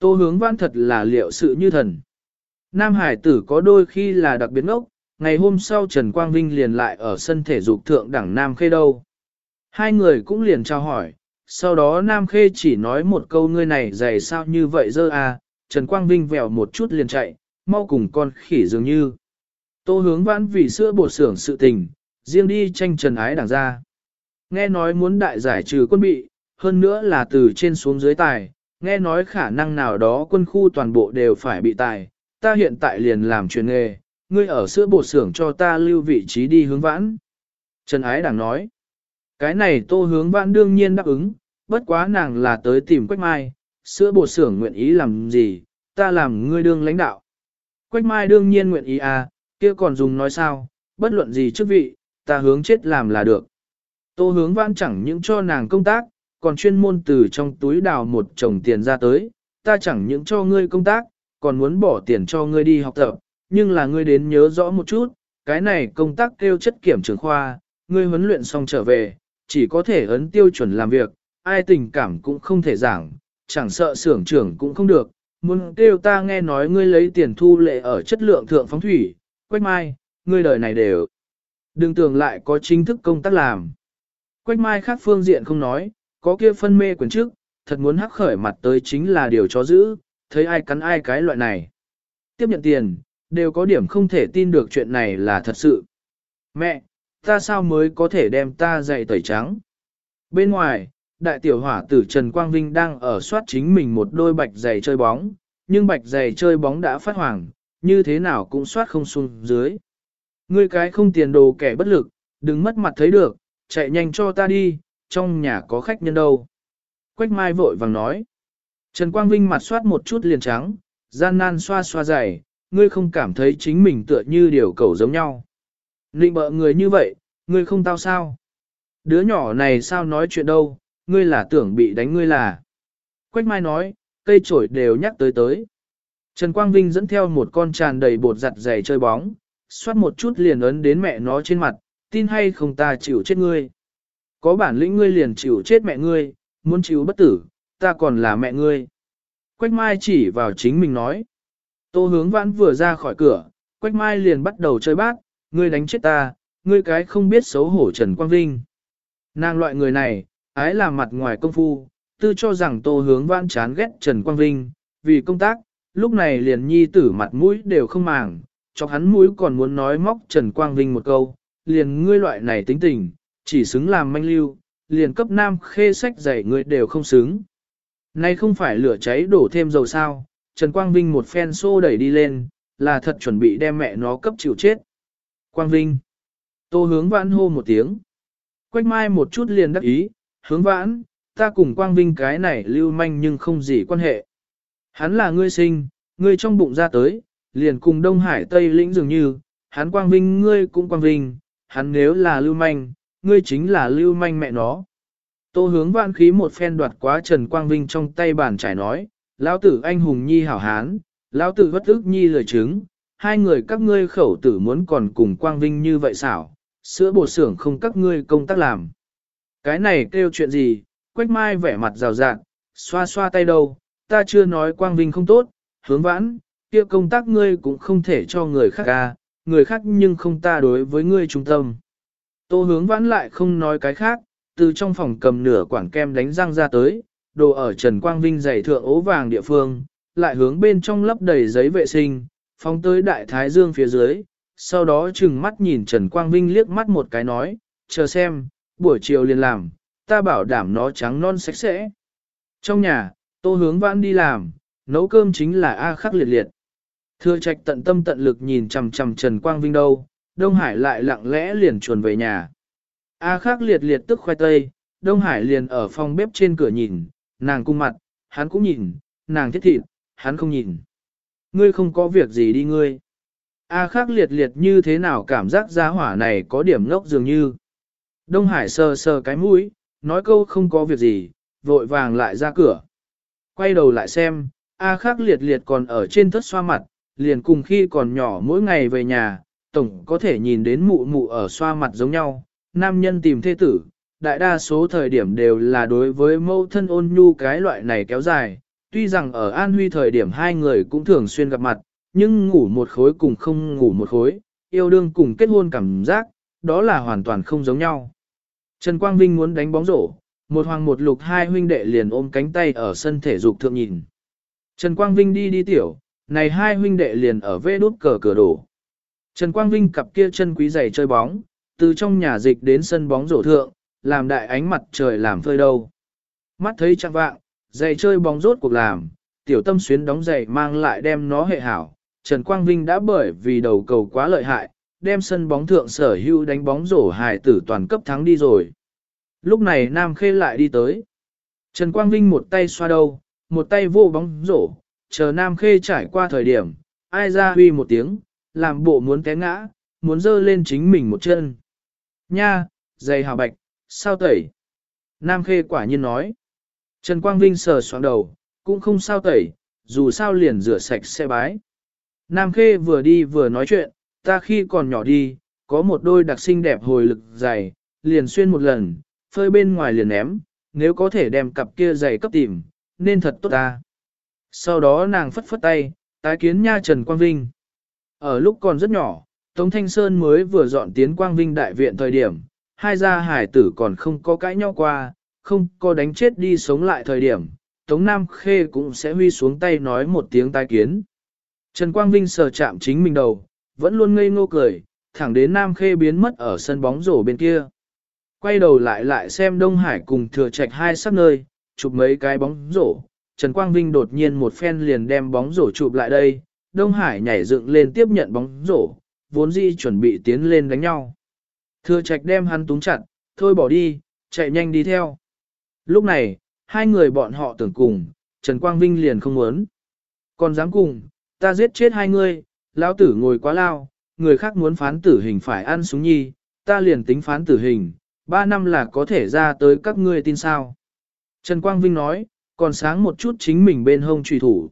Tô hướng vãn thật là liệu sự như thần. Nam Hải tử có đôi khi là đặc biệt ngốc, ngày hôm sau Trần Quang Vinh liền lại ở sân thể dục thượng đẳng Nam Khê đâu. Hai người cũng liền trao hỏi, sau đó Nam Khê chỉ nói một câu ngươi này dày sao như vậy dơ à, Trần Quang Vinh vèo một chút liền chạy, mau cùng con khỉ dường như. Tô hướng vãn vì sữa bột xưởng sự tình, riêng đi tranh trần ái đảng ra. Nghe nói muốn đại giải trừ quân bị, hơn nữa là từ trên xuống dưới tài, nghe nói khả năng nào đó quân khu toàn bộ đều phải bị tài, ta hiện tại liền làm chuyên nghề, ngươi ở sữa bột xưởng cho ta lưu vị trí đi hướng vãn. Trần Ái Đảng nói, cái này tô hướng vãn đương nhiên đáp ứng, bất quá nàng là tới tìm Quách Mai, sữa bột xưởng nguyện ý làm gì, ta làm ngươi đương lãnh đạo. Quách Mai đương nhiên nguyện ý à, kia còn dùng nói sao, bất luận gì chức vị, ta hướng chết làm là được. Tô hướng vãn chẳng những cho nàng công tác, còn chuyên môn từ trong túi đào một chồng tiền ra tới, ta chẳng những cho ngươi công tác, còn muốn bỏ tiền cho ngươi đi học tập, nhưng là ngươi đến nhớ rõ một chút, cái này công tác kêu chất kiểm trường khoa, ngươi huấn luyện xong trở về, chỉ có thể ấn tiêu chuẩn làm việc, ai tình cảm cũng không thể giảng, chẳng sợ xưởng trưởng cũng không được, muốn kêu ta nghe nói ngươi lấy tiền thu lệ ở chất lượng thượng phóng thủy, quách mai, ngươi đời này đều. Đừng tưởng lại có chính thức công tác làm. Quách mai khác phương diện không nói, có kia phân mê quyền trước, thật muốn hắc khởi mặt tới chính là điều chó giữ, thấy ai cắn ai cái loại này. Tiếp nhận tiền, đều có điểm không thể tin được chuyện này là thật sự. Mẹ, ta sao mới có thể đem ta dạy tẩy trắng? Bên ngoài, đại tiểu hỏa tử Trần Quang Vinh đang ở soát chính mình một đôi bạch giày chơi bóng, nhưng bạch giày chơi bóng đã phát hoàng, như thế nào cũng soát không xuống dưới. Ngươi cái không tiền đồ kẻ bất lực, đừng mất mặt thấy được, chạy nhanh cho ta đi, trong nhà có khách nhân đâu. Quách Mai vội vàng nói. Trần Quang Vinh mặt soát một chút liền trắng, gian nan xoa xoa dày, ngươi không cảm thấy chính mình tựa như điều cầu giống nhau. Nịnh bợ người như vậy, ngươi không tao sao? Đứa nhỏ này sao nói chuyện đâu, ngươi là tưởng bị đánh ngươi là. Quách Mai nói, cây trổi đều nhắc tới tới. Trần Quang Vinh dẫn theo một con tràn đầy bột giặt giày chơi bóng, xoát một chút liền ấn đến mẹ nó trên mặt, tin hay không ta chịu chết ngươi. Có bản lĩnh ngươi liền chịu chết mẹ ngươi, muốn chịu bất tử, ta còn là mẹ ngươi. Quách Mai chỉ vào chính mình nói. Tô hướng vãn vừa ra khỏi cửa, Quách Mai liền bắt đầu chơi bát, ngươi đánh chết ta, ngươi cái không biết xấu hổ Trần Quang Vinh. Nàng loại người này, ái làm mặt ngoài công phu, tư cho rằng tô hướng vãn chán ghét Trần Quang Vinh, vì công tác, lúc này liền nhi tử mặt mũi đều không màng, cho hắn mũi còn muốn nói móc Trần Quang Vinh một câu, liền ngươi loại này tính tình, chỉ xứng làm manh lưu, liền cấp nam khê sách dạy người đều không xứng. Nay không phải lửa cháy đổ thêm dầu sao, Trần Quang Vinh một phen xô đẩy đi lên, là thật chuẩn bị đem mẹ nó cấp chịu chết. Quang Vinh. Tô hướng vãn hô một tiếng. Quách mai một chút liền đắc ý, hướng vãn, ta cùng Quang Vinh cái này lưu manh nhưng không gì quan hệ. Hắn là ngươi sinh, ngươi trong bụng ra tới, liền cùng Đông Hải Tây lĩnh dường như, hắn Quang Vinh ngươi cũng Quang Vinh, hắn nếu là lưu manh, ngươi chính là lưu manh mẹ nó. Tô hướng vạn khí một phen đoạt quá Trần Quang Vinh trong tay bàn trải nói, lão tử anh hùng nhi hảo hán, lão tử vất ức nhi lời chứng, hai người các ngươi khẩu tử muốn còn cùng Quang Vinh như vậy xảo, sữa bột xưởng không các ngươi công tác làm. Cái này kêu chuyện gì, Quách Mai vẻ mặt rào rạng, xoa xoa tay đầu, ta chưa nói Quang Vinh không tốt, hướng vãn, kia công tác ngươi cũng không thể cho người khác à? người khác nhưng không ta đối với ngươi trung tâm. Tô hướng vãn lại không nói cái khác, từ trong phòng cầm nửa quảng kem đánh răng ra tới, đồ ở Trần Quang Vinh giày thượng ố vàng địa phương, lại hướng bên trong lấp đầy giấy vệ sinh, phóng tới đại thái dương phía dưới, sau đó chừng mắt nhìn Trần Quang Vinh liếc mắt một cái nói, chờ xem, buổi chiều liền làm, ta bảo đảm nó trắng non sạch sẽ. Trong nhà, tô hướng vãn đi làm, nấu cơm chính là A khắc liệt liệt. Thưa trạch tận tâm tận lực nhìn chằm chằm Trần Quang Vinh đâu, Đông Hải lại lặng lẽ liền chuồn về nhà. A khắc liệt liệt tức khoai tây, Đông Hải liền ở phòng bếp trên cửa nhìn, nàng cung mặt, hắn cũng nhìn, nàng thiết thịt, hắn không nhìn. Ngươi không có việc gì đi ngươi. A khắc liệt liệt như thế nào cảm giác giá hỏa này có điểm ngốc dường như. Đông Hải sờ sờ cái mũi, nói câu không có việc gì, vội vàng lại ra cửa. Quay đầu lại xem, A khắc liệt liệt còn ở trên thất xoa mặt, liền cùng khi còn nhỏ mỗi ngày về nhà, tổng có thể nhìn đến mụ mụ ở xoa mặt giống nhau, nam nhân tìm thê tử, đại đa số thời điểm đều là đối với mâu thân ôn nhu cái loại này kéo dài, tuy rằng ở An Huy thời điểm hai người cũng thường xuyên gặp mặt, nhưng ngủ một khối cùng không ngủ một khối, yêu đương cùng kết hôn cảm giác, đó là hoàn toàn không giống nhau. Trần Quang Vinh muốn đánh bóng rổ, một hoàng một lục hai huynh đệ liền ôm cánh tay ở sân thể dục thượng nhìn. Trần Quang Vinh đi đi tiểu, này hai huynh đệ liền ở vê đốt cờ cửa đổ. Trần Quang Vinh cặp kia chân quý giày chơi bóng, từ trong nhà dịch đến sân bóng rổ thượng, làm đại ánh mặt trời làm phơi đâu. Mắt thấy chẳng vạng, giày chơi bóng rốt cuộc làm, tiểu tâm xuyến đóng giày mang lại đem nó hệ hảo. Trần Quang Vinh đã bởi vì đầu cầu quá lợi hại, đem sân bóng thượng sở hưu đánh bóng rổ hài tử toàn cấp thắng đi rồi. Lúc này Nam Khê lại đi tới. Trần Quang Vinh một tay xoa đầu, một tay vô bóng rổ, chờ Nam Khê trải qua thời điểm, ai ra huy một tiếng, làm bộ muốn té ngã, muốn dơ lên chính mình một chân. Nha, dày hào bạch, sao tẩy? Nam Khê quả nhiên nói. Trần Quang Vinh sờ soạn đầu, cũng không sao tẩy, dù sao liền rửa sạch xe bái. Nam Khê vừa đi vừa nói chuyện, ta khi còn nhỏ đi, có một đôi đặc sinh đẹp hồi lực dày, liền xuyên một lần, phơi bên ngoài liền ném, nếu có thể đem cặp kia giày cấp tìm, nên thật tốt ta. Sau đó nàng phất phất tay, tái kiến nha Trần Quang Vinh. Ở lúc còn rất nhỏ, Tống Thanh Sơn mới vừa dọn tiến Quang Vinh đại viện thời điểm, hai gia hải tử còn không có cãi nhau qua, không có đánh chết đi sống lại thời điểm, Tống Nam Khê cũng sẽ huy xuống tay nói một tiếng tai kiến. Trần Quang Vinh sờ chạm chính mình đầu, vẫn luôn ngây ngô cười, thẳng đến Nam Khê biến mất ở sân bóng rổ bên kia. Quay đầu lại lại xem Đông Hải cùng thừa trạch hai sắc nơi, chụp mấy cái bóng rổ. Trần Quang Vinh đột nhiên một phen liền đem bóng rổ chụp lại đây, Đông Hải nhảy dựng lên tiếp nhận bóng rổ, vốn dĩ chuẩn bị tiến lên đánh nhau. Thừa trạch đem hắn túng chặt, thôi bỏ đi, chạy nhanh đi theo. Lúc này, hai người bọn họ tưởng cùng, Trần Quang Vinh liền không muốn. Còn dám cùng, ta giết chết hai người, lão tử ngồi quá lao, người khác muốn phán tử hình phải ăn súng nhi, ta liền tính phán tử hình, ba năm là có thể ra tới các ngươi tin sao. Trần Quang Vinh nói, còn sáng một chút chính mình bên hông trùy thủ.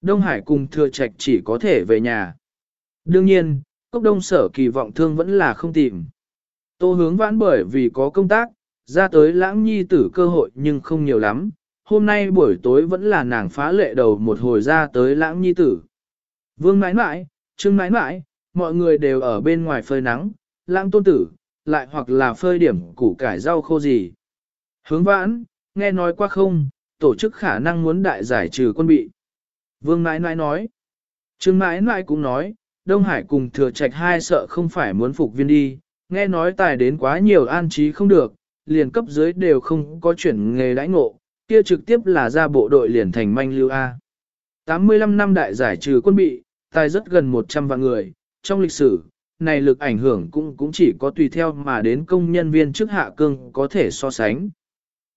Đông Hải cùng thừa trạch chỉ có thể về nhà. Đương nhiên, cốc đông sở kỳ vọng thương vẫn là không tìm. Tô hướng vãn bởi vì có công tác, ra tới lãng nhi tử cơ hội nhưng không nhiều lắm. Hôm nay buổi tối vẫn là nàng phá lệ đầu một hồi ra tới lãng nhi tử. Vương mãi mãi, trưng mãi mãi, mọi người đều ở bên ngoài phơi nắng, lãng tôn tử, lại hoặc là phơi điểm củ cải rau khô gì. Hướng vãn, nghe nói qua không, tổ chức khả năng muốn đại giải trừ quân bị. Vương mãi mãi nói. Trương mãi mãi cũng nói, Đông Hải cùng thừa trạch hai sợ không phải muốn phục viên đi, nghe nói tài đến quá nhiều an trí không được, liền cấp dưới đều không có chuyển nghề đãi ngộ, kia trực tiếp là ra bộ đội liền thành manh lưu A. 85 năm đại giải trừ quân bị, tài rất gần 100 vạn người, trong lịch sử, này lực ảnh hưởng cũng cũng chỉ có tùy theo mà đến công nhân viên trước hạ cương có thể so sánh.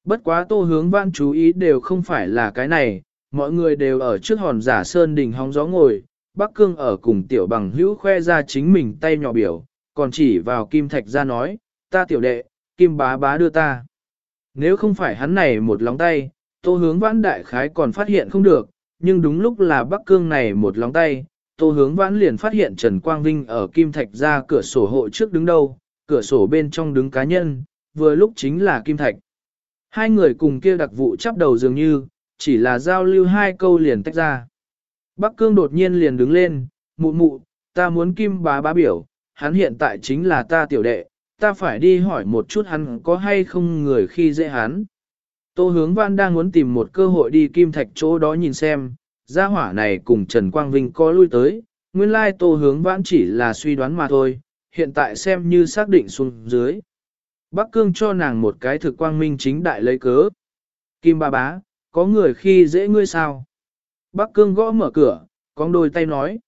Bất quá tô hướng vãn chú ý đều không phải là cái này, mọi người đều ở trước hòn giả sơn đỉnh hóng gió ngồi, Bắc Cương ở cùng tiểu bằng hữu khoe ra chính mình tay nhỏ biểu, còn chỉ vào kim thạch ra nói, ta tiểu đệ, kim bá bá đưa ta. Nếu không phải hắn này một lóng tay, tô hướng vãn đại khái còn phát hiện không được, nhưng đúng lúc là Bắc Cương này một lóng tay, tô hướng vãn liền phát hiện Trần Quang Vinh ở kim thạch ra cửa sổ hộ trước đứng đâu, cửa sổ bên trong đứng cá nhân, vừa lúc chính là kim thạch. Hai người cùng kia đặc vụ chắp đầu dường như, chỉ là giao lưu hai câu liền tách ra. Bắc Cương đột nhiên liền đứng lên, mụ mụ, ta muốn kim bá bá biểu, hắn hiện tại chính là ta tiểu đệ, ta phải đi hỏi một chút hắn có hay không người khi dễ hắn. Tô hướng văn đang muốn tìm một cơ hội đi kim thạch chỗ đó nhìn xem, gia hỏa này cùng Trần Quang Vinh có lui tới, nguyên lai tô hướng vãn chỉ là suy đoán mà thôi, hiện tại xem như xác định xuống dưới. Bắc Cương cho nàng một cái thực quang minh chính đại lấy cớ. Kim ba bá, có người khi dễ ngươi sao? Bắc Cương gõ mở cửa, con đôi tay nói.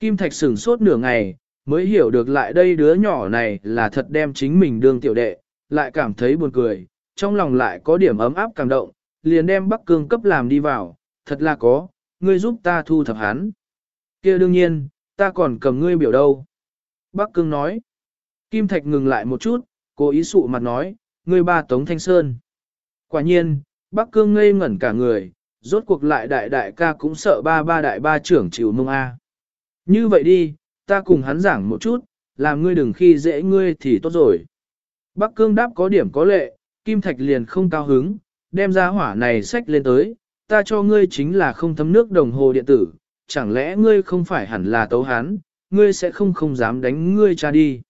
Kim Thạch sửng sốt nửa ngày, mới hiểu được lại đây đứa nhỏ này là thật đem chính mình đương tiểu đệ, lại cảm thấy buồn cười, trong lòng lại có điểm ấm áp cảm động, liền đem Bắc Cương cấp làm đi vào, thật là có, ngươi giúp ta thu thập hắn. kia đương nhiên, ta còn cầm ngươi biểu đâu. Bắc Cương nói. Kim Thạch ngừng lại một chút, cố ý sụ mặt nói, ngươi ba Tống Thanh Sơn. Quả nhiên, Bắc Cương ngây ngẩn cả người, rốt cuộc lại đại đại ca cũng sợ ba ba đại ba trưởng chịu mông A. Như vậy đi, ta cùng hắn giảng một chút, làm ngươi đừng khi dễ ngươi thì tốt rồi. Bắc Cương đáp có điểm có lệ, Kim Thạch liền không cao hứng, đem ra hỏa này xách lên tới, ta cho ngươi chính là không thấm nước đồng hồ điện tử, chẳng lẽ ngươi không phải hẳn là tấu hán, ngươi sẽ không không dám đánh ngươi cha đi.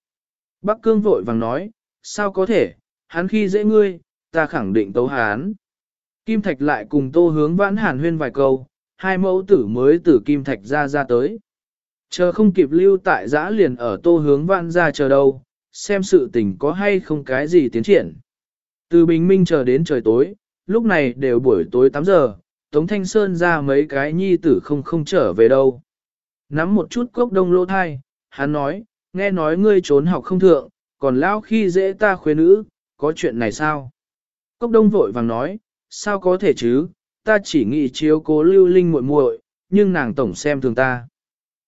Bắc Cương vội vàng nói, sao có thể, hắn khi dễ ngươi, ta khẳng định tấu hán. Kim Thạch lại cùng tô hướng vãn hàn huyên vài câu, hai mẫu tử mới từ Kim Thạch ra ra tới. Chờ không kịp lưu tại giã liền ở tô hướng vãn ra chờ đâu, xem sự tình có hay không cái gì tiến triển. Từ bình minh chờ đến trời tối, lúc này đều buổi tối 8 giờ, Tống Thanh Sơn ra mấy cái nhi tử không không trở về đâu. Nắm một chút cốc đông lô thai, hắn nói, nghe nói ngươi trốn học không thượng, còn lao khi dễ ta khuê nữ, có chuyện này sao? Cốc đông vội vàng nói, sao có thể chứ, ta chỉ nghĩ chiếu cố lưu linh muội muội, nhưng nàng tổng xem thường ta.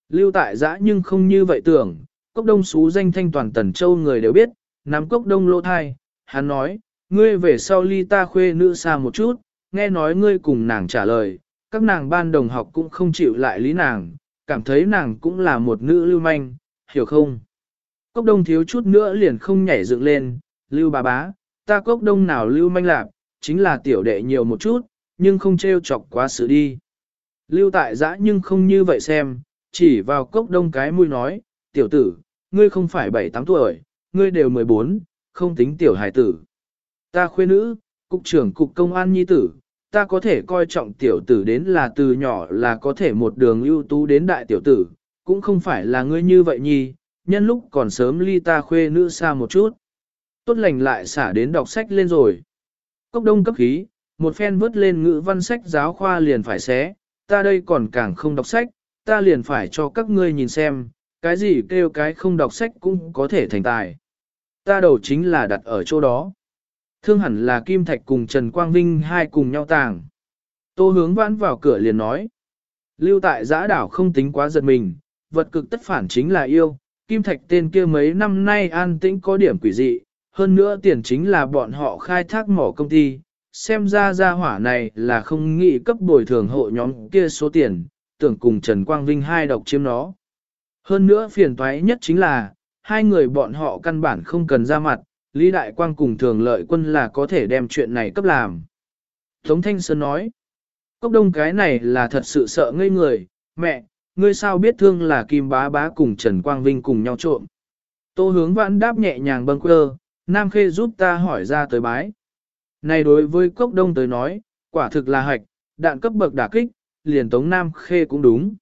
Lưu tại giã nhưng không như vậy tưởng, cốc đông xú danh thanh toàn tần châu người đều biết, nắm cốc đông lô thai, hắn nói, ngươi về sau ly ta khuê nữ xa một chút, nghe nói ngươi cùng nàng trả lời, các nàng ban đồng học cũng không chịu lại lý nàng, cảm thấy nàng cũng là một nữ lưu manh, hiểu không? Cốc đông thiếu chút nữa liền không nhảy dựng lên, lưu bà bá, ta cốc đông nào lưu manh lạc, chính là tiểu đệ nhiều một chút, nhưng không trêu chọc quá sự đi. Lưu tại giã nhưng không như vậy xem, chỉ vào cốc đông cái mũi nói, tiểu tử, ngươi không phải 7-8 tuổi, ngươi đều 14, không tính tiểu hài tử. Ta khuê nữ, cục trưởng cục công an nhi tử, ta có thể coi trọng tiểu tử đến là từ nhỏ là có thể một đường ưu tú đến đại tiểu tử, cũng không phải là ngươi như vậy nhi, nhân lúc còn sớm ly ta khuê nữ xa một chút. Tốt lành lại xả đến đọc sách lên rồi. Cốc đông cấp khí, một phen vớt lên ngữ văn sách giáo khoa liền phải xé, ta đây còn càng không đọc sách, ta liền phải cho các ngươi nhìn xem, cái gì kêu cái không đọc sách cũng có thể thành tài. Ta đầu chính là đặt ở chỗ đó. Thương hẳn là Kim Thạch cùng Trần Quang Vinh hai cùng nhau tàng. Tô hướng vãn vào cửa liền nói. Lưu tại giã đảo không tính quá giật mình, vật cực tất phản chính là yêu. Kim Thạch tên kia mấy năm nay an tĩnh có điểm quỷ dị, hơn nữa tiền chính là bọn họ khai thác mỏ công ty. Xem ra gia hỏa này là không nghĩ cấp bồi thường hộ nhóm kia số tiền, tưởng cùng Trần Quang Vinh hai độc chiếm nó. Hơn nữa phiền toái nhất chính là, hai người bọn họ căn bản không cần ra mặt, Lý Đại Quang cùng thường lợi quân là có thể đem chuyện này cấp làm. Tống Thanh Sơn nói, cốc đông cái này là thật sự sợ ngây người, mẹ, ngươi sao biết thương là Kim Bá Bá cùng Trần Quang Vinh cùng nhau trộm. Tô hướng vãn đáp nhẹ nhàng bâng quơ, Nam Khê giúp ta hỏi ra tới bái. Này đối với cốc đông tới nói, quả thực là hạch, đạn cấp bậc đả kích, liền Tống Nam Khê cũng đúng.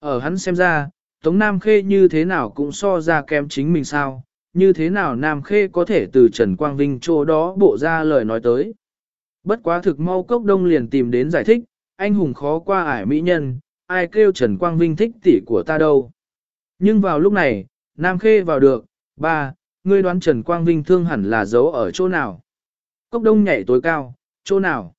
Ở hắn xem ra, Tống Nam Khê như thế nào cũng so ra kém chính mình sao, như thế nào Nam Khê có thể từ Trần Quang Vinh chỗ đó bộ ra lời nói tới. Bất quá thực mau cốc đông liền tìm đến giải thích, anh hùng khó qua ải mỹ nhân, ai kêu Trần Quang Vinh thích tỷ của ta đâu. Nhưng vào lúc này, Nam Khê vào được, ba, ngươi đoán Trần Quang Vinh thương hẳn là giấu ở chỗ nào. Cốc đông nhảy tối cao, chỗ nào.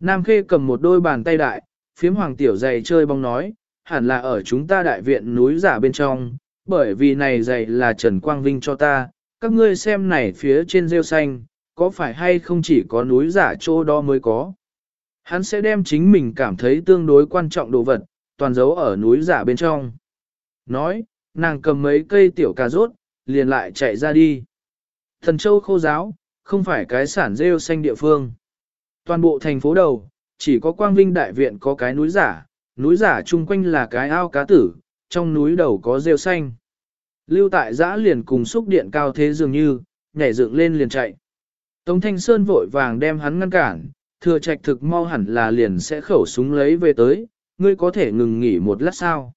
Nam Khê cầm một đôi bàn tay đại, phiếm hoàng tiểu dày chơi bóng nói, hẳn là ở chúng ta đại viện núi giả bên trong, bởi vì này giày là Trần Quang Vinh cho ta, các ngươi xem này phía trên rêu xanh, có phải hay không chỉ có núi giả chỗ đó mới có. Hắn sẽ đem chính mình cảm thấy tương đối quan trọng đồ vật, toàn giấu ở núi giả bên trong. Nói, nàng cầm mấy cây tiểu cà rốt, liền lại chạy ra đi. Thần châu khô giáo, không phải cái sản rêu xanh địa phương. Toàn bộ thành phố đầu, chỉ có Quang Vinh Đại Viện có cái núi giả, núi giả chung quanh là cái ao cá tử, trong núi đầu có rêu xanh. Lưu tại giã liền cùng xúc điện cao thế dường như, nhảy dựng lên liền chạy. Tống Thanh Sơn vội vàng đem hắn ngăn cản, thừa trạch thực mau hẳn là liền sẽ khẩu súng lấy về tới, ngươi có thể ngừng nghỉ một lát sao.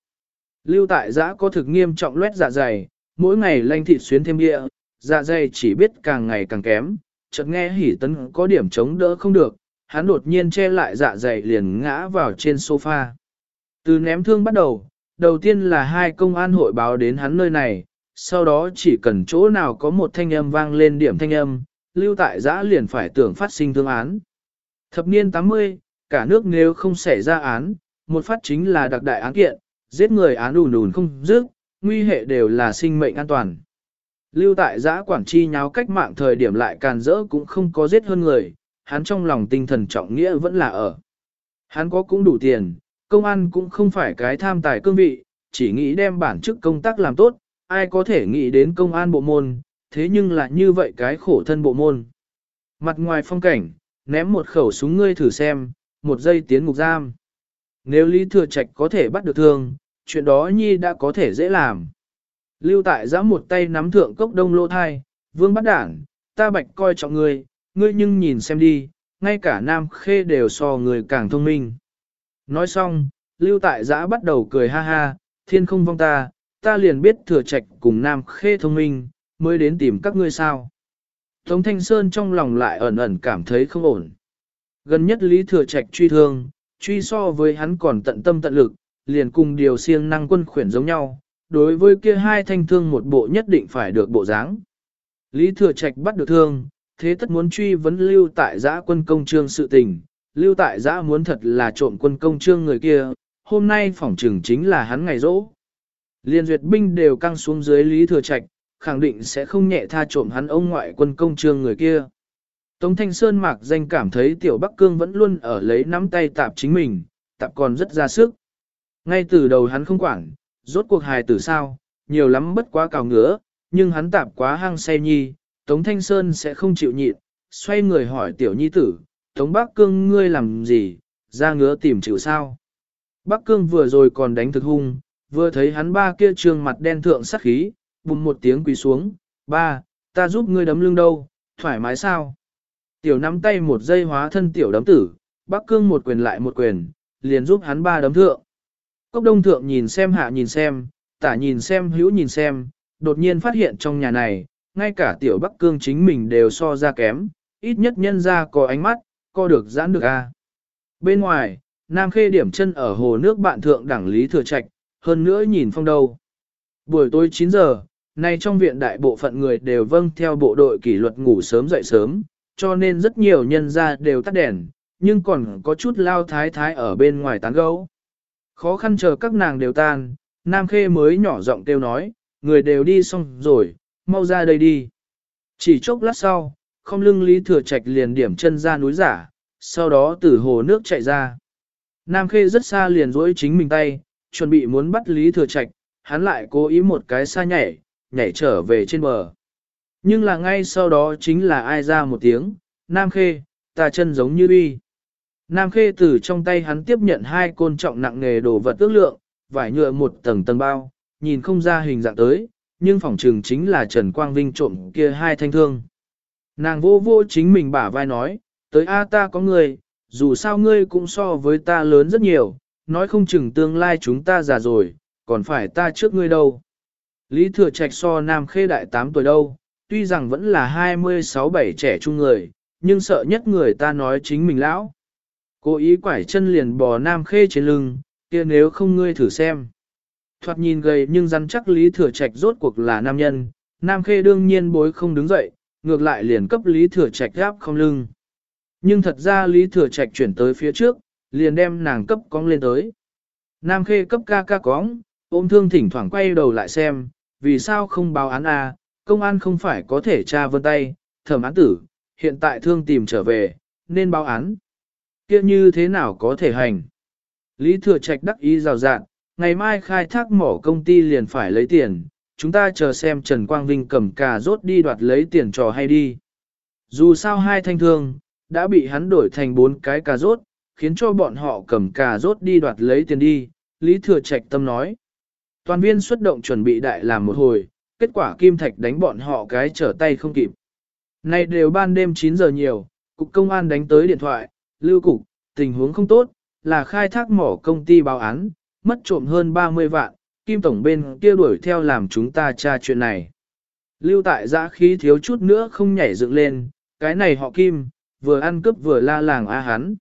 Lưu tại giã có thực nghiêm trọng loét dạ dày, mỗi ngày lanh thịt xuyến thêm địa, dạ dày chỉ biết càng ngày càng kém, chợt nghe hỉ tấn có điểm chống đỡ không được, hắn đột nhiên che lại dạ dày liền ngã vào trên sofa. Từ ném thương bắt đầu, đầu tiên là hai công an hội báo đến hắn nơi này, sau đó chỉ cần chỗ nào có một thanh âm vang lên điểm thanh âm, lưu tại giã liền phải tưởng phát sinh thương án. Thập niên 80, cả nước nếu không xảy ra án, một phát chính là đặc đại án kiện, giết người án ùn ùn không dứt, nguy hệ đều là sinh mệnh an toàn. Lưu tại giã quản chi nháo cách mạng thời điểm lại càn rỡ cũng không có giết hơn người, hắn trong lòng tinh thần trọng nghĩa vẫn là ở. Hắn có cũng đủ tiền, công an cũng không phải cái tham tài cương vị, chỉ nghĩ đem bản chức công tác làm tốt, ai có thể nghĩ đến công an bộ môn, thế nhưng lại như vậy cái khổ thân bộ môn. Mặt ngoài phong cảnh, ném một khẩu súng ngươi thử xem, một giây tiến ngục giam. Nếu Lý Thừa Trạch có thể bắt được thương, chuyện đó Nhi đã có thể dễ làm. Lưu tại giã một tay nắm thượng cốc đông lô thai, vương bắt đảng, ta bạch coi trọng ngươi, ngươi nhưng nhìn xem đi, ngay cả nam khê đều so người càng thông minh. Nói xong, lưu tại giã bắt đầu cười ha ha, thiên không vong ta, ta liền biết thừa trạch cùng nam khê thông minh, mới đến tìm các ngươi sao. Tống Thanh Sơn trong lòng lại ẩn ẩn cảm thấy không ổn. Gần nhất Lý Thừa Trạch truy thương, truy so với hắn còn tận tâm tận lực, liền cùng điều siêng năng quân khuyển giống nhau, đối với kia hai thanh thương một bộ nhất định phải được bộ dáng. Lý Thừa Trạch bắt được thương, thế tất muốn truy vấn lưu tại giã quân công trương sự tình, lưu tại giã muốn thật là trộm quân công trương người kia, hôm nay phỏng trừng chính là hắn ngày rỗ. Liên duyệt binh đều căng xuống dưới Lý Thừa Trạch, khẳng định sẽ không nhẹ tha trộm hắn ông ngoại quân công trương người kia. Tống Thanh Sơn mạc danh cảm thấy Tiểu Bắc Cương vẫn luôn ở lấy nắm tay tạp chính mình, tạp còn rất ra sức. Ngay từ đầu hắn không quản, rốt cuộc hài tử sao, nhiều lắm bất quá cào ngứa, nhưng hắn tạp quá hăng say nhi, Tống Thanh Sơn sẽ không chịu nhịn, xoay người hỏi Tiểu Nhi tử, Tống Bắc Cương ngươi làm gì, ra ngứa tìm chịu sao. Bắc Cương vừa rồi còn đánh thực hung, vừa thấy hắn ba kia trương mặt đen thượng sắc khí, bùm một tiếng quỳ xuống, ba, ta giúp ngươi đấm lưng đâu, thoải mái sao. Tiểu nắm tay một giây hóa thân tiểu đấm tử, Bắc Cương một quyền lại một quyền, liền giúp hắn ba đấm thượng. Cốc đông thượng nhìn xem hạ nhìn xem, tả nhìn xem hữu nhìn xem, đột nhiên phát hiện trong nhà này, ngay cả tiểu Bắc Cương chính mình đều so ra kém, ít nhất nhân ra có ánh mắt, co được giãn được a. Bên ngoài, Nam Khê điểm chân ở hồ nước bạn thượng đẳng Lý Thừa Trạch, hơn nữa nhìn phong đầu. Buổi tối 9 giờ, nay trong viện đại bộ phận người đều vâng theo bộ đội kỷ luật ngủ sớm dậy sớm, cho nên rất nhiều nhân gia đều tắt đèn, nhưng còn có chút lao thái thái ở bên ngoài tán gấu. Khó khăn chờ các nàng đều tan, Nam Khê mới nhỏ giọng kêu nói, người đều đi xong rồi, mau ra đây đi. Chỉ chốc lát sau, không lưng Lý Thừa Trạch liền điểm chân ra núi giả, sau đó từ hồ nước chạy ra. Nam Khê rất xa liền rỗi chính mình tay, chuẩn bị muốn bắt Lý Thừa Trạch, hắn lại cố ý một cái xa nhảy, nhảy trở về trên bờ. Nhưng là ngay sau đó chính là ai ra một tiếng, Nam Khê, ta chân giống như uy. Nam Khê từ trong tay hắn tiếp nhận hai côn trọng nặng nghề đồ vật ước lượng, vải nhựa một tầng tầng bao, nhìn không ra hình dạng tới, nhưng phỏng trừng chính là Trần Quang Vinh trộm kia hai thanh thương. Nàng vô vô chính mình bả vai nói, tới A ta có người, dù sao ngươi cũng so với ta lớn rất nhiều, nói không chừng tương lai chúng ta già rồi, còn phải ta trước ngươi đâu. Lý Thừa Trạch so Nam Khê đại 8 tuổi đâu, tuy rằng vẫn là 26-7 trẻ trung người, nhưng sợ nhất người ta nói chính mình lão. Cố ý quải chân liền bò Nam Khê trên lưng, kia nếu không ngươi thử xem. Thoạt nhìn gầy nhưng rắn chắc Lý Thừa Trạch rốt cuộc là nam nhân, Nam Khê đương nhiên bối không đứng dậy, ngược lại liền cấp Lý Thừa Trạch gáp không lưng. Nhưng thật ra Lý Thừa Trạch chuyển tới phía trước, liền đem nàng cấp cong lên tới. Nam Khê cấp ca ca cóng, ôm thương thỉnh thoảng quay đầu lại xem, vì sao không báo án a? công an không phải có thể tra vân tay, thẩm án tử, hiện tại thương tìm trở về, nên báo án kia như thế nào có thể hành? Lý Thừa Trạch đắc ý rào rạn, ngày mai khai thác mỏ công ty liền phải lấy tiền, chúng ta chờ xem Trần Quang Vinh cầm cà rốt đi đoạt lấy tiền trò hay đi. Dù sao hai thanh thương, đã bị hắn đổi thành bốn cái cà rốt, khiến cho bọn họ cầm cà rốt đi đoạt lấy tiền đi, Lý Thừa Trạch tâm nói. Toàn viên xuất động chuẩn bị đại làm một hồi, kết quả Kim Thạch đánh bọn họ cái trở tay không kịp. Này đều ban đêm 9 giờ nhiều, cục công an đánh tới điện thoại, lưu cục, tình huống không tốt, là khai thác mỏ công ty báo án, mất trộm hơn 30 vạn, Kim Tổng bên kia đuổi theo làm chúng ta tra chuyện này. Lưu tại giã khí thiếu chút nữa không nhảy dựng lên, cái này họ Kim, vừa ăn cướp vừa la làng a hắn.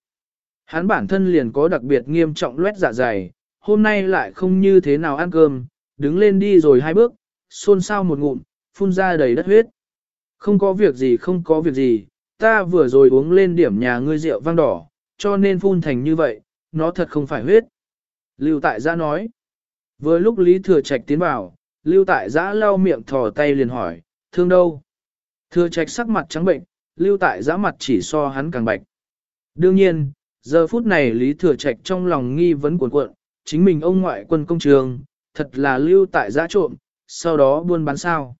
Hắn bản thân liền có đặc biệt nghiêm trọng loét dạ dày, hôm nay lại không như thế nào ăn cơm, đứng lên đi rồi hai bước, xôn xao một ngụm, phun ra đầy đất huyết. Không có việc gì không có việc gì, ta vừa rồi uống lên điểm nhà ngươi rượu vang đỏ, cho nên phun thành như vậy, nó thật không phải huyết. Lưu tại giã nói. Vừa lúc Lý Thừa Trạch tiến vào, Lưu tại giã lau miệng thò tay liền hỏi, thương đâu? Thừa Trạch sắc mặt trắng bệnh, Lưu tại giã mặt chỉ so hắn càng bạch. Đương nhiên, giờ phút này Lý Thừa Trạch trong lòng nghi vấn cuộn cuộn, chính mình ông ngoại quân công trường, thật là lưu tại giã trộm, sau đó buôn bán sao.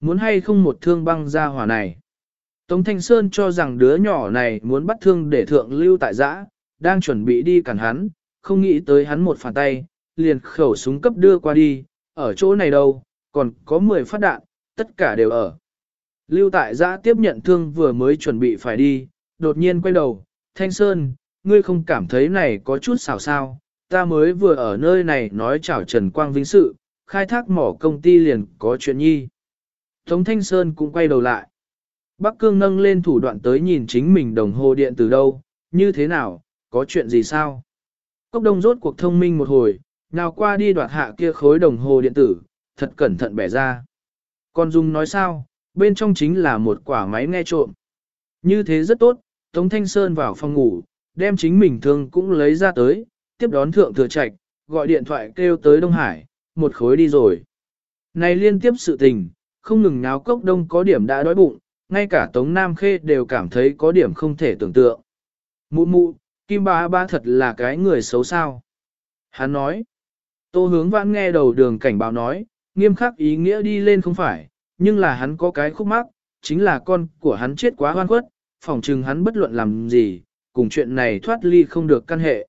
Muốn hay không một thương băng ra hỏa này. Tống Thanh Sơn cho rằng đứa nhỏ này muốn bắt thương để thượng lưu tại giã, đang chuẩn bị đi cản hắn, không nghĩ tới hắn một phản tay, liền khẩu súng cấp đưa qua đi, ở chỗ này đâu, còn có 10 phát đạn, tất cả đều ở. Lưu tại giã tiếp nhận thương vừa mới chuẩn bị phải đi, đột nhiên quay đầu, Thanh Sơn, ngươi không cảm thấy này có chút xào sao, ta mới vừa ở nơi này nói chào Trần Quang Vinh sự, khai thác mỏ công ty liền có chuyện nhi. Tống Thanh Sơn cũng quay đầu lại. Bắc Cương nâng lên thủ đoạn tới nhìn chính mình đồng hồ điện từ đâu, như thế nào, có chuyện gì sao? Cốc đông rốt cuộc thông minh một hồi, nào qua đi đoạt hạ kia khối đồng hồ điện tử, thật cẩn thận bẻ ra. Còn Dung nói sao, bên trong chính là một quả máy nghe trộm. Như thế rất tốt, Tống Thanh Sơn vào phòng ngủ, đem chính mình thương cũng lấy ra tới, tiếp đón thượng thừa trạch, gọi điện thoại kêu tới Đông Hải, một khối đi rồi. Này liên tiếp sự tình, không ngừng náo cốc đông có điểm đã đói bụng, ngay cả Tống Nam Khê đều cảm thấy có điểm không thể tưởng tượng. Mụ mụ, Kim Ba Ba thật là cái người xấu sao. Hắn nói, Tô hướng vãn nghe đầu đường cảnh báo nói, nghiêm khắc ý nghĩa đi lên không phải, nhưng là hắn có cái khúc mắc, chính là con của hắn chết quá hoan khuất, phỏng chừng hắn bất luận làm gì, cùng chuyện này thoát ly không được căn hệ.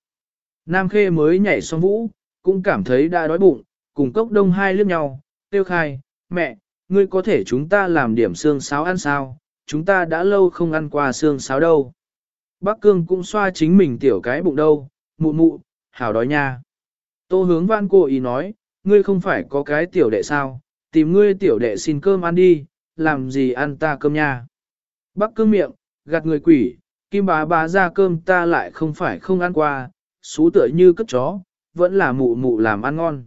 Nam Khê mới nhảy xong vũ, cũng cảm thấy đã đói bụng, cùng cốc đông hai liếc nhau, tiêu khai, mẹ, ngươi có thể chúng ta làm điểm xương sáo ăn sao, chúng ta đã lâu không ăn qua xương sáo đâu. Bắc Cương cũng xoa chính mình tiểu cái bụng đâu, mụ mụ, hảo đói nha. Tô hướng văn cô ý nói, ngươi không phải có cái tiểu đệ sao, tìm ngươi tiểu đệ xin cơm ăn đi, làm gì ăn ta cơm nha. Bắc Cương miệng, gạt người quỷ, kim bá bá ra cơm ta lại không phải không ăn qua, xú tựa như cất chó, vẫn là mụ mụ làm ăn ngon.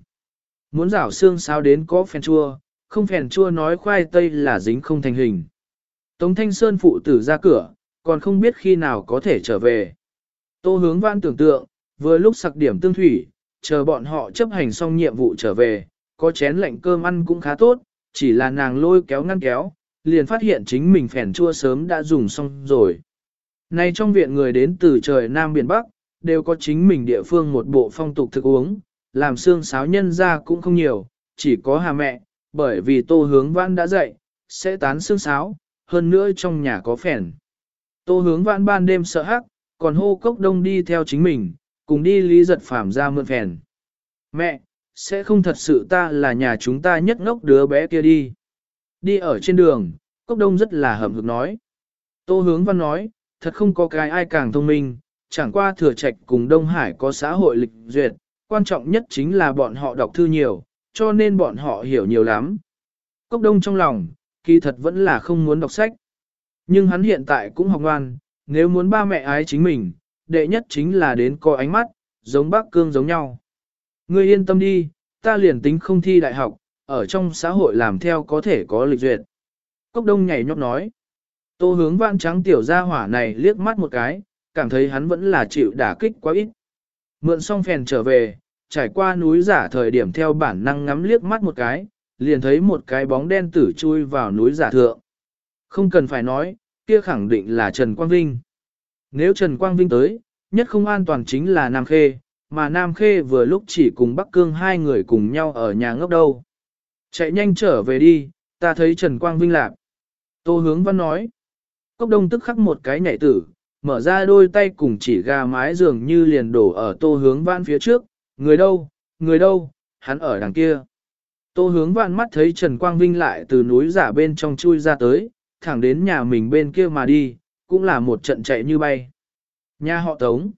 Muốn rảo xương sao đến có phèn chua, không phèn chua nói khoai tây là dính không thành hình. Tống Thanh Sơn phụ tử ra cửa, còn không biết khi nào có thể trở về. Tô hướng văn tưởng tượng, vừa lúc sặc điểm tương thủy, chờ bọn họ chấp hành xong nhiệm vụ trở về, có chén lạnh cơm ăn cũng khá tốt, chỉ là nàng lôi kéo ngăn kéo, liền phát hiện chính mình phèn chua sớm đã dùng xong rồi. Nay trong viện người đến từ trời Nam Biển Bắc, đều có chính mình địa phương một bộ phong tục thực uống, làm xương sáo nhân ra cũng không nhiều, chỉ có hà mẹ, bởi vì tô hướng vãn đã dậy, sẽ tán xương sáo, hơn nữa trong nhà có phèn. Tô hướng vãn ban đêm sợ hắc, còn hô cốc đông đi theo chính mình, cùng đi lý giật phàm ra mượn phèn. Mẹ, sẽ không thật sự ta là nhà chúng ta nhất ngốc đứa bé kia đi. Đi ở trên đường, cốc đông rất là hậm hực nói. Tô hướng văn nói, thật không có cái ai càng thông minh, chẳng qua thừa trạch cùng Đông Hải có xã hội lịch duyệt, quan trọng nhất chính là bọn họ đọc thư nhiều, cho nên bọn họ hiểu nhiều lắm. Cốc đông trong lòng, kỳ thật vẫn là không muốn đọc sách. Nhưng hắn hiện tại cũng học ngoan, nếu muốn ba mẹ ái chính mình, đệ nhất chính là đến có ánh mắt, giống bác cương giống nhau. Ngươi yên tâm đi, ta liền tính không thi đại học, ở trong xã hội làm theo có thể có lịch duyệt. Cốc đông nhảy nhót nói. Tô hướng vạn trắng tiểu gia hỏa này liếc mắt một cái, cảm thấy hắn vẫn là chịu đả kích quá ít. Mượn xong phèn trở về, trải qua núi giả thời điểm theo bản năng ngắm liếc mắt một cái, liền thấy một cái bóng đen tử chui vào núi giả thượng. Không cần phải nói, kia khẳng định là Trần Quang Vinh. Nếu Trần Quang Vinh tới, nhất không an toàn chính là Nam Khê, mà Nam Khê vừa lúc chỉ cùng Bắc Cương hai người cùng nhau ở nhà ngốc đâu. Chạy nhanh trở về đi, ta thấy Trần Quang Vinh lạc. Tô hướng văn nói. Cốc đông tức khắc một cái nhảy tử, mở ra đôi tay cùng chỉ gà mái dường như liền đổ ở tô hướng văn phía trước. Người đâu, người đâu, hắn ở đằng kia. Tô hướng vạn mắt thấy Trần Quang Vinh lại từ núi giả bên trong chui ra tới, thẳng đến nhà mình bên kia mà đi, cũng là một trận chạy như bay. Nhà họ Tống.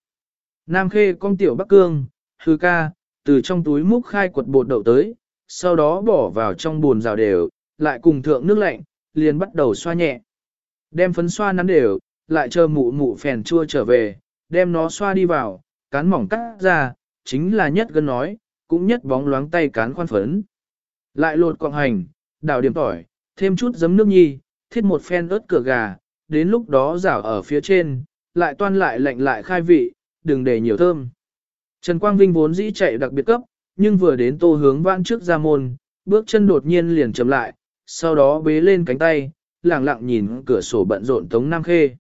Nam Khê con tiểu Bắc Cương, hư ca, từ trong túi múc khai quật bột đậu tới, sau đó bỏ vào trong bồn rào đều, lại cùng thượng nước lạnh, liền bắt đầu xoa nhẹ. Đem phấn xoa nắn đều, lại chờ mụ mụ phèn chua trở về, đem nó xoa đi vào, cán mỏng cắt ra, chính là nhất gân nói, cũng nhất bóng loáng tay cán khoan phấn. Lại lột quạng hành, đào điểm tỏi, thêm chút giấm nước nhi, thiết một phen ớt cửa gà, đến lúc đó rảo ở phía trên, lại toan lại lạnh lại khai vị, đừng để nhiều thơm. Trần Quang Vinh vốn dĩ chạy đặc biệt cấp, nhưng vừa đến tô hướng vãn trước ra môn, bước chân đột nhiên liền chậm lại, sau đó bế lên cánh tay, lặng lặng nhìn cửa sổ bận rộn Tống Nam Khê.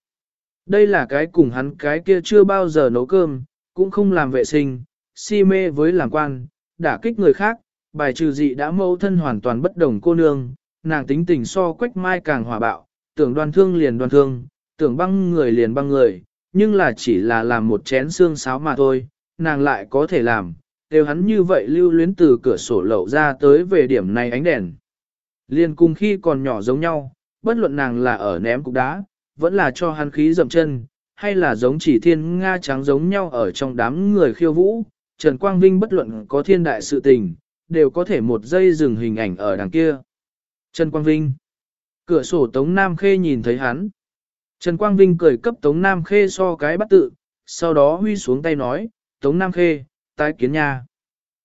Đây là cái cùng hắn cái kia chưa bao giờ nấu cơm, cũng không làm vệ sinh, si mê với làm quan, đả kích người khác, bài trừ dị đã mâu thân hoàn toàn bất đồng cô nương, nàng tính tình so quách mai càng hòa bạo, tưởng đoan thương liền đoan thương, tưởng băng người liền băng người, nhưng là chỉ là làm một chén xương sáo mà thôi, nàng lại có thể làm, đều hắn như vậy lưu luyến từ cửa sổ lậu ra tới về điểm này ánh đèn. Liên cùng khi còn nhỏ giống nhau, bất luận nàng là ở ném cục đá, vẫn là cho hắn khí dậm chân, hay là giống chỉ thiên Nga trắng giống nhau ở trong đám người khiêu vũ, Trần Quang Vinh bất luận có thiên đại sự tình, đều có thể một giây dừng hình ảnh ở đằng kia. Trần Quang Vinh Cửa sổ Tống Nam Khê nhìn thấy hắn. Trần Quang Vinh cười cấp Tống Nam Khê so cái bắt tự, sau đó huy xuống tay nói, Tống Nam Khê, tái kiến nhà.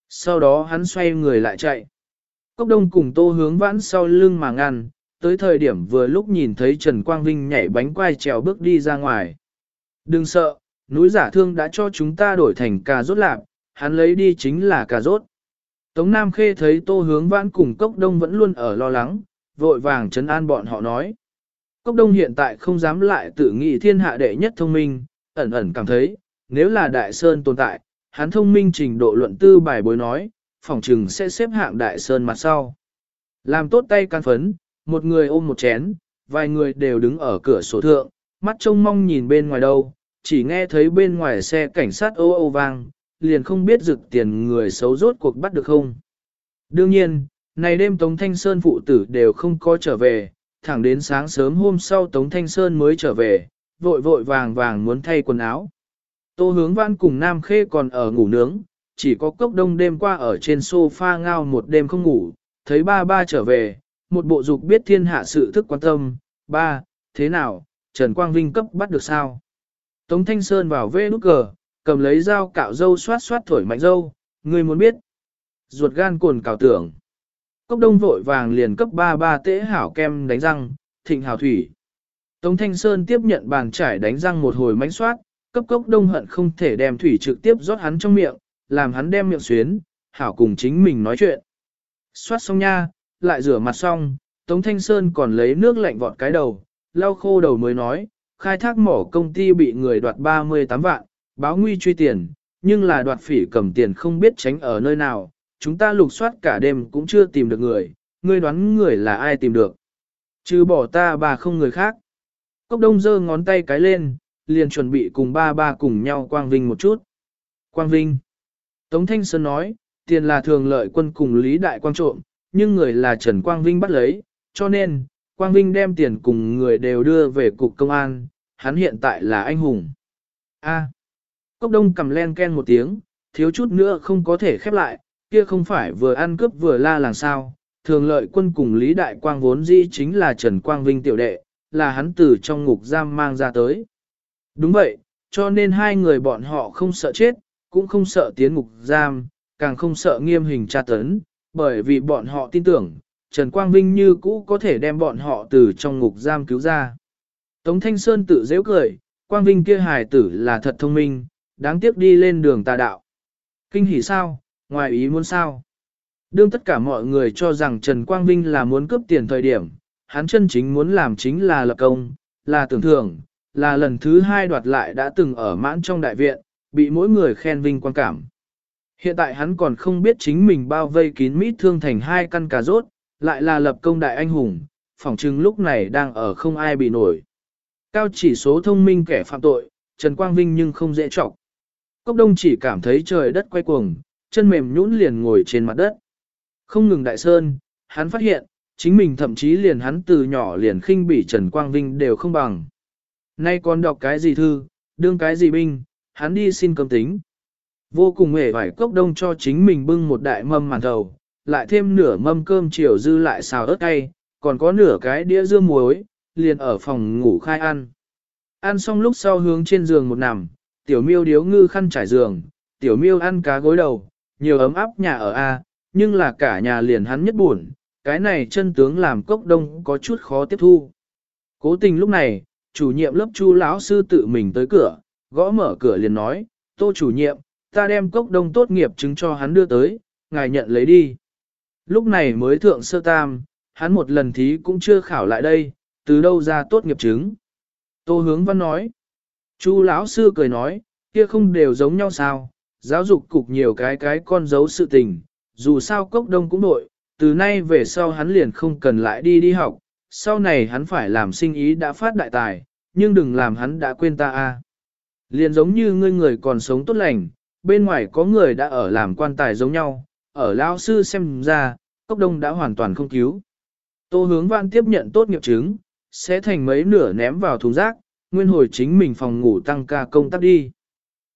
Sau đó hắn xoay người lại chạy. Cốc đông cùng tô hướng vãn sau lưng mà ngăn, tới thời điểm vừa lúc nhìn thấy Trần Quang Vinh nhảy bánh quai trèo bước đi ra ngoài. Đừng sợ, núi giả thương đã cho chúng ta đổi thành cà rốt lạp, hắn lấy đi chính là cà rốt. Tống Nam Khê thấy tô hướng vãn cùng cốc đông vẫn luôn ở lo lắng, vội vàng chấn an bọn họ nói. Cốc đông hiện tại không dám lại tự nghĩ thiên hạ đệ nhất thông minh, ẩn ẩn cảm thấy, nếu là đại sơn tồn tại, hắn thông minh trình độ luận tư bài bối nói, phòng trừng sẽ xếp hạng đại sơn mặt sau. Làm tốt tay can phấn, một người ôm một chén, vài người đều đứng ở cửa sổ thượng, mắt trông mong nhìn bên ngoài đâu, chỉ nghe thấy bên ngoài xe cảnh sát ô ô vang, liền không biết rực tiền người xấu rốt cuộc bắt được không. Đương nhiên, này đêm Tống Thanh Sơn phụ tử đều không có trở về, thẳng đến sáng sớm hôm sau Tống Thanh Sơn mới trở về, vội vội vàng vàng muốn thay quần áo. Tô hướng văn cùng Nam Khê còn ở ngủ nướng, chỉ có cốc đông đêm qua ở trên sofa ngao một đêm không ngủ, thấy ba ba trở về, một bộ dục biết thiên hạ sự thức quan tâm, ba, thế nào, Trần Quang Vinh cấp bắt được sao? Tống Thanh Sơn vào vê nút cờ, cầm lấy dao cạo dâu xoát xoát thổi mạnh dâu, người muốn biết. Ruột gan cồn cào tưởng. Cốc đông vội vàng liền cấp ba ba tễ hảo kem đánh răng, thịnh hảo thủy. Tống Thanh Sơn tiếp nhận bàn trải đánh răng một hồi mánh xoát cấp cốc đông hận không thể đem thủy trực tiếp rót hắn trong miệng, làm hắn đem miệng xuyến, hảo cùng chính mình nói chuyện. Xoát xong nha, lại rửa mặt xong, Tống Thanh Sơn còn lấy nước lạnh vọt cái đầu, lau khô đầu mới nói, khai thác mỏ công ty bị người đoạt 38 vạn, báo nguy truy tiền, nhưng là đoạt phỉ cầm tiền không biết tránh ở nơi nào, chúng ta lục soát cả đêm cũng chưa tìm được người, ngươi đoán người là ai tìm được. Chứ bỏ ta bà không người khác. Cốc đông giơ ngón tay cái lên, liền chuẩn bị cùng ba ba cùng nhau quang vinh một chút. Quang vinh. Tống Thanh Sơn nói, tiền là thường lợi quân cùng Lý Đại Quang trộm, nhưng người là Trần Quang Vinh bắt lấy, cho nên, Quang Vinh đem tiền cùng người đều đưa về cục công an, hắn hiện tại là anh hùng. A. Cốc đông cầm len ken một tiếng, thiếu chút nữa không có thể khép lại, kia không phải vừa ăn cướp vừa la làng sao. Thường lợi quân cùng Lý Đại Quang vốn dĩ chính là Trần Quang Vinh tiểu đệ, là hắn từ trong ngục giam mang ra tới. Đúng vậy, cho nên hai người bọn họ không sợ chết, cũng không sợ tiến ngục giam, càng không sợ nghiêm hình tra tấn, bởi vì bọn họ tin tưởng, Trần Quang Vinh như cũ có thể đem bọn họ từ trong ngục giam cứu ra. Tống Thanh Sơn tự dễ cười, Quang Vinh kia hài tử là thật thông minh, đáng tiếc đi lên đường tà đạo. Kinh hỉ sao, ngoài ý muốn sao. Đương tất cả mọi người cho rằng Trần Quang Vinh là muốn cướp tiền thời điểm, hắn chân chính muốn làm chính là lập công, là tưởng thưởng, là lần thứ hai đoạt lại đã từng ở mãn trong đại viện, bị mỗi người khen vinh quan cảm. Hiện tại hắn còn không biết chính mình bao vây kín mít thương thành hai căn cà rốt, lại là lập công đại anh hùng, phỏng chừng lúc này đang ở không ai bị nổi. Cao chỉ số thông minh kẻ phạm tội, Trần Quang Vinh nhưng không dễ trọng. Cốc đông chỉ cảm thấy trời đất quay cuồng, chân mềm nhũn liền ngồi trên mặt đất. Không ngừng đại sơn, hắn phát hiện, chính mình thậm chí liền hắn từ nhỏ liền khinh bỉ Trần Quang Vinh đều không bằng. Nay còn đọc cái gì thư, đương cái gì binh, hắn đi xin cơm tính. Vô cùng hề vải cốc đông cho chính mình bưng một đại mâm màn thầu, lại thêm nửa mâm cơm chiều dư lại xào ớt cay, còn có nửa cái đĩa dưa muối, liền ở phòng ngủ khai ăn. Ăn xong lúc sau hướng trên giường một nằm, tiểu miêu điếu ngư khăn trải giường, tiểu miêu ăn cá gối đầu, nhiều ấm áp nhà ở A, nhưng là cả nhà liền hắn nhất buồn, cái này chân tướng làm cốc đông có chút khó tiếp thu. Cố tình lúc này, chủ nhiệm lớp chu lão sư tự mình tới cửa, gõ mở cửa liền nói, tô chủ nhiệm, ta đem cốc đông tốt nghiệp chứng cho hắn đưa tới, ngài nhận lấy đi. Lúc này mới thượng sơ tam, hắn một lần thí cũng chưa khảo lại đây, từ đâu ra tốt nghiệp chứng. Tô hướng văn nói, chu lão sư cười nói, kia không đều giống nhau sao, giáo dục cục nhiều cái cái con dấu sự tình, dù sao cốc đông cũng nội, từ nay về sau hắn liền không cần lại đi đi học, sau này hắn phải làm sinh ý đã phát đại tài, nhưng đừng làm hắn đã quên ta a. Liền giống như ngươi người còn sống tốt lành, bên ngoài có người đã ở làm quan tài giống nhau, ở lão sư xem ra, cốc đông đã hoàn toàn không cứu. Tô hướng văn tiếp nhận tốt nghiệp chứng, sẽ thành mấy nửa ném vào thùng rác, nguyên hồi chính mình phòng ngủ tăng ca công tác đi.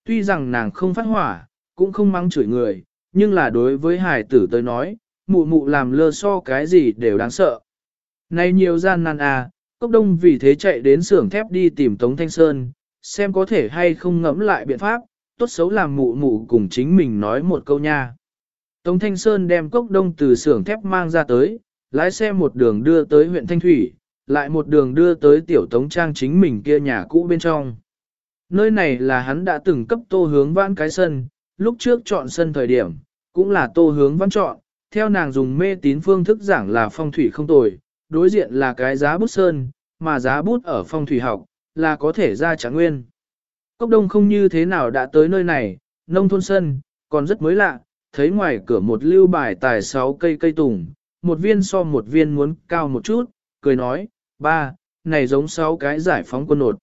Tuy rằng nàng không phát hỏa, cũng không mắng chửi người, nhưng là đối với hải tử tới nói, mụ mụ làm lơ so cái gì đều đáng sợ. Nay nhiều gian nan à, cốc đông vì thế chạy đến xưởng thép đi tìm Tống Thanh Sơn, xem có thể hay không ngẫm lại biện pháp, tốt xấu làm mụ mụ cùng chính mình nói một câu nha. Tống Thanh Sơn đem cốc đông từ xưởng thép mang ra tới, lái xe một đường đưa tới huyện Thanh Thủy, lại một đường đưa tới tiểu tống trang chính mình kia nhà cũ bên trong. Nơi này là hắn đã từng cấp tô hướng vãn cái sân, lúc trước chọn sân thời điểm, cũng là tô hướng vãn chọn, theo nàng dùng mê tín phương thức giảng là phong thủy không tồi, đối diện là cái giá bút sơn, mà giá bút ở phong thủy học, là có thể ra trả nguyên. Cốc đông không như thế nào đã tới nơi này, nông thôn sân, còn rất mới lạ, thấy ngoài cửa một lưu bài tài sáu cây cây tùng, một viên so một viên muốn cao một chút, cười nói, ba, này giống sáu cái giải phóng quân nột.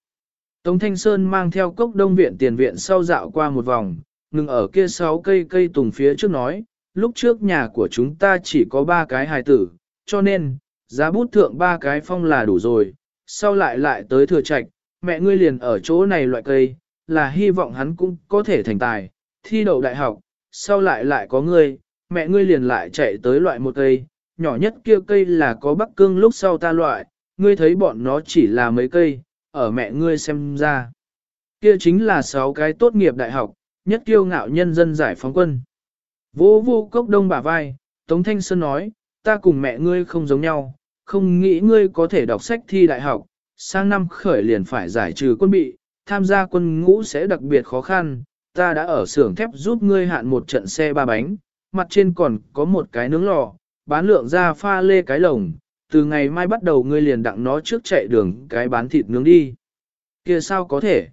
Tống Thanh Sơn mang theo cốc đông viện tiền viện sau dạo qua một vòng, ngừng ở kia sáu cây cây tùng phía trước nói, lúc trước nhà của chúng ta chỉ có ba cái hài tử, cho nên, giá bút thượng ba cái phong là đủ rồi, sau lại lại tới thừa trạch, mẹ ngươi liền ở chỗ này loại cây, là hy vọng hắn cũng có thể thành tài, thi đậu đại học, sau lại lại có ngươi, mẹ ngươi liền lại chạy tới loại một cây, nhỏ nhất kia cây là có bắc cương lúc sau ta loại, ngươi thấy bọn nó chỉ là mấy cây, ở mẹ ngươi xem ra. Kia chính là sáu cái tốt nghiệp đại học, nhất kiêu ngạo nhân dân giải phóng quân. Vô vô cốc đông bả vai, Tống Thanh Sơn nói, ta cùng mẹ ngươi không giống nhau, không nghĩ ngươi có thể đọc sách thi đại học, sang năm khởi liền phải giải trừ quân bị, tham gia quân ngũ sẽ đặc biệt khó khăn, ta đã ở xưởng thép giúp ngươi hạn một trận xe ba bánh, mặt trên còn có một cái nướng lò, bán lượng ra pha lê cái lồng, từ ngày mai bắt đầu ngươi liền đặng nó trước chạy đường cái bán thịt nướng đi. kia sao có thể?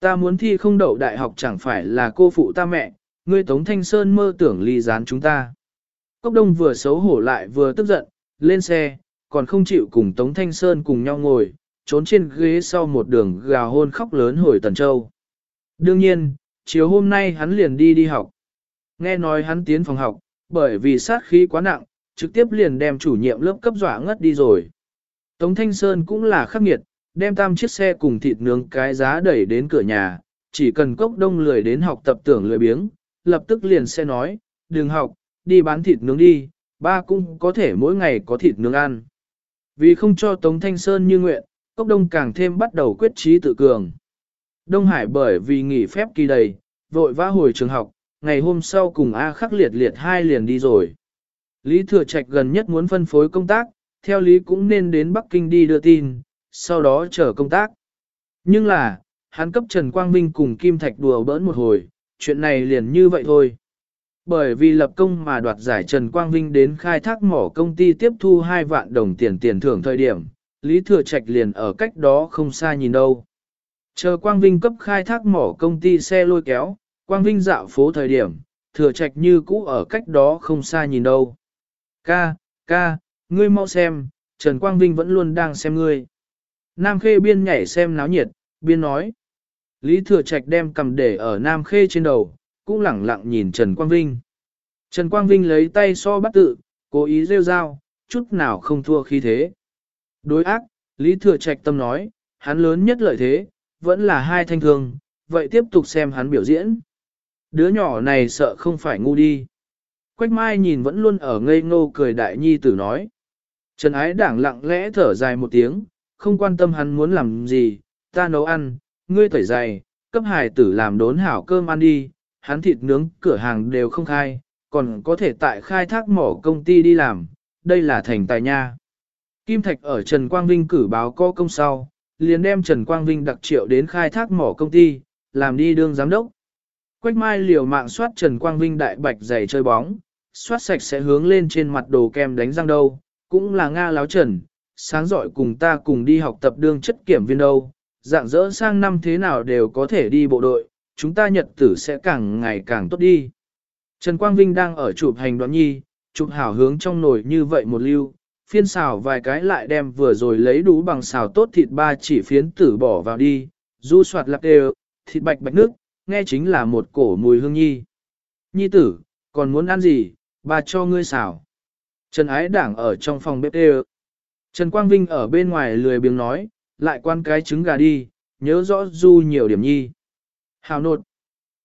Ta muốn thi không đậu đại học chẳng phải là cô phụ ta mẹ, ngươi Tống Thanh Sơn mơ tưởng ly gián chúng ta. Cốc đông vừa xấu hổ lại vừa tức giận, lên xe, còn không chịu cùng Tống Thanh Sơn cùng nhau ngồi, trốn trên ghế sau một đường gào hôn khóc lớn hồi Tần Châu. Đương nhiên, chiều hôm nay hắn liền đi đi học. Nghe nói hắn tiến phòng học, bởi vì sát khí quá nặng, trực tiếp liền đem chủ nhiệm lớp cấp dọa ngất đi rồi. Tống Thanh Sơn cũng là khắc nghiệt, đem tam chiếc xe cùng thịt nướng cái giá đẩy đến cửa nhà, chỉ cần cốc đông lười đến học tập tưởng lười biếng, lập tức liền sẽ nói, đừng học, đi bán thịt nướng đi, ba cũng có thể mỗi ngày có thịt nướng ăn. Vì không cho Tống Thanh Sơn như nguyện, cốc đông càng thêm bắt đầu quyết trí tự cường. Đông Hải bởi vì nghỉ phép kỳ đầy, vội vã hồi trường học, ngày hôm sau cùng A khắc liệt liệt hai liền đi rồi. Lý Thừa Trạch gần nhất muốn phân phối công tác, theo Lý cũng nên đến Bắc Kinh đi đưa tin, sau đó chờ công tác. Nhưng là, hắn cấp Trần Quang Vinh cùng Kim Thạch đùa bỡn một hồi, chuyện này liền như vậy thôi. Bởi vì lập công mà đoạt giải Trần Quang Vinh đến khai thác mỏ công ty tiếp thu 2 vạn đồng tiền tiền thưởng thời điểm, Lý Thừa Trạch liền ở cách đó không xa nhìn đâu. Chờ Quang Vinh cấp khai thác mỏ công ty xe lôi kéo, Quang Vinh dạo phố thời điểm, Thừa Trạch như cũ ở cách đó không xa nhìn đâu. Ca, ca, ngươi mau xem, Trần Quang Vinh vẫn luôn đang xem ngươi. Nam Khê biên nhảy xem náo nhiệt, biên nói. Lý Thừa Trạch đem cầm để ở Nam Khê trên đầu, cũng lẳng lặng nhìn Trần Quang Vinh. Trần Quang Vinh lấy tay so bắt tự, cố ý rêu rao, chút nào không thua khí thế. Đối ác, Lý Thừa Trạch tâm nói, hắn lớn nhất lợi thế, vẫn là hai thanh thương, vậy tiếp tục xem hắn biểu diễn. Đứa nhỏ này sợ không phải ngu đi. Quách Mai nhìn vẫn luôn ở ngây ngô cười đại nhi tử nói. Trần ái đảng lặng lẽ thở dài một tiếng, không quan tâm hắn muốn làm gì, ta nấu ăn, ngươi tẩy giày, cấp hải tử làm đốn hảo cơm ăn đi, hắn thịt nướng cửa hàng đều không khai, còn có thể tại khai thác mỏ công ty đi làm, đây là thành tài nha. Kim Thạch ở Trần Quang Vinh cử báo có công sau, liền đem Trần Quang Vinh đặc triệu đến khai thác mỏ công ty, làm đi đương giám đốc. Quách mai liều mạng soát Trần Quang Vinh đại bạch giày chơi bóng, soát sạch sẽ hướng lên trên mặt đồ kem đánh răng đâu, cũng là Nga láo trần, sáng giỏi cùng ta cùng đi học tập đương chất kiểm viên đâu, dạng dỡ sang năm thế nào đều có thể đi bộ đội, chúng ta nhật tử sẽ càng ngày càng tốt đi. Trần Quang Vinh đang ở chụp hành đoạn nhi, chụp hảo hướng trong nồi như vậy một lưu, phiên xào vài cái lại đem vừa rồi lấy đủ bằng xào tốt thịt ba chỉ phiến tử bỏ vào đi, du soạt lạc đều, thịt bạch bạch nước, nghe chính là một cổ mùi hương nhi. Nhi tử, còn muốn ăn gì, bà cho ngươi xào. Trần Ái Đảng ở trong phòng bếp đê Trần Quang Vinh ở bên ngoài lười biếng nói, lại quan cái trứng gà đi, nhớ rõ du nhiều điểm nhi. Hào nột.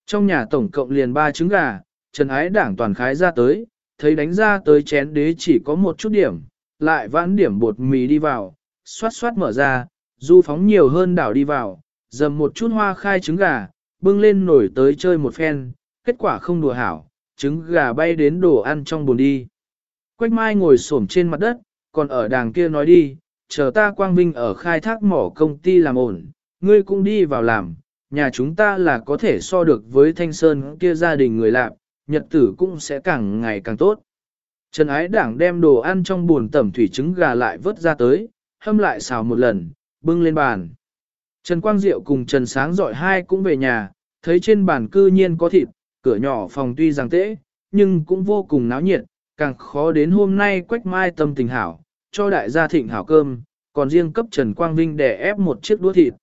Trong nhà tổng cộng liền ba trứng gà, Trần Ái Đảng toàn khái ra tới, thấy đánh ra tới chén đế chỉ có một chút điểm, lại vãn điểm bột mì đi vào, xoát xoát mở ra, du phóng nhiều hơn đảo đi vào, dầm một chút hoa khai trứng gà, bưng lên nổi tới chơi một phen, kết quả không đùa hảo, trứng gà bay đến đồ ăn trong bồn đi. Quách mai ngồi xổm trên mặt đất, còn ở đàng kia nói đi, chờ ta quang vinh ở khai thác mỏ công ty làm ổn, ngươi cũng đi vào làm, nhà chúng ta là có thể so được với thanh sơn kia gia đình người làm, nhật tử cũng sẽ càng ngày càng tốt. Trần ái đảng đem đồ ăn trong buồn tẩm thủy trứng gà lại vớt ra tới, hâm lại xào một lần, bưng lên bàn. Trần Quang Diệu cùng Trần Sáng dọi hai cũng về nhà, thấy trên bàn cư nhiên có thịt, cửa nhỏ phòng tuy rằng tễ, nhưng cũng vô cùng náo nhiệt, càng khó đến hôm nay quách mai tâm tình hảo, cho đại gia thịnh hảo cơm, còn riêng cấp Trần Quang Vinh để ép một chiếc đũa thịt.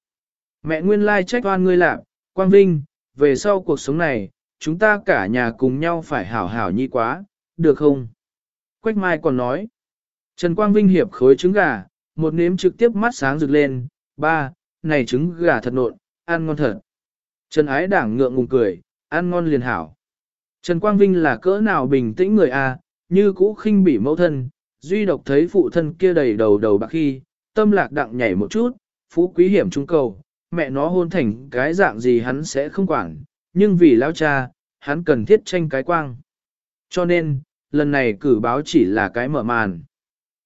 Mẹ nguyên lai trách oan ngươi lạc, Quang Vinh, về sau cuộc sống này, chúng ta cả nhà cùng nhau phải hảo hảo nhi quá, được không? Quách Mai còn nói, Trần Quang Vinh hiệp khối trứng gà, một nếm trực tiếp mắt sáng rực lên, ba, này trứng gà thật nộn, ăn ngon thật. Trần Ái Đảng ngượng ngùng cười, ăn ngon liền hảo. Trần Quang Vinh là cỡ nào bình tĩnh người a, như cũ khinh bỉ mẫu thân, duy độc thấy phụ thân kia đầy đầu đầu bạc khi, tâm lạc đặng nhảy một chút, phú quý hiểm trung cầu, mẹ nó hôn thành cái dạng gì hắn sẽ không quản, nhưng vì lão cha, hắn cần thiết tranh cái quang. Cho nên, lần này cử báo chỉ là cái mở màn.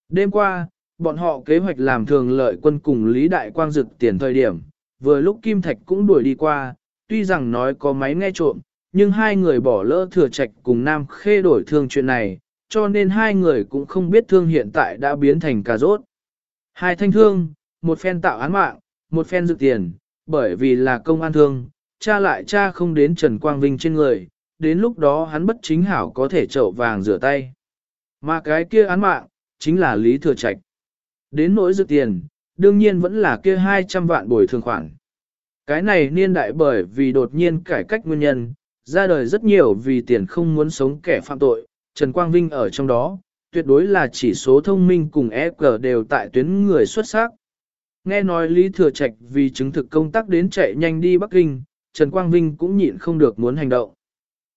Đêm qua, bọn họ kế hoạch làm thường lợi quân cùng Lý Đại Quang rực tiền thời điểm, vừa lúc Kim Thạch cũng đuổi đi qua, tuy rằng nói có máy nghe trộm, nhưng hai người bỏ lỡ thừa trạch cùng Nam Khê đổi thương chuyện này, cho nên hai người cũng không biết thương hiện tại đã biến thành cà rốt. Hai thanh thương, một phen tạo án mạng, một phen dự tiền, bởi vì là công an thương, cha lại cha không đến Trần Quang Vinh trên người, đến lúc đó hắn bất chính hảo có thể trậu vàng rửa tay. Mà cái kia án mạng, chính là Lý Thừa Trạch. Đến nỗi dự tiền, đương nhiên vẫn là kia 200 vạn bồi thường khoản. Cái này niên đại bởi vì đột nhiên cải cách nguyên nhân, ra đời rất nhiều vì tiền không muốn sống kẻ phạm tội, Trần Quang Vinh ở trong đó, tuyệt đối là chỉ số thông minh cùng EQ đều tại tuyến người xuất sắc. Nghe nói Lý Thừa Trạch vì chứng thực công tác đến chạy nhanh đi Bắc Kinh, Trần Quang Vinh cũng nhịn không được muốn hành động.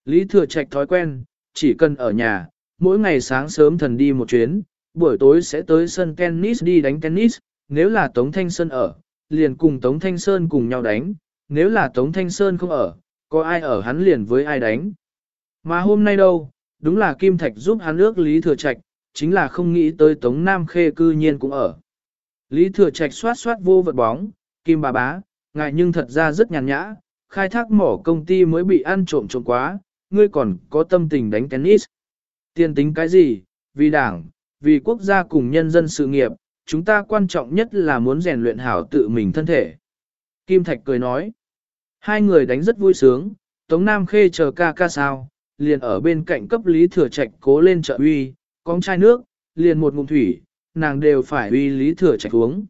Lý Thừa Trạch thói quen, chỉ cần ở nhà, mỗi ngày sáng sớm thần đi một chuyến, buổi tối sẽ tới sân tennis đi đánh tennis, nếu là Tống Thanh Sơn ở, liền cùng Tống Thanh Sơn cùng nhau đánh, nếu là Tống Thanh Sơn không ở, có ai ở hắn liền với ai đánh. Mà hôm nay đâu, đúng là Kim Thạch giúp hắn ước Lý Thừa Trạch, chính là không nghĩ tới Tống Nam Khê cư nhiên cũng ở. Lý Thừa Trạch xoát xoát vô vật bóng, Kim bà bá, ngại nhưng thật ra rất nhàn nhã, khai thác mỏ công ty mới bị ăn trộm trộm quá, ngươi còn có tâm tình đánh tennis. Tiền tính cái gì, vì đảng, vì quốc gia cùng nhân dân sự nghiệp, chúng ta quan trọng nhất là muốn rèn luyện hảo tự mình thân thể. Kim Thạch cười nói, hai người đánh rất vui sướng, Tống Nam Khê chờ ca ca sao, liền ở bên cạnh cấp Lý Thừa Trạch cố lên trợ uy, con chai nước, liền một ngụm thủy, nàng đều phải uy Lý Thừa Trạch uống.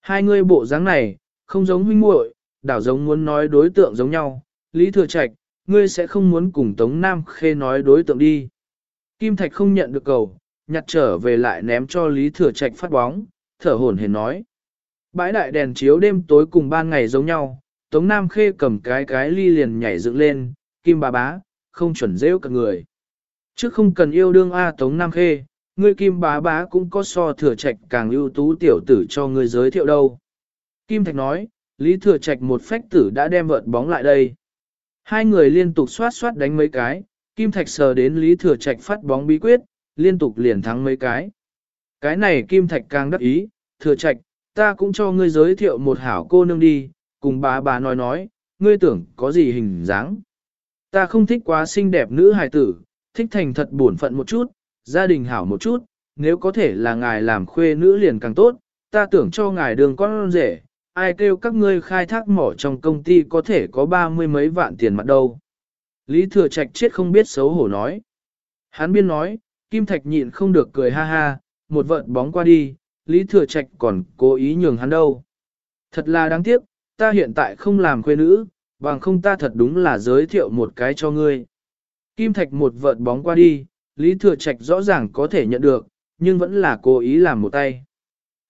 Hai người bộ dáng này, không giống huynh muội, đảo giống muốn nói đối tượng giống nhau, Lý Thừa Trạch, ngươi sẽ không muốn cùng Tống Nam Khê nói đối tượng đi. Kim Thạch không nhận được cầu, nhặt trở về lại ném cho Lý Thừa Trạch phát bóng, thở hổn hển nói. Bãi đại đèn chiếu đêm tối cùng ban ngày giống nhau, Tống Nam Khê cầm cái cái ly liền nhảy dựng lên, Kim bà bá, không chuẩn rêu cả người. Chứ không cần yêu đương A Tống Nam Khê, ngươi Kim bá bá cũng có so thừa trạch càng ưu tú tiểu tử cho ngươi giới thiệu đâu. Kim Thạch nói, Lý Thừa Trạch một phách tử đã đem vợt bóng lại đây. Hai người liên tục xoát xoát đánh mấy cái, Kim Thạch sờ đến Lý Thừa Trạch phát bóng bí quyết, liên tục liền thắng mấy cái. Cái này Kim Thạch càng đắc ý, Thừa Trạch, ta cũng cho ngươi giới thiệu một hảo cô nương đi, cùng bà bà nói nói, ngươi tưởng có gì hình dáng. Ta không thích quá xinh đẹp nữ hài tử, thích thành thật buồn phận một chút, gia đình hảo một chút, nếu có thể là ngài làm khuê nữ liền càng tốt, ta tưởng cho ngài đường con rể, ai kêu các ngươi khai thác mỏ trong công ty có thể có ba mươi mấy vạn tiền mặt đâu. Lý Thừa Trạch chết không biết xấu hổ nói. Hắn biên nói, Kim Thạch nhịn không được cười ha ha, một vận bóng qua đi, Lý Thừa Trạch còn cố ý nhường hắn đâu. Thật là đáng tiếc, ta hiện tại không làm quê nữ, bằng không ta thật đúng là giới thiệu một cái cho ngươi. Kim Thạch một vợt bóng qua đi, Lý Thừa Trạch rõ ràng có thể nhận được, nhưng vẫn là cố ý làm một tay.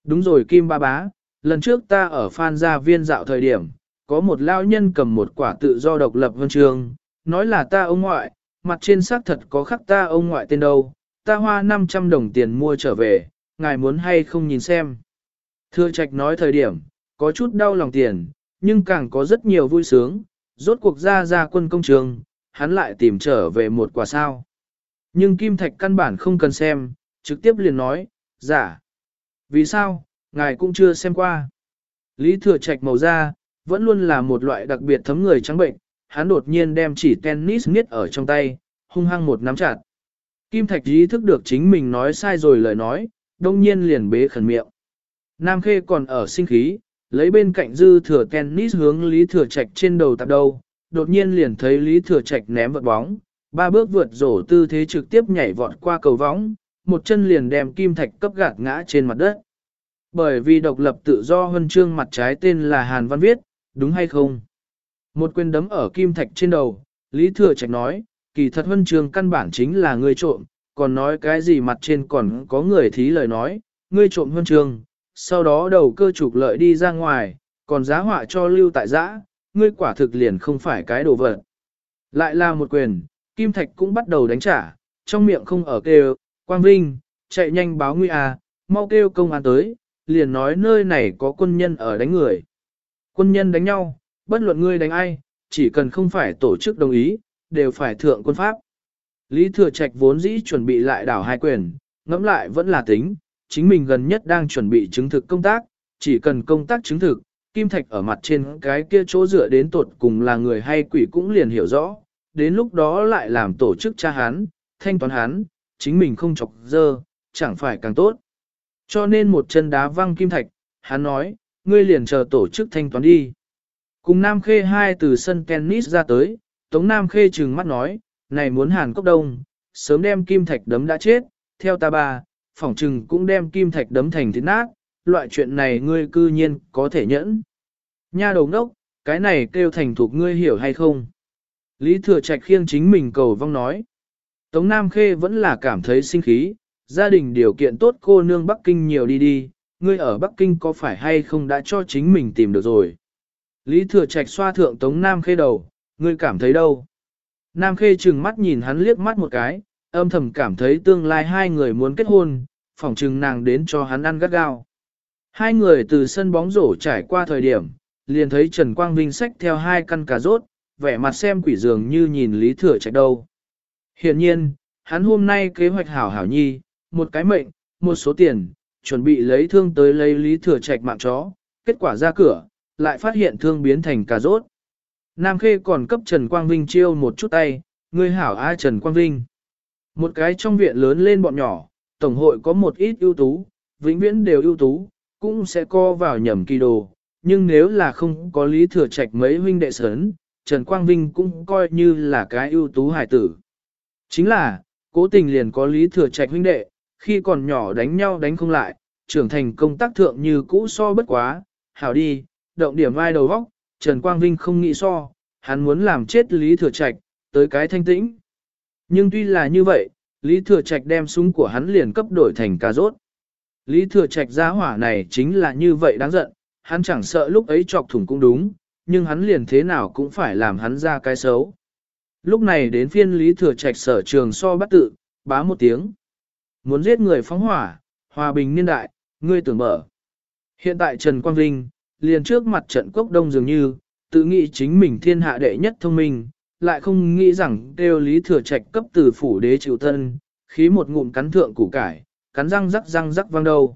Đúng rồi Kim Ba Bá, lần trước ta ở Phan Gia Viên dạo thời điểm, có một lao nhân cầm một quả tự do độc lập vân trường, nói là ta ông ngoại, mặt trên xác thật có khắc ta ông ngoại tên đâu, ta hoa 500 đồng tiền mua trở về, ngài muốn hay không nhìn xem. Thừa Trạch nói thời điểm, có chút đau lòng tiền, nhưng càng có rất nhiều vui sướng, rốt cuộc ra ra quân công trường, hắn lại tìm trở về một quả sao. Nhưng Kim Thạch căn bản không cần xem, trực tiếp liền nói, giả. Vì sao, ngài cũng chưa xem qua. Lý Thừa Trạch màu da, vẫn luôn là một loại đặc biệt thấm người trắng bệnh, hắn đột nhiên đem chỉ tennis niết ở trong tay, hung hăng một nắm chặt. Kim Thạch ý thức được chính mình nói sai rồi lời nói, đông nhiên liền bế khẩn miệng. Nam Khê còn ở sinh khí, lấy bên cạnh dư thừa tennis hướng Lý Thừa Trạch trên đầu tạp đầu, đột nhiên liền thấy Lý Thừa Trạch ném vật bóng, ba bước vượt rổ tư thế trực tiếp nhảy vọt qua cầu võng, một chân liền đem kim thạch cấp gạt ngã trên mặt đất. Bởi vì độc lập tự do huân chương mặt trái tên là Hàn Văn Viết, đúng hay không? Một quyền đấm ở kim thạch trên đầu, Lý Thừa Trạch nói, kỳ thật huân trường căn bản chính là người trộm, còn nói cái gì mặt trên còn có người thí lời nói, ngươi trộm huân trường. sau đó đầu cơ trục lợi đi ra ngoài, còn giá họa cho lưu tại giã, ngươi quả thực liền không phải cái đồ vật. Lại là một quyền, Kim Thạch cũng bắt đầu đánh trả, trong miệng không ở kêu, Quang Vinh, chạy nhanh báo nguy à, mau kêu công an tới, liền nói nơi này có quân nhân ở đánh người. Quân nhân đánh nhau, bất luận ngươi đánh ai, chỉ cần không phải tổ chức đồng ý, đều phải thượng quân pháp. Lý Thừa Trạch vốn dĩ chuẩn bị lại đảo hai quyền, ngẫm lại vẫn là tính, chính mình gần nhất đang chuẩn bị chứng thực công tác, chỉ cần công tác chứng thực, Kim Thạch ở mặt trên cái kia chỗ dựa đến tột cùng là người hay quỷ cũng liền hiểu rõ, đến lúc đó lại làm tổ chức cha hắn, thanh toán hắn, chính mình không chọc dơ, chẳng phải càng tốt. Cho nên một chân đá văng Kim Thạch, hắn nói, ngươi liền chờ tổ chức thanh toán đi. Cùng Nam Khê hai từ sân tennis ra tới, Tống Nam Khê trừng mắt nói, này muốn hàn cốc đông, sớm đem Kim Thạch đấm đã chết, theo ta bà, phỏng trừng cũng đem Kim Thạch đấm thành thịt nát, loại chuyện này ngươi cư nhiên có thể nhẫn. Nha đầu ngốc, cái này kêu thành thuộc ngươi hiểu hay không? Lý Thừa Trạch khiêng chính mình cầu vong nói. Tống Nam Khê vẫn là cảm thấy sinh khí, gia đình điều kiện tốt cô nương Bắc Kinh nhiều đi đi, ngươi ở Bắc Kinh có phải hay không đã cho chính mình tìm được rồi. Lý Thừa Trạch xoa thượng Tống Nam Khê đầu, ngươi cảm thấy đâu? Nam Khê chừng mắt nhìn hắn liếc mắt một cái, âm thầm cảm thấy tương lai hai người muốn kết hôn, phỏng trừng nàng đến cho hắn ăn gắt gao. Hai người từ sân bóng rổ trải qua thời điểm, liền thấy Trần Quang Vinh xách theo hai căn cà rốt, vẻ mặt xem quỷ dường như nhìn Lý Thừa Trạch đâu. Hiện nhiên, hắn hôm nay kế hoạch hảo hảo nhi, một cái mệnh, một số tiền, chuẩn bị lấy thương tới lấy Lý Thừa Trạch mạng chó, kết quả ra cửa, lại phát hiện thương biến thành cà rốt. Nam Khê còn cấp Trần Quang Vinh chiêu một chút tay, người hảo ai Trần Quang Vinh. Một cái trong viện lớn lên bọn nhỏ, Tổng hội có một ít ưu tú, vĩnh viễn đều ưu tú, cũng sẽ co vào nhầm kỳ đồ, nhưng nếu là không có lý thừa trạch mấy huynh đệ sớn, Trần Quang Vinh cũng coi như là cái ưu tú hải tử. Chính là, cố tình liền có lý thừa trạch huynh đệ, khi còn nhỏ đánh nhau đánh không lại, trưởng thành công tác thượng như cũ so bất quá, hảo đi, động điểm ai đầu vóc, Trần Quang Vinh không nghĩ so, hắn muốn làm chết lý thừa trạch, tới cái thanh tĩnh. Nhưng tuy là như vậy, Lý Thừa Trạch đem súng của hắn liền cấp đổi thành cà rốt. Lý Thừa Trạch giá hỏa này chính là như vậy đáng giận, hắn chẳng sợ lúc ấy chọc thủng cũng đúng, nhưng hắn liền thế nào cũng phải làm hắn ra cái xấu. Lúc này đến phiên Lý Thừa Trạch sở trường so bắt tự, bá một tiếng. Muốn giết người phóng hỏa, hòa bình niên đại, ngươi tưởng mở. Hiện tại Trần Quang Vinh, liền trước mặt trận quốc đông dường như, tự nghĩ chính mình thiên hạ đệ nhất thông minh, lại không nghĩ rằng đều Lý Thừa Trạch cấp từ phủ đế chịu thân, khí một ngụm cắn thượng củ cải, cắn răng rắc răng rắc vang đầu.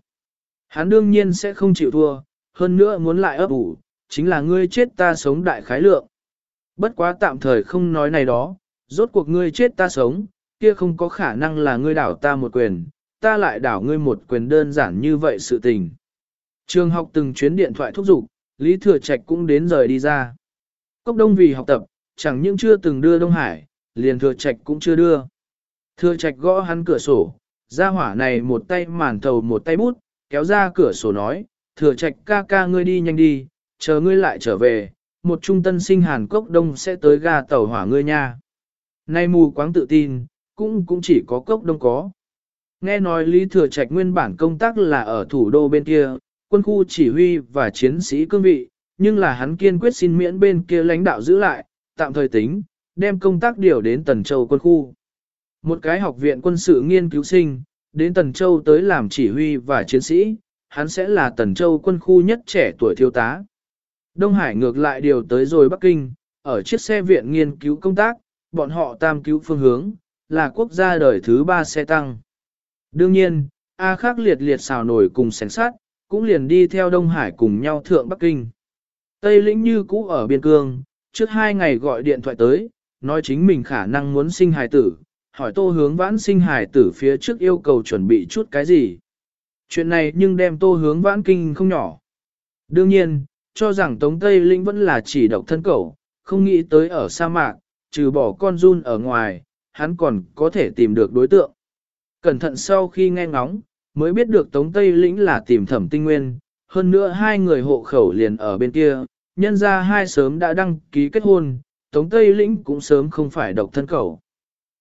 Hắn đương nhiên sẽ không chịu thua, hơn nữa muốn lại ấp ủ, chính là ngươi chết ta sống đại khái lượng. Bất quá tạm thời không nói này đó, rốt cuộc ngươi chết ta sống, kia không có khả năng là ngươi đảo ta một quyền, ta lại đảo ngươi một quyền đơn giản như vậy sự tình. Trường học từng chuyến điện thoại thúc giục, Lý Thừa Trạch cũng đến rời đi ra. Cốc Đông vì học tập, chẳng những chưa từng đưa Đông Hải, liền Thừa Trạch cũng chưa đưa. Thừa Trạch gõ hắn cửa sổ, ra hỏa này một tay màn thầu một tay bút, kéo ra cửa sổ nói, thừa trạch ca ca ngươi đi nhanh đi, chờ ngươi lại trở về, một trung tân sinh Hàn Quốc Đông sẽ tới ga tàu hỏa ngươi nha. Nay mù quáng tự tin, cũng cũng chỉ có cốc đông có. Nghe nói Lý Thừa Trạch nguyên bản công tác là ở thủ đô bên kia, quân khu chỉ huy và chiến sĩ cương vị, nhưng là hắn kiên quyết xin miễn bên kia lãnh đạo giữ lại, tạm thời tính, đem công tác điều đến Tần Châu quân khu. Một cái học viện quân sự nghiên cứu sinh, đến Tần Châu tới làm chỉ huy và chiến sĩ, hắn sẽ là Tần Châu quân khu nhất trẻ tuổi thiếu tá. Đông Hải ngược lại điều tới rồi Bắc Kinh, ở chiếc xe viện nghiên cứu công tác, bọn họ tam cứu phương hướng, là quốc gia đời thứ ba xe tăng. Đương nhiên, A khác liệt liệt xào nổi cùng sánh sát, cũng liền đi theo Đông Hải cùng nhau thượng Bắc Kinh. Tây lĩnh như cũ ở biên cương, trước hai ngày gọi điện thoại tới, nói chính mình khả năng muốn sinh hài tử, hỏi tô hướng vãn sinh hài tử phía trước yêu cầu chuẩn bị chút cái gì. Chuyện này nhưng đem tô hướng vãn kinh không nhỏ. Đương nhiên, cho rằng Tống Tây Linh vẫn là chỉ độc thân cẩu, không nghĩ tới ở sa mạc, trừ bỏ con run ở ngoài, hắn còn có thể tìm được đối tượng. Cẩn thận sau khi nghe ngóng, mới biết được Tống Tây Lĩnh là tìm thẩm tinh nguyên, hơn nữa hai người hộ khẩu liền ở bên kia, nhân ra hai sớm đã đăng ký kết hôn, Tống Tây Lĩnh cũng sớm không phải độc thân cầu.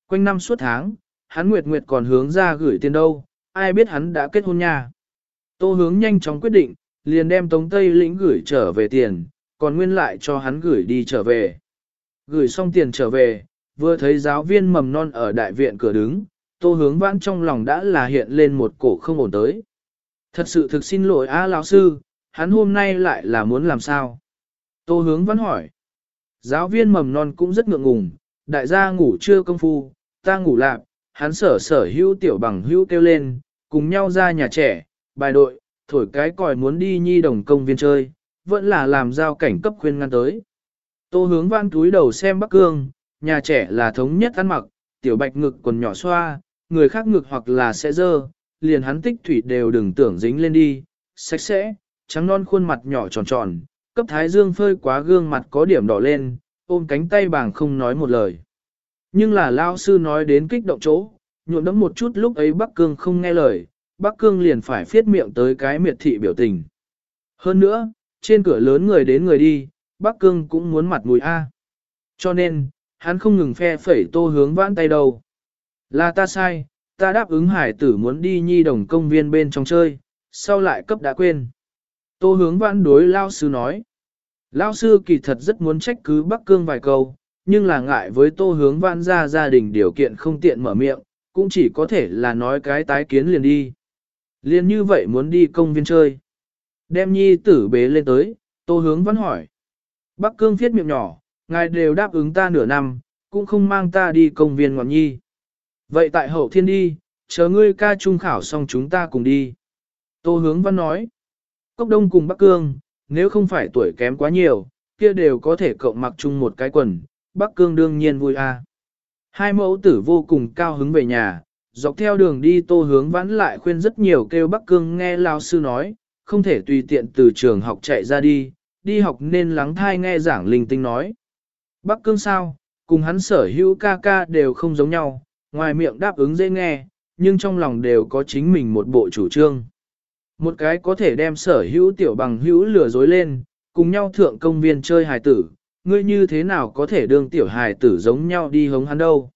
Quanh năm suốt tháng, hắn Nguyệt Nguyệt còn hướng ra gửi tiền đâu, ai biết hắn đã kết hôn nha. Tô hướng nhanh chóng quyết định, liền đem Tống Tây Lĩnh gửi trở về tiền, còn nguyên lại cho hắn gửi đi trở về. Gửi xong tiền trở về, vừa thấy giáo viên mầm non ở đại viện cửa đứng, tô hướng vãn trong lòng đã là hiện lên một cổ không ổn tới. Thật sự thực xin lỗi a lão sư, hắn hôm nay lại là muốn làm sao? Tô hướng vãn hỏi. Giáo viên mầm non cũng rất ngượng ngùng, đại gia ngủ chưa công phu, ta ngủ lạp, hắn sở sở hữu tiểu bằng hữu kêu lên, cùng nhau ra nhà trẻ, bài đội, thổi cái còi muốn đi nhi đồng công viên chơi, vẫn là làm giao cảnh cấp khuyên ngăn tới. Tô hướng văn túi đầu xem Bắc Cương, nhà trẻ là thống nhất ăn mặc, tiểu bạch ngực quần nhỏ xoa, người khác ngực hoặc là sẽ dơ, liền hắn tích thủy đều đừng tưởng dính lên đi, sạch sẽ, trắng non khuôn mặt nhỏ tròn tròn, cấp thái dương phơi quá gương mặt có điểm đỏ lên, ôm cánh tay bàng không nói một lời. Nhưng là lao sư nói đến kích động chỗ, nhuộm đẫm một chút lúc ấy Bắc Cương không nghe lời, Bắc Cương liền phải phiết miệng tới cái miệt thị biểu tình. Hơn nữa, trên cửa lớn người đến người đi, Bắc Cương cũng muốn mặt mũi A. Cho nên, hắn không ngừng phe phẩy tô hướng vãn tay đầu. Là ta sai, ta đáp ứng hải tử muốn đi nhi đồng công viên bên trong chơi, sau lại cấp đã quên. Tô hướng vãn đối lao sư nói. Lao sư kỳ thật rất muốn trách cứ Bắc Cương vài câu, nhưng là ngại với tô hướng vãn ra gia đình điều kiện không tiện mở miệng, cũng chỉ có thể là nói cái tái kiến liền đi. Liền như vậy muốn đi công viên chơi. Đem nhi tử bế lên tới, tô hướng vãn hỏi. Bắc Cương viết miệng nhỏ, ngài đều đáp ứng ta nửa năm, cũng không mang ta đi công viên ngọn nhi. Vậy tại hậu thiên đi, chờ ngươi ca trung khảo xong chúng ta cùng đi. Tô hướng văn nói. Cốc đông cùng Bắc Cương, nếu không phải tuổi kém quá nhiều, kia đều có thể cộng mặc chung một cái quần, Bắc Cương đương nhiên vui a. Hai mẫu tử vô cùng cao hứng về nhà, dọc theo đường đi tô hướng vãn lại khuyên rất nhiều kêu Bắc Cương nghe lao sư nói, không thể tùy tiện từ trường học chạy ra đi, đi học nên lắng thai nghe giảng linh tinh nói. Bắc Cương sao, cùng hắn sở hữu ca ca đều không giống nhau, ngoài miệng đáp ứng dễ nghe, nhưng trong lòng đều có chính mình một bộ chủ trương. Một cái có thể đem sở hữu tiểu bằng hữu lừa dối lên, cùng nhau thượng công viên chơi hài tử, ngươi như thế nào có thể đương tiểu hài tử giống nhau đi hống hắn đâu.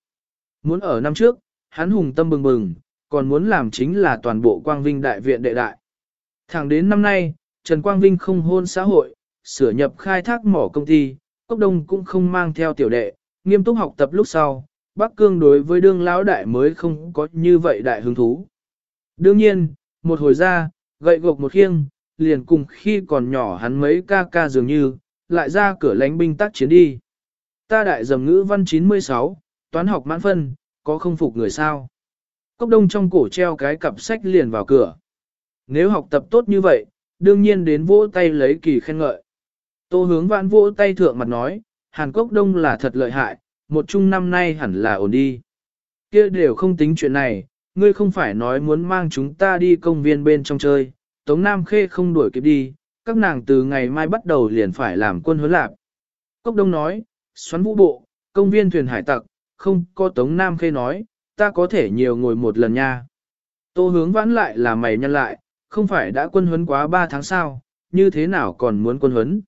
Muốn ở năm trước, hắn hùng tâm bừng bừng, còn muốn làm chính là toàn bộ quang vinh đại viện đệ đại. Thẳng đến năm nay, Trần Quang Vinh không hôn xã hội, sửa nhập khai thác mỏ công ty, Cốc Đông cũng không mang theo tiểu đệ, nghiêm túc học tập lúc sau, Bắc Cương đối với đương lão đại mới không có như vậy đại hứng thú. Đương nhiên, một hồi ra, gậy gộc một khiêng, liền cùng khi còn nhỏ hắn mấy ca ca dường như, lại ra cửa lánh binh tác chiến đi. Ta đại dầm ngữ văn 96, toán học mãn phân, có không phục người sao. Cốc đông trong cổ treo cái cặp sách liền vào cửa. Nếu học tập tốt như vậy, đương nhiên đến vỗ tay lấy kỳ khen ngợi. Tô hướng vãn vỗ tay thượng mặt nói, Hàn Cốc Đông là thật lợi hại, một chung năm nay hẳn là ổn đi. kia đều không tính chuyện này, ngươi không phải nói muốn mang chúng ta đi công viên bên trong chơi, Tống Nam Khê không đuổi kịp đi, các nàng từ ngày mai bắt đầu liền phải làm quân huấn lạc. Cốc Đông nói, xoắn vũ bộ, công viên thuyền hải tặc, không có Tống Nam Khê nói, ta có thể nhiều ngồi một lần nha. Tô hướng vãn lại là mày nhân lại, không phải đã quân huấn quá 3 tháng sao, như thế nào còn muốn quân huấn.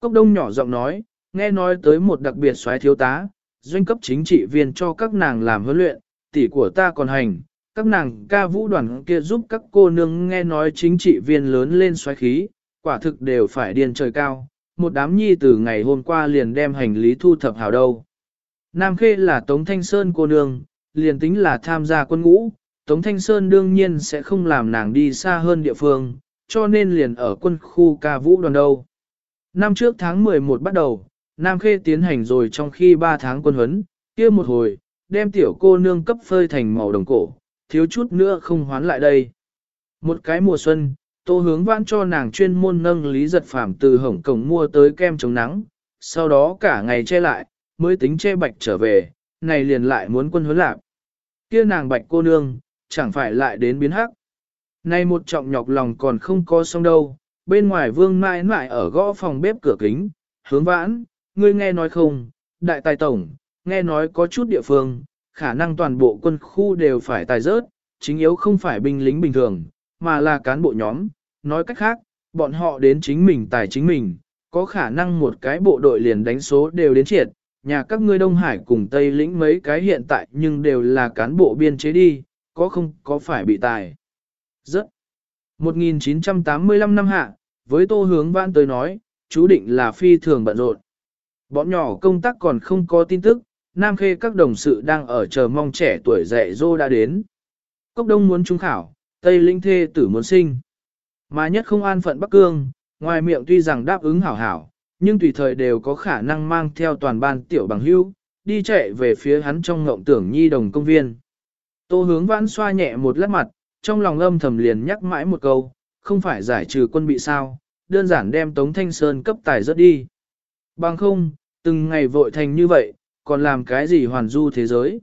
Cốc đông nhỏ giọng nói, nghe nói tới một đặc biệt soái thiếu tá, doanh cấp chính trị viên cho các nàng làm huấn luyện, tỷ của ta còn hành, các nàng ca vũ đoàn kia giúp các cô nương nghe nói chính trị viên lớn lên xoáy khí, quả thực đều phải điên trời cao, một đám nhi từ ngày hôm qua liền đem hành lý thu thập hào đâu. Nam Khê là Tống Thanh Sơn cô nương, liền tính là tham gia quân ngũ, Tống Thanh Sơn đương nhiên sẽ không làm nàng đi xa hơn địa phương, cho nên liền ở quân khu ca vũ đoàn đâu. Năm trước tháng 11 bắt đầu, Nam Khê tiến hành rồi trong khi 3 tháng quân huấn, kia một hồi, đem tiểu cô nương cấp phơi thành màu đồng cổ, thiếu chút nữa không hoán lại đây. Một cái mùa xuân, tô hướng vãn cho nàng chuyên môn nâng lý giật phạm từ Hồng Cổng mua tới kem chống nắng, sau đó cả ngày che lại, mới tính che bạch trở về, này liền lại muốn quân huấn lạc. Kia nàng bạch cô nương, chẳng phải lại đến biến hắc. Này một trọng nhọc lòng còn không có xong đâu, bên ngoài vương mãi mãi ở gõ phòng bếp cửa kính, hướng vãn, ngươi nghe nói không, đại tài tổng, nghe nói có chút địa phương, khả năng toàn bộ quân khu đều phải tài rớt, chính yếu không phải binh lính bình thường, mà là cán bộ nhóm, nói cách khác, bọn họ đến chính mình tài chính mình, có khả năng một cái bộ đội liền đánh số đều đến triệt, nhà các ngươi Đông Hải cùng Tây lĩnh mấy cái hiện tại nhưng đều là cán bộ biên chế đi, có không có phải bị tài. Rất. 1985 năm hạ, với tô hướng vãn tới nói, chú định là phi thường bận rộn. Bọn nhỏ công tác còn không có tin tức, Nam Khê các đồng sự đang ở chờ mong trẻ tuổi dạy dô đã đến. Cốc Đông muốn trung khảo, Tây Linh Thê tử muốn sinh. Mà nhất không an phận Bắc Cương, ngoài miệng tuy rằng đáp ứng hảo hảo, nhưng tùy thời đều có khả năng mang theo toàn ban tiểu bằng hưu, đi chạy về phía hắn trong ngộng tưởng nhi đồng công viên. Tô hướng vãn xoa nhẹ một lát mặt, trong lòng âm thầm liền nhắc mãi một câu, không phải giải trừ quân bị sao, đơn giản đem Tống Thanh Sơn cấp tài rất đi. Bằng không, từng ngày vội thành như vậy, còn làm cái gì hoàn du thế giới.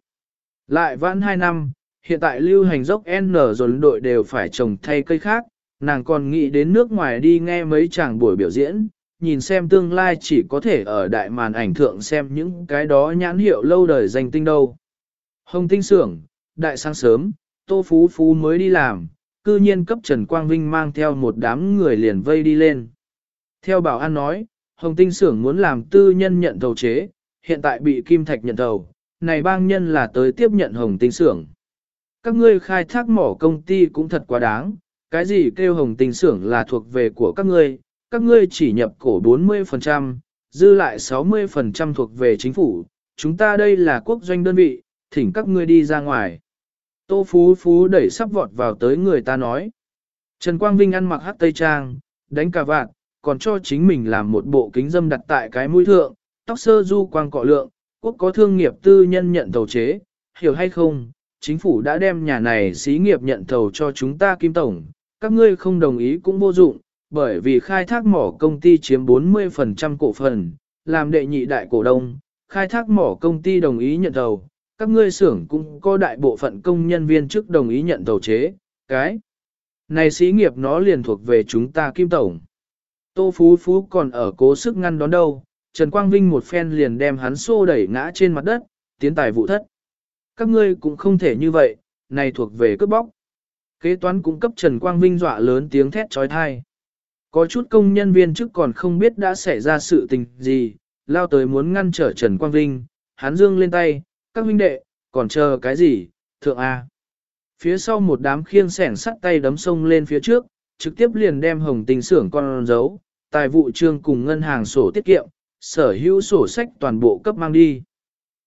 Lại vãn 2 năm, hiện tại lưu hành dốc N rồi đội đều phải trồng thay cây khác, nàng còn nghĩ đến nước ngoài đi nghe mấy chàng buổi biểu diễn, nhìn xem tương lai chỉ có thể ở đại màn ảnh thượng xem những cái đó nhãn hiệu lâu đời danh tinh đâu. Hồng tinh Sưởng, đại sáng sớm, Tô Phú Phú mới đi làm, cư nhiên cấp Trần Quang Vinh mang theo một đám người liền vây đi lên. Theo bảo an nói, Hồng tinh xưởng muốn làm tư nhân nhận thầu chế, hiện tại bị Kim Thạch nhận thầu, này bang nhân là tới tiếp nhận Hồng tinh xưởng. Các ngươi khai thác mỏ công ty cũng thật quá đáng, cái gì kêu Hồng tinh xưởng là thuộc về của các ngươi, các ngươi chỉ nhập cổ 40%, dư lại 60% thuộc về chính phủ, chúng ta đây là quốc doanh đơn vị, thỉnh các ngươi đi ra ngoài. Tô Phú Phú đẩy sắp vọt vào tới người ta nói. Trần Quang Vinh ăn mặc hát tây trang, đánh cà vạt, còn cho chính mình làm một bộ kính dâm đặt tại cái mũi thượng, tóc sơ du quang cọ lượng, quốc có thương nghiệp tư nhân nhận thầu chế, hiểu hay không, chính phủ đã đem nhà này xí nghiệp nhận thầu cho chúng ta kim tổng, các ngươi không đồng ý cũng vô dụng, bởi vì khai thác mỏ công ty chiếm 40% cổ phần, làm đệ nhị đại cổ đông, khai thác mỏ công ty đồng ý nhận thầu, các ngươi xưởng cũng có đại bộ phận công nhân viên chức đồng ý nhận thầu chế, cái này xí nghiệp nó liền thuộc về chúng ta kim tổng. Tô Phú Phú còn ở cố sức ngăn đón đâu, Trần Quang Vinh một phen liền đem hắn xô đẩy ngã trên mặt đất, tiến tài vụ thất. Các ngươi cũng không thể như vậy, này thuộc về cướp bóc. Kế toán cũng cấp Trần Quang Vinh dọa lớn tiếng thét trói thai. Có chút công nhân viên trước còn không biết đã xảy ra sự tình gì, lao tới muốn ngăn trở Trần Quang Vinh, hắn dương lên tay, các huynh đệ, còn chờ cái gì, thượng A. Phía sau một đám khiêng sẻng sắt tay đấm sông lên phía trước, trực tiếp liền đem hồng tinh xưởng con dấu, tài vụ trương cùng ngân hàng sổ tiết kiệm, sở hữu sổ sách toàn bộ cấp mang đi.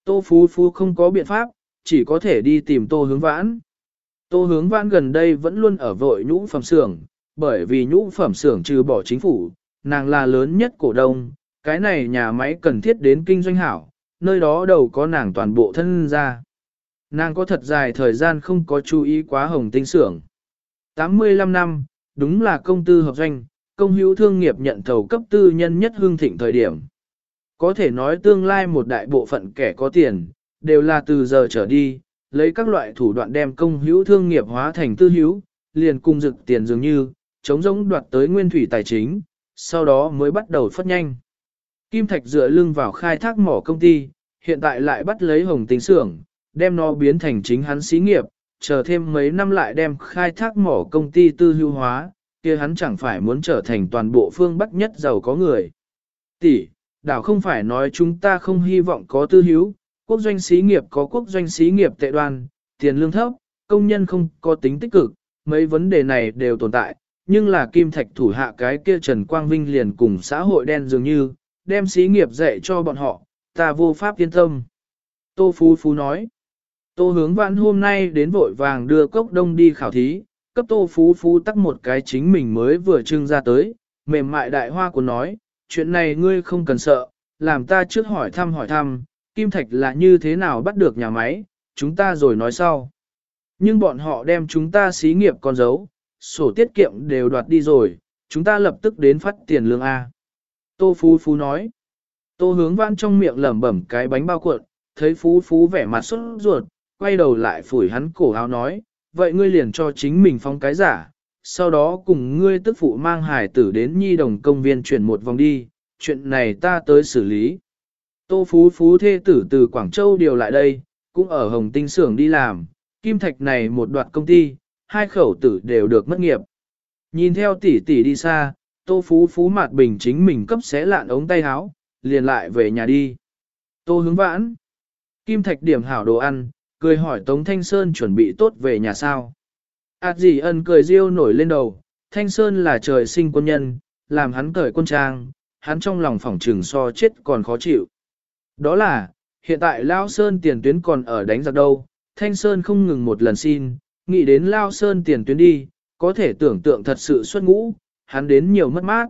Tô Phú Phú không có biện pháp, chỉ có thể đi tìm Tô Hướng Vãn. Tô Hướng Vãn gần đây vẫn luôn ở vội nhũ phẩm xưởng, bởi vì nhũ phẩm xưởng trừ bỏ chính phủ, nàng là lớn nhất cổ đông, cái này nhà máy cần thiết đến kinh doanh hảo, nơi đó đầu có nàng toàn bộ thân ra. Nàng có thật dài thời gian không có chú ý quá hồng tinh xưởng. 85 năm, đúng là công tư hợp doanh, công hữu thương nghiệp nhận thầu cấp tư nhân nhất hương thịnh thời điểm. Có thể nói tương lai một đại bộ phận kẻ có tiền, đều là từ giờ trở đi, lấy các loại thủ đoạn đem công hữu thương nghiệp hóa thành tư hữu, liền cung dực tiền dường như, chống giống đoạt tới nguyên thủy tài chính, sau đó mới bắt đầu phát nhanh. Kim Thạch dựa lưng vào khai thác mỏ công ty, hiện tại lại bắt lấy hồng tính xưởng, đem nó biến thành chính hắn xí nghiệp, chờ thêm mấy năm lại đem khai thác mỏ công ty tư hữu hóa, kia hắn chẳng phải muốn trở thành toàn bộ phương Bắc nhất giàu có người. Tỷ, đảo không phải nói chúng ta không hy vọng có tư hữu, quốc doanh xí nghiệp có quốc doanh xí nghiệp tệ đoan, tiền lương thấp, công nhân không có tính tích cực, mấy vấn đề này đều tồn tại, nhưng là kim thạch thủ hạ cái kia Trần Quang Vinh liền cùng xã hội đen dường như, đem xí nghiệp dạy cho bọn họ, ta vô pháp yên tâm. Tô Phú Phú nói, Tô hướng vãn hôm nay đến vội vàng đưa cốc đông đi khảo thí, cấp Tô Phú Phú tắc một cái chính mình mới vừa trưng ra tới, mềm mại đại hoa của nói, chuyện này ngươi không cần sợ, làm ta trước hỏi thăm hỏi thăm, Kim Thạch là như thế nào bắt được nhà máy, chúng ta rồi nói sau. Nhưng bọn họ đem chúng ta xí nghiệp con dấu, sổ tiết kiệm đều đoạt đi rồi, chúng ta lập tức đến phát tiền lương A. Tô Phú Phú nói. Tô hướng Vãn trong miệng lẩm bẩm cái bánh bao cuộn, thấy Phú Phú vẻ mặt sốt ruột, quay đầu lại phủi hắn cổ áo nói, vậy ngươi liền cho chính mình phong cái giả, sau đó cùng ngươi tức phụ mang hải tử đến nhi đồng công viên chuyển một vòng đi, chuyện này ta tới xử lý. Tô Phú Phú thê tử từ Quảng Châu điều lại đây, cũng ở Hồng Tinh xưởng đi làm, kim thạch này một đoạt công ty, hai khẩu tử đều được mất nghiệp. Nhìn theo tỷ tỷ đi xa, Tô Phú Phú mặt bình chính mình cấp xé lạn ống tay áo, liền lại về nhà đi. Tô hướng vãn. Kim thạch điểm hảo đồ ăn, cười hỏi Tống Thanh Sơn chuẩn bị tốt về nhà sao. Ảt gì ân cười riêu nổi lên đầu, Thanh Sơn là trời sinh quân nhân, làm hắn cởi quân trang, hắn trong lòng phỏng trừng so chết còn khó chịu. Đó là, hiện tại Lao Sơn tiền tuyến còn ở đánh giặc đâu, Thanh Sơn không ngừng một lần xin, nghĩ đến Lao Sơn tiền tuyến đi, có thể tưởng tượng thật sự xuất ngũ, hắn đến nhiều mất mát.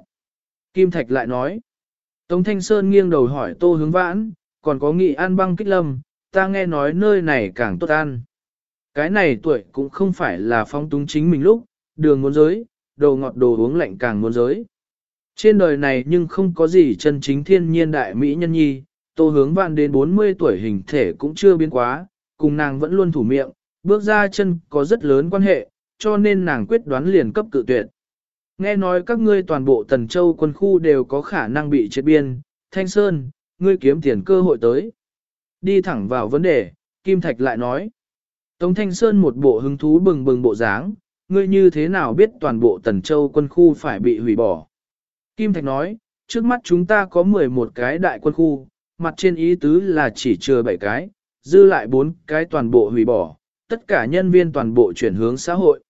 Kim Thạch lại nói, Tống Thanh Sơn nghiêng đầu hỏi Tô Hướng Vãn, còn có nghị an băng kích lâm, ta nghe nói nơi này càng tốt ăn. Cái này tuổi cũng không phải là phong túng chính mình lúc, đường muốn giới, đồ ngọt đồ uống lạnh càng muốn giới. Trên đời này nhưng không có gì chân chính thiên nhiên đại mỹ nhân nhi, tô hướng vạn đến 40 tuổi hình thể cũng chưa biến quá, cùng nàng vẫn luôn thủ miệng, bước ra chân có rất lớn quan hệ, cho nên nàng quyết đoán liền cấp cự tuyệt. Nghe nói các ngươi toàn bộ tần châu quân khu đều có khả năng bị chết biên, thanh sơn, ngươi kiếm tiền cơ hội tới. Đi thẳng vào vấn đề, Kim Thạch lại nói. Tống Thanh Sơn một bộ hứng thú bừng bừng bộ dáng, ngươi như thế nào biết toàn bộ tần châu quân khu phải bị hủy bỏ. Kim Thạch nói, trước mắt chúng ta có 11 cái đại quân khu, mặt trên ý tứ là chỉ chừa 7 cái, dư lại 4 cái toàn bộ hủy bỏ, tất cả nhân viên toàn bộ chuyển hướng xã hội.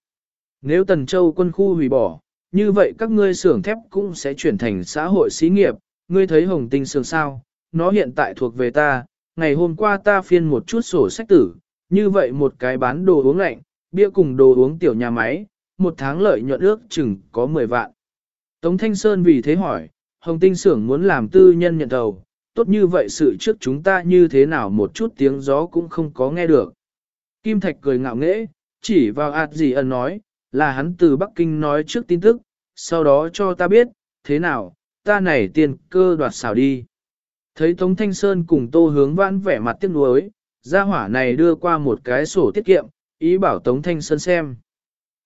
Nếu Tần Châu quân khu hủy bỏ, như vậy các ngươi xưởng thép cũng sẽ chuyển thành xã hội xí nghiệp, ngươi thấy hồng tinh xưởng sao, nó hiện tại thuộc về ta, ngày hôm qua ta phiên một chút sổ sách tử, như vậy một cái bán đồ uống lạnh, bia cùng đồ uống tiểu nhà máy, một tháng lợi nhuận ước chừng có 10 vạn. Tống Thanh Sơn vì thế hỏi, Hồng Tinh Sưởng muốn làm tư nhân nhận đầu, tốt như vậy sự trước chúng ta như thế nào một chút tiếng gió cũng không có nghe được. Kim Thạch cười ngạo nghễ, chỉ vào ạt gì ẩn nói, là hắn từ Bắc Kinh nói trước tin tức, sau đó cho ta biết, thế nào, ta này tiền cơ đoạt xảo đi. Thấy Tống Thanh Sơn cùng Tô Hướng Vãn vẻ mặt tiếc nuối, gia hỏa này đưa qua một cái sổ tiết kiệm, ý bảo Tống Thanh Sơn xem.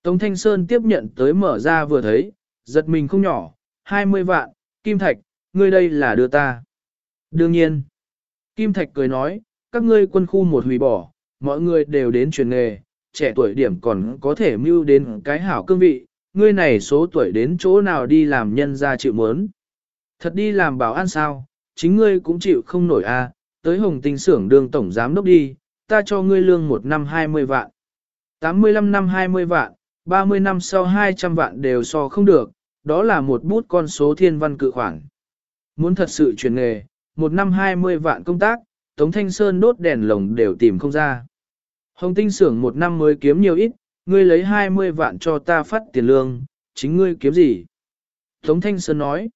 Tống Thanh Sơn tiếp nhận tới mở ra vừa thấy, giật mình không nhỏ, 20 vạn, Kim Thạch, ngươi đây là đưa ta. Đương nhiên, Kim Thạch cười nói, các ngươi quân khu một hủy bỏ, mọi người đều đến truyền nghề, trẻ tuổi điểm còn có thể mưu đến cái hảo cương vị, ngươi này số tuổi đến chỗ nào đi làm nhân ra chịu mớn. Thật đi làm bảo an sao, chính ngươi cũng chịu không nổi a, à, tới hồng tinh xưởng đường tổng giám đốc đi, ta cho ngươi lương một năm 20 vạn. 85 năm 20 vạn, 30 năm sau 200 vạn đều so không được, đó là một bút con số thiên văn cự khoản. Muốn thật sự chuyển nghề, một năm 20 vạn công tác, Tống Thanh Sơn đốt đèn lồng đều tìm không ra. Hồng tinh xưởng một năm mới kiếm nhiều ít, ngươi lấy 20 vạn cho ta phát tiền lương, chính ngươi kiếm gì? Tống Thanh Sơn nói,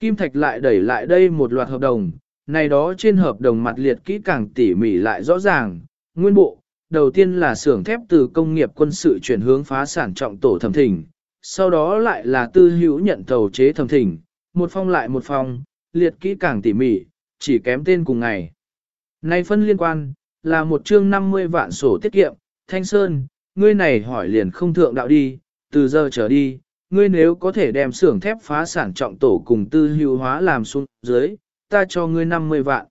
Kim Thạch lại đẩy lại đây một loạt hợp đồng, này đó trên hợp đồng mặt liệt kỹ càng tỉ mỉ lại rõ ràng, nguyên bộ, đầu tiên là xưởng thép từ công nghiệp quân sự chuyển hướng phá sản trọng tổ thẩm thỉnh, sau đó lại là tư hữu nhận thầu chế thẩm thỉnh, một phong lại một phong, liệt kỹ càng tỉ mỉ, chỉ kém tên cùng ngày. Này phân liên quan, là một chương 50 vạn sổ tiết kiệm, Thanh Sơn, ngươi này hỏi liền không thượng đạo đi, từ giờ trở đi, ngươi nếu có thể đem xưởng thép phá sản trọng tổ cùng tư hữu hóa làm xuống dưới, ta cho ngươi 50 vạn.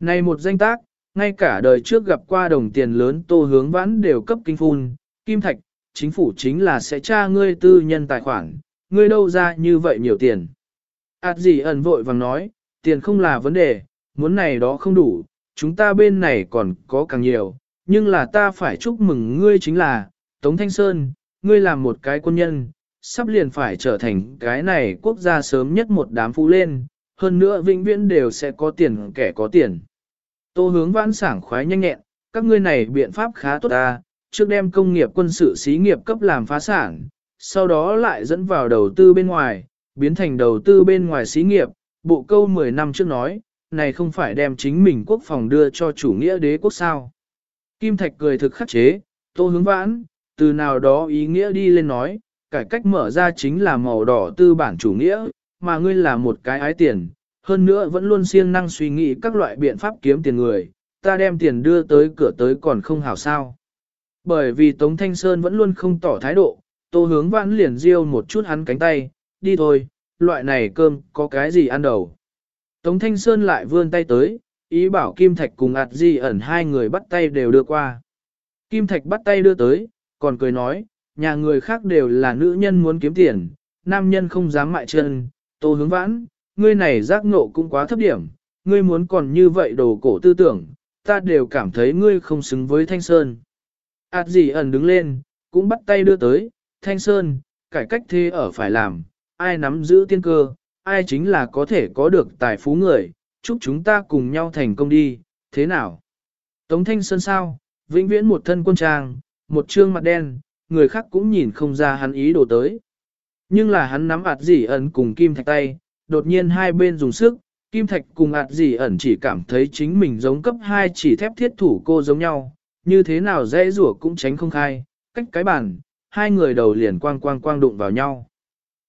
Này một danh tác, ngay cả đời trước gặp qua đồng tiền lớn tô hướng vãn đều cấp kinh phun, kim thạch, chính phủ chính là sẽ tra ngươi tư nhân tài khoản, ngươi đâu ra như vậy nhiều tiền. Ảt gì ẩn vội vàng nói, tiền không là vấn đề, muốn này đó không đủ, chúng ta bên này còn có càng nhiều, nhưng là ta phải chúc mừng ngươi chính là, Tống Thanh Sơn, ngươi làm một cái quân nhân, sắp liền phải trở thành cái này quốc gia sớm nhất một đám phú lên, hơn nữa vĩnh viễn đều sẽ có tiền kẻ có tiền. Tô hướng vãn sảng khoái nhanh nhẹn, các ngươi này biện pháp khá tốt ta, trước đem công nghiệp quân sự xí nghiệp cấp làm phá sản, sau đó lại dẫn vào đầu tư bên ngoài, biến thành đầu tư bên ngoài xí nghiệp, bộ câu 10 năm trước nói, này không phải đem chính mình quốc phòng đưa cho chủ nghĩa đế quốc sao. Kim Thạch cười thực khắc chế, tô hướng vãn, từ nào đó ý nghĩa đi lên nói, cải cách mở ra chính là màu đỏ tư bản chủ nghĩa, mà ngươi là một cái ái tiền, hơn nữa vẫn luôn siêng năng suy nghĩ các loại biện pháp kiếm tiền người, ta đem tiền đưa tới cửa tới còn không hảo sao. Bởi vì Tống Thanh Sơn vẫn luôn không tỏ thái độ, tô hướng vãn liền riêu một chút hắn cánh tay, đi thôi, loại này cơm có cái gì ăn đầu. Tống Thanh Sơn lại vươn tay tới, ý bảo Kim Thạch cùng ạt di ẩn hai người bắt tay đều đưa qua. Kim Thạch bắt tay đưa tới, còn cười nói, nhà người khác đều là nữ nhân muốn kiếm tiền, nam nhân không dám mại chân, tô hướng vãn, ngươi này giác ngộ cũng quá thấp điểm, ngươi muốn còn như vậy đồ cổ tư tưởng, ta đều cảm thấy ngươi không xứng với Thanh Sơn. ạt gì ẩn đứng lên, cũng bắt tay đưa tới, Thanh Sơn, cải cách thế ở phải làm, ai nắm giữ tiên cơ, ai chính là có thể có được tài phú người, chúc chúng ta cùng nhau thành công đi, thế nào? Tống Thanh Sơn sao, vĩnh viễn một thân quân trang, một trương mặt đen, người khác cũng nhìn không ra hắn ý đồ tới. Nhưng là hắn nắm ạt dỉ ẩn cùng kim thạch tay, đột nhiên hai bên dùng sức, kim thạch cùng ạt dỉ ẩn chỉ cảm thấy chính mình giống cấp 2 chỉ thép thiết thủ cô giống nhau, như thế nào dễ rủa cũng tránh không khai, cách cái bàn, hai người đầu liền quang quang quang đụng vào nhau.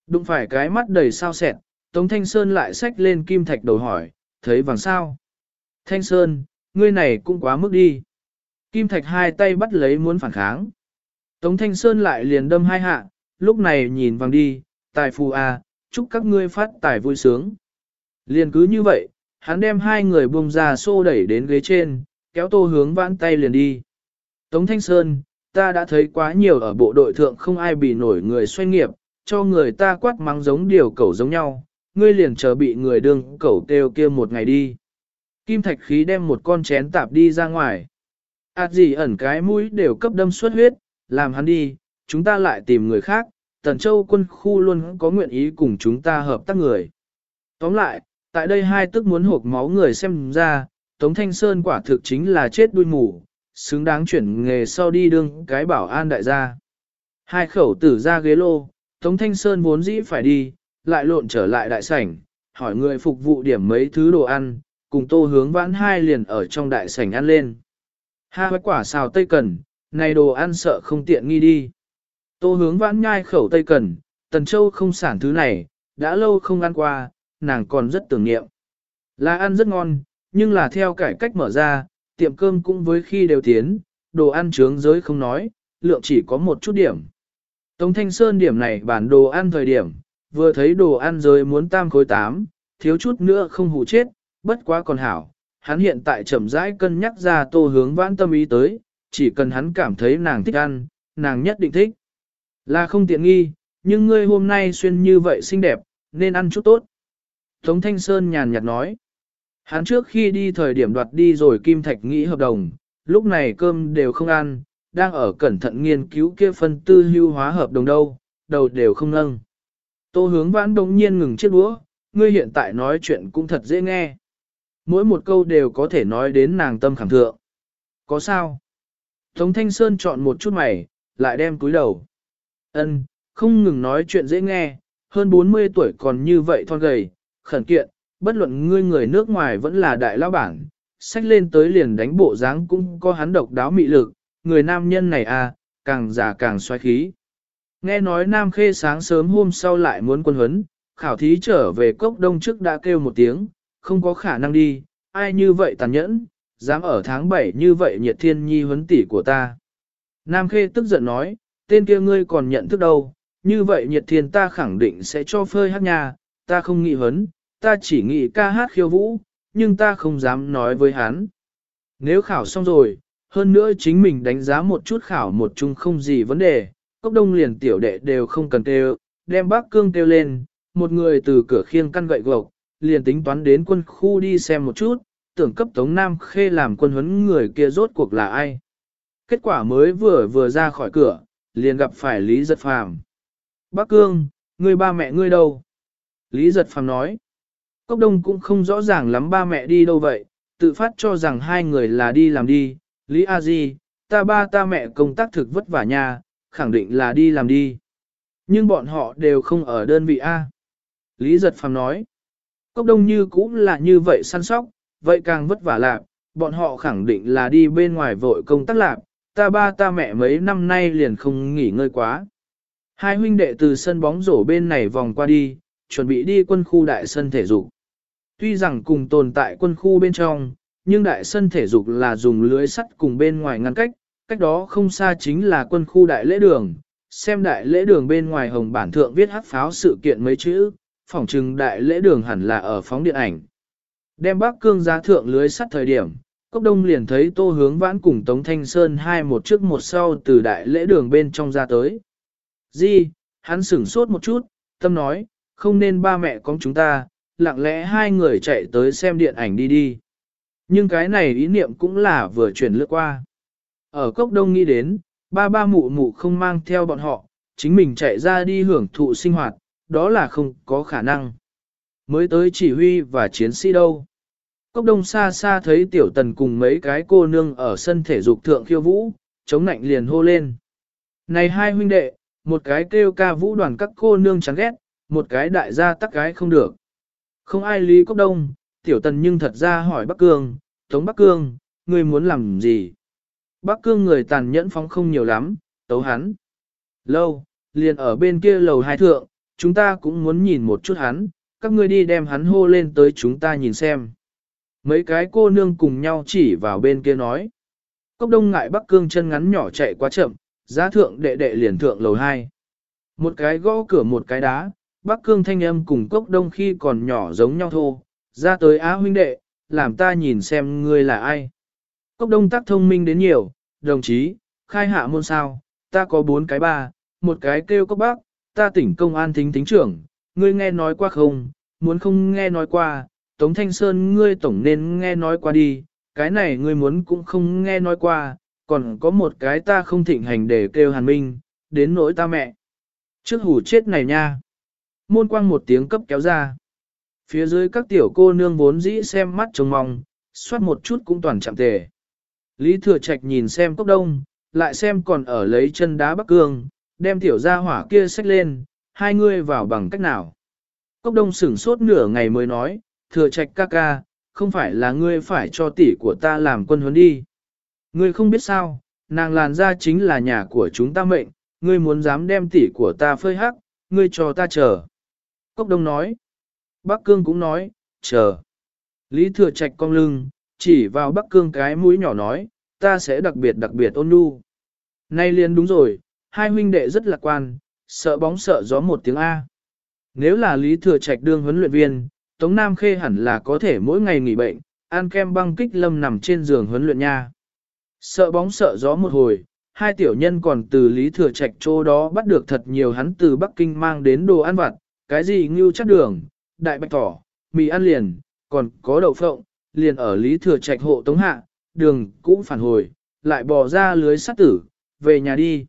Đụng phải cái mắt đầy sao sẹn, Tống Thanh Sơn lại xách lên kim thạch đầu hỏi, thấy vàng sao? Thanh Sơn, ngươi này cũng quá mức đi. Kim thạch hai tay bắt lấy muốn phản kháng. Tống Thanh Sơn lại liền đâm hai hạ, lúc này nhìn vàng đi, tài phù à, chúc các ngươi phát tài vui sướng. Liền cứ như vậy, hắn đem hai người buông ra xô đẩy đến ghế trên, kéo tô hướng vãn tay liền đi. Tống Thanh Sơn, ta đã thấy quá nhiều ở bộ đội thượng không ai bị nổi người xoay nghiệp, cho người ta quát mắng giống điều cẩu giống nhau, ngươi liền chờ bị người đương cẩu kêu kia một ngày đi. Kim thạch khí đem một con chén tạp đi ra ngoài. Ảt gì ẩn cái mũi đều cấp đâm suất huyết, làm hắn đi, chúng ta lại tìm người khác, Tần Châu quân khu luôn có nguyện ý cùng chúng ta hợp tác người. Tóm lại, tại đây hai tức muốn hộp máu người xem ra, Tống Thanh Sơn quả thực chính là chết đuôi mù, xứng đáng chuyển nghề sau đi đương cái bảo an đại gia. Hai khẩu tử ra ghế lô, Tống Thanh Sơn vốn dĩ phải đi, lại lộn trở lại đại sảnh, hỏi người phục vụ điểm mấy thứ đồ ăn, cùng tô hướng vãn hai liền ở trong đại sảnh ăn lên. Ha quả xào tây cần, này đồ ăn sợ không tiện nghi đi. Tô hướng vãn nhai khẩu tây cần, tần châu không sản thứ này, đã lâu không ăn qua, nàng còn rất tưởng niệm. Là ăn rất ngon, nhưng là theo cải cách mở ra, tiệm cơm cũng với khi đều tiến, đồ ăn trướng giới không nói, lượng chỉ có một chút điểm. Tống Thanh Sơn điểm này bản đồ ăn thời điểm, vừa thấy đồ ăn rồi muốn tam khối tám, thiếu chút nữa không hủ chết, bất quá còn hảo. Hắn hiện tại chậm rãi cân nhắc ra tô hướng vãn tâm ý tới, chỉ cần hắn cảm thấy nàng thích ăn, nàng nhất định thích. Là không tiện nghi, nhưng ngươi hôm nay xuyên như vậy xinh đẹp, nên ăn chút tốt. Tống Thanh Sơn nhàn nhạt nói. Hắn trước khi đi thời điểm đoạt đi rồi Kim Thạch nghĩ hợp đồng, lúc này cơm đều không ăn, đang ở cẩn thận nghiên cứu kia phân tư hưu hóa hợp đồng đâu, đầu đều không nâng. Tô hướng vãn đồng nhiên ngừng chiếc đũa, ngươi hiện tại nói chuyện cũng thật dễ nghe. Mỗi một câu đều có thể nói đến nàng tâm khẳng thượng. Có sao? Tống Thanh Sơn chọn một chút mày, lại đem cúi đầu. Ân, không ngừng nói chuyện dễ nghe, hơn 40 tuổi còn như vậy thon gầy, khẩn kiện, bất luận ngươi người nước ngoài vẫn là đại lão bản, sách lên tới liền đánh bộ dáng cũng có hắn độc đáo mị lực, người nam nhân này à, càng già càng xoáy khí. Nghe nói Nam Khê sáng sớm hôm sau lại muốn quân huấn, khảo thí trở về cốc đông trước đã kêu một tiếng, không có khả năng đi, ai như vậy tàn nhẫn, dám ở tháng 7 như vậy nhiệt thiên nhi huấn tỷ của ta. Nam Khê tức giận nói, tên kia ngươi còn nhận thức đâu, như vậy nhiệt thiên ta khẳng định sẽ cho phơi hát nhà, ta không nghĩ huấn, ta chỉ nghĩ ca hát khiêu vũ, nhưng ta không dám nói với hắn. Nếu khảo xong rồi, hơn nữa chính mình đánh giá một chút khảo một chung không gì vấn đề, cốc đông liền tiểu đệ đều không cần kêu, đem bác cương kêu lên, một người từ cửa khiêng căn gậy gộc, liền tính toán đến quân khu đi xem một chút, tưởng cấp Tống Nam Khê làm quân huấn người kia rốt cuộc là ai. Kết quả mới vừa vừa ra khỏi cửa, liền gặp phải Lý Giật Phàm. Bác Cương, người ba mẹ ngươi đâu? Lý Giật Phàm nói. Cốc Đông cũng không rõ ràng lắm ba mẹ đi đâu vậy, tự phát cho rằng hai người là đi làm đi. Lý A Di, ta ba ta mẹ công tác thực vất vả nha, khẳng định là đi làm đi. Nhưng bọn họ đều không ở đơn vị A. Lý Giật Phàm nói. Cốc Đông như cũng là như vậy săn sóc, vậy càng vất vả lạc, bọn họ khẳng định là đi bên ngoài vội công tác lạc, ta ba ta mẹ mấy năm nay liền không nghỉ ngơi quá. Hai huynh đệ từ sân bóng rổ bên này vòng qua đi, chuẩn bị đi quân khu đại sân thể dục. Tuy rằng cùng tồn tại quân khu bên trong, nhưng đại sân thể dục là dùng lưới sắt cùng bên ngoài ngăn cách, cách đó không xa chính là quân khu đại lễ đường. Xem đại lễ đường bên ngoài hồng bản thượng viết hát pháo sự kiện mấy chữ, phỏng trừng đại lễ đường hẳn là ở phóng điện ảnh. Đem bác cương giá thượng lưới sắt thời điểm, Cốc Đông liền thấy Tô Hướng Vãn cùng Tống Thanh Sơn hai một trước một sau từ đại lễ đường bên trong ra tới. Di, hắn sửng sốt một chút, tâm nói, không nên ba mẹ con chúng ta, lặng lẽ hai người chạy tới xem điện ảnh đi đi. Nhưng cái này ý niệm cũng là vừa chuyển lướt qua. Ở Cốc Đông nghĩ đến, ba ba mụ mụ không mang theo bọn họ, chính mình chạy ra đi hưởng thụ sinh hoạt, đó là không có khả năng. Mới tới chỉ huy và chiến sĩ đâu. Cốc đông xa xa thấy tiểu tần cùng mấy cái cô nương ở sân thể dục thượng khiêu vũ, chống nạnh liền hô lên. Này hai huynh đệ, một cái kêu ca vũ đoàn các cô nương chán ghét, một cái đại gia tắc cái không được. Không ai lý cốc đông, tiểu tần nhưng thật ra hỏi Bắc Cương, Tống Bắc Cương, ngươi muốn làm gì? Bắc Cương người tàn nhẫn phóng không nhiều lắm, tấu hắn. Lâu, liền ở bên kia lầu hai thượng, chúng ta cũng muốn nhìn một chút hắn, các ngươi đi đem hắn hô lên tới chúng ta nhìn xem. Mấy cái cô nương cùng nhau chỉ vào bên kia nói. Cốc đông ngại bắc cương chân ngắn nhỏ chạy quá chậm, giá thượng đệ đệ liền thượng lầu 2. Một cái gõ cửa một cái đá, bắc cương thanh âm cùng cốc đông khi còn nhỏ giống nhau thô, ra tới á huynh đệ, làm ta nhìn xem ngươi là ai. Cốc đông tác thông minh đến nhiều, đồng chí, khai hạ môn sao, ta có bốn cái ba, một cái kêu cốc bác, ta tỉnh công an thính tính trưởng, ngươi nghe nói qua không, muốn không nghe nói qua, Tống Thanh Sơn ngươi tổng nên nghe nói qua đi, cái này ngươi muốn cũng không nghe nói qua, còn có một cái ta không thịnh hành để kêu hàn minh, đến nỗi ta mẹ. Trước hủ chết này nha. Môn quang một tiếng cấp kéo ra. Phía dưới các tiểu cô nương vốn dĩ xem mắt trông mong, xoát một chút cũng toàn chạm tề. Lý Thừa Trạch nhìn xem cốc đông, lại xem còn ở lấy chân đá bắc cương, đem tiểu gia hỏa kia xách lên, hai ngươi vào bằng cách nào. Cốc đông sửng sốt nửa ngày mới nói, thừa trạch ca ca, không phải là ngươi phải cho tỷ của ta làm quân huấn đi. Ngươi không biết sao, nàng làn ra chính là nhà của chúng ta mệnh, ngươi muốn dám đem tỷ của ta phơi hắc, ngươi cho ta chờ. Cốc đông nói. Bắc Cương cũng nói, chờ. Lý thừa trạch cong lưng, chỉ vào Bắc Cương cái mũi nhỏ nói, ta sẽ đặc biệt đặc biệt ôn nhu. Nay liền đúng rồi, hai huynh đệ rất lạc quan, sợ bóng sợ gió một tiếng A. Nếu là Lý Thừa Trạch đương huấn luyện viên, Tống Nam Khê hẳn là có thể mỗi ngày nghỉ bệnh, ăn kem băng kích lâm nằm trên giường huấn luyện nha. Sợ bóng sợ gió một hồi, hai tiểu nhân còn từ Lý Thừa Trạch chỗ đó bắt được thật nhiều hắn từ Bắc Kinh mang đến đồ ăn vặt, cái gì ngưu chắc đường, đại bạch tỏ, mì ăn liền, còn có đậu phộng, liền ở Lý Thừa Trạch hộ tống hạ, đường cũng phản hồi, lại bỏ ra lưới sắt tử, về nhà đi.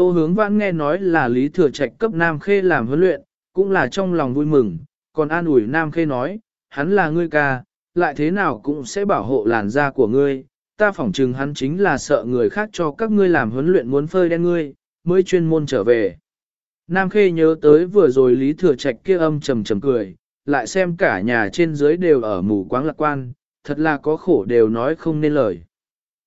Tô hướng vãn nghe nói là Lý Thừa Trạch cấp Nam Khê làm huấn luyện, cũng là trong lòng vui mừng, còn an ủi Nam Khê nói, hắn là ngươi ca, lại thế nào cũng sẽ bảo hộ làn da của ngươi, ta phỏng chừng hắn chính là sợ người khác cho các ngươi làm huấn luyện muốn phơi đen ngươi, mới chuyên môn trở về. Nam Khê nhớ tới vừa rồi Lý Thừa Trạch kia âm trầm trầm cười, lại xem cả nhà trên dưới đều ở mù quáng lạc quan, thật là có khổ đều nói không nên lời.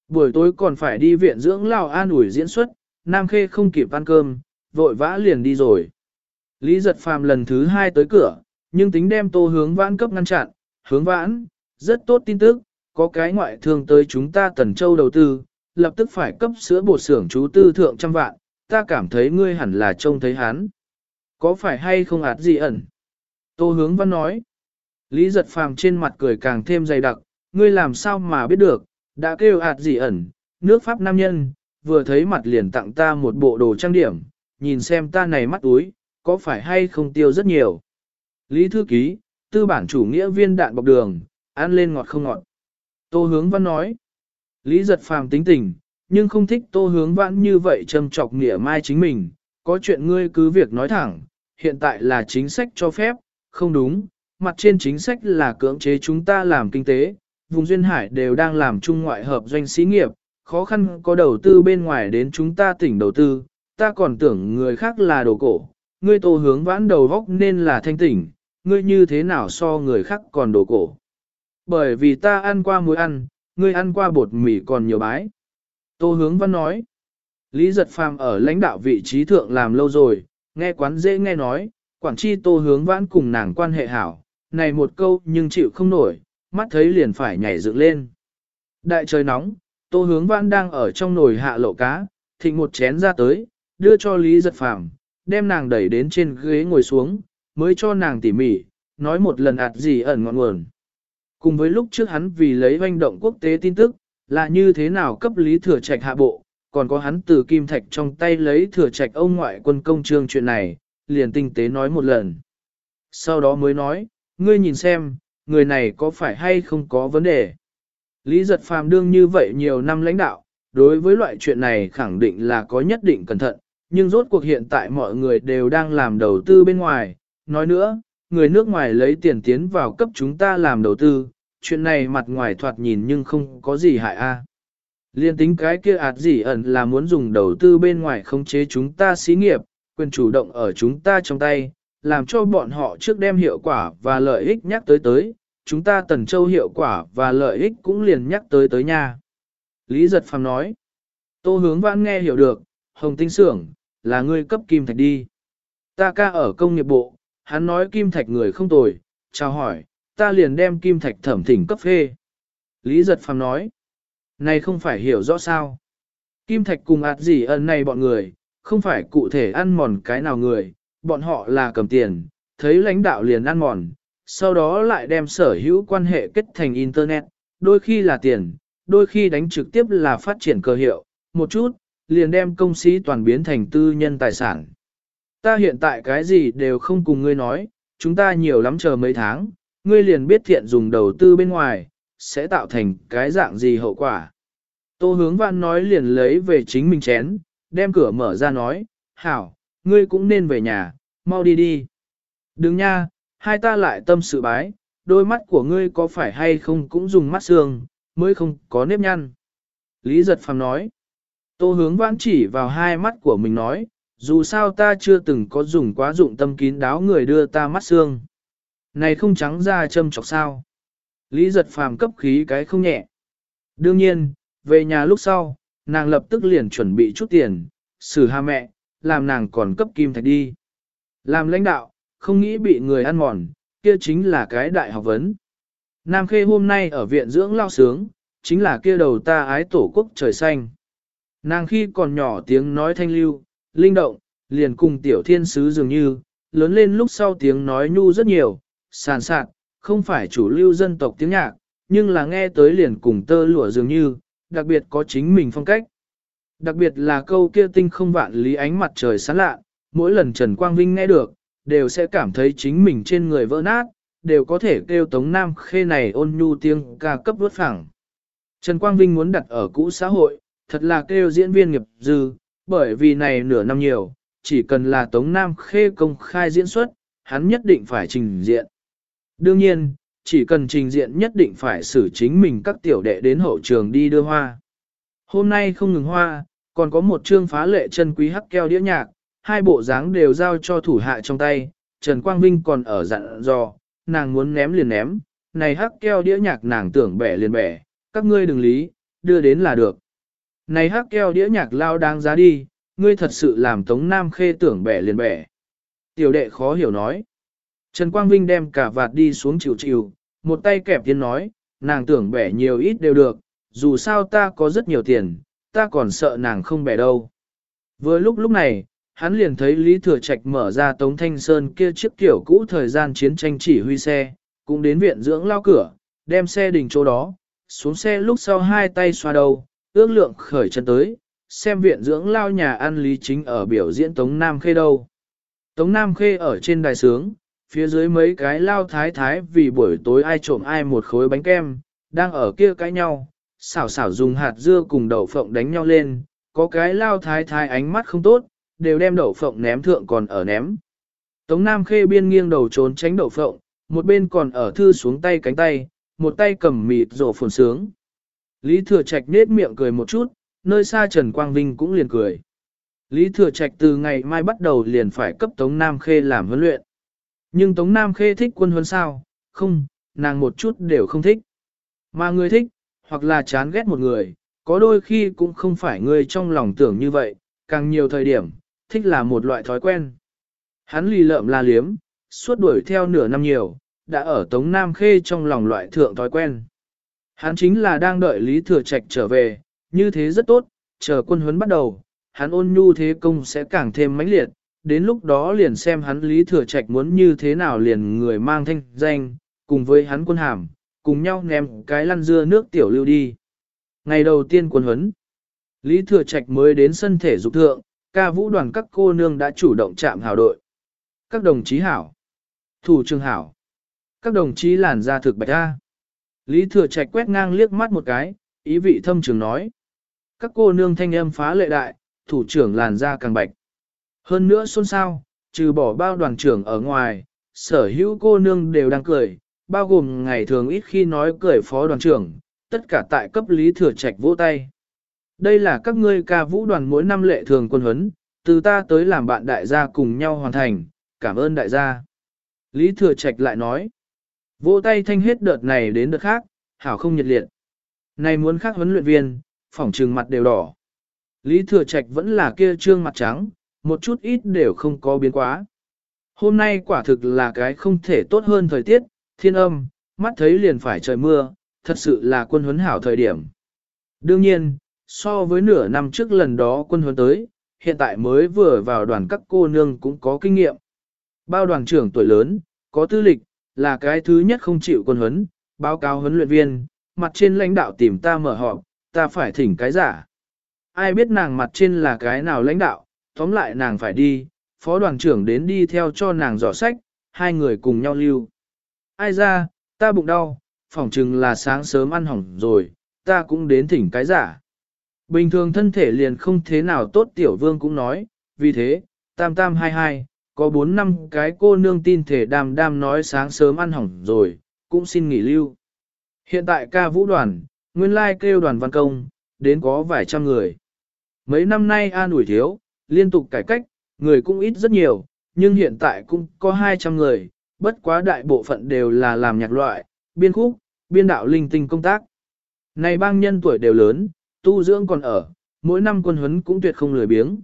Buổi tối còn phải đi viện dưỡng lao an ủi diễn xuất, Nam Khê không kịp ăn cơm, vội vã liền đi rồi. Lý giật phàm lần thứ hai tới cửa, nhưng tính đem tô hướng vãn cấp ngăn chặn, hướng vãn, rất tốt tin tức, có cái ngoại thương tới chúng ta tần châu đầu tư, lập tức phải cấp sữa bột xưởng chú tư thượng trăm vạn, ta cảm thấy ngươi hẳn là trông thấy hắn. Có phải hay không ạt gì ẩn? Tô hướng văn nói. Lý giật phàm trên mặt cười càng thêm dày đặc, ngươi làm sao mà biết được, đã kêu ạt gì ẩn, nước Pháp nam nhân, vừa thấy mặt liền tặng ta một bộ đồ trang điểm, nhìn xem ta này mắt túi, có phải hay không tiêu rất nhiều. Lý thư ký, tư bản chủ nghĩa viên đạn bọc đường, ăn lên ngọt không ngọt. Tô hướng văn nói. Lý giật phàm tính tình, nhưng không thích tô hướng văn như vậy châm chọc nghĩa mai chính mình. Có chuyện ngươi cứ việc nói thẳng, hiện tại là chính sách cho phép, không đúng, mặt trên chính sách là cưỡng chế chúng ta làm kinh tế, vùng duyên hải đều đang làm chung ngoại hợp doanh xí nghiệp, khó khăn có đầu tư bên ngoài đến chúng ta tỉnh đầu tư, ta còn tưởng người khác là đồ cổ, ngươi tô hướng vãn đầu vóc nên là thanh tỉnh, ngươi như thế nào so người khác còn đồ cổ. Bởi vì ta ăn qua muối ăn, ngươi ăn qua bột mì còn nhiều bái. Tô hướng văn nói, Lý giật phàm ở lãnh đạo vị trí thượng làm lâu rồi, nghe quán dễ nghe nói, quản chi tô hướng vãn cùng nàng quan hệ hảo, này một câu nhưng chịu không nổi, mắt thấy liền phải nhảy dựng lên. Đại trời nóng, tô hướng vãn đang ở trong nồi hạ lộ cá, thịnh một chén ra tới, đưa cho Lý giật phàm, đem nàng đẩy đến trên ghế ngồi xuống, mới cho nàng tỉ mỉ, nói một lần ạt gì ẩn ngọn nguồn. Cùng với lúc trước hắn vì lấy hoành động quốc tế tin tức, là như thế nào cấp lý thừa trạch hạ bộ, còn có hắn từ kim thạch trong tay lấy thừa trạch ông ngoại quân công trương chuyện này, liền tinh tế nói một lần. Sau đó mới nói, ngươi nhìn xem, người này có phải hay không có vấn đề. Lý giật phàm đương như vậy nhiều năm lãnh đạo, đối với loại chuyện này khẳng định là có nhất định cẩn thận, nhưng rốt cuộc hiện tại mọi người đều đang làm đầu tư bên ngoài. Nói nữa, người nước ngoài lấy tiền tiến vào cấp chúng ta làm đầu tư, chuyện này mặt ngoài thoạt nhìn nhưng không có gì hại a. Liên tính cái kia ạt gì ẩn là muốn dùng đầu tư bên ngoài khống chế chúng ta xí nghiệp, quyền chủ động ở chúng ta trong tay, làm cho bọn họ trước đem hiệu quả và lợi ích nhắc tới tới, chúng ta tần châu hiệu quả và lợi ích cũng liền nhắc tới tới nha. Lý giật phàm nói, tô hướng vãn nghe hiểu được, hồng tinh xưởng là ngươi cấp kim thạch đi. Ta ca ở công nghiệp bộ, hắn nói kim thạch người không tồi, chào hỏi, ta liền đem kim thạch thẩm thỉnh cấp phê. Lý giật phàm nói, này không phải hiểu rõ sao. Kim thạch cùng ạt gì ẩn này bọn người, không phải cụ thể ăn mòn cái nào người, bọn họ là cầm tiền, thấy lãnh đạo liền ăn mòn, sau đó lại đem sở hữu quan hệ kết thành Internet, đôi khi là tiền, đôi khi đánh trực tiếp là phát triển cơ hiệu, một chút, liền đem công sĩ toàn biến thành tư nhân tài sản. Ta hiện tại cái gì đều không cùng ngươi nói, chúng ta nhiều lắm chờ mấy tháng, ngươi liền biết thiện dùng đầu tư bên ngoài, sẽ tạo thành cái dạng gì hậu quả. Tô hướng văn nói liền lấy về chính mình chén, đem cửa mở ra nói, hảo, ngươi cũng nên về nhà, mau đi đi. Đừng nha, hai ta lại tâm sự bái, đôi mắt của ngươi có phải hay không cũng dùng mắt xương, mới không có nếp nhăn. Lý giật phàm nói, tô hướng vãn chỉ vào hai mắt của mình nói, dù sao ta chưa từng có dùng quá dụng tâm kín đáo người đưa ta mắt xương. Này không trắng ra châm chọc sao. Lý giật phàm cấp khí cái không nhẹ. Đương nhiên, về nhà lúc sau, nàng lập tức liền chuẩn bị chút tiền, xử hà mẹ, làm nàng còn cấp kim thạch đi. Làm lãnh đạo, không nghĩ bị người ăn mòn, kia chính là cái đại học vấn. Nam Khê hôm nay ở viện dưỡng lao sướng, chính là kia đầu ta ái tổ quốc trời xanh. Nàng khi còn nhỏ tiếng nói thanh lưu, linh động, liền cùng tiểu thiên sứ dường như, lớn lên lúc sau tiếng nói nhu rất nhiều, sàn sạt, không phải chủ lưu dân tộc tiếng nhạc, nhưng là nghe tới liền cùng tơ lụa dường như, đặc biệt có chính mình phong cách. Đặc biệt là câu kia tinh không vạn lý ánh mặt trời sáng lạ, mỗi lần Trần Quang Vinh nghe được, đều sẽ cảm thấy chính mình trên người vỡ nát, đều có thể kêu Tống Nam Khê này ôn nhu tiếng ca cấp vớt phẳng. Trần Quang Vinh muốn đặt ở cũ xã hội, thật là kêu diễn viên nghiệp dư, bởi vì này nửa năm nhiều, chỉ cần là Tống Nam Khê công khai diễn xuất, hắn nhất định phải trình diện. Đương nhiên, chỉ cần trình diện nhất định phải xử chính mình các tiểu đệ đến hậu trường đi đưa hoa. Hôm nay không ngừng hoa, còn có một chương phá lệ chân quý hắc keo đĩa nhạc, hai bộ dáng đều giao cho thủ hạ trong tay, Trần Quang Vinh còn ở dặn dò, nàng muốn ném liền ném, này hắc keo đĩa nhạc nàng tưởng bẻ liền bẻ, các ngươi đừng lý, đưa đến là được. Này hắc keo đĩa nhạc lao đáng giá đi, ngươi thật sự làm Tống Nam Khê tưởng bẻ liền bẻ. Tiểu đệ khó hiểu nói. Trần Quang Vinh đem cả vạt đi xuống chịu chịu, một tay kẹp tiền nói, nàng tưởng bẻ nhiều ít đều được, dù sao ta có rất nhiều tiền, ta còn sợ nàng không bẻ đâu. Vừa lúc lúc này, hắn liền thấy Lý Thừa Trạch mở ra Tống Thanh Sơn kia chiếc kiểu cũ thời gian chiến tranh chỉ huy xe, cũng đến viện dưỡng lao cửa, đem xe đình chỗ đó, xuống xe lúc sau hai tay xoa đầu, ước lượng khởi chân tới, xem viện dưỡng lao nhà ăn Lý Chính ở biểu diễn Tống Nam Khê đâu. Tống Nam Khê ở trên đài sướng, phía dưới mấy cái lao thái thái vì buổi tối ai trộm ai một khối bánh kem, đang ở kia cãi nhau, xảo xảo dùng hạt dưa cùng đậu phộng đánh nhau lên, có cái lao thái thái ánh mắt không tốt, đều đem đậu phộng ném thượng còn ở ném. Tống Nam Khê biên nghiêng đầu trốn tránh đậu phộng, một bên còn ở thư xuống tay cánh tay, một tay cầm mịt rổ phồn sướng. Lý Thừa Trạch nết miệng cười một chút, nơi xa Trần Quang Vinh cũng liền cười. Lý Thừa Trạch từ ngày mai bắt đầu liền phải cấp Tống Nam Khê làm huấn luyện. Nhưng Tống Nam Khê thích quân huấn sao? Không, nàng một chút đều không thích. Mà người thích, hoặc là chán ghét một người, có đôi khi cũng không phải người trong lòng tưởng như vậy, càng nhiều thời điểm, thích là một loại thói quen. Hắn lì lợm la liếm, suốt đuổi theo nửa năm nhiều, đã ở Tống Nam Khê trong lòng loại thượng thói quen. Hắn chính là đang đợi Lý Thừa Trạch trở về, như thế rất tốt, chờ quân huấn bắt đầu, hắn ôn nhu thế công sẽ càng thêm mãnh liệt, đến lúc đó liền xem hắn Lý Thừa Trạch muốn như thế nào liền người mang thanh danh, cùng với hắn quân hàm, cùng nhau ném cái lăn dưa nước tiểu lưu đi. Ngày đầu tiên quân huấn, Lý Thừa Trạch mới đến sân thể dục thượng, ca vũ đoàn các cô nương đã chủ động chạm hào đội. Các đồng chí hảo, thủ trường hảo, các đồng chí làn ra thực bạch ra. Lý Thừa Trạch quét ngang liếc mắt một cái, ý vị thâm trường nói. Các cô nương thanh âm phá lệ đại, thủ trưởng làn ra càng bạch. Hơn nữa xôn xao, trừ bỏ bao đoàn trưởng ở ngoài, sở hữu cô nương đều đang cười, bao gồm ngày thường ít khi nói cười phó đoàn trưởng, tất cả tại cấp lý thừa trạch vỗ tay. Đây là các ngươi ca vũ đoàn mỗi năm lệ thường quân huấn, từ ta tới làm bạn đại gia cùng nhau hoàn thành, cảm ơn đại gia. Lý thừa trạch lại nói, vỗ tay thanh hết đợt này đến đợt khác, hảo không nhiệt liệt. Này muốn khác huấn luyện viên, phỏng trừng mặt đều đỏ. Lý thừa trạch vẫn là kia trương mặt trắng, một chút ít đều không có biến quá. Hôm nay quả thực là cái không thể tốt hơn thời tiết, thiên âm, mắt thấy liền phải trời mưa, thật sự là quân huấn hảo thời điểm. Đương nhiên, so với nửa năm trước lần đó quân huấn tới, hiện tại mới vừa vào đoàn các cô nương cũng có kinh nghiệm. Bao đoàn trưởng tuổi lớn, có tư lịch, là cái thứ nhất không chịu quân huấn, báo cáo huấn luyện viên, mặt trên lãnh đạo tìm ta mở họp, ta phải thỉnh cái giả. Ai biết nàng mặt trên là cái nào lãnh đạo, tóm lại nàng phải đi, phó đoàn trưởng đến đi theo cho nàng dò sách, hai người cùng nhau lưu. Ai ra, ta bụng đau, phỏng chừng là sáng sớm ăn hỏng rồi, ta cũng đến thỉnh cái giả. Bình thường thân thể liền không thế nào tốt tiểu vương cũng nói, vì thế, tam tam hai hai, có bốn năm cái cô nương tin thể đàm đàm nói sáng sớm ăn hỏng rồi, cũng xin nghỉ lưu. Hiện tại ca vũ đoàn, nguyên lai kêu đoàn văn công, đến có vài trăm người. Mấy năm nay an ủi thiếu, liên tục cải cách, người cũng ít rất nhiều, nhưng hiện tại cũng có 200 người, bất quá đại bộ phận đều là làm nhạc loại, biên khúc, biên đạo linh tinh công tác. Này bang nhân tuổi đều lớn, tu dưỡng còn ở, mỗi năm quân huấn cũng tuyệt không lười biếng.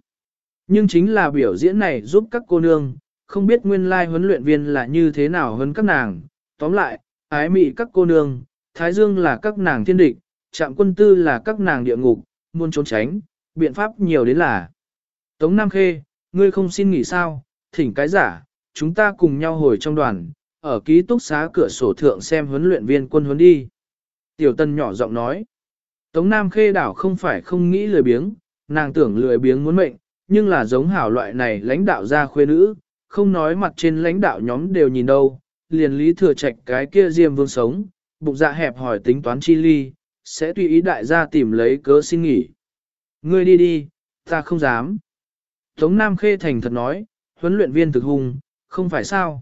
Nhưng chính là biểu diễn này giúp các cô nương, không biết nguyên lai huấn luyện viên là như thế nào hơn các nàng. Tóm lại, ái mị các cô nương, thái dương là các nàng thiên địch, trạm quân tư là các nàng địa ngục, muốn trốn tránh, biện pháp nhiều đến là. Tống Nam Khê, ngươi không xin nghỉ sao, thỉnh cái giả, chúng ta cùng nhau hồi trong đoàn, ở ký túc xá cửa sổ thượng xem huấn luyện viên quân huấn đi. Tiểu Tân nhỏ giọng nói, Tống Nam Khê đảo không phải không nghĩ lười biếng, nàng tưởng lười biếng muốn mệnh, nhưng là giống hảo loại này lãnh đạo ra khuê nữ, không nói mặt trên lãnh đạo nhóm đều nhìn đâu, liền lý thừa trạch cái kia diêm vương sống, bụng dạ hẹp hỏi tính toán chi ly, sẽ tùy ý đại gia tìm lấy cớ xin nghỉ. Ngươi đi đi, ta không dám. Tống Nam Khê thành thật nói, huấn luyện viên thực hùng, không phải sao.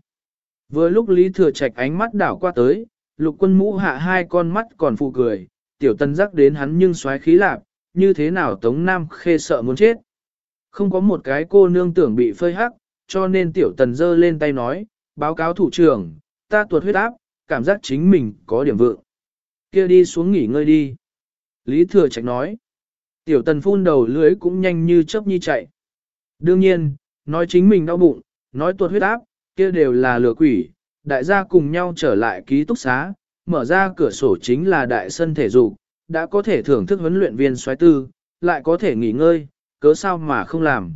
Vừa lúc Lý Thừa Trạch ánh mắt đảo qua tới, lục quân mũ hạ hai con mắt còn phụ cười, tiểu tân giác đến hắn nhưng xoáy khí lạp, như thế nào Tống Nam Khê sợ muốn chết. Không có một cái cô nương tưởng bị phơi hắc, cho nên tiểu tần giơ lên tay nói, báo cáo thủ trưởng, ta tuột huyết áp, cảm giác chính mình có điểm vượng. kia đi xuống nghỉ ngơi đi. Lý Thừa Trạch nói, tiểu tần phun đầu lưới cũng nhanh như chớp nhi chạy. Đương nhiên, nói chính mình đau bụng, nói tuột huyết áp, kia đều là lừa quỷ, đại gia cùng nhau trở lại ký túc xá, mở ra cửa sổ chính là đại sân thể dục, đã có thể thưởng thức huấn luyện viên xoáy tư, lại có thể nghỉ ngơi, cớ sao mà không làm.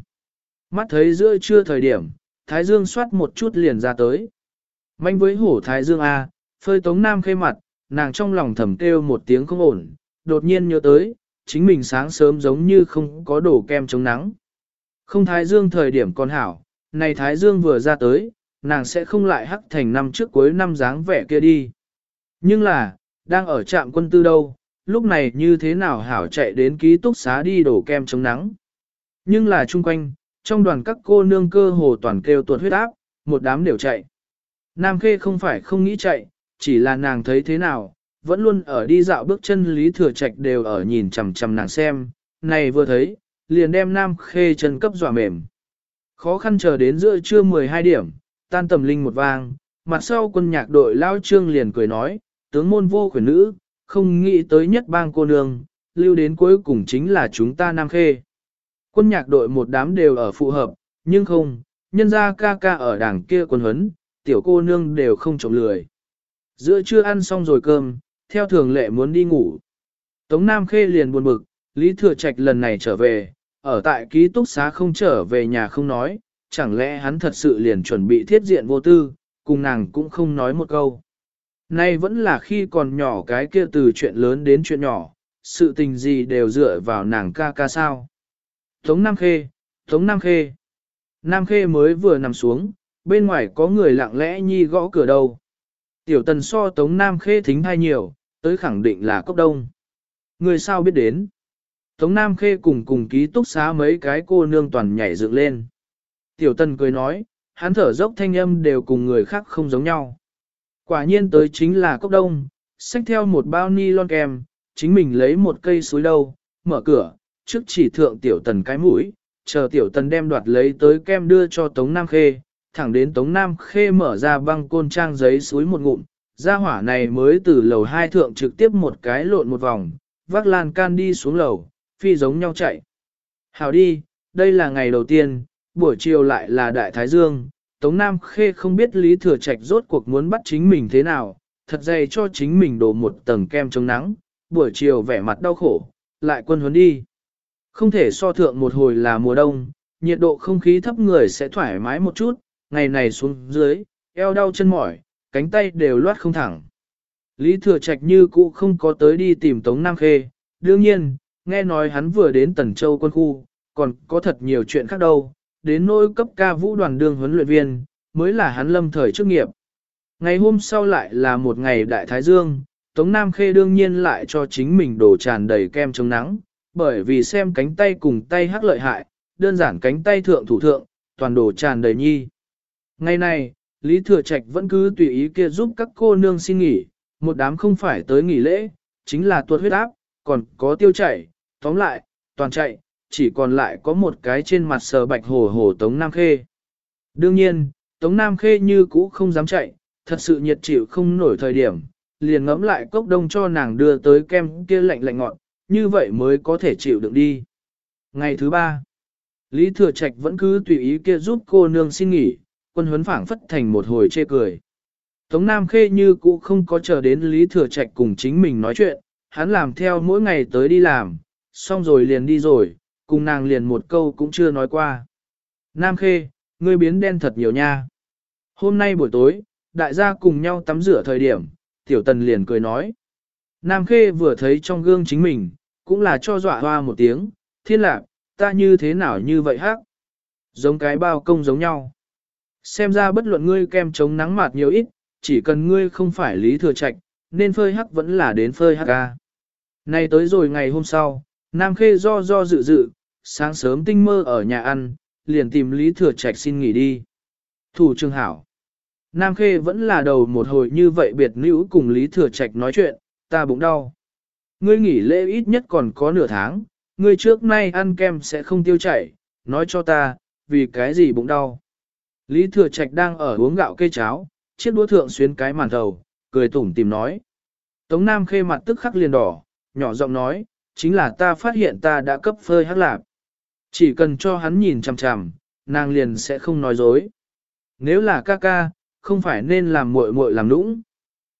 Mắt thấy giữa trưa thời điểm, Thái Dương soát một chút liền ra tới. Manh với hổ Thái Dương A, phơi tống nam khê mặt, nàng trong lòng thầm kêu một tiếng không ổn, đột nhiên nhớ tới, chính mình sáng sớm giống như không có đổ kem chống nắng. Không Thái Dương thời điểm còn hảo, này Thái Dương vừa ra tới, nàng sẽ không lại hắc thành năm trước cuối năm dáng vẻ kia đi. Nhưng là, đang ở trạm quân tư đâu, lúc này như thế nào hảo chạy đến ký túc xá đi đổ kem chống nắng. Nhưng là chung quanh, trong đoàn các cô nương cơ hồ toàn kêu tuột huyết áp, một đám đều chạy. Nam Khê không phải không nghĩ chạy, chỉ là nàng thấy thế nào, vẫn luôn ở đi dạo bước chân Lý Thừa Trạch đều ở nhìn chằm chằm nàng xem, này vừa thấy, liền đem Nam Khê chân cấp dọa mềm. Khó khăn chờ đến giữa trưa 12 điểm, tan tầm linh một vang, mặt sau quân nhạc đội lao trương liền cười nói, tướng môn vô khuyển nữ, không nghĩ tới nhất bang cô nương, lưu đến cuối cùng chính là chúng ta Nam Khê. Quân nhạc đội một đám đều ở phù hợp, nhưng không, nhân ra ca ca ở đảng kia quân huấn, tiểu cô nương đều không trộm lười. Giữa trưa ăn xong rồi cơm, theo thường lệ muốn đi ngủ. Tống Nam Khê liền buồn bực, Lý Thừa Trạch lần này trở về, ở tại ký túc xá không trở về nhà không nói, chẳng lẽ hắn thật sự liền chuẩn bị thiết diện vô tư, cùng nàng cũng không nói một câu. Nay vẫn là khi còn nhỏ cái kia từ chuyện lớn đến chuyện nhỏ, sự tình gì đều dựa vào nàng ca ca sao. Tống Nam Khê, Tống Nam Khê. Nam Khê mới vừa nằm xuống, bên ngoài có người lặng lẽ nhi gõ cửa đầu. Tiểu tần so Tống Nam Khê thính hay nhiều, tới khẳng định là cốc đông. Người sao biết đến. Tống Nam Khê cùng cùng ký túc xá mấy cái cô nương toàn nhảy dựng lên. Tiểu tần cười nói, hắn thở dốc thanh âm đều cùng người khác không giống nhau. Quả nhiên tới chính là cốc đông, xách theo một bao ni lon kem, chính mình lấy một cây suối đâu, mở cửa, trước chỉ thượng tiểu tần cái mũi, chờ tiểu tần đem đoạt lấy tới kem đưa cho Tống Nam Khê, thẳng đến Tống Nam Khê mở ra băng côn trang giấy suối một ngụm, gia hỏa này mới từ lầu hai thượng trực tiếp một cái lộn một vòng, vác lan can đi xuống lầu, phi giống nhau chạy. Hào đi, đây là ngày đầu tiên, buổi chiều lại là Đại Thái Dương, Tống Nam Khê không biết Lý Thừa Trạch rốt cuộc muốn bắt chính mình thế nào, thật dày cho chính mình đổ một tầng kem chống nắng, buổi chiều vẻ mặt đau khổ, lại quân huấn đi. Không thể so thượng một hồi là mùa đông, nhiệt độ không khí thấp người sẽ thoải mái một chút, ngày này xuống dưới, eo đau chân mỏi, cánh tay đều loát không thẳng. Lý Thừa Trạch như cũ không có tới đi tìm Tống Nam Khê, đương nhiên, nghe nói hắn vừa đến Tần Châu quân khu, còn có thật nhiều chuyện khác đâu, đến nỗi cấp ca vũ đoàn đương huấn luyện viên, mới là hắn lâm thời chức nghiệp. Ngày hôm sau lại là một ngày đại thái dương, Tống Nam Khê đương nhiên lại cho chính mình đổ tràn đầy kem chống nắng, bởi vì xem cánh tay cùng tay hắc lợi hại, đơn giản cánh tay thượng thủ thượng, toàn đổ tràn đầy nhi. Ngày này, Lý Thừa Trạch vẫn cứ tùy ý kia giúp các cô nương xin nghỉ, một đám không phải tới nghỉ lễ, chính là tuột huyết áp, còn có tiêu chảy, tóm lại, toàn chạy, chỉ còn lại có một cái trên mặt sờ bạch hồ hồ Tống Nam Khê. Đương nhiên, Tống Nam Khê như cũ không dám chạy, thật sự nhiệt chịu không nổi thời điểm, liền ngẫm lại cốc đông cho nàng đưa tới kem kia lạnh lạnh ngọn như vậy mới có thể chịu đựng đi. Ngày thứ ba, Lý Thừa Trạch vẫn cứ tùy ý kia giúp cô nương xin nghỉ, quân huấn phảng phất thành một hồi chê cười. Tống Nam Khê như cũ không có chờ đến Lý Thừa Trạch cùng chính mình nói chuyện, hắn làm theo mỗi ngày tới đi làm, xong rồi liền đi rồi, cùng nàng liền một câu cũng chưa nói qua. Nam Khê, ngươi biến đen thật nhiều nha. Hôm nay buổi tối, đại gia cùng nhau tắm rửa thời điểm, tiểu tần liền cười nói. Nam Khê vừa thấy trong gương chính mình, cũng là cho dọa hoa một tiếng, thiên lạc, ta như thế nào như vậy hắc? Giống cái bao công giống nhau. Xem ra bất luận ngươi kem chống nắng mạt nhiều ít, chỉ cần ngươi không phải lý thừa trạch, nên phơi hắc vẫn là đến phơi hắc ca. Nay tới rồi ngày hôm sau, Nam Khê do do dự dự, sáng sớm tinh mơ ở nhà ăn, liền tìm Lý Thừa Trạch xin nghỉ đi. Thủ trương hảo. Nam Khê vẫn là đầu một hồi như vậy biệt nữ cùng Lý Thừa Trạch nói chuyện, ta bụng đau. Ngươi nghỉ lễ ít nhất còn có nửa tháng, ngươi trước nay ăn kem sẽ không tiêu chảy, nói cho ta, vì cái gì bụng đau. Lý Thừa Trạch đang ở uống gạo cây cháo, chiếc đũa thượng xuyến cái màn thầu, cười tủm tìm nói. Tống Nam khê mặt tức khắc liền đỏ, nhỏ giọng nói, chính là ta phát hiện ta đã cấp phơi hắc lạp. Chỉ cần cho hắn nhìn chằm chằm, nàng liền sẽ không nói dối. Nếu là ca ca, không phải nên làm muội muội làm nũng.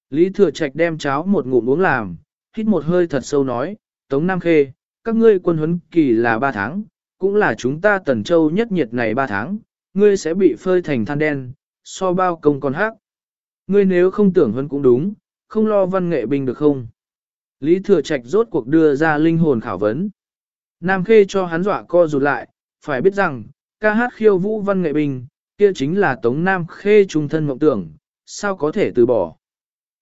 Lý Thừa Trạch đem cháo một ngụm uống làm, hít một hơi thật sâu nói, Tống Nam Khê, các ngươi quân huấn kỳ là 3 tháng, cũng là chúng ta Tần Châu nhất nhiệt này 3 tháng, ngươi sẽ bị phơi thành than đen, so bao công còn hát. Ngươi nếu không tưởng huấn cũng đúng, không lo văn nghệ binh được không? Lý Thừa Trạch rốt cuộc đưa ra linh hồn khảo vấn. Nam Khê cho hắn dọa co rụt lại, phải biết rằng, ca hát khiêu vũ văn nghệ Bình kia chính là Tống Nam Khê trung thân mộng tưởng, sao có thể từ bỏ.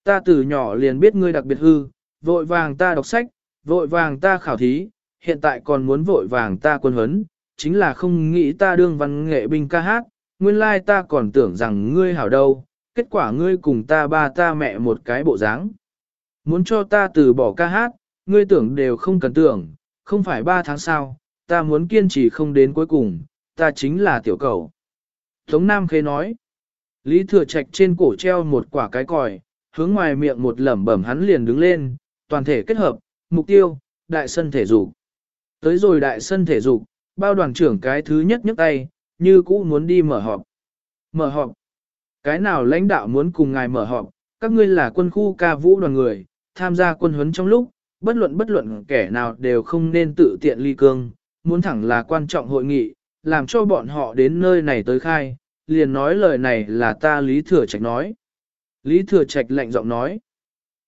Ta từ nhỏ liền biết ngươi đặc biệt hư, vội vàng ta đọc sách, vội vàng ta khảo thí, hiện tại còn muốn vội vàng ta quân huấn, chính là không nghĩ ta đương văn nghệ binh ca hát, nguyên lai ta còn tưởng rằng ngươi hảo đâu, kết quả ngươi cùng ta ba ta mẹ một cái bộ dáng. Muốn cho ta từ bỏ ca hát, ngươi tưởng đều không cần tưởng, không phải ba tháng sau, ta muốn kiên trì không đến cuối cùng, ta chính là tiểu cầu. Tống Nam Khê nói, Lý Thừa Trạch trên cổ treo một quả cái còi, hướng ngoài miệng một lẩm bẩm hắn liền đứng lên, toàn thể kết hợp, mục tiêu, đại sân thể dục. Tới rồi đại sân thể dục, bao đoàn trưởng cái thứ nhất nhấc tay, như cũ muốn đi mở họp. Mở họp. Cái nào lãnh đạo muốn cùng ngài mở họp, các ngươi là quân khu ca vũ đoàn người, tham gia quân huấn trong lúc, bất luận bất luận kẻ nào đều không nên tự tiện ly cương, muốn thẳng là quan trọng hội nghị, làm cho bọn họ đến nơi này tới khai, liền nói lời này là ta Lý Thừa Trạch nói. Lý Thừa Trạch lạnh giọng nói.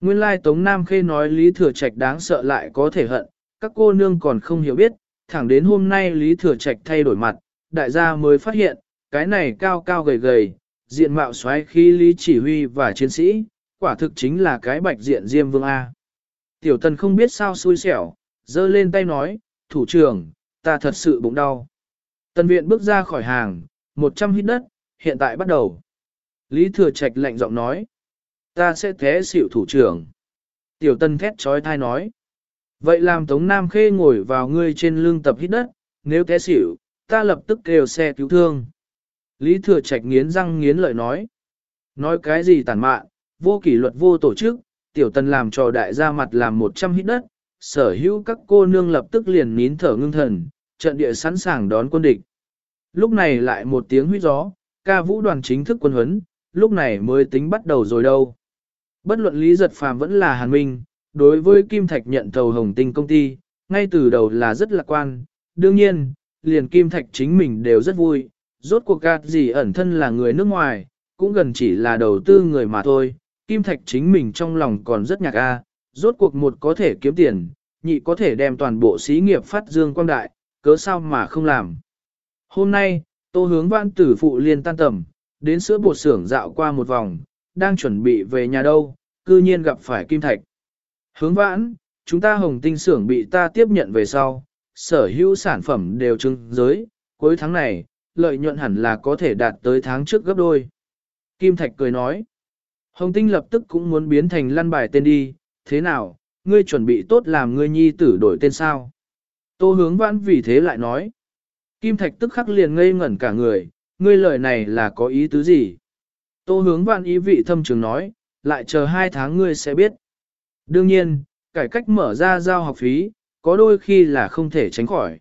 Nguyên lai Tống Nam Khê nói Lý Thừa Trạch đáng sợ lại có thể hận, các cô nương còn không hiểu biết, thẳng đến hôm nay Lý Thừa Trạch thay đổi mặt, đại gia mới phát hiện, cái này cao cao gầy gầy, diện mạo xoáy khí Lý Chỉ Huy và chiến sĩ, quả thực chính là cái bạch diện Diêm Vương A. Tiểu tần không biết sao xui xẻo, giơ lên tay nói, thủ trưởng, ta thật sự bụng đau. Tần viện bước ra khỏi hàng, 100 hít đất, hiện tại bắt đầu. Lý Thừa Trạch lạnh giọng nói, ta sẽ thế xịu thủ trưởng. Tiểu Tần thét trói thai nói, vậy làm Tống Nam Khê ngồi vào ngươi trên lưng tập hít đất, nếu té xỉu, ta lập tức kêu xe cứu thương. Lý Thừa Trạch nghiến răng nghiến lợi nói, nói cái gì tàn mạn, vô kỷ luật vô tổ chức, tiểu tần làm cho đại gia mặt làm 100 hít đất, sở hữu các cô nương lập tức liền nín thở ngưng thần, trận địa sẵn sàng đón quân địch. Lúc này lại một tiếng huyết gió, ca vũ đoàn chính thức quân huấn, lúc này mới tính bắt đầu rồi đâu. Bất luận Lý Giật Phàm vẫn là Hàn Minh, đối với Kim Thạch nhận thầu hồng tinh công ty, ngay từ đầu là rất lạc quan, đương nhiên, liền Kim Thạch chính mình đều rất vui, rốt cuộc gạt gì ẩn thân là người nước ngoài, cũng gần chỉ là đầu tư người mà thôi, Kim Thạch chính mình trong lòng còn rất nhạc a, rốt cuộc một có thể kiếm tiền, nhị có thể đem toàn bộ xí nghiệp phát dương quang đại, cớ sao mà không làm. Hôm nay, tô hướng văn tử phụ liên tan tầm, đến sữa bột xưởng dạo qua một vòng, đang chuẩn bị về nhà đâu, cư nhiên gặp phải Kim Thạch. Hướng vãn, chúng ta hồng tinh xưởng bị ta tiếp nhận về sau, sở hữu sản phẩm đều trưng giới, cuối tháng này, lợi nhuận hẳn là có thể đạt tới tháng trước gấp đôi. Kim Thạch cười nói, Hồng tinh lập tức cũng muốn biến thành lăn bài tên đi, thế nào, ngươi chuẩn bị tốt làm ngươi nhi tử đổi tên sao? Tô hướng vãn vì thế lại nói, Kim Thạch tức khắc liền ngây ngẩn cả người, ngươi lời này là có ý tứ gì? Tô hướng Vãn ý vị thâm trường nói, lại chờ hai tháng ngươi sẽ biết. Đương nhiên, cải cách mở ra giao học phí, có đôi khi là không thể tránh khỏi.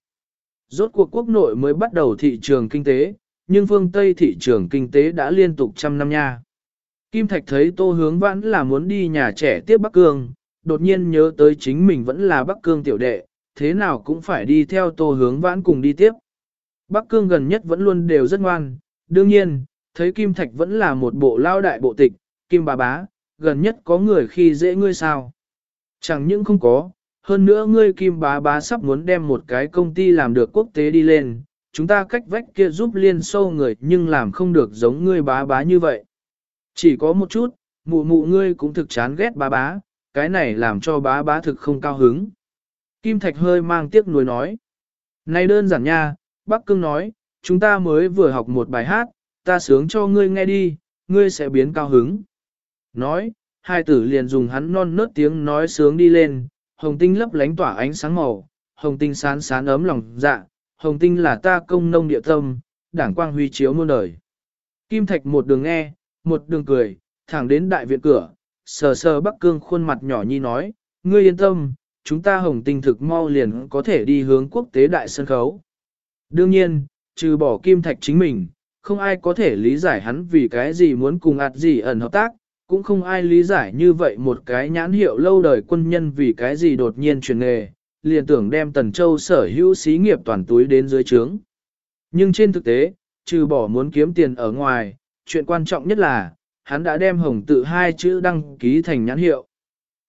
Rốt cuộc quốc nội mới bắt đầu thị trường kinh tế, nhưng phương Tây thị trường kinh tế đã liên tục trăm năm nha. Kim Thạch thấy tô hướng vãn là muốn đi nhà trẻ tiếp Bắc Cương, đột nhiên nhớ tới chính mình vẫn là Bắc Cương tiểu đệ, thế nào cũng phải đi theo tô hướng vãn cùng đi tiếp. Bắc Cương gần nhất vẫn luôn đều rất ngoan, đương nhiên, thấy Kim Thạch vẫn là một bộ lao đại bộ tịch, Kim bà bá, gần nhất có người khi dễ ngươi sao. Chẳng những không có, hơn nữa ngươi Kim bá bá sắp muốn đem một cái công ty làm được quốc tế đi lên, chúng ta cách vách kia giúp liên sâu người nhưng làm không được giống ngươi bá bá như vậy. Chỉ có một chút, mụ mụ ngươi cũng thực chán ghét bá bá, cái này làm cho bá bá thực không cao hứng. Kim Thạch hơi mang tiếc nuối nói. Này đơn giản nha, Bắc Cương nói, chúng ta mới vừa học một bài hát, ta sướng cho ngươi nghe đi, ngươi sẽ biến cao hứng. Nói, hai tử liền dùng hắn non nớt tiếng nói sướng đi lên, hồng tinh lấp lánh tỏa ánh sáng màu, hồng tinh sán sán ấm lòng dạ, hồng tinh là ta công nông địa tâm, đảng quang huy chiếu muôn đời. Kim Thạch một đường nghe, một đường cười, thẳng đến đại viện cửa, sờ sờ Bắc Cương khuôn mặt nhỏ nhi nói, ngươi yên tâm, chúng ta hồng tinh thực mau liền có thể đi hướng quốc tế đại sân khấu. Đương nhiên, trừ bỏ kim thạch chính mình, không ai có thể lý giải hắn vì cái gì muốn cùng ạt gì ẩn hợp tác, cũng không ai lý giải như vậy một cái nhãn hiệu lâu đời quân nhân vì cái gì đột nhiên chuyển nghề, liền tưởng đem Tần Châu sở hữu xí nghiệp toàn túi đến dưới trướng. Nhưng trên thực tế, trừ bỏ muốn kiếm tiền ở ngoài, chuyện quan trọng nhất là, hắn đã đem hồng tự hai chữ đăng ký thành nhãn hiệu.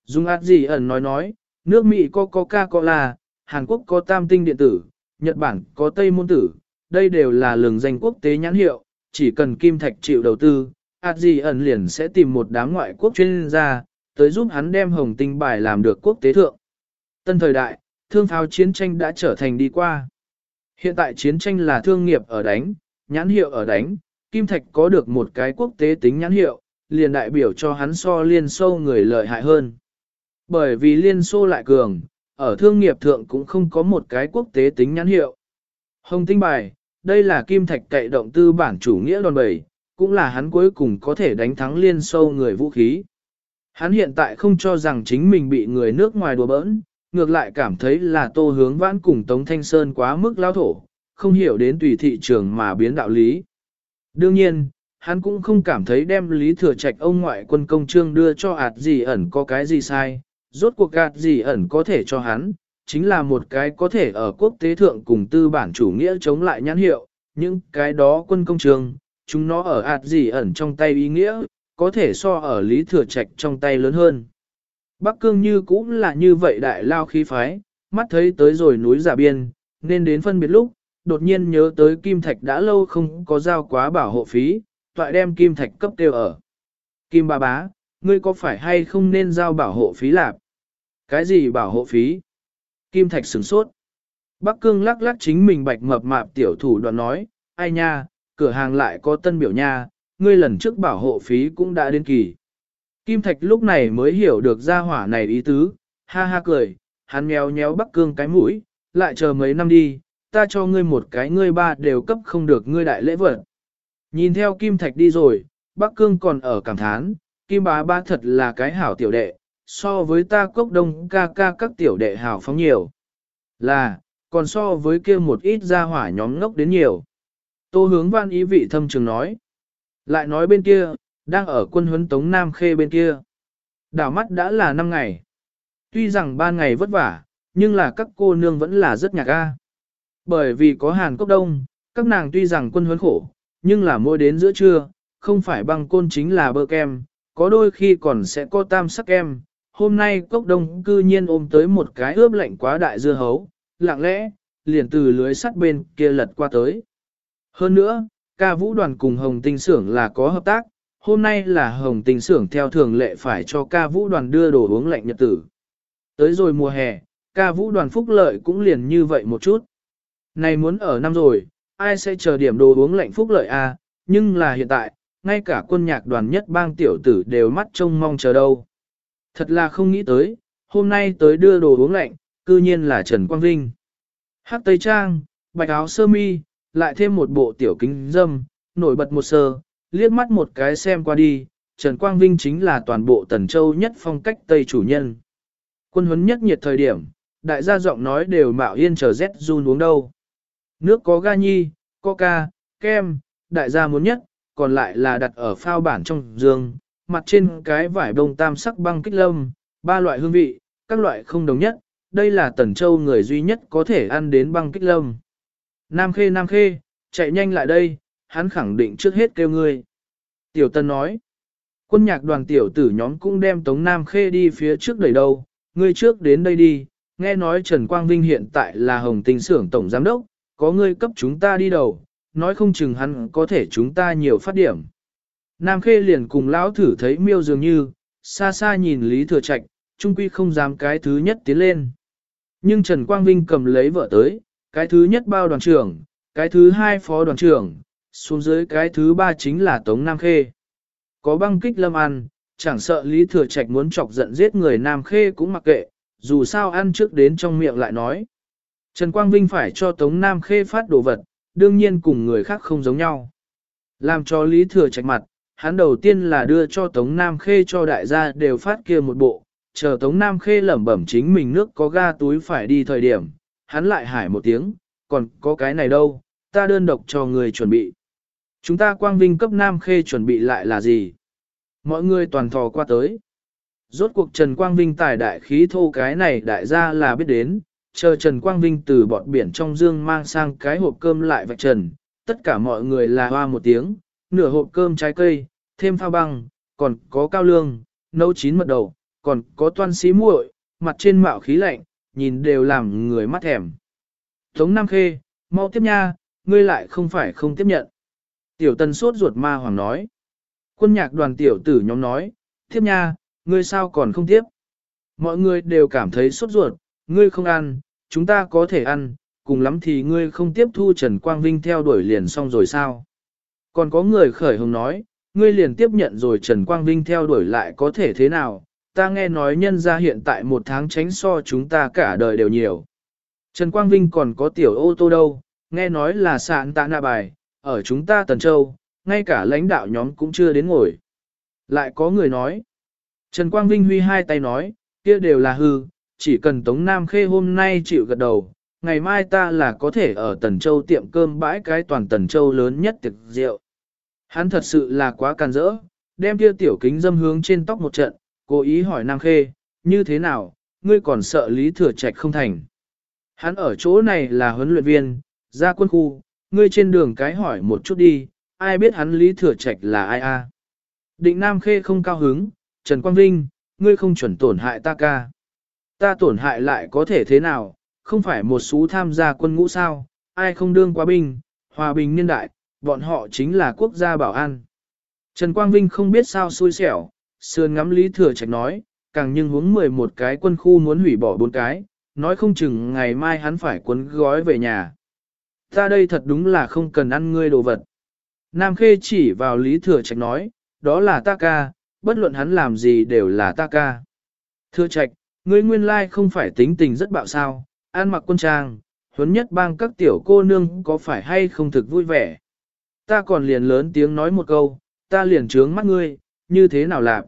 Dung ạt gì ẩn nói nói, nước Mỹ có Coca-Cola, Hàn Quốc có tam tinh điện tử, Nhật Bản có Tây Môn Tử, đây đều là lường danh quốc tế nhãn hiệu, chỉ cần Kim Thạch chịu đầu tư, ạt gì ẩn liền sẽ tìm một đám ngoại quốc chuyên gia, tới giúp hắn đem hồng tinh bài làm được quốc tế thượng. Tân thời đại, thương pháo chiến tranh đã trở thành đi qua. Hiện tại chiến tranh là thương nghiệp ở đánh, nhãn hiệu ở đánh, Kim Thạch có được một cái quốc tế tính nhãn hiệu, liền đại biểu cho hắn so liên xô người lợi hại hơn. Bởi vì liên xô lại cường, ở thương nghiệp thượng cũng không có một cái quốc tế tính nhãn hiệu. Hồng tinh bài, đây là Kim Thạch cậy động tư bản chủ nghĩa đòn bẩy, cũng là hắn cuối cùng có thể đánh thắng liên xô người vũ khí. Hắn hiện tại không cho rằng chính mình bị người nước ngoài đùa bỡn, ngược lại cảm thấy là tô hướng vãn cùng Tống Thanh Sơn quá mức lao thổ, không hiểu đến tùy thị trường mà biến đạo lý. Đương nhiên, hắn cũng không cảm thấy đem lý thừa trạch ông ngoại quân công trương đưa cho ạt gì ẩn có cái gì sai, rốt cuộc ạt gì ẩn có thể cho hắn, chính là một cái có thể ở quốc tế thượng cùng tư bản chủ nghĩa chống lại nhãn hiệu, những cái đó quân công trương, chúng nó ở ạt gì ẩn trong tay ý nghĩa, có thể so ở lý thừa trạch trong tay lớn hơn. Bắc cương như cũng là như vậy đại lao khí phái, mắt thấy tới rồi núi giả biên, nên đến phân biệt lúc, đột nhiên nhớ tới kim thạch đã lâu không có giao quá bảo hộ phí, toại đem kim thạch cấp tiêu ở. Kim ba bá, ngươi có phải hay không nên giao bảo hộ phí lạp? Cái gì bảo hộ phí? Kim thạch sửng sốt. Bắc cương lắc lắc chính mình bạch mập mạp tiểu thủ đoạn nói, ai nha, cửa hàng lại có tân biểu nha, ngươi lần trước bảo hộ phí cũng đã đến kỳ. Kim Thạch lúc này mới hiểu được ra hỏa này ý tứ, ha ha cười, hắn nhéo nhéo Bắc Cương cái mũi, lại chờ mấy năm đi, ta cho ngươi một cái ngươi ba đều cấp không được ngươi đại lễ vật. Nhìn theo Kim Thạch đi rồi, Bắc Cương còn ở cảm thán, Kim bá ba thật là cái hảo tiểu đệ, so với ta cốc đông ca ca các tiểu đệ hảo phóng nhiều. Là, còn so với kia một ít gia hỏa nhóm ngốc đến nhiều. Tô hướng văn ý vị thâm trường nói. Lại nói bên kia, đang ở quân huấn Tống Nam Khê bên kia. Đảo mắt đã là 5 ngày. Tuy rằng ban ngày vất vả, nhưng là các cô nương vẫn là rất nhạc ga. Bởi vì có hàn cốc đông, các nàng tuy rằng quân huấn khổ, nhưng là mỗi đến giữa trưa, không phải băng côn chính là bơ kem, có đôi khi còn sẽ có tam sắc kem. Hôm nay cốc đông cư nhiên ôm tới một cái ướp lạnh quá đại dưa hấu, lặng lẽ, liền từ lưới sắt bên kia lật qua tới. Hơn nữa, ca vũ đoàn cùng Hồng Tinh Sưởng là có hợp tác, hôm nay là Hồng Tinh Sưởng theo thường lệ phải cho ca vũ đoàn đưa đồ uống lạnh nhật tử. Tới rồi mùa hè, ca vũ đoàn phúc lợi cũng liền như vậy một chút. Này muốn ở năm rồi, ai sẽ chờ điểm đồ uống lạnh phúc lợi a? À? nhưng là hiện tại, ngay cả quân nhạc đoàn nhất bang tiểu tử đều mắt trông mong chờ đâu. Thật là không nghĩ tới, hôm nay tới đưa đồ uống lạnh, cư nhiên là Trần Quang Vinh. Hát Tây Trang, bạch áo sơ mi, lại thêm một bộ tiểu kính dâm, nổi bật một sơ, liếc mắt một cái xem qua đi, Trần Quang Vinh chính là toàn bộ Tần Châu nhất phong cách Tây chủ nhân. Quân huấn nhất nhiệt thời điểm, đại gia giọng nói đều mạo yên chờ rét run uống đâu. Nước có ga nhi, coca, kem, đại gia muốn nhất, còn lại là đặt ở phao bản trong giường, mặt trên cái vải bông tam sắc băng kích lâm, ba loại hương vị, các loại không đồng nhất, đây là Tần Châu người duy nhất có thể ăn đến băng kích lâm. Nam Khê Nam Khê, chạy nhanh lại đây, hắn khẳng định trước hết kêu ngươi. Tiểu Tân nói, quân nhạc đoàn tiểu tử nhóm cũng đem Tống Nam Khê đi phía trước đẩy đầu, ngươi trước đến đây đi, nghe nói Trần Quang Vinh hiện tại là Hồng Tinh xưởng tổng giám đốc, có ngươi cấp chúng ta đi đầu, nói không chừng hắn có thể chúng ta nhiều phát điểm. Nam Khê liền cùng lão thử thấy miêu dường như, xa xa nhìn Lý Thừa Trạch, trung quy không dám cái thứ nhất tiến lên. Nhưng Trần Quang Vinh cầm lấy vợ tới, cái thứ nhất bao đoàn trưởng, cái thứ hai phó đoàn trưởng, xuống dưới cái thứ ba chính là Tống Nam Khê. Có băng kích lâm ăn, chẳng sợ Lý Thừa Trạch muốn chọc giận giết người Nam Khê cũng mặc kệ, dù sao ăn trước đến trong miệng lại nói. Trần Quang Vinh phải cho Tống Nam Khê phát đồ vật, đương nhiên cùng người khác không giống nhau. Làm cho Lý Thừa Trạch mặt, hắn đầu tiên là đưa cho Tống Nam Khê cho đại gia đều phát kia một bộ, chờ Tống Nam Khê lẩm bẩm chính mình nước có ga túi phải đi thời điểm, hắn lại hải một tiếng, còn có cái này đâu, ta đơn độc cho người chuẩn bị. Chúng ta quang vinh cấp Nam Khê chuẩn bị lại là gì? Mọi người toàn thò qua tới. Rốt cuộc Trần Quang Vinh tài đại khí thô cái này đại gia là biết đến, chờ Trần Quang Vinh từ bọt biển trong dương mang sang cái hộp cơm lại vạch trần, tất cả mọi người là hoa một tiếng, nửa hộp cơm trái cây, thêm phao băng, còn có cao lương, nấu chín mật đầu, còn có toan xí muội, mặt trên mạo khí lạnh, nhìn đều làm người mắt thèm. Tống Nam Khê, mau tiếp nha, ngươi lại không phải không tiếp nhận. Tiểu tần sốt ruột ma hoàng nói. Quân nhạc đoàn tiểu tử nhóm nói, tiếp nha, ngươi sao còn không tiếp? Mọi người đều cảm thấy sốt ruột, ngươi không ăn, chúng ta có thể ăn, cùng lắm thì ngươi không tiếp thu Trần Quang Vinh theo đuổi liền xong rồi sao? Còn có người khởi hồng nói, ngươi liền tiếp nhận rồi Trần Quang Vinh theo đuổi lại có thể thế nào? Ta nghe nói nhân ra hiện tại một tháng tránh so chúng ta cả đời đều nhiều. Trần Quang Vinh còn có tiểu ô tô đâu, nghe nói là sạn tạ nạ bài, ở chúng ta Tần Châu, ngay cả lãnh đạo nhóm cũng chưa đến ngồi. Lại có người nói, Trần Quang Vinh huy hai tay nói, kia đều là hư, chỉ cần Tống Nam Khê hôm nay chịu gật đầu, ngày mai ta là có thể ở Tần Châu tiệm cơm bãi cái toàn Tần Châu lớn nhất tiệc rượu. Hắn thật sự là quá can rỡ, đem kia tiểu kính dâm hướng trên tóc một trận, cố ý hỏi Nam Khê, như thế nào, ngươi còn sợ Lý Thừa Trạch không thành. Hắn ở chỗ này là huấn luyện viên, ra quân khu, ngươi trên đường cái hỏi một chút đi, ai biết hắn Lý Thừa Trạch là ai a? Định Nam Khê không cao hứng, Trần Quang Vinh, ngươi không chuẩn tổn hại ta ca. Ta tổn hại lại có thể thế nào, không phải một số tham gia quân ngũ sao, ai không đương quá binh, hòa bình niên đại, bọn họ chính là quốc gia bảo an. Trần Quang Vinh không biết sao xui xẻo, sườn ngắm Lý Thừa Trạch nói, càng nhưng hướng 11 cái quân khu muốn hủy bỏ bốn cái, nói không chừng ngày mai hắn phải cuốn gói về nhà. Ta đây thật đúng là không cần ăn ngươi đồ vật. Nam Khê chỉ vào Lý Thừa Trạch nói, đó là ta ca, bất luận hắn làm gì đều là ta ca. Thừa Trạch, ngươi nguyên lai không phải tính tình rất bạo sao, an mặc quân trang, huấn nhất bang các tiểu cô nương có phải hay không thực vui vẻ. Ta còn liền lớn tiếng nói một câu, ta liền trướng mắt ngươi, như thế nào làm.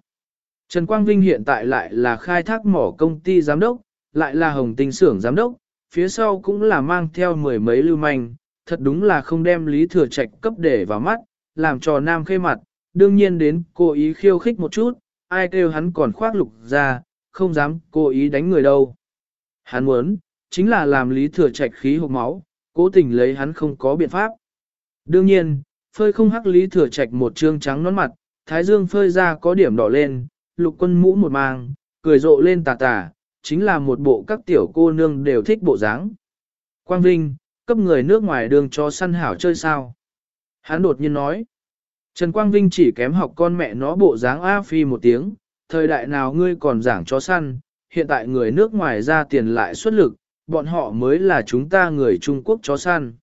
Trần Quang Vinh hiện tại lại là khai thác mỏ công ty giám đốc, lại là hồng tinh xưởng giám đốc, phía sau cũng là mang theo mười mấy lưu manh, thật đúng là không đem Lý Thừa Trạch cấp để vào mắt, làm cho nam khê mặt, đương nhiên đến cố ý khiêu khích một chút, ai kêu hắn còn khoác lục ra, không dám cố ý đánh người đâu. Hắn muốn, chính là làm Lý Thừa Trạch khí hộp máu, cố tình lấy hắn không có biện pháp. Đương nhiên, phơi không hắc Lý Thừa Trạch một trương trắng nón mặt, thái dương phơi ra có điểm đỏ lên, lục quân mũ một mang, cười rộ lên tà tà, chính là một bộ các tiểu cô nương đều thích bộ dáng. Quang Vinh, cấp người nước ngoài đường cho săn hảo chơi sao? Hắn đột nhiên nói. Trần Quang Vinh chỉ kém học con mẹ nó bộ dáng A Phi một tiếng, thời đại nào ngươi còn giảng chó săn, hiện tại người nước ngoài ra tiền lại xuất lực, bọn họ mới là chúng ta người Trung Quốc chó săn.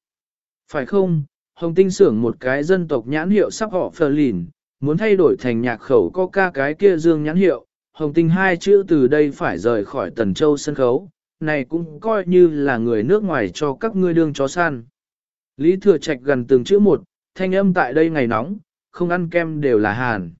Phải không, Hồng Tinh xưởng một cái dân tộc nhãn hiệu sắp họ phờ lìn, muốn thay đổi thành nhạc khẩu coca cái kia dương nhãn hiệu, Hồng Tinh hai chữ từ đây phải rời khỏi Tần Châu sân khấu, này cũng coi như là người nước ngoài cho các ngươi đương chó săn. Lý Thừa Trạch gần từng chữ một, thanh âm tại đây ngày nóng, không ăn kem đều là hàn.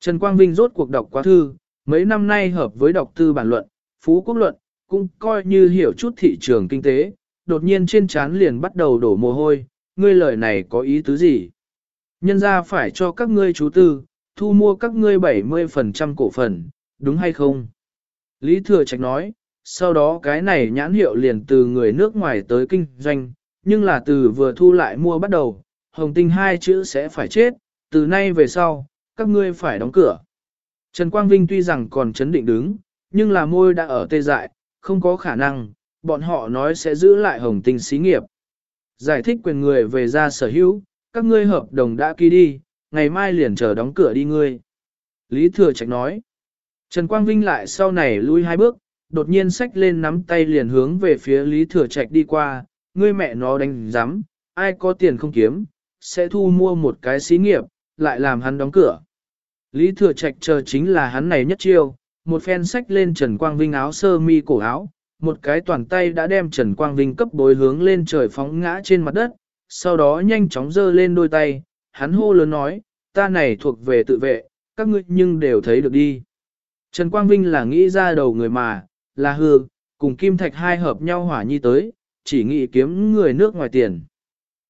Trần Quang Vinh rốt cuộc đọc quá thư, mấy năm nay hợp với đọc tư bản luận, phú quốc luận, cũng coi như hiểu chút thị trường kinh tế, đột nhiên trên trán liền bắt đầu đổ mồ hôi, ngươi lời này có ý tứ gì? Nhân ra phải cho các ngươi chú tư, thu mua các ngươi 70% cổ phần, đúng hay không? Lý Thừa Trạch nói, sau đó cái này nhãn hiệu liền từ người nước ngoài tới kinh doanh, nhưng là từ vừa thu lại mua bắt đầu, hồng tinh hai chữ sẽ phải chết, từ nay về sau, các ngươi phải đóng cửa. Trần Quang Vinh tuy rằng còn chấn định đứng, nhưng là môi đã ở tê dại, không có khả năng, bọn họ nói sẽ giữ lại hồng tinh xí nghiệp. Giải thích quyền người về ra sở hữu, các ngươi hợp đồng đã ký đi, ngày mai liền chờ đóng cửa đi ngươi. Lý Thừa Trạch nói. Trần Quang Vinh lại sau này lui hai bước, đột nhiên xách lên nắm tay liền hướng về phía Lý Thừa Trạch đi qua, ngươi mẹ nó đánh giám, ai có tiền không kiếm, sẽ thu mua một cái xí nghiệp, lại làm hắn đóng cửa. Lý Thừa Trạch chờ chính là hắn này nhất chiêu, một phen sách lên Trần Quang Vinh áo sơ mi cổ áo, một cái toàn tay đã đem Trần Quang Vinh cấp bối hướng lên trời phóng ngã trên mặt đất, sau đó nhanh chóng giơ lên đôi tay, hắn hô lớn nói, ta này thuộc về tự vệ, các ngươi nhưng đều thấy được đi. Trần Quang Vinh là nghĩ ra đầu người mà, là hư, cùng Kim Thạch hai hợp nhau hỏa nhi tới, chỉ nghĩ kiếm người nước ngoài tiền.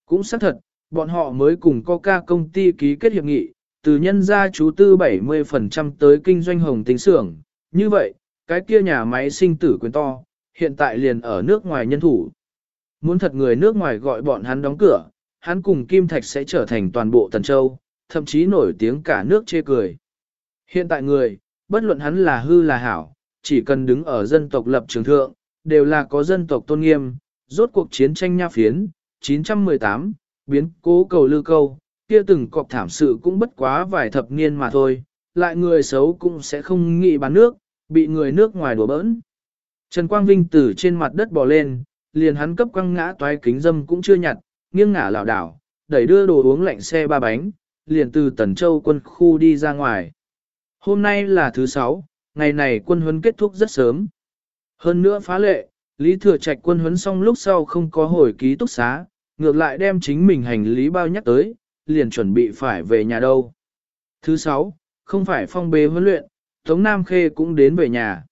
Cũng xác thật, bọn họ mới cùng Coca công ty ký kết hiệp nghị, từ nhân gia chú tư 70% tới kinh doanh hồng tính xưởng. Như vậy, cái kia nhà máy sinh tử quyền to, hiện tại liền ở nước ngoài nhân thủ. Muốn thật người nước ngoài gọi bọn hắn đóng cửa, hắn cùng Kim Thạch sẽ trở thành toàn bộ Tần Châu, thậm chí nổi tiếng cả nước chê cười. Hiện tại người, bất luận hắn là hư là hảo, chỉ cần đứng ở dân tộc lập trường thượng, đều là có dân tộc tôn nghiêm, rốt cuộc chiến tranh nha phiến, 918, biến cố cầu lư câu, kia từng cọc thảm sự cũng bất quá vài thập niên mà thôi, lại người xấu cũng sẽ không nghĩ bán nước, bị người nước ngoài đùa bỡn. Trần Quang Vinh từ trên mặt đất bò lên, liền hắn cấp quăng ngã toái kính dâm cũng chưa nhặt, nghiêng ngả lảo đảo, đẩy đưa đồ uống lạnh xe ba bánh, liền từ Tần Châu quân khu đi ra ngoài. Hôm nay là thứ sáu, ngày này quân huấn kết thúc rất sớm. Hơn nữa phá lệ, Lý Thừa Trạch quân huấn xong lúc sau không có hồi ký túc xá, ngược lại đem chính mình hành lý bao nhắc tới, liền chuẩn bị phải về nhà đâu. Thứ sáu, không phải phong bế huấn luyện, Tống Nam Khê cũng đến về nhà.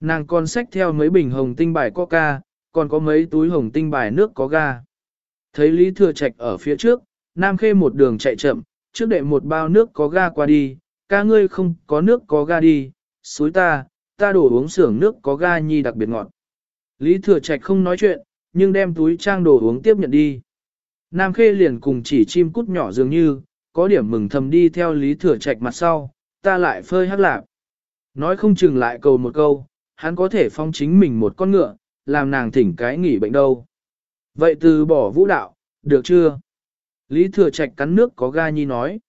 Nàng còn xách theo mấy bình hồng tinh bài coca, còn có mấy túi hồng tinh bài nước có ga. Thấy Lý Thừa Trạch ở phía trước, Nam Khê một đường chạy chậm, trước đệ một bao nước có ga qua đi, ca ngươi không có nước có ga đi, suối ta, ta đổ uống xưởng nước có ga nhi đặc biệt ngọt. Lý Thừa Trạch không nói chuyện, nhưng đem túi trang đồ uống tiếp nhận đi. Nam Khê liền cùng chỉ chim cút nhỏ dường như, có điểm mừng thầm đi theo Lý Thừa Trạch mặt sau, ta lại phơi hắc lạp. Nói không chừng lại cầu một câu, hắn có thể phong chính mình một con ngựa, làm nàng thỉnh cái nghỉ bệnh đâu. Vậy từ bỏ vũ đạo, được chưa? Lý Thừa Trạch cắn nước có ga nhi nói.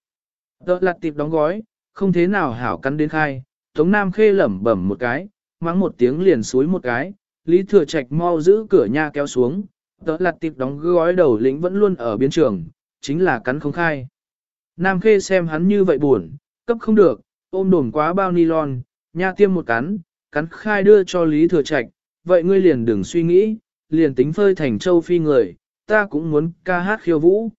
Tớ lặt tiệp đóng gói, không thế nào hảo cắn đến khai, Tống Nam Khê lẩm bẩm một cái, mắng một tiếng liền suối một cái, Lý Thừa Trạch mau giữ cửa nha kéo xuống, tớ lặt tiệp đóng gói đầu lĩnh vẫn luôn ở biên trường, chính là cắn không khai. Nam Khê xem hắn như vậy buồn, cấp không được, ôm đồn quá bao nylon, nha tiêm một cắn, cắn khai đưa cho Lý Thừa Trạch, vậy ngươi liền đừng suy nghĩ, liền tính phơi thành châu phi người, ta cũng muốn ca hát khiêu vũ.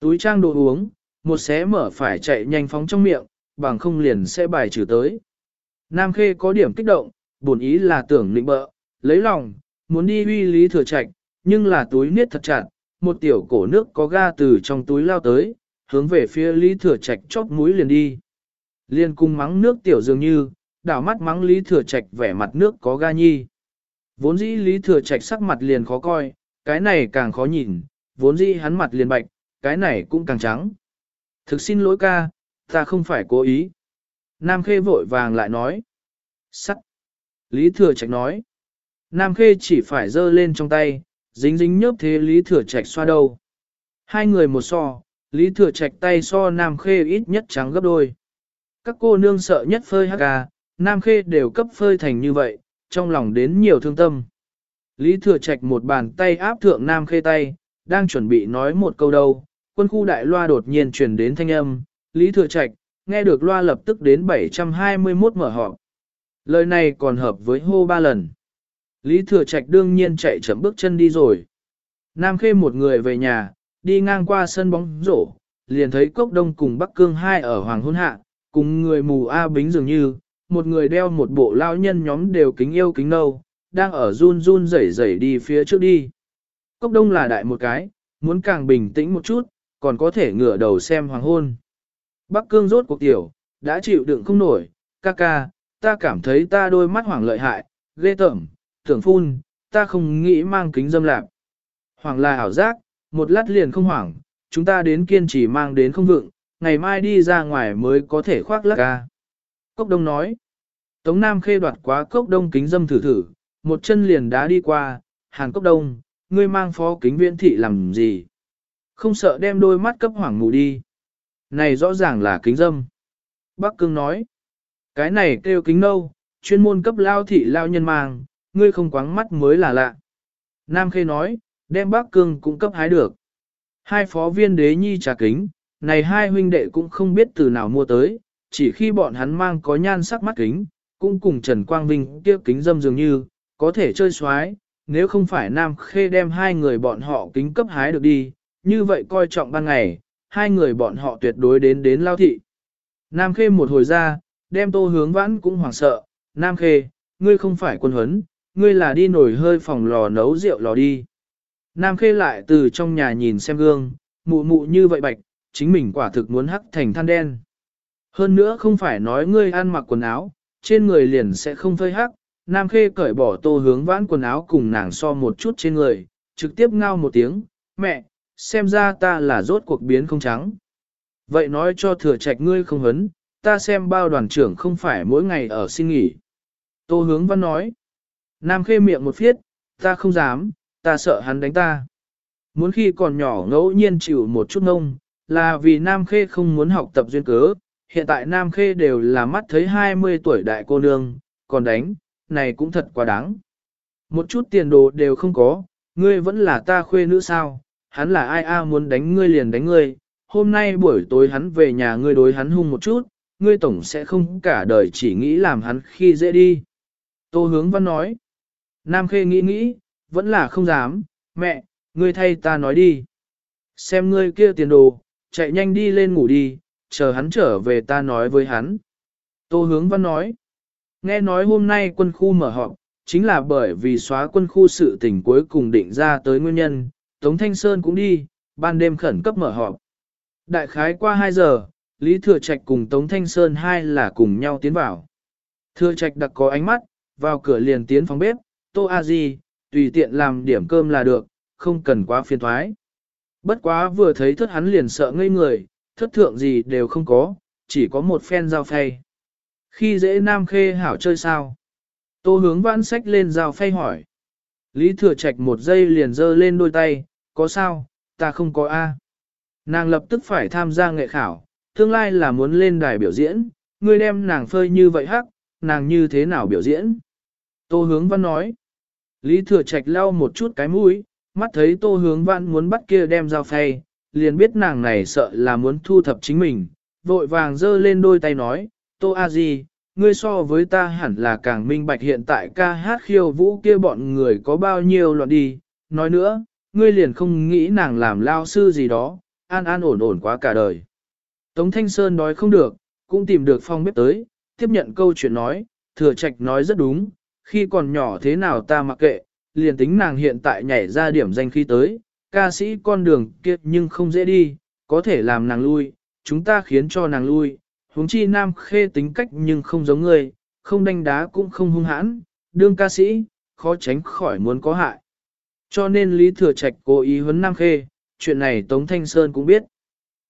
Túi trang đồ uống, một xé mở phải chạy nhanh phóng trong miệng, bằng không liền sẽ bài trừ tới. Nam Khê có điểm kích động, buồn ý là tưởng nịnh bợ, lấy lòng, muốn đi uy lý thừa trạch, nhưng là túi niết thật chặt, một tiểu cổ nước có ga từ trong túi lao tới, hướng về phía lý thừa trạch chóp mũi liền đi. Liên cung mắng nước tiểu dường như, đảo mắt mắng lý thừa trạch vẻ mặt nước có ga nhi. Vốn dĩ lý thừa trạch sắc mặt liền khó coi, cái này càng khó nhìn, vốn dĩ hắn mặt liền bạch, cái này cũng càng trắng. Thực xin lỗi ca, ta không phải cố ý. Nam Khê vội vàng lại nói. sắc Lý Thừa Trạch nói. Nam Khê chỉ phải giơ lên trong tay, dính dính nhớp thế Lý Thừa Trạch xoa đâu. Hai người một so, Lý Thừa Trạch tay so Nam Khê ít nhất trắng gấp đôi. Các cô nương sợ nhất phơi hắc gà, Nam Khê đều cấp phơi thành như vậy, trong lòng đến nhiều thương tâm. Lý Thừa Trạch một bàn tay áp thượng Nam Khê tay, đang chuẩn bị nói một câu đâu, quân khu đại loa đột nhiên truyền đến thanh âm, Lý Thừa Trạch, nghe được loa lập tức đến 721 mở họp. Lời này còn hợp với hô ba lần. Lý Thừa Trạch đương nhiên chạy chậm bước chân đi rồi. Nam Khê một người về nhà, đi ngang qua sân bóng rổ, liền thấy Cốc Đông cùng Bắc Cương hai ở Hoàng Hôn Hạ, cùng người mù A Bính dường như, một người đeo một bộ lao nhân nhóm đều kính yêu kính nâu, đang ở run run rẩy rẩy đi phía trước đi. Cốc Đông là đại một cái, muốn càng bình tĩnh một chút, còn có thể ngửa đầu xem hoàng hôn. Bắc cương rốt cuộc tiểu, đã chịu đựng không nổi, ca ca, ta cảm thấy ta đôi mắt hoảng lợi hại, ghê tởm, tưởng phun, ta không nghĩ mang kính dâm lạc. Hoàng là ảo giác, một lát liền không hoảng, chúng ta đến kiên trì mang đến không vượng, ngày mai đi ra ngoài mới có thể khoác lắc ca. Cốc đông nói, Tống Nam khê đoạt quá cốc đông kính dâm thử thử, một chân liền đá đi qua, hàn cốc đông, ngươi mang phó kính viễn thị làm gì? Không sợ đem đôi mắt cấp hoảng mù đi. Này rõ ràng là kính dâm. bắc cương nói. Cái này kêu kính nâu, chuyên môn cấp lao thị lao nhân mang, ngươi không quáng mắt mới là lạ. Nam Khê nói, đem bác cương cũng cấp hái được. Hai phó viên đế nhi trà kính, này hai huynh đệ cũng không biết từ nào mua tới, chỉ khi bọn hắn mang có nhan sắc mắt kính, cũng cùng Trần Quang Vinh kia kính dâm dường như, có thể chơi xoái, nếu không phải Nam Khê đem hai người bọn họ kính cấp hái được đi, như vậy coi trọng ban ngày, hai người bọn họ tuyệt đối đến đến lao thị. Nam Khê một hồi ra, đem tô hướng vãn cũng hoảng sợ, Nam Khê, ngươi không phải quân huấn, ngươi là đi nổi hơi phòng lò nấu rượu lò đi. Nam Khê lại từ trong nhà nhìn xem gương, mụ mụ như vậy bạch, chính mình quả thực muốn hắc thành than đen. Hơn nữa không phải nói ngươi ăn mặc quần áo, trên người liền sẽ không phơi hắc, Nam Khê cởi bỏ tô hướng vãn quần áo cùng nàng so một chút trên người, trực tiếp ngao một tiếng, mẹ, xem ra ta là rốt cuộc biến không trắng. Vậy nói cho thừa trạch ngươi không hấn, ta xem bao đoàn trưởng không phải mỗi ngày ở xin nghỉ. Tô hướng văn nói, Nam Khê miệng một phiết, ta không dám, ta sợ hắn đánh ta. Muốn khi còn nhỏ ngẫu nhiên chịu một chút ngông, là vì Nam Khê không muốn học tập duyên cớ, hiện tại Nam Khê đều là mắt thấy 20 tuổi đại cô nương, còn đánh, này cũng thật quá đáng. Một chút tiền đồ đều không có, ngươi vẫn là ta khuê nữ sao, hắn là ai a muốn đánh ngươi liền đánh ngươi, hôm nay buổi tối hắn về nhà ngươi đối hắn hung một chút, ngươi tổng sẽ không cả đời chỉ nghĩ làm hắn khi dễ đi. Tô hướng văn nói, Nam Khê nghĩ nghĩ, vẫn là không dám, mẹ, ngươi thay ta nói đi. Xem ngươi kia tiền đồ, chạy nhanh đi lên ngủ đi, chờ hắn trở về ta nói với hắn. Tô hướng văn nói, nghe nói hôm nay quân khu mở họp, chính là bởi vì xóa quân khu sự tình cuối cùng định ra tới nguyên nhân, Tống Thanh Sơn cũng đi, ban đêm khẩn cấp mở họp. Đại khái qua 2 giờ, Lý Thừa Trạch cùng Tống Thanh Sơn hai là cùng nhau tiến vào. Thừa Trạch đặc có ánh mắt, vào cửa liền tiến phòng bếp, Tô A Di, tùy tiện làm điểm cơm là được, không cần quá phiền thoái. Bất quá vừa thấy thất hắn liền sợ ngây người, thất thượng gì đều không có, chỉ có một phen dao phay. Khi dễ nam khê hảo chơi sao? Tô hướng vãn sách lên dao phay hỏi. Lý thừa trạch một giây liền dơ lên đôi tay, có sao, ta không có A. Nàng lập tức phải tham gia nghệ khảo, tương lai là muốn lên đài biểu diễn, ngươi đem nàng phơi như vậy hắc, nàng như thế nào biểu diễn? Tô hướng văn nói. Lý thừa trạch lau một chút cái mũi, mắt thấy tô hướng Vãn muốn bắt kia đem dao phay, liền biết nàng này sợ là muốn thu thập chính mình, vội vàng giơ lên đôi tay nói, tô a di, ngươi so với ta hẳn là càng minh bạch hiện tại ca hát khiêu vũ kia bọn người có bao nhiêu loạn đi, nói nữa, ngươi liền không nghĩ nàng làm lao sư gì đó, an an ổn ổn quá cả đời. Tống Thanh Sơn nói không được, cũng tìm được phong bếp tới, tiếp nhận câu chuyện nói, thừa trạch nói rất đúng, khi còn nhỏ thế nào ta mặc kệ, liền tính nàng hiện tại nhảy ra điểm danh khi tới, ca sĩ con đường kia nhưng không dễ đi, có thể làm nàng lui, chúng ta khiến cho nàng lui, huống chi nam khê tính cách nhưng không giống người, không đánh đá cũng không hung hãn, đương ca sĩ, khó tránh khỏi muốn có hại. Cho nên Lý Thừa Trạch cố ý huấn Nam Khê, chuyện này Tống Thanh Sơn cũng biết.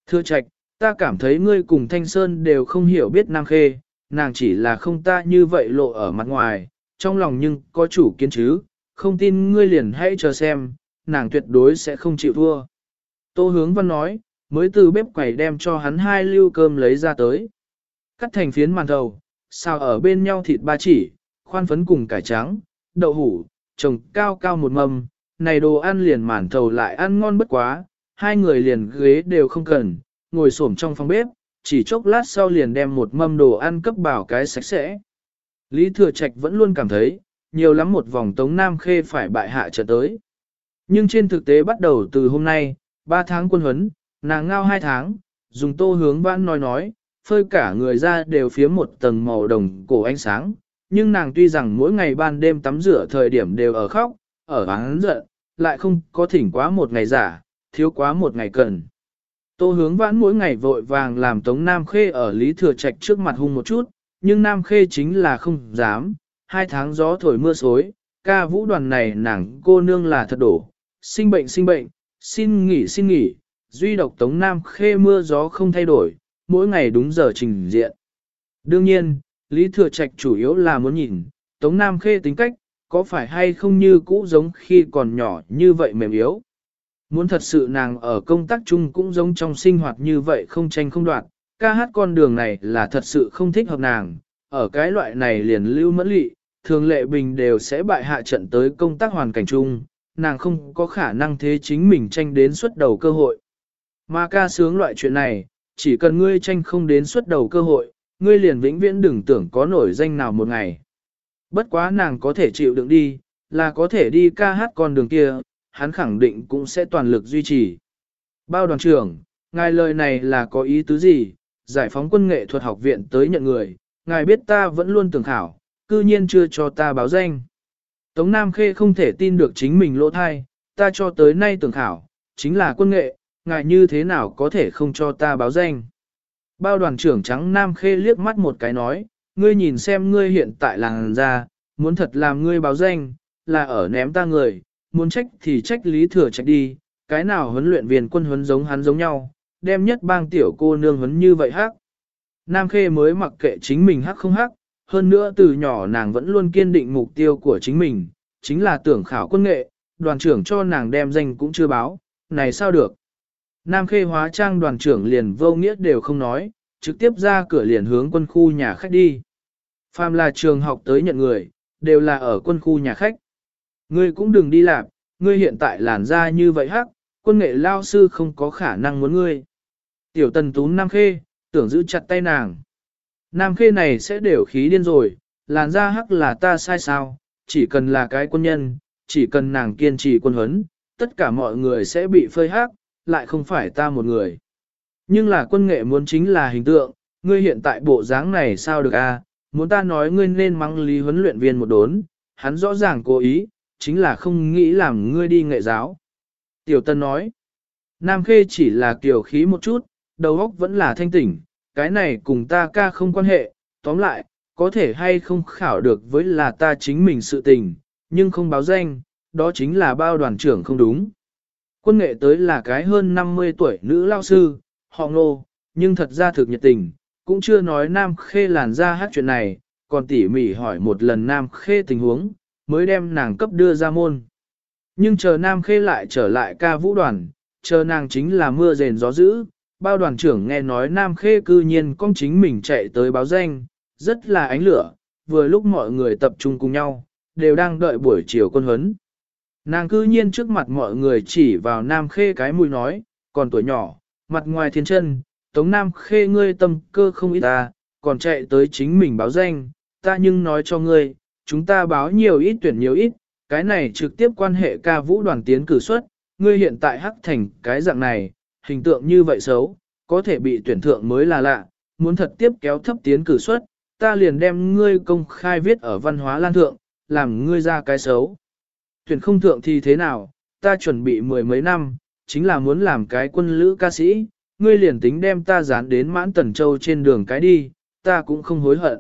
Thừa Trạch, ta cảm thấy ngươi cùng Thanh Sơn đều không hiểu biết Nam Khê, nàng chỉ là không ta như vậy lộ ở mặt ngoài, trong lòng nhưng có chủ kiến chứ, không tin ngươi liền hãy chờ xem, nàng tuyệt đối sẽ không chịu thua. Tô hướng văn nói, mới từ bếp quẩy đem cho hắn hai lưu cơm lấy ra tới. Cắt thành phiến màn thầu, xào ở bên nhau thịt ba chỉ, khoan phấn cùng cải trắng, đậu hủ, trồng cao cao một mâm, này đồ ăn liền màn thầu lại ăn ngon bất quá, hai người liền ghế đều không cần, ngồi xổm trong phòng bếp, chỉ chốc lát sau liền đem một mâm đồ ăn cấp bảo cái sạch sẽ. Lý Thừa Trạch vẫn luôn cảm thấy, nhiều lắm một vòng Tống Nam Khê phải bại hạ trở tới. Nhưng trên thực tế bắt đầu từ hôm nay, 3 tháng quân huấn, nàng ngao 2 tháng, dùng tô hướng vãn nói nói, phơi cả người ra đều phía một tầng màu đồng cổ ánh sáng, nhưng nàng tuy rằng mỗi ngày ban đêm tắm rửa thời điểm đều ở khóc, ở hắn giận, lại không có thỉnh quá một ngày giả, thiếu quá một ngày cần. Tô hướng vãn mỗi ngày vội vàng làm Tống Nam Khê ở Lý Thừa Trạch trước mặt hung một chút, nhưng Nam Khê chính là không dám, hai tháng gió thổi mưa xối, ca vũ đoàn này nàng cô nương là thật đổ, sinh bệnh sinh bệnh, xin nghỉ xin nghỉ, duy độc Tống Nam Khê mưa gió không thay đổi, mỗi ngày đúng giờ trình diện. Đương nhiên, Lý Thừa Trạch chủ yếu là muốn nhìn, Tống Nam Khê tính cách, có phải hay không như cũ giống khi còn nhỏ như vậy mềm yếu. Muốn thật sự nàng ở công tác chung cũng giống trong sinh hoạt như vậy không tranh không đoạt, ca hát con đường này là thật sự không thích hợp nàng, ở cái loại này liền lưu mẫn lị, thường lệ bình đều sẽ bại hạ trận tới công tác hoàn cảnh chung, nàng không có khả năng thế chính mình tranh đến xuất đầu cơ hội. Mà ca sướng loại chuyện này, chỉ cần ngươi tranh không đến xuất đầu cơ hội, ngươi liền vĩnh viễn đừng tưởng có nổi danh nào một ngày. Bất quá nàng có thể chịu đựng đi, là có thể đi ca hát con đường kia, hắn khẳng định cũng sẽ toàn lực duy trì. Bao đoàn trưởng, ngài lời này là có ý tứ gì? Giải phóng quân nghệ thuật học viện tới nhận người, ngài biết ta vẫn luôn tưởng khảo, cư nhiên chưa cho ta báo danh. Tống Nam Khê không thể tin được chính mình lỗ thai, ta cho tới nay tưởng khảo, chính là quân nghệ, ngài như thế nào có thể không cho ta báo danh. Bao đoàn trưởng trắng Nam Khê liếc mắt một cái nói, ngươi nhìn xem ngươi hiện tại làng ra, muốn thật làm ngươi báo danh, là ở ném ta người, muốn trách thì trách lý thừa trách đi, cái nào huấn luyện viên quân huấn giống hắn giống nhau, đem nhất bang tiểu cô nương huấn như vậy hắc. Nam Khê mới mặc kệ chính mình hắc không hắc, hơn nữa từ nhỏ nàng vẫn luôn kiên định mục tiêu của chính mình, chính là tưởng khảo quân nghệ, đoàn trưởng cho nàng đem danh cũng chưa báo, này sao được. Nam khê hóa trang đoàn trưởng liền vô nghĩa đều không nói, trực tiếp ra cửa liền hướng quân khu nhà khách đi. Phàm là trường học tới nhận người, đều là ở quân khu nhà khách. Ngươi cũng đừng đi làm, ngươi hiện tại làn da như vậy hắc, quân nghệ lao sư không có khả năng muốn ngươi. Tiểu tần tú Nam Khê, tưởng giữ chặt tay nàng. Nam Khê này sẽ đều khí điên rồi, làn da hắc là ta sai sao, chỉ cần là cái quân nhân, chỉ cần nàng kiên trì quân huấn, tất cả mọi người sẽ bị phơi hắc, lại không phải ta một người. Nhưng là quân nghệ muốn chính là hình tượng, ngươi hiện tại bộ dáng này sao được a? À? muốn ta nói ngươi nên mắng lý huấn luyện viên một đốn, hắn rõ ràng cố ý, chính là không nghĩ làm ngươi đi nghệ giáo. Tiểu Tân nói, Nam Khê chỉ là kiều khí một chút, đầu óc vẫn là thanh tỉnh, cái này cùng ta ca không quan hệ, tóm lại, có thể hay không khảo được với là ta chính mình sự tình, nhưng không báo danh, đó chính là bao đoàn trưởng không đúng. Quân nghệ tới là cái hơn 50 tuổi nữ lao sư, họ ngô, nhưng thật ra thực nhiệt tình, cũng chưa nói Nam Khê làn ra hát chuyện này, còn tỉ mỉ hỏi một lần Nam Khê tình huống, mới đem nàng cấp đưa ra môn. Nhưng chờ Nam Khê lại trở lại ca vũ đoàn, chờ nàng chính là mưa rền gió dữ, bao đoàn trưởng nghe nói Nam Khê cư nhiên con chính mình chạy tới báo danh, rất là ánh lửa, vừa lúc mọi người tập trung cùng nhau, đều đang đợi buổi chiều quân huấn. Nàng cư nhiên trước mặt mọi người chỉ vào Nam Khê cái mũi nói, còn tuổi nhỏ, mặt ngoài thiên chân, Tống Nam Khê ngươi tâm cơ không ít ta, còn chạy tới chính mình báo danh, ta nhưng nói cho ngươi, chúng ta báo nhiều ít tuyển nhiều ít, cái này trực tiếp quan hệ ca vũ đoàn tiến cử xuất ngươi hiện tại hắc thành cái dạng này, hình tượng như vậy xấu, có thể bị tuyển thượng mới là lạ, muốn thật tiếp kéo thấp tiến cử suất, ta liền đem ngươi công khai viết ở văn hóa lan thượng, làm ngươi ra cái xấu. Tuyển không thượng thì thế nào, ta chuẩn bị mười mấy năm, chính là muốn làm cái quân lữ ca sĩ, ngươi liền tính đem ta dán đến mãn tần châu trên đường cái đi, ta cũng không hối hận.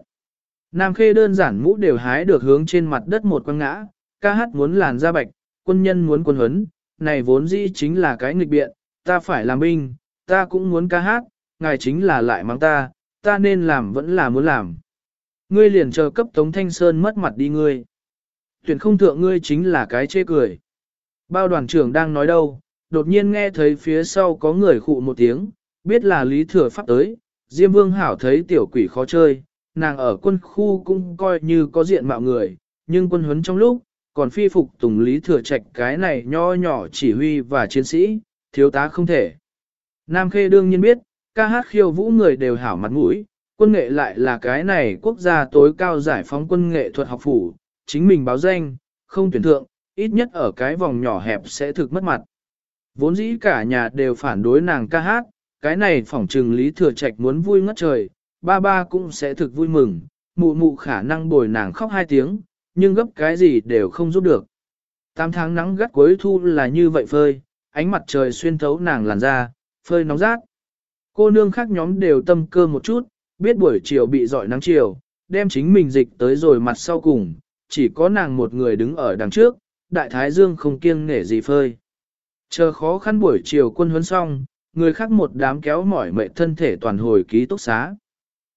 Nam khê đơn giản mũ đều hái được hướng trên mặt đất một quăng ngã, ca hát muốn làn da bạch, quân nhân muốn quân huấn, này vốn dĩ chính là cái nghịch biện, ta phải làm binh, ta cũng muốn ca hát, ngài chính là lại mang ta, ta nên làm vẫn là muốn làm. Ngươi liền chờ cấp Tống Thanh Sơn mất mặt đi ngươi. Tuyển không thượng ngươi chính là cái chê cười. Bao đoàn trưởng đang nói đâu, đột nhiên nghe thấy phía sau có người khụ một tiếng, biết là Lý Thừa Pháp tới, Diêm Vương Hảo thấy tiểu quỷ khó chơi, nàng ở quân khu cũng coi như có diện mạo người, nhưng quân huấn trong lúc, còn phi phục tùng Lý Thừa Trạch cái này nho nhỏ chỉ huy và chiến sĩ, thiếu tá không thể. Nam Khê đương nhiên biết, ca hát khiêu vũ người đều hảo mặt mũi, quân nghệ lại là cái này quốc gia tối cao giải phóng quân nghệ thuật học phủ, chính mình báo danh, không tuyển thượng, ít nhất ở cái vòng nhỏ hẹp sẽ thực mất mặt. Vốn dĩ cả nhà đều phản đối nàng ca hát, cái này phỏng trừng Lý Thừa Trạch muốn vui ngất trời, ba ba cũng sẽ thực vui mừng, mụ mụ khả năng bồi nàng khóc hai tiếng, nhưng gấp cái gì đều không giúp được. Tám tháng nắng gắt cuối thu là như vậy phơi, ánh mặt trời xuyên thấu nàng làn da, phơi nóng rát. Cô nương khác nhóm đều tâm cơ một chút, biết buổi chiều bị dọi nắng chiều, đem chính mình dịch tới rồi mặt sau cùng, chỉ có nàng một người đứng ở đằng trước, đại thái dương không kiêng nể gì phơi. Chờ khó khăn buổi chiều quân huấn xong, người khác một đám kéo mỏi mệt thân thể toàn hồi ký túc xá.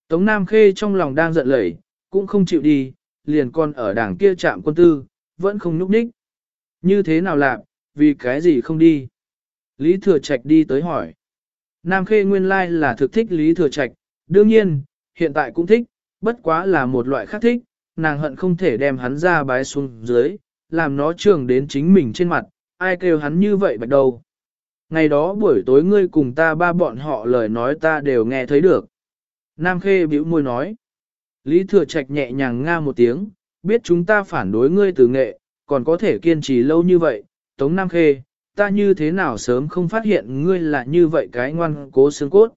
Tống Nam Khê trong lòng đang giận lẩy, cũng không chịu đi, liền còn ở đảng kia chạm quân tư, vẫn không nhúc nhích. Như thế nào làm, vì cái gì không đi? Lý Thừa Trạch đi tới hỏi. Nam Khê nguyên lai là thực thích Lý Thừa Trạch, đương nhiên, hiện tại cũng thích, bất quá là một loại khác thích, nàng hận không thể đem hắn ra bái xuống dưới, làm nó trường đến chính mình trên mặt, ai kêu hắn như vậy bạch đầu. Ngày đó buổi tối ngươi cùng ta ba bọn họ lời nói ta đều nghe thấy được. Nam Khê bĩu môi nói. Lý Thừa Trạch nhẹ nhàng nga một tiếng, biết chúng ta phản đối ngươi từ nghệ, còn có thể kiên trì lâu như vậy, Tống Nam Khê, ta như thế nào sớm không phát hiện ngươi là như vậy cái ngoan cố xương cốt.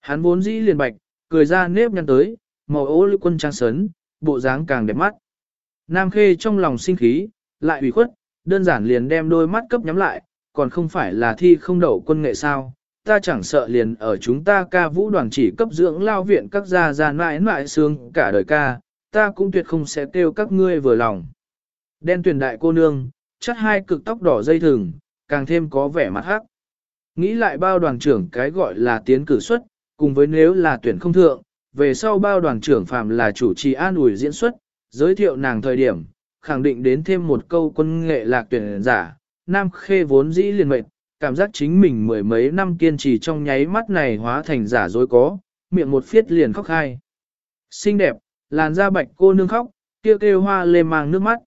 Hắn vốn dĩ liền bạch, cười ra nếp nhăn tới, màu ố lưu quân trang sấn, bộ dáng càng đẹp mắt. Nam Khê trong lòng sinh khí, lại ủy khuất, đơn giản liền đem đôi mắt cấp nhắm lại, còn không phải là thi không đậu quân nghệ sao, ta chẳng sợ liền ở chúng ta ca vũ đoàn chỉ cấp dưỡng lao viện các gia gia mãi mãi xương cả đời ca, ta cũng tuyệt không sẽ kêu các ngươi vừa lòng. Đen tuyển đại cô nương, chắt hai cực tóc đỏ dây thừng, càng thêm có vẻ mặt hắc. Nghĩ lại bao đoàn trưởng cái gọi là tiến cử xuất, cùng với nếu là tuyển không thượng, về sau bao đoàn trưởng phạm là chủ trì an ủi diễn xuất, giới thiệu nàng thời điểm, khẳng định đến thêm một câu quân nghệ lạc tuyển giả, nam khê vốn dĩ liền mệnh, cảm giác chính mình mười mấy năm kiên trì trong nháy mắt này hóa thành giả dối có, miệng một phiết liền khóc hai. Xinh đẹp, làn da bạch cô nương khóc, kia kêu hoa lê mang nước mắt.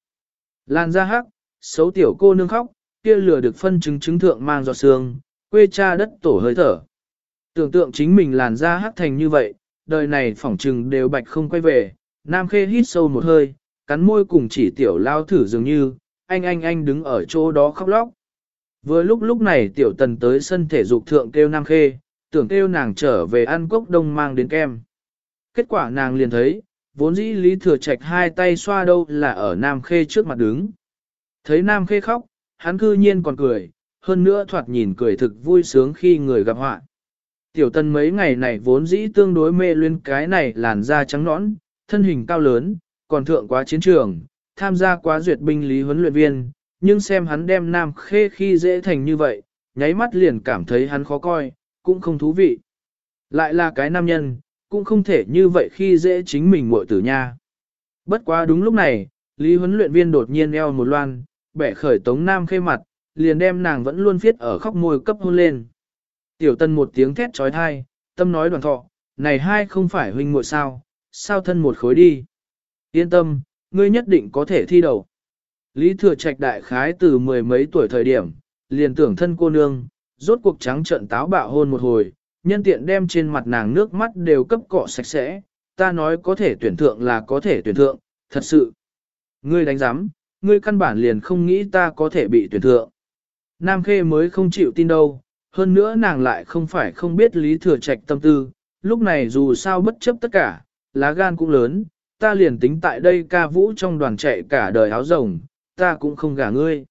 Làn da hắc, xấu tiểu cô nương khóc, kia lửa được phân chứng chứng thượng mang giọt sương, quê cha đất tổ hơi thở. Tưởng tượng chính mình làn da hắc thành như vậy, đời này phỏng trừng đều bạch không quay về, Nam Khê hít sâu một hơi, cắn môi cùng chỉ tiểu lao thử dường như, anh anh anh đứng ở chỗ đó khóc lóc. Vừa lúc lúc này tiểu tần tới sân thể dục thượng kêu Nam Khê, tưởng kêu nàng trở về ăn cốc đông mang đến kem. Kết quả nàng liền thấy, vốn dĩ Lý Thừa Trạch hai tay xoa đâu là ở Nam Khê trước mặt đứng. Thấy Nam Khê khóc, hắn cư nhiên còn cười, hơn nữa thoạt nhìn cười thực vui sướng khi người gặp họa. Tiểu tân mấy ngày này vốn dĩ tương đối mê luyên cái này làn da trắng nõn, thân hình cao lớn, còn thượng quá chiến trường, tham gia quá duyệt binh lý huấn luyện viên, nhưng xem hắn đem Nam Khê khi dễ thành như vậy, nháy mắt liền cảm thấy hắn khó coi, cũng không thú vị. Lại là cái nam nhân, cũng không thể như vậy khi dễ chính mình muội tử nha. Bất quá đúng lúc này, Lý huấn luyện viên đột nhiên eo một loan, bẻ khởi tống nam khê mặt, liền đem nàng vẫn luôn viết ở khóc môi cấp hôn lên. Tiểu tân một tiếng thét trói thai, tâm nói đoàn thọ, này hai không phải huynh muội sao, sao thân một khối đi. Yên tâm, ngươi nhất định có thể thi đầu. Lý thừa trạch đại khái từ mười mấy tuổi thời điểm, liền tưởng thân cô nương, rốt cuộc trắng trận táo bạo hôn một hồi, nhân tiện đem trên mặt nàng nước mắt đều cấp cọ sạch sẽ, ta nói có thể tuyển thượng là có thể tuyển thượng, thật sự. Ngươi đánh giám, ngươi căn bản liền không nghĩ ta có thể bị tuyển thượng. Nam Khê mới không chịu tin đâu, hơn nữa nàng lại không phải không biết lý thừa trạch tâm tư, lúc này dù sao bất chấp tất cả, lá gan cũng lớn, ta liền tính tại đây ca vũ trong đoàn chạy cả đời áo rồng, ta cũng không gả ngươi.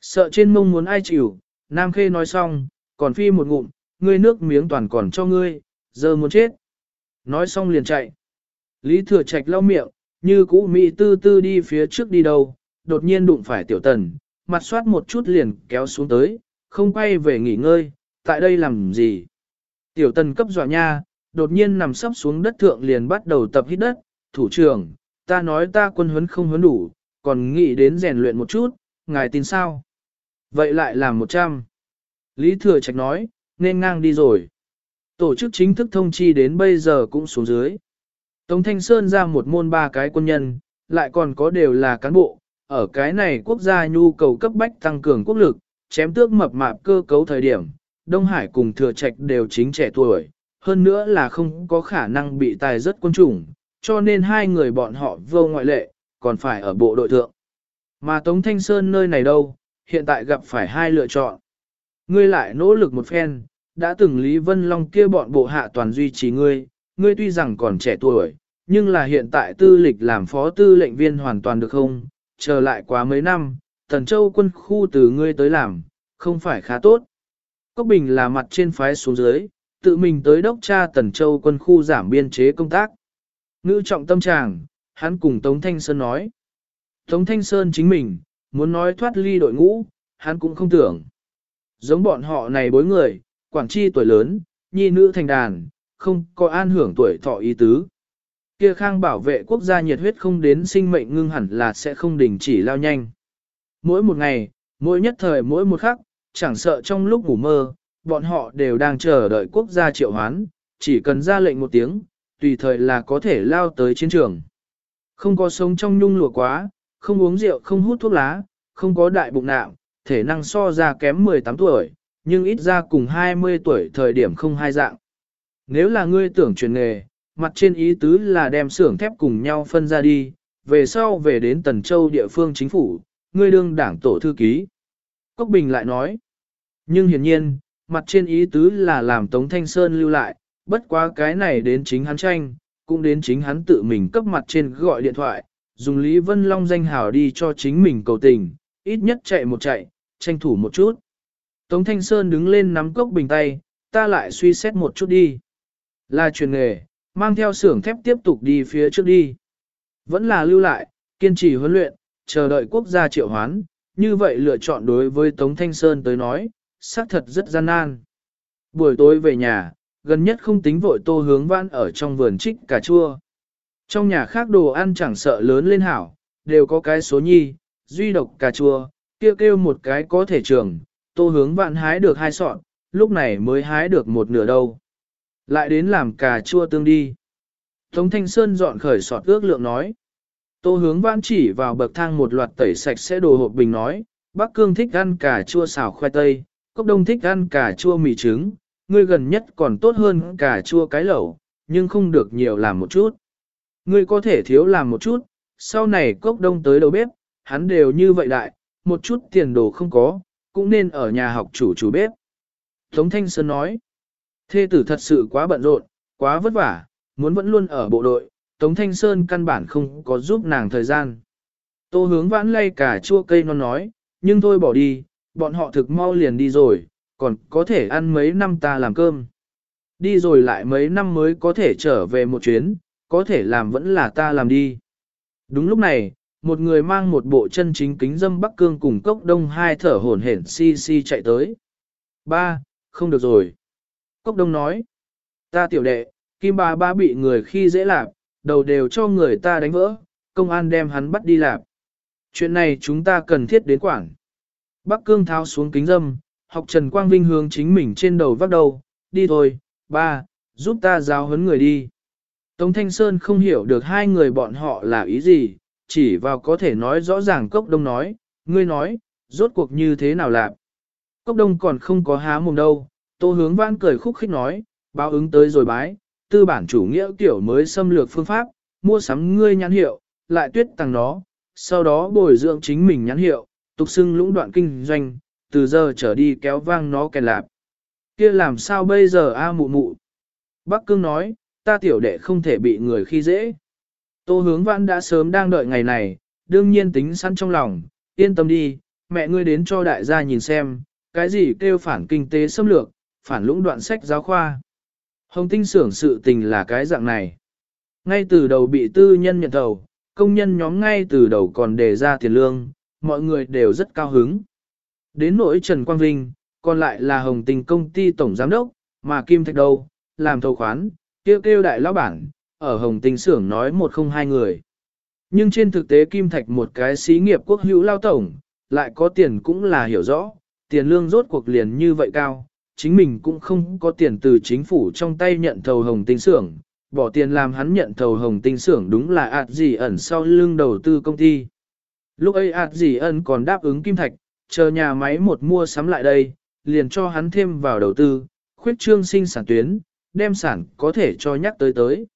Sợ trên mông muốn ai chịu, Nam Khê nói xong, còn phi một ngụm, ngươi nước miếng toàn còn cho ngươi, giờ muốn chết. Nói xong liền chạy. Lý Thừa Trạch lau miệng, như cũ Mỹ tư tư đi phía trước đi đâu, đột nhiên đụng phải tiểu tần, mặt soát một chút liền kéo xuống tới, không quay về nghỉ ngơi, tại đây làm gì. Tiểu tần cấp dọa nha, đột nhiên nằm sấp xuống đất thượng liền bắt đầu tập hít đất, thủ trưởng, ta nói ta quân huấn không huấn đủ, còn nghĩ đến rèn luyện một chút, ngài tin sao? Vậy lại làm một trăm. Lý Thừa Trạch nói, nên ngang đi rồi. Tổ chức chính thức thông chi đến bây giờ cũng xuống dưới. Tống Thanh Sơn ra một môn ba cái quân nhân, lại còn có đều là cán bộ, ở cái này quốc gia nhu cầu cấp bách tăng cường quốc lực, chém tước mập mạp cơ cấu thời điểm, Đông Hải cùng Thừa Trạch đều chính trẻ tuổi, hơn nữa là không có khả năng bị tài rất quân chủng, cho nên hai người bọn họ vô ngoại lệ, còn phải ở bộ đội thượng. Mà Tống Thanh Sơn nơi này đâu, hiện tại gặp phải hai lựa chọn. Ngươi lại nỗ lực một phen, đã từng Lý Vân Long kia bọn bộ hạ toàn duy trì ngươi, ngươi tuy rằng còn trẻ tuổi, nhưng là hiện tại tư lịch làm phó tư lệnh viên hoàn toàn được không, chờ lại quá mấy năm, Tần Châu quân khu từ ngươi tới làm, không phải khá tốt. Cốc Bình là mặt trên phái xuống dưới, tự mình tới đốc tra Tần Châu quân khu giảm biên chế công tác. Ngữ trọng tâm tràng, hắn cùng Tống Thanh Sơn nói. Tống Thanh Sơn chính mình, muốn nói thoát ly đội ngũ, hắn cũng không tưởng. Giống bọn họ này bối người, quản chi tuổi lớn, nhi nữ thành đàn, không có an hưởng tuổi thọ ý tứ. Kia khang bảo vệ quốc gia nhiệt huyết không đến sinh mệnh ngưng hẳn là sẽ không đình chỉ lao nhanh. Mỗi một ngày, mỗi nhất thời mỗi một khắc, chẳng sợ trong lúc ngủ mơ, bọn họ đều đang chờ đợi quốc gia triệu hoán, chỉ cần ra lệnh một tiếng, tùy thời là có thể lao tới chiến trường. Không có sống trong nhung lụa quá, không uống rượu không hút thuốc lá, không có đại bụng nạo, thể năng so ra kém 18 tuổi, nhưng ít ra cùng 20 tuổi thời điểm không hai dạng. Nếu là ngươi tưởng truyền nghề, mặt trên ý tứ là đem xưởng thép cùng nhau phân ra đi, về sau về đến Tần Châu địa phương chính phủ, ngươi đương đảng tổ thư ký. Cốc Bình lại nói, nhưng hiển nhiên, mặt trên ý tứ là làm Tống Thanh Sơn lưu lại, bất quá cái này đến chính hắn tranh, cũng đến chính hắn tự mình cấp mặt trên gọi điện thoại, dùng Lý Vân Long danh hào đi cho chính mình cầu tình, ít nhất chạy một chạy, tranh thủ một chút. Tống Thanh Sơn đứng lên nắm cốc bình tay, ta lại suy xét một chút đi. Là truyền nghề, mang theo xưởng thép tiếp tục đi phía trước đi. Vẫn là lưu lại, kiên trì huấn luyện, chờ đợi quốc gia triệu hoán, như vậy lựa chọn đối với Tống Thanh Sơn tới nói, xác thật rất gian nan. Buổi tối về nhà, gần nhất không tính vội tô hướng vãn ở trong vườn trích cà chua. Trong nhà khác đồ ăn chẳng sợ lớn lên hảo, đều có cái số nhi, duy độc cà chua, kêu kêu một cái có thể trường, Tô hướng vạn hái được hai sọn, lúc này mới hái được một nửa đâu. Lại đến làm cà chua tương đi. Tống Thanh Sơn dọn khởi sọt ước lượng nói. Tô hướng vãn chỉ vào bậc thang một loạt tẩy sạch sẽ đồ hộp bình nói, Bắc Cương thích ăn cà chua xào khoai tây, Cốc Đông thích ăn cà chua mì trứng, ngươi gần nhất còn tốt hơn cà chua cái lẩu, nhưng không được nhiều làm một chút. Ngươi có thể thiếu làm một chút, sau này Cốc Đông tới đầu bếp, hắn đều như vậy đại, một chút tiền đồ không có, cũng nên ở nhà học chủ chủ bếp. Tống Thanh Sơn nói, thê tử thật sự quá bận rộn, quá vất vả, muốn vẫn luôn ở bộ đội, Tống Thanh Sơn căn bản không có giúp nàng thời gian. Tô hướng vãn lay cả chua cây non nói, nhưng thôi bỏ đi, bọn họ thực mau liền đi rồi, còn có thể ăn mấy năm ta làm cơm. Đi rồi lại mấy năm mới có thể trở về một chuyến, có thể làm vẫn là ta làm đi. Đúng lúc này, một người mang một bộ chân chính kính dâm Bắc Cương cùng cốc đông hai thở hổn hển si si chạy tới. Ba, không được rồi. Cốc đông nói, ta tiểu đệ, kim bà ba bị người khi dễ lạp, đầu đều cho người ta đánh vỡ, công an đem hắn bắt đi lạp. Chuyện này chúng ta cần thiết đến quảng. Bắc Cương tháo xuống kính dâm, học Trần Quang Vinh hướng chính mình trên đầu vắt đầu, đi thôi, ba, giúp ta giáo huấn người đi. Tống Thanh Sơn không hiểu được hai người bọn họ là ý gì, chỉ vào có thể nói rõ ràng Cốc Đông nói, ngươi nói, rốt cuộc như thế nào lạp. Cốc Đông còn không có há mồm đâu, Tô Hướng Vãn cười khúc khích nói, báo ứng tới rồi bái, tư bản chủ nghĩa kiểu mới xâm lược phương pháp, mua sắm ngươi nhãn hiệu, lại tuyết tăng nó, sau đó bồi dưỡng chính mình nhãn hiệu, tục xưng lũng đoạn kinh doanh, từ giờ trở đi kéo vang nó kèn lạp. Kia làm sao bây giờ a mụ mụ? Bắc Cương nói, ta tiểu đệ không thể bị người khi dễ. Tô hướng văn đã sớm đang đợi ngày này, đương nhiên tính sẵn trong lòng, yên tâm đi, mẹ ngươi đến cho đại gia nhìn xem, cái gì kêu phản kinh tế xâm lược, phản lũng đoạn sách giáo khoa. Hồng tinh xưởng sự tình là cái dạng này. Ngay từ đầu bị tư nhân nhận thầu, công nhân nhóm ngay từ đầu còn đề ra tiền lương, mọi người đều rất cao hứng. Đến nỗi Trần Quang Vinh, còn lại là Hồng Tinh công ty tổng giám đốc, mà Kim Thạch đâu, làm thầu khoán, kêu kêu đại lão bản, ở Hồng Tinh xưởng nói một không hai người. Nhưng trên thực tế Kim Thạch một cái xí nghiệp quốc hữu lao tổng, lại có tiền cũng là hiểu rõ, tiền lương rốt cuộc liền như vậy cao, chính mình cũng không có tiền từ chính phủ trong tay nhận thầu Hồng Tinh xưởng, bỏ tiền làm hắn nhận thầu Hồng Tinh xưởng đúng là ạt gì ẩn sau lưng đầu tư công ty. Lúc ấy ạt gì ẩn còn đáp ứng Kim Thạch, chờ nhà máy một mua sắm lại đây, liền cho hắn thêm vào đầu tư, khuyết trương sinh sản tuyến, đem sản có thể cho nhắc tới tới.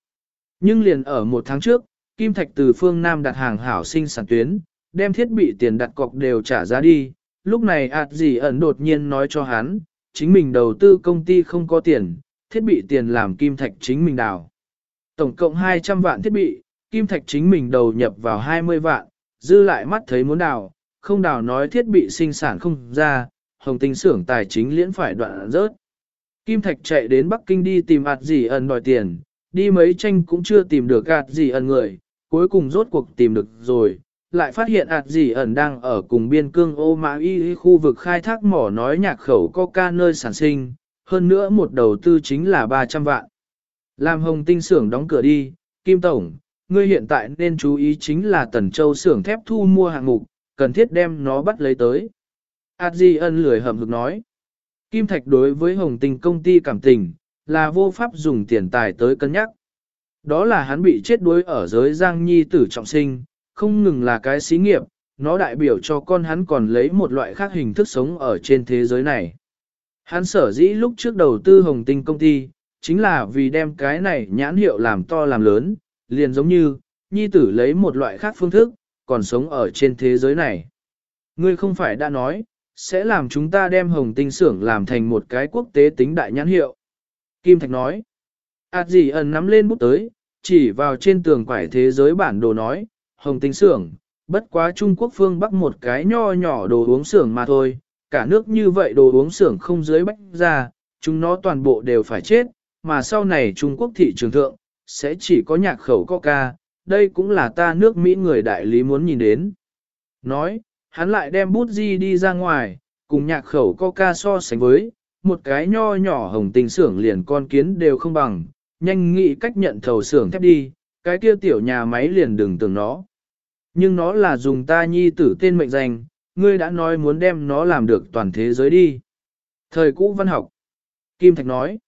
Nhưng liền ở một tháng trước, Kim Thạch từ phương Nam đặt hàng hảo sinh sản tuyến, đem thiết bị tiền đặt cọc đều trả ra đi, lúc này ạt gì ẩn đột nhiên nói cho hắn, chính mình đầu tư công ty không có tiền, thiết bị tiền làm Kim Thạch chính mình đào. Tổng cộng 200 vạn thiết bị, Kim Thạch chính mình đầu nhập vào 20 vạn, dư lại mắt thấy muốn đào, không đào nói thiết bị sinh sản không ra, hồng tinh xưởng tài chính liễn phải đoạn rớt. Kim Thạch chạy đến Bắc Kinh đi tìm ạt gì ẩn đòi tiền, đi mấy tranh cũng chưa tìm được ạt gì ẩn người, cuối cùng rốt cuộc tìm được rồi, lại phát hiện ạt gì ẩn đang ở cùng biên cương ô mã y khu vực khai thác mỏ nói nhạc khẩu coca nơi sản sinh, hơn nữa một đầu tư chính là 300 vạn. Làm hồng tinh xưởng đóng cửa đi, Kim Tổng, ngươi hiện tại nên chú ý chính là Tần Châu xưởng thép thu mua hạng mục, cần thiết đem nó bắt lấy tới. Át Di ân lười hầm hực nói. Kim Thạch đối với Hồng Tinh công ty cảm tình, là vô pháp dùng tiền tài tới cân nhắc. Đó là hắn bị chết đuối ở giới Giang Nhi tử trọng sinh, không ngừng là cái xí nghiệp, nó đại biểu cho con hắn còn lấy một loại khác hình thức sống ở trên thế giới này. Hắn sở dĩ lúc trước đầu tư Hồng Tinh công ty, chính là vì đem cái này nhãn hiệu làm to làm lớn, liền giống như, Nhi tử lấy một loại khác phương thức, còn sống ở trên thế giới này. Ngươi không phải đã nói, sẽ làm chúng ta đem hồng tinh xưởng làm thành một cái quốc tế tính đại nhãn hiệu. Kim Thạch nói, ạt gì ẩn nắm lên bút tới, chỉ vào trên tường quải thế giới bản đồ nói, hồng tinh xưởng, bất quá Trung Quốc phương bắc một cái nho nhỏ đồ uống xưởng mà thôi, cả nước như vậy đồ uống xưởng không dưới bách ra, chúng nó toàn bộ đều phải chết, mà sau này Trung Quốc thị trường thượng, sẽ chỉ có nhạc khẩu coca, đây cũng là ta nước Mỹ người đại lý muốn nhìn đến. Nói, hắn lại đem bút di đi ra ngoài, cùng nhạc khẩu coca so sánh với, một cái nho nhỏ hồng tình xưởng liền con kiến đều không bằng, nhanh nghĩ cách nhận thầu xưởng thép đi, cái kia tiểu nhà máy liền đừng tưởng nó. Nhưng nó là dùng ta nhi tử tên mệnh danh, ngươi đã nói muốn đem nó làm được toàn thế giới đi. Thời cũ văn học. Kim Thạch nói.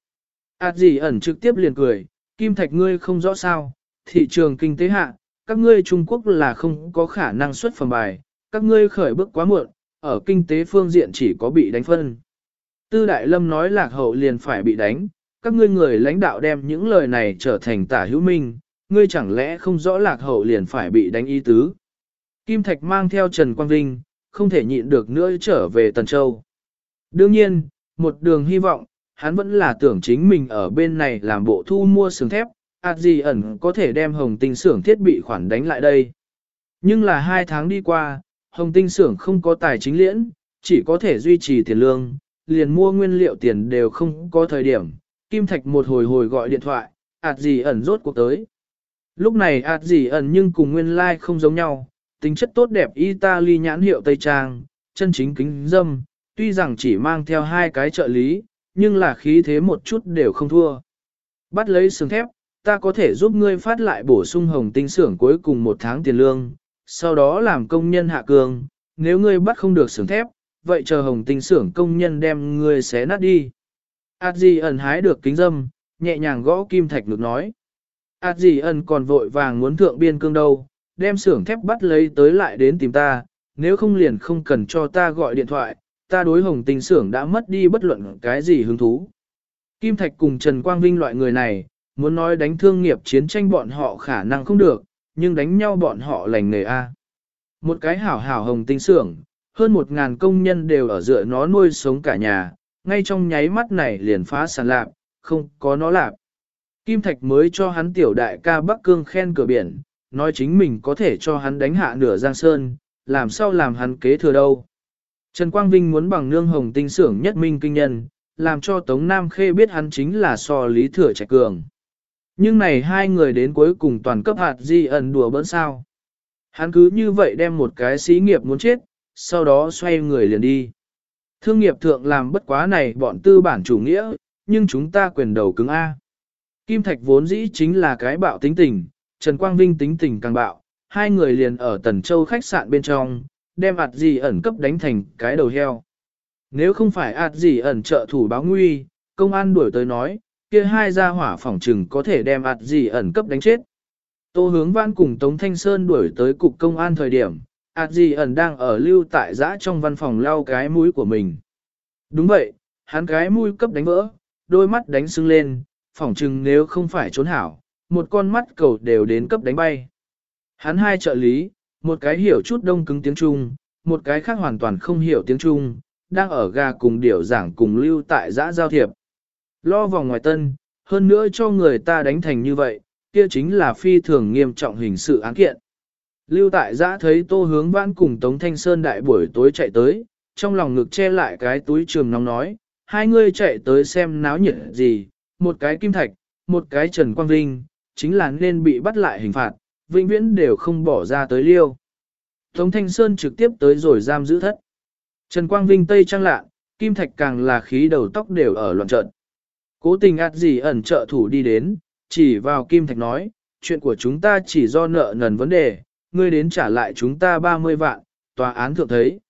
Ảt gì ẩn trực tiếp liền cười, Kim Thạch ngươi không rõ sao, thị trường kinh tế hạ, các ngươi Trung Quốc là không có khả năng xuất phẩm bài, các ngươi khởi bước quá muộn, ở kinh tế phương diện chỉ có bị đánh phân. Tư Đại Lâm nói lạc hậu liền phải bị đánh, các ngươi người lãnh đạo đem những lời này trở thành tả hữu minh, ngươi chẳng lẽ không rõ lạc hậu liền phải bị đánh ý tứ. Kim Thạch mang theo Trần Quang Vinh, không thể nhịn được nữa trở về Tần Châu. Đương nhiên, một đường hy vọng, hắn vẫn là tưởng chính mình ở bên này làm bộ thu mua sừng thép, ạt gì ẩn có thể đem hồng tinh xưởng thiết bị khoản đánh lại đây. Nhưng là hai tháng đi qua, hồng tinh xưởng không có tài chính liễn, chỉ có thể duy trì tiền lương, liền mua nguyên liệu tiền đều không có thời điểm. Kim Thạch một hồi hồi gọi điện thoại, ạt gì ẩn rốt cuộc tới. Lúc này ạt gì ẩn nhưng cùng nguyên lai like không giống nhau, tính chất tốt đẹp Italy nhãn hiệu Tây Trang, chân chính kính dâm, tuy rằng chỉ mang theo hai cái trợ lý, nhưng là khí thế một chút đều không thua. Bắt lấy sừng thép, ta có thể giúp ngươi phát lại bổ sung hồng tinh xưởng cuối cùng một tháng tiền lương, sau đó làm công nhân hạ cường, nếu ngươi bắt không được sừng thép, vậy chờ hồng tinh xưởng công nhân đem ngươi xé nát đi. Át gì ẩn hái được kính dâm, nhẹ nhàng gõ kim thạch ngược nói ạt gì ẩn còn vội vàng muốn thượng biên cương đâu, đem xưởng thép bắt lấy tới lại đến tìm ta, nếu không liền không cần cho ta gọi điện thoại, ta đối hồng tinh xưởng đã mất đi bất luận cái gì hứng thú. Kim Thạch cùng Trần Quang Vinh loại người này, muốn nói đánh thương nghiệp chiến tranh bọn họ khả năng không được, nhưng đánh nhau bọn họ lành nghề A. Một cái hảo hảo hồng tinh xưởng, hơn một ngàn công nhân đều ở dựa nó nuôi sống cả nhà, ngay trong nháy mắt này liền phá sản lạc, không có nó lạc. Kim Thạch mới cho hắn tiểu đại ca Bắc Cương khen cửa biển, nói chính mình có thể cho hắn đánh hạ nửa giang sơn, làm sao làm hắn kế thừa đâu. Trần Quang Vinh muốn bằng nương hồng tinh sưởng nhất minh kinh nhân, làm cho Tống Nam Khê biết hắn chính là so lý thừa trạch cường. Nhưng này hai người đến cuối cùng toàn cấp hạt di ẩn đùa bỡn sao. Hắn cứ như vậy đem một cái xí nghiệp muốn chết, sau đó xoay người liền đi. Thương nghiệp thượng làm bất quá này bọn tư bản chủ nghĩa, nhưng chúng ta quyền đầu cứng A. Kim Thạch vốn dĩ chính là cái bạo tính tình, Trần Quang Vinh tính tình càng bạo, hai người liền ở Tần Châu khách sạn bên trong, đem ạt gì ẩn cấp đánh thành cái đầu heo. Nếu không phải ạt gì ẩn trợ thủ báo nguy, công an đuổi tới nói, kia hai gia hỏa phỏng trừng có thể đem ạt gì ẩn cấp đánh chết. Tô hướng văn cùng Tống Thanh Sơn đuổi tới cục công an thời điểm, ạt gì ẩn đang ở lưu tại giã trong văn phòng lau cái mũi của mình. Đúng vậy, hắn cái mũi cấp đánh vỡ, đôi mắt đánh sưng lên, phỏng chừng nếu không phải trốn hảo, một con mắt cầu đều đến cấp đánh bay. Hắn hai trợ lý, một cái hiểu chút đông cứng tiếng Trung, một cái khác hoàn toàn không hiểu tiếng Trung, đang ở gà cùng điểu giảng cùng lưu tại giã giao thiệp. Lo vòng ngoài tân, hơn nữa cho người ta đánh thành như vậy, kia chính là phi thường nghiêm trọng hình sự án kiện. Lưu tại giã thấy tô hướng vãn cùng Tống Thanh Sơn đại buổi tối chạy tới, trong lòng ngực che lại cái túi trường nóng nói, hai người chạy tới xem náo nhiệt gì, một cái kim thạch, một cái trần quang vinh, chính là nên bị bắt lại hình phạt, vĩnh viễn đều không bỏ ra tới liêu. Tống Thanh Sơn trực tiếp tới rồi giam giữ thất. Trần Quang Vinh Tây Trang lạ, Kim Thạch càng là khí đầu tóc đều ở loạn trận. Cố tình ạt gì ẩn trợ thủ đi đến, chỉ vào Kim Thạch nói, chuyện của chúng ta chỉ do nợ nần vấn đề, ngươi đến trả lại chúng ta 30 vạn, tòa án thượng thấy.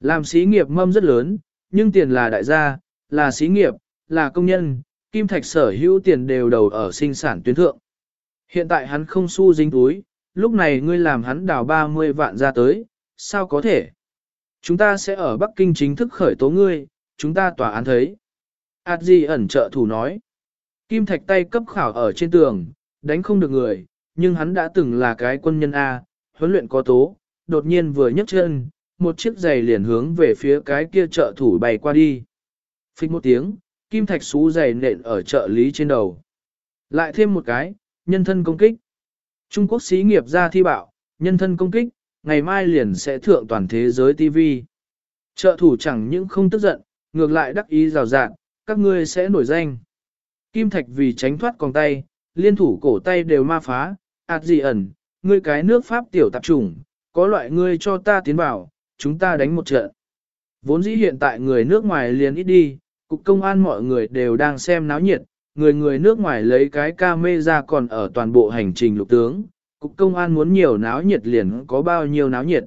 Làm xí nghiệp mâm rất lớn, nhưng tiền là đại gia, là xí nghiệp, là công nhân, Kim Thạch sở hữu tiền đều đầu ở sinh sản tuyến thượng. Hiện tại hắn không xu dính túi, lúc này ngươi làm hắn đào 30 vạn ra tới, sao có thể? Chúng ta sẽ ở Bắc Kinh chính thức khởi tố ngươi, chúng ta tòa án thấy. Át Di ẩn trợ thủ nói. Kim Thạch tay cấp khảo ở trên tường, đánh không được người, nhưng hắn đã từng là cái quân nhân A, huấn luyện có tố, đột nhiên vừa nhấc chân, một chiếc giày liền hướng về phía cái kia trợ thủ bay qua đi. Phích một tiếng, Kim Thạch xú dày nện ở trợ lý trên đầu. Lại thêm một cái, nhân thân công kích. Trung Quốc xí nghiệp ra thi bạo, nhân thân công kích, ngày mai liền sẽ thượng toàn thế giới TV. Trợ thủ chẳng những không tức giận, ngược lại đắc ý rào rạn, các ngươi sẽ nổi danh. Kim Thạch vì tránh thoát còn tay, liên thủ cổ tay đều ma phá, ạt gì ẩn, ngươi cái nước Pháp tiểu tạp chủng, có loại ngươi cho ta tiến vào, chúng ta đánh một trận. Vốn dĩ hiện tại người nước ngoài liền ít đi, cục công an mọi người đều đang xem náo nhiệt, người người nước ngoài lấy cái ca mê ra còn ở toàn bộ hành trình lục tướng, cục công an muốn nhiều náo nhiệt liền có bao nhiêu náo nhiệt.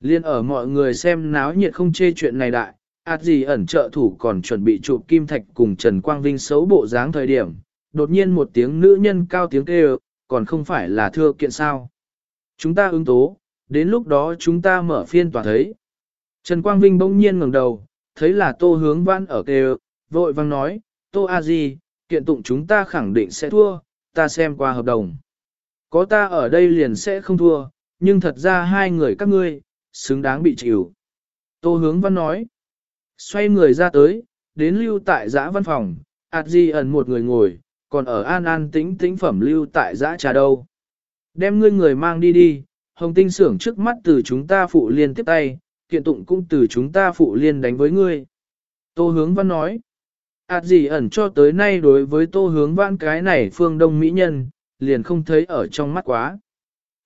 Liên ở mọi người xem náo nhiệt không chê chuyện này đại, ạt gì ẩn trợ thủ còn chuẩn bị chụp kim thạch cùng Trần Quang Vinh xấu bộ dáng thời điểm, đột nhiên một tiếng nữ nhân cao tiếng kêu, còn không phải là thưa kiện sao. Chúng ta ứng tố, đến lúc đó chúng ta mở phiên tòa thấy. Trần Quang Vinh bỗng nhiên ngẩng đầu, thấy là tô hướng văn ở kêu, vội vang nói, tô a di, kiện tụng chúng ta khẳng định sẽ thua, ta xem qua hợp đồng. Có ta ở đây liền sẽ không thua, nhưng thật ra hai người các ngươi, xứng đáng bị chịu. Tô hướng văn nói, xoay người ra tới, đến lưu tại giã văn phòng, ạt di ẩn một người ngồi, còn ở an an tĩnh tĩnh phẩm lưu tại giã trà đâu. Đem ngươi người mang đi đi, hồng tinh xưởng trước mắt từ chúng ta phụ liên tiếp tay, kiện tụng cũng từ chúng ta phụ liên đánh với ngươi. Tô hướng văn nói, ạt gì ẩn cho tới nay đối với tô hướng văn cái này phương đông mỹ nhân, liền không thấy ở trong mắt quá.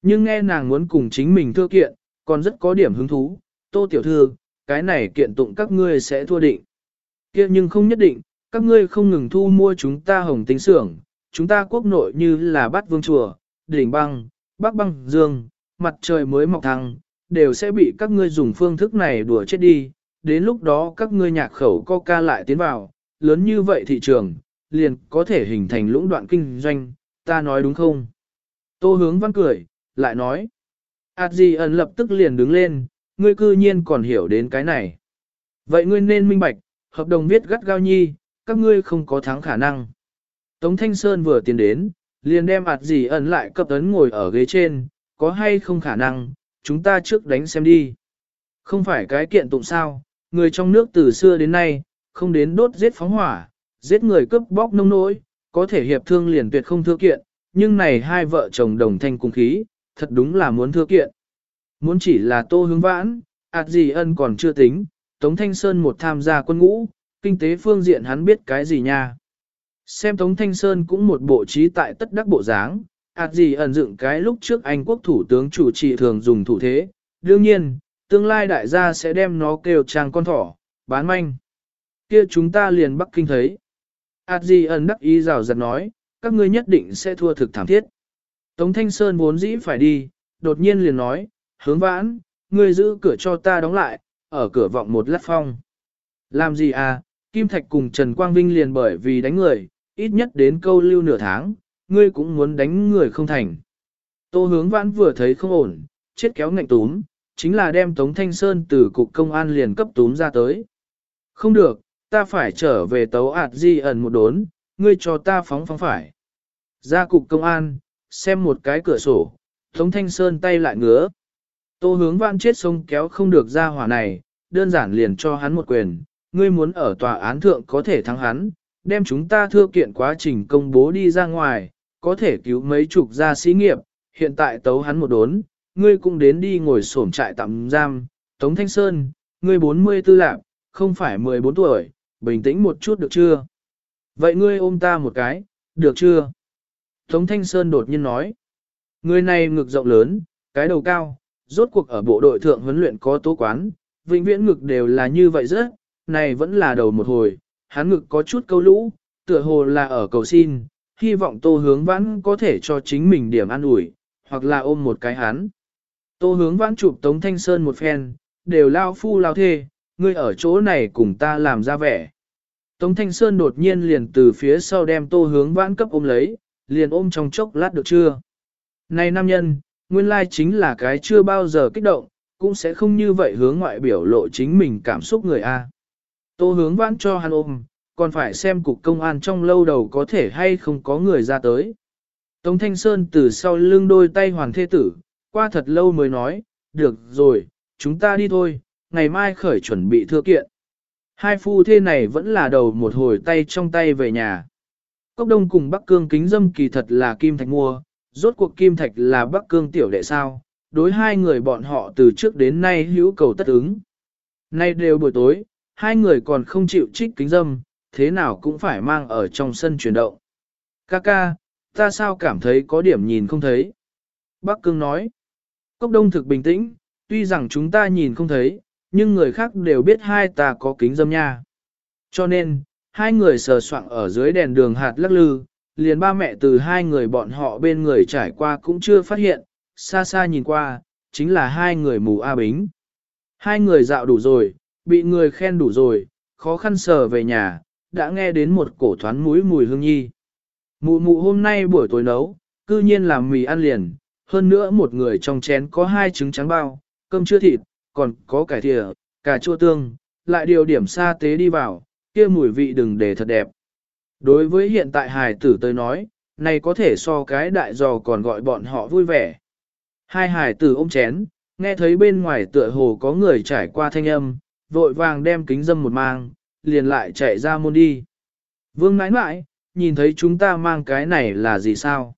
Nhưng nghe nàng muốn cùng chính mình thưa kiện, còn rất có điểm hứng thú, tô tiểu thư, cái này kiện tụng các ngươi sẽ thua định. kia nhưng không nhất định, các ngươi không ngừng thu mua chúng ta hồng tinh xưởng, chúng ta quốc nội như là bát vương chùa, đỉnh băng, bắc băng dương, mặt trời mới mọc thăng, đều sẽ bị các ngươi dùng phương thức này đùa chết đi, đến lúc đó các ngươi nhạc khẩu coca lại tiến vào, lớn như vậy thị trường, liền có thể hình thành lũng đoạn kinh doanh, ta nói đúng không? Tô hướng văn cười, lại nói. Ảt ẩn lập tức liền đứng lên, ngươi cư nhiên còn hiểu đến cái này. Vậy ngươi nên minh bạch, hợp đồng viết gắt gao nhi, các ngươi không có thắng khả năng. Tống Thanh Sơn vừa tiến đến, liền đem ạt gì ẩn lại cấp ấn ngồi ở ghế trên, có hay không khả năng, chúng ta trước đánh xem đi. Không phải cái kiện tụng sao, người trong nước từ xưa đến nay, không đến đốt giết phóng hỏa, giết người cướp bóc nông nỗi, có thể hiệp thương liền tuyệt không thưa kiện, nhưng này hai vợ chồng đồng thanh cùng khí, thật đúng là muốn thưa kiện. Muốn chỉ là tô hướng vãn, ạt gì ân còn chưa tính, Tống Thanh Sơn một tham gia quân ngũ, kinh tế phương diện hắn biết cái gì nha. Xem Tống Thanh Sơn cũng một bộ trí tại tất đắc bộ dáng, ạt gì ẩn dựng cái lúc trước Anh quốc thủ tướng chủ trì thường dùng thủ thế, đương nhiên, tương lai đại gia sẽ đem nó kêu trang con thỏ, bán manh. Kia chúng ta liền Bắc Kinh thấy. ạt gì ẩn đắc ý rào rạt nói, các ngươi nhất định sẽ thua thực thảm thiết. Tống Thanh Sơn vốn dĩ phải đi, đột nhiên liền nói, hướng vãn, ngươi giữ cửa cho ta đóng lại, ở cửa vọng một lát phong. Làm gì à, Kim Thạch cùng Trần Quang Vinh liền bởi vì đánh người, ít nhất đến câu lưu nửa tháng, ngươi cũng muốn đánh người không thành. Tô hướng vãn vừa thấy không ổn, chết kéo ngạnh túm, chính là đem Tống Thanh Sơn từ cục công an liền cấp túm ra tới. Không được, ta phải trở về tấu ạt di ẩn một đốn, ngươi cho ta phóng phóng phải. Ra cục công an, xem một cái cửa sổ, Tống Thanh Sơn tay lại ngứa. Tô hướng vãn chết sông kéo không được ra hỏa này, đơn giản liền cho hắn một quyền, ngươi muốn ở tòa án thượng có thể thắng hắn, đem chúng ta thưa kiện quá trình công bố đi ra ngoài, có thể cứu mấy chục gia sĩ nghiệp, hiện tại tấu hắn một đốn, ngươi cũng đến đi ngồi sổm trại tạm giam, Tống Thanh Sơn, ngươi 44 lạc, không phải 14 tuổi, bình tĩnh một chút được chưa? Vậy ngươi ôm ta một cái, được chưa? Tống Thanh Sơn đột nhiên nói, người này ngực rộng lớn, cái đầu cao, rốt cuộc ở bộ đội thượng huấn luyện có tố quán, vĩnh viễn ngực đều là như vậy rất, này vẫn là đầu một hồi, hắn ngực có chút câu lũ, tựa hồ là ở cầu xin, hy vọng tô hướng vãn có thể cho chính mình điểm an ủi, hoặc là ôm một cái hắn. Tô hướng vãn chụp Tống Thanh Sơn một phen, đều lao phu lao thê, ngươi ở chỗ này cùng ta làm ra vẻ. Tống Thanh Sơn đột nhiên liền từ phía sau đem tô hướng vãn cấp ôm lấy, liền ôm trong chốc lát được chưa? Này nam nhân, nguyên lai chính là cái chưa bao giờ kích động, cũng sẽ không như vậy hướng ngoại biểu lộ chính mình cảm xúc người A. Tô hướng vãn cho hắn ôm, còn phải xem cục công an trong lâu đầu có thể hay không có người ra tới. Tống Thanh Sơn từ sau lưng đôi tay hoàn thê tử, qua thật lâu mới nói, được rồi, chúng ta đi thôi, ngày mai khởi chuẩn bị thưa kiện. Hai phu thê này vẫn là đầu một hồi tay trong tay về nhà. Cốc đông cùng Bắc Cương kính dâm kỳ thật là Kim Thạch mua, rốt cuộc Kim Thạch là Bắc Cương tiểu đệ sao, đối hai người bọn họ từ trước đến nay hữu cầu tất ứng. Nay đều buổi tối, hai người còn không chịu trích kính dâm, thế nào cũng phải mang ở trong sân chuyển động. Kaka, ta sao cảm thấy có điểm nhìn không thấy? Bắc Cương nói, Cốc Đông thực bình tĩnh, tuy rằng chúng ta nhìn không thấy, nhưng người khác đều biết hai ta có kính dâm nha. Cho nên, hai người sờ soạng ở dưới đèn đường hạt lắc lư, liền ba mẹ từ hai người bọn họ bên người trải qua cũng chưa phát hiện, xa xa nhìn qua, chính là hai người mù A Bính. Hai người dạo đủ rồi, bị người khen đủ rồi, khó khăn sờ về nhà, đã nghe đến một cổ thoán mũi mùi hương nhi. Mụ mụ hôm nay buổi tối nấu, cư nhiên làm mì ăn liền, hơn nữa một người trong chén có hai trứng trắng bao, cơm chưa thịt, còn có cải thịa, cà chua tương, lại điều điểm sa tế đi vào, kia mùi vị đừng để thật đẹp. Đối với hiện tại hài tử tới nói, này có thể so cái đại giò còn gọi bọn họ vui vẻ. Hai hài tử ôm chén, nghe thấy bên ngoài tựa hồ có người trải qua thanh âm, vội vàng đem kính dâm một mang, liền lại chạy ra môn đi. Vương nãi nãi, nhìn thấy chúng ta mang cái này là gì sao?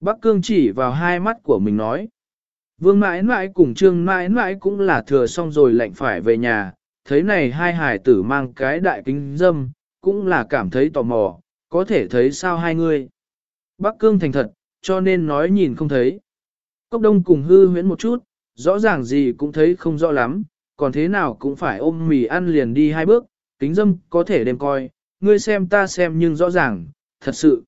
Bắc Cương chỉ vào hai mắt của mình nói. Vương mãi mãi cùng trương mãi mãi cũng là thừa xong rồi lạnh phải về nhà, thấy này hai hải tử mang cái đại kính dâm, cũng là cảm thấy tò mò, có thể thấy sao hai người. Bắc Cương thành thật, cho nên nói nhìn không thấy. Cốc đông cùng hư huyễn một chút, rõ ràng gì cũng thấy không rõ lắm, còn thế nào cũng phải ôm mì ăn liền đi hai bước, kính dâm có thể đem coi, ngươi xem ta xem nhưng rõ ràng, thật sự.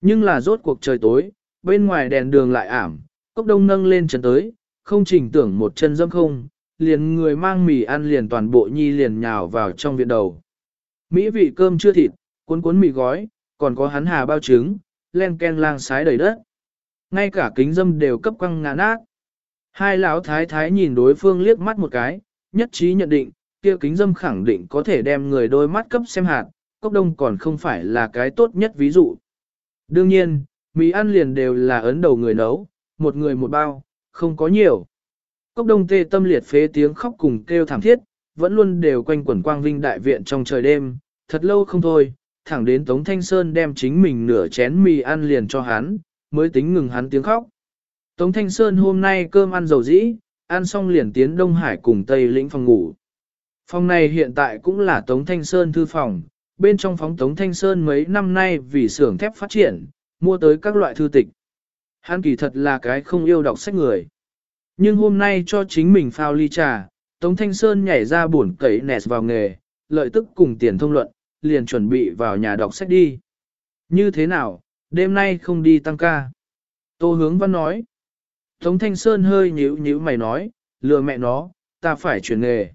Nhưng là rốt cuộc trời tối, bên ngoài đèn đường lại ảm, cốc đông nâng lên chân tới, không chỉnh tưởng một chân dâm không, liền người mang mì ăn liền toàn bộ nhi liền nhào vào trong viện đầu. Mỹ vị cơm chưa thịt, cuốn cuốn mì gói, còn có hắn hà bao trứng, len ken lang sái đầy đất. Ngay cả kính dâm đều cấp quăng ngã nát. Hai lão thái thái nhìn đối phương liếc mắt một cái, nhất trí nhận định, kia kính dâm khẳng định có thể đem người đôi mắt cấp xem hạt, cốc đông còn không phải là cái tốt nhất ví dụ. Đương nhiên, mì ăn liền đều là ấn đầu người nấu, một người một bao, không có nhiều. Cốc đông tê tâm liệt phế tiếng khóc cùng kêu thảm thiết, vẫn luôn đều quanh quẩn quang vinh đại viện trong trời đêm, thật lâu không thôi, thẳng đến Tống Thanh Sơn đem chính mình nửa chén mì ăn liền cho hắn, mới tính ngừng hắn tiếng khóc. Tống Thanh Sơn hôm nay cơm ăn dầu dĩ, ăn xong liền tiến Đông Hải cùng Tây lĩnh phòng ngủ. Phòng này hiện tại cũng là Tống Thanh Sơn thư phòng, bên trong phóng Tống Thanh Sơn mấy năm nay vì xưởng thép phát triển, mua tới các loại thư tịch. Hắn kỳ thật là cái không yêu đọc sách người. Nhưng hôm nay cho chính mình phao ly trà, Tống Thanh Sơn nhảy ra buồn cấy nẹt vào nghề, lợi tức cùng tiền thông luận, liền chuẩn bị vào nhà đọc sách đi. Như thế nào, đêm nay không đi tăng ca? Tô hướng văn nói. Tống Thanh Sơn hơi nhíu nhíu mày nói, lừa mẹ nó, ta phải chuyển nghề.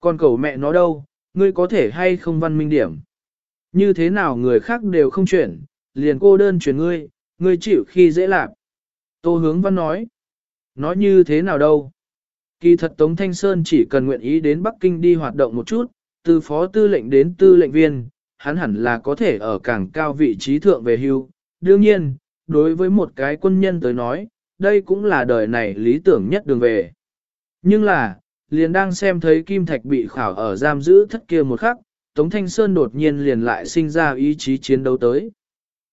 Còn cầu mẹ nó đâu, ngươi có thể hay không văn minh điểm. Như thế nào người khác đều không chuyển, liền cô đơn chuyển ngươi, ngươi chịu khi dễ lạc. Tô hướng văn nói. Nói như thế nào đâu? Kỳ thật Tống Thanh Sơn chỉ cần nguyện ý đến Bắc Kinh đi hoạt động một chút, từ phó tư lệnh đến tư lệnh viên, hắn hẳn là có thể ở càng cao vị trí thượng về hưu. Đương nhiên, đối với một cái quân nhân tới nói, đây cũng là đời này lý tưởng nhất đường về. Nhưng là, liền đang xem thấy Kim Thạch bị khảo ở giam giữ thất kia một khắc, Tống Thanh Sơn đột nhiên liền lại sinh ra ý chí chiến đấu tới.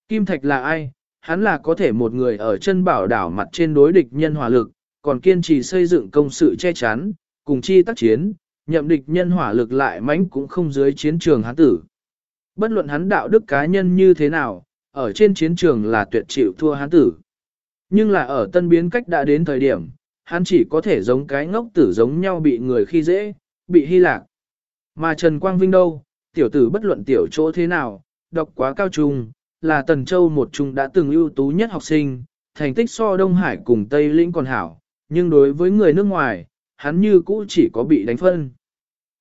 Kim Thạch là ai? Hắn là có thể một người ở chân bảo đảo mặt trên đối địch nhân hỏa lực, còn kiên trì xây dựng công sự che chắn, cùng chi tác chiến, nhậm địch nhân hỏa lực lại mãnh cũng không dưới chiến trường hắn tử. Bất luận hắn đạo đức cá nhân như thế nào, ở trên chiến trường là tuyệt chịu thua hắn tử. Nhưng là ở tân biến cách đã đến thời điểm, hắn chỉ có thể giống cái ngốc tử giống nhau bị người khi dễ, bị hy lạc. Mà Trần Quang Vinh đâu, tiểu tử bất luận tiểu chỗ thế nào, đọc quá cao trung, là Tần Châu một trung đã từng ưu tú nhất học sinh, thành tích so Đông Hải cùng Tây Lĩnh còn hảo, nhưng đối với người nước ngoài, hắn như cũ chỉ có bị đánh phân.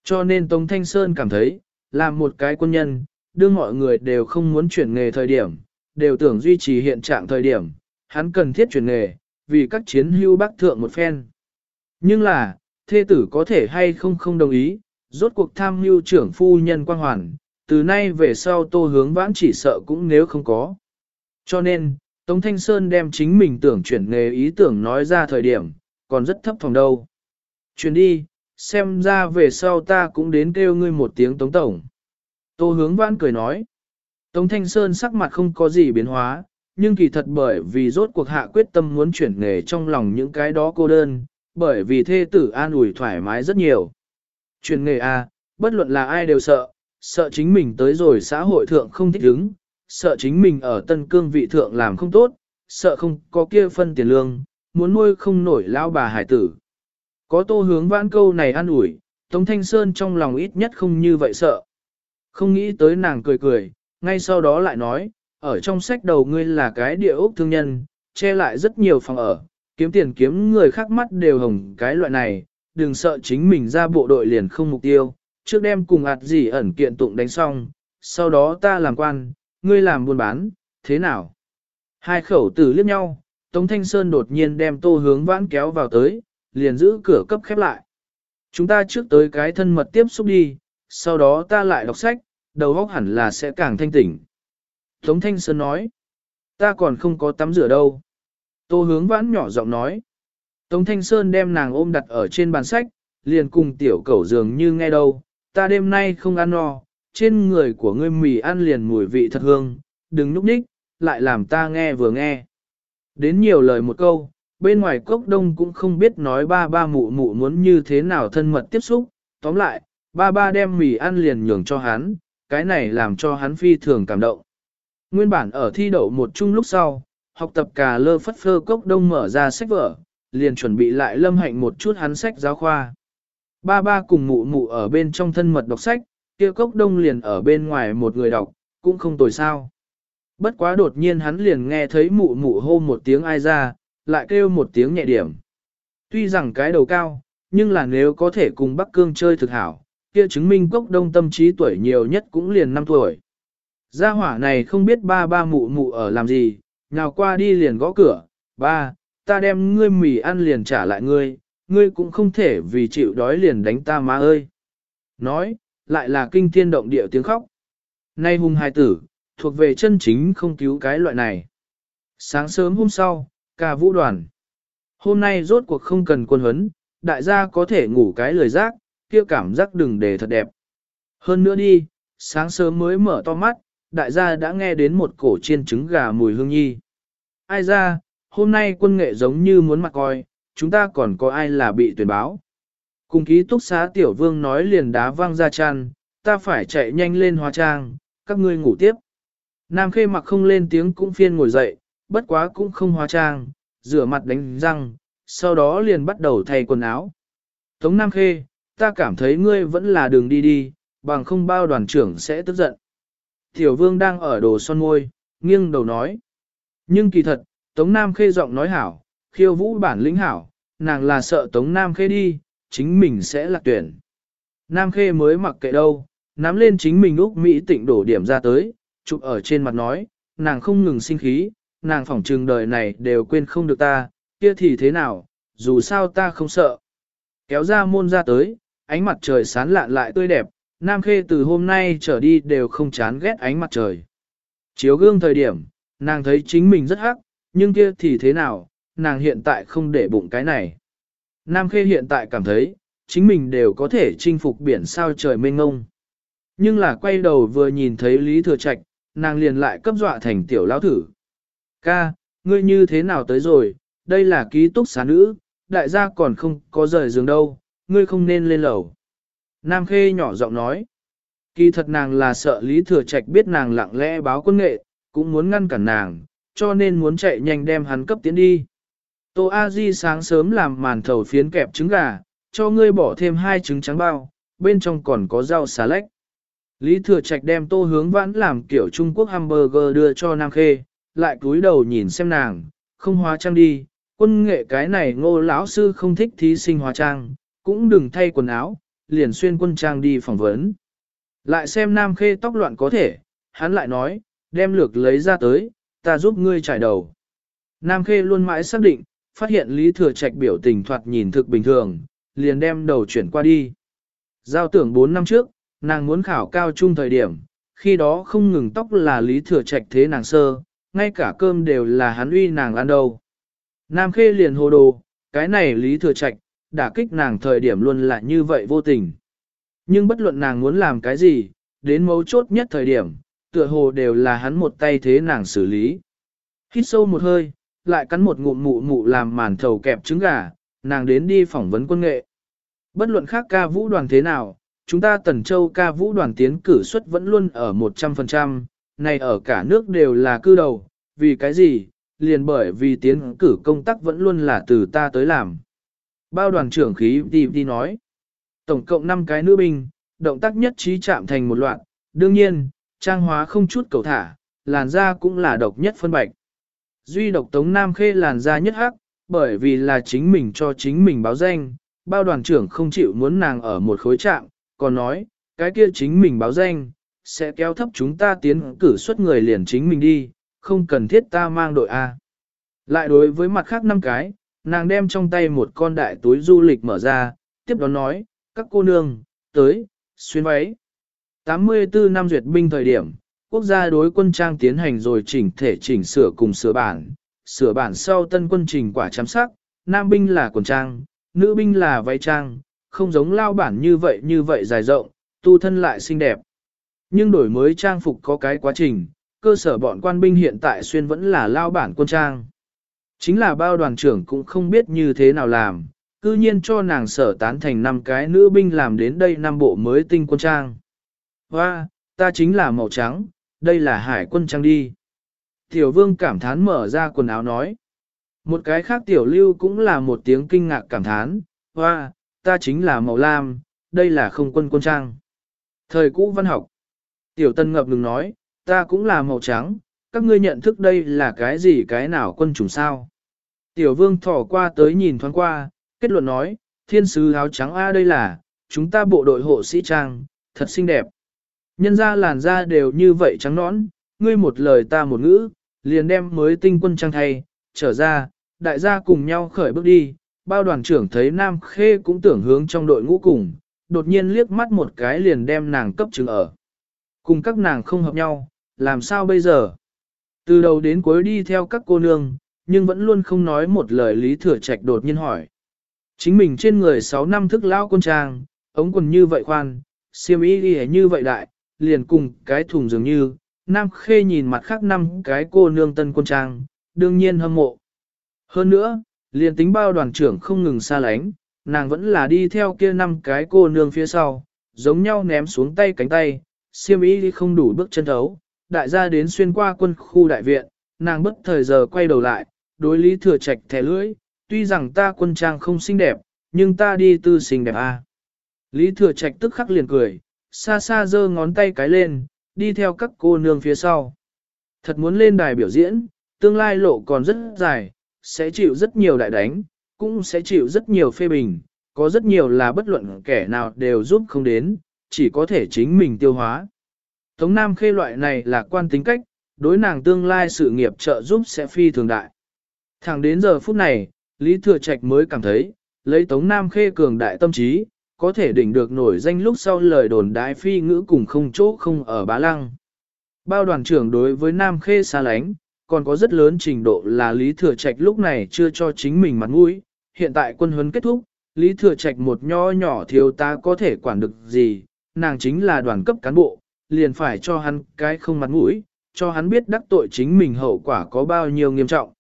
Cho nên Tống Thanh Sơn cảm thấy, làm một cái quân nhân, đương mọi người đều không muốn chuyển nghề thời điểm, đều tưởng duy trì hiện trạng thời điểm, hắn cần thiết chuyển nghề, vì các chiến hưu bác thượng một phen. Nhưng là, thê tử có thể hay không không đồng ý, rốt cuộc tham hưu trưởng phu nhân quan hoàn, từ nay về sau tô hướng vãn chỉ sợ cũng nếu không có. Cho nên, Tống Thanh Sơn đem chính mình tưởng chuyển nghề ý tưởng nói ra thời điểm, còn rất thấp phòng đâu. Chuyển đi, xem ra về sau ta cũng đến kêu ngươi một tiếng Tống Tổng. Tô hướng vãn cười nói. Tống Thanh Sơn sắc mặt không có gì biến hóa, nhưng kỳ thật bởi vì rốt cuộc hạ quyết tâm muốn chuyển nghề trong lòng những cái đó cô đơn, bởi vì thê tử an ủi thoải mái rất nhiều. Chuyển nghề A, à, bất luận là ai đều sợ, sợ chính mình tới rồi xã hội thượng không thích ứng, sợ chính mình ở tân cương vị thượng làm không tốt, sợ không có kia phân tiền lương, muốn nuôi không nổi lao bà hải tử. Có tô hướng vãn câu này an ủi, Tống Thanh Sơn trong lòng ít nhất không như vậy sợ. Không nghĩ tới nàng cười cười, ngay sau đó lại nói, ở trong sách đầu ngươi là cái địa ốc thương nhân, che lại rất nhiều phòng ở, kiếm tiền kiếm người khác mắt đều hồng cái loại này, đừng sợ chính mình ra bộ đội liền không mục tiêu, trước đem cùng ạt gì ẩn kiện tụng đánh xong, sau đó ta làm quan, ngươi làm buôn bán, thế nào? Hai khẩu tử liếc nhau, Tống Thanh Sơn đột nhiên đem tô hướng vãn kéo vào tới, liền giữ cửa cấp khép lại. Chúng ta trước tới cái thân mật tiếp xúc đi, sau đó ta lại đọc sách, đầu óc hẳn là sẽ càng thanh tỉnh. Tống Thanh Sơn nói, ta còn không có tắm rửa đâu. Tô hướng vãn nhỏ giọng nói. Tống Thanh Sơn đem nàng ôm đặt ở trên bàn sách, liền cùng tiểu cẩu dường như nghe đâu, ta đêm nay không ăn no, trên người của ngươi mì ăn liền mùi vị thật hương, đừng núp ních, lại làm ta nghe vừa nghe. Đến nhiều lời một câu, bên ngoài cốc đông cũng không biết nói ba ba mụ mụ muốn như thế nào thân mật tiếp xúc, tóm lại, ba ba đem mì ăn liền nhường cho hắn, cái này làm cho hắn phi thường cảm động. Nguyên bản ở thi đậu một chung lúc sau, học tập cà lơ phất phơ cốc đông mở ra sách vở, liền chuẩn bị lại lâm hạnh một chút hắn sách giáo khoa. Ba ba cùng mụ mụ ở bên trong thân mật đọc sách, kia cốc đông liền ở bên ngoài một người đọc, cũng không tồi sao. Bất quá đột nhiên hắn liền nghe thấy mụ mụ hô một tiếng ai ra, lại kêu một tiếng nhẹ điểm. Tuy rằng cái đầu cao, nhưng là nếu có thể cùng Bắc Cương chơi thực hảo, kia chứng minh cốc đông tâm trí tuổi nhiều nhất cũng liền 5 tuổi. Gia hỏa này không biết ba ba mụ mụ ở làm gì, nào qua đi liền gõ cửa, ba, ta đem ngươi mì ăn liền trả lại ngươi, ngươi cũng không thể vì chịu đói liền đánh ta má ơi. Nói, lại là kinh thiên động địa tiếng khóc. Nay hung hài tử, thuộc về chân chính không cứu cái loại này. Sáng sớm hôm sau, ca vũ đoàn. Hôm nay rốt cuộc không cần quân huấn, đại gia có thể ngủ cái lời giác, kia cảm giác đừng để thật đẹp. Hơn nữa đi, sáng sớm mới mở to mắt, đại gia đã nghe đến một cổ chiên trứng gà mùi hương nhi. Ai ra, hôm nay quân nghệ giống như muốn mặt coi, chúng ta còn có ai là bị tuyển báo. Cùng ký túc xá tiểu vương nói liền đá văng ra chăn, ta phải chạy nhanh lên hóa trang, các ngươi ngủ tiếp. Nam khê mặc không lên tiếng cũng phiên ngồi dậy, bất quá cũng không hóa trang, rửa mặt đánh răng, sau đó liền bắt đầu thay quần áo. Tống Nam khê, ta cảm thấy ngươi vẫn là đường đi đi, bằng không bao đoàn trưởng sẽ tức giận. Tiểu vương đang ở đồ son môi, nghiêng đầu nói. Nhưng kỳ thật, Tống Nam khê giọng nói hảo, khiêu vũ bản lĩnh hảo, nàng là sợ Tống Nam khê đi, chính mình sẽ lạc tuyển. Nam khê mới mặc kệ đâu, nắm lên chính mình Úc Mỹ tịnh đổ điểm ra tới, chụp ở trên mặt nói, nàng không ngừng sinh khí, nàng phỏng trừng đời này đều quên không được ta, kia thì thế nào, dù sao ta không sợ. Kéo ra môn ra tới, ánh mặt trời sán lạn lại tươi đẹp, Nam Khê từ hôm nay trở đi đều không chán ghét ánh mặt trời. Chiếu gương thời điểm, nàng thấy chính mình rất hắc, nhưng kia thì thế nào, nàng hiện tại không để bụng cái này. Nam Khê hiện tại cảm thấy, chính mình đều có thể chinh phục biển sao trời mênh ngông. Nhưng là quay đầu vừa nhìn thấy Lý Thừa Trạch, nàng liền lại cấp dọa thành tiểu lão thử. Ca, ngươi như thế nào tới rồi, đây là ký túc xá nữ, đại gia còn không có rời giường đâu, ngươi không nên lên lầu. Nam Khê nhỏ giọng nói, kỳ thật nàng là sợ Lý Thừa Trạch biết nàng lặng lẽ báo quân nghệ, cũng muốn ngăn cản nàng, cho nên muốn chạy nhanh đem hắn cấp tiến đi. Tô A Di sáng sớm làm màn thầu phiến kẹp trứng gà, cho ngươi bỏ thêm hai trứng trắng bao, bên trong còn có rau xà lách. Lý Thừa Trạch đem tô hướng vãn làm kiểu Trung Quốc hamburger đưa cho Nam Khê, lại cúi đầu nhìn xem nàng, không hóa trang đi, quân nghệ cái này ngô lão sư không thích thí sinh hóa trang, cũng đừng thay quần áo, liền xuyên quân trang đi phỏng vấn. Lại xem Nam Khê tóc loạn có thể, hắn lại nói, đem lược lấy ra tới, ta giúp ngươi trải đầu. Nam Khê luôn mãi xác định, phát hiện Lý Thừa Trạch biểu tình thoạt nhìn thực bình thường, liền đem đầu chuyển qua đi. Giao tưởng 4 năm trước, nàng muốn khảo cao trung thời điểm, khi đó không ngừng tóc là Lý Thừa Trạch thế nàng sơ, ngay cả cơm đều là hắn uy nàng ăn đâu. Nam Khê liền hồ đồ, cái này Lý Thừa Trạch, đả kích nàng thời điểm luôn là như vậy vô tình. Nhưng bất luận nàng muốn làm cái gì, đến mấu chốt nhất thời điểm, tựa hồ đều là hắn một tay thế nàng xử lý. Hít sâu một hơi, lại cắn một ngụm mụ mụ làm màn thầu kẹp trứng gà, nàng đến đi phỏng vấn quân nghệ. Bất luận khác ca vũ đoàn thế nào, chúng ta Tần Châu ca vũ đoàn tiến cử suất vẫn luôn ở 100%, này ở cả nước đều là cư đầu, vì cái gì, liền bởi vì tiến cử công tác vẫn luôn là từ ta tới làm. Bao đoàn trưởng khí đi đi nói, tổng cộng 5 cái nữ binh, động tác nhất trí chạm thành một loạt, đương nhiên, trang hóa không chút cầu thả, làn da cũng là độc nhất phân bạch. Duy độc Tống Nam Khê làn da nhất hắc, bởi vì là chính mình cho chính mình báo danh, bao đoàn trưởng không chịu muốn nàng ở một khối trạm, còn nói, cái kia chính mình báo danh, sẽ kéo thấp chúng ta tiến cử xuất người liền chính mình đi, không cần thiết ta mang đội A. Lại đối với mặt khác năm cái, nàng đem trong tay một con đại túi du lịch mở ra, tiếp đó nói, các cô nương, tới, xuyên váy. 84 năm duyệt binh thời điểm, quốc gia đối quân trang tiến hành rồi chỉnh thể chỉnh sửa cùng sửa bản, sửa bản sau tân quân trình quả chăm sắc, nam binh là quần trang, nữ binh là váy trang, không giống lao bản như vậy như vậy dài rộng, tu thân lại xinh đẹp. Nhưng đổi mới trang phục có cái quá trình, cơ sở bọn quan binh hiện tại xuyên vẫn là lao bản quân trang. Chính là bao đoàn trưởng cũng không biết như thế nào làm, cư nhiên cho nàng sở tán thành năm cái nữ binh làm đến đây năm bộ mới tinh quân trang. Hoa, ta chính là màu trắng, đây là hải quân trang đi. Tiểu vương cảm thán mở ra quần áo nói. Một cái khác tiểu lưu cũng là một tiếng kinh ngạc cảm thán, hoa, ta chính là màu lam, đây là không quân quân trang. Thời cũ văn học. Tiểu tân ngập ngừng nói, ta cũng là màu trắng, các ngươi nhận thức đây là cái gì cái nào quân chủng sao. Tiểu vương thỏ qua tới nhìn thoáng qua, kết luận nói, thiên sứ áo trắng A đây là, chúng ta bộ đội hộ sĩ trang, thật xinh đẹp. Nhân ra làn da đều như vậy trắng nõn, ngươi một lời ta một ngữ, liền đem mới tinh quân trang thay, trở ra, đại gia cùng nhau khởi bước đi, bao đoàn trưởng thấy Nam Khê cũng tưởng hướng trong đội ngũ cùng, đột nhiên liếc mắt một cái liền đem nàng cấp chứng ở. Cùng các nàng không hợp nhau, làm sao bây giờ? Từ đầu đến cuối đi theo các cô nương, nhưng vẫn luôn không nói một lời Lý Thừa Trạch đột nhiên hỏi. Chính mình trên người 6 năm thức lao quân trang, ống quần như vậy khoan, xiêm y y như vậy đại, liền cùng cái thùng dường như, Nam Khê nhìn mặt khác năm cái cô nương tân quân trang, đương nhiên hâm mộ. Hơn nữa, liền tính bao đoàn trưởng không ngừng xa lánh, nàng vẫn là đi theo kia năm cái cô nương phía sau, giống nhau ném xuống tay cánh tay, siêm ý đi không đủ bước chân thấu, đại gia đến xuyên qua quân khu đại viện, nàng bất thời giờ quay đầu lại, đối lý thừa trạch thẻ lưỡi, tuy rằng ta quân trang không xinh đẹp, nhưng ta đi tư xinh đẹp à. Lý thừa trạch tức khắc liền cười, xa xa giơ ngón tay cái lên, đi theo các cô nương phía sau. Thật muốn lên đài biểu diễn, tương lai lộ còn rất dài, sẽ chịu rất nhiều đại đánh, cũng sẽ chịu rất nhiều phê bình, có rất nhiều là bất luận kẻ nào đều giúp không đến, chỉ có thể chính mình tiêu hóa. Tống Nam Khê loại này là quan tính cách, đối nàng tương lai sự nghiệp trợ giúp sẽ phi thường đại. Thẳng đến giờ phút này, Lý Thừa Trạch mới cảm thấy, lấy Tống Nam Khê cường đại tâm trí, có thể đỉnh được nổi danh lúc sau lời đồn đại phi ngữ cùng không chỗ không ở bá lăng. Bao đoàn trưởng đối với Nam Khê xa lánh, còn có rất lớn trình độ là Lý Thừa Trạch lúc này chưa cho chính mình mặt mũi, hiện tại quân huấn kết thúc, Lý Thừa Trạch một nho nhỏ thiếu ta có thể quản được gì, nàng chính là đoàn cấp cán bộ, liền phải cho hắn cái không mặt mũi, cho hắn biết đắc tội chính mình hậu quả có bao nhiêu nghiêm trọng.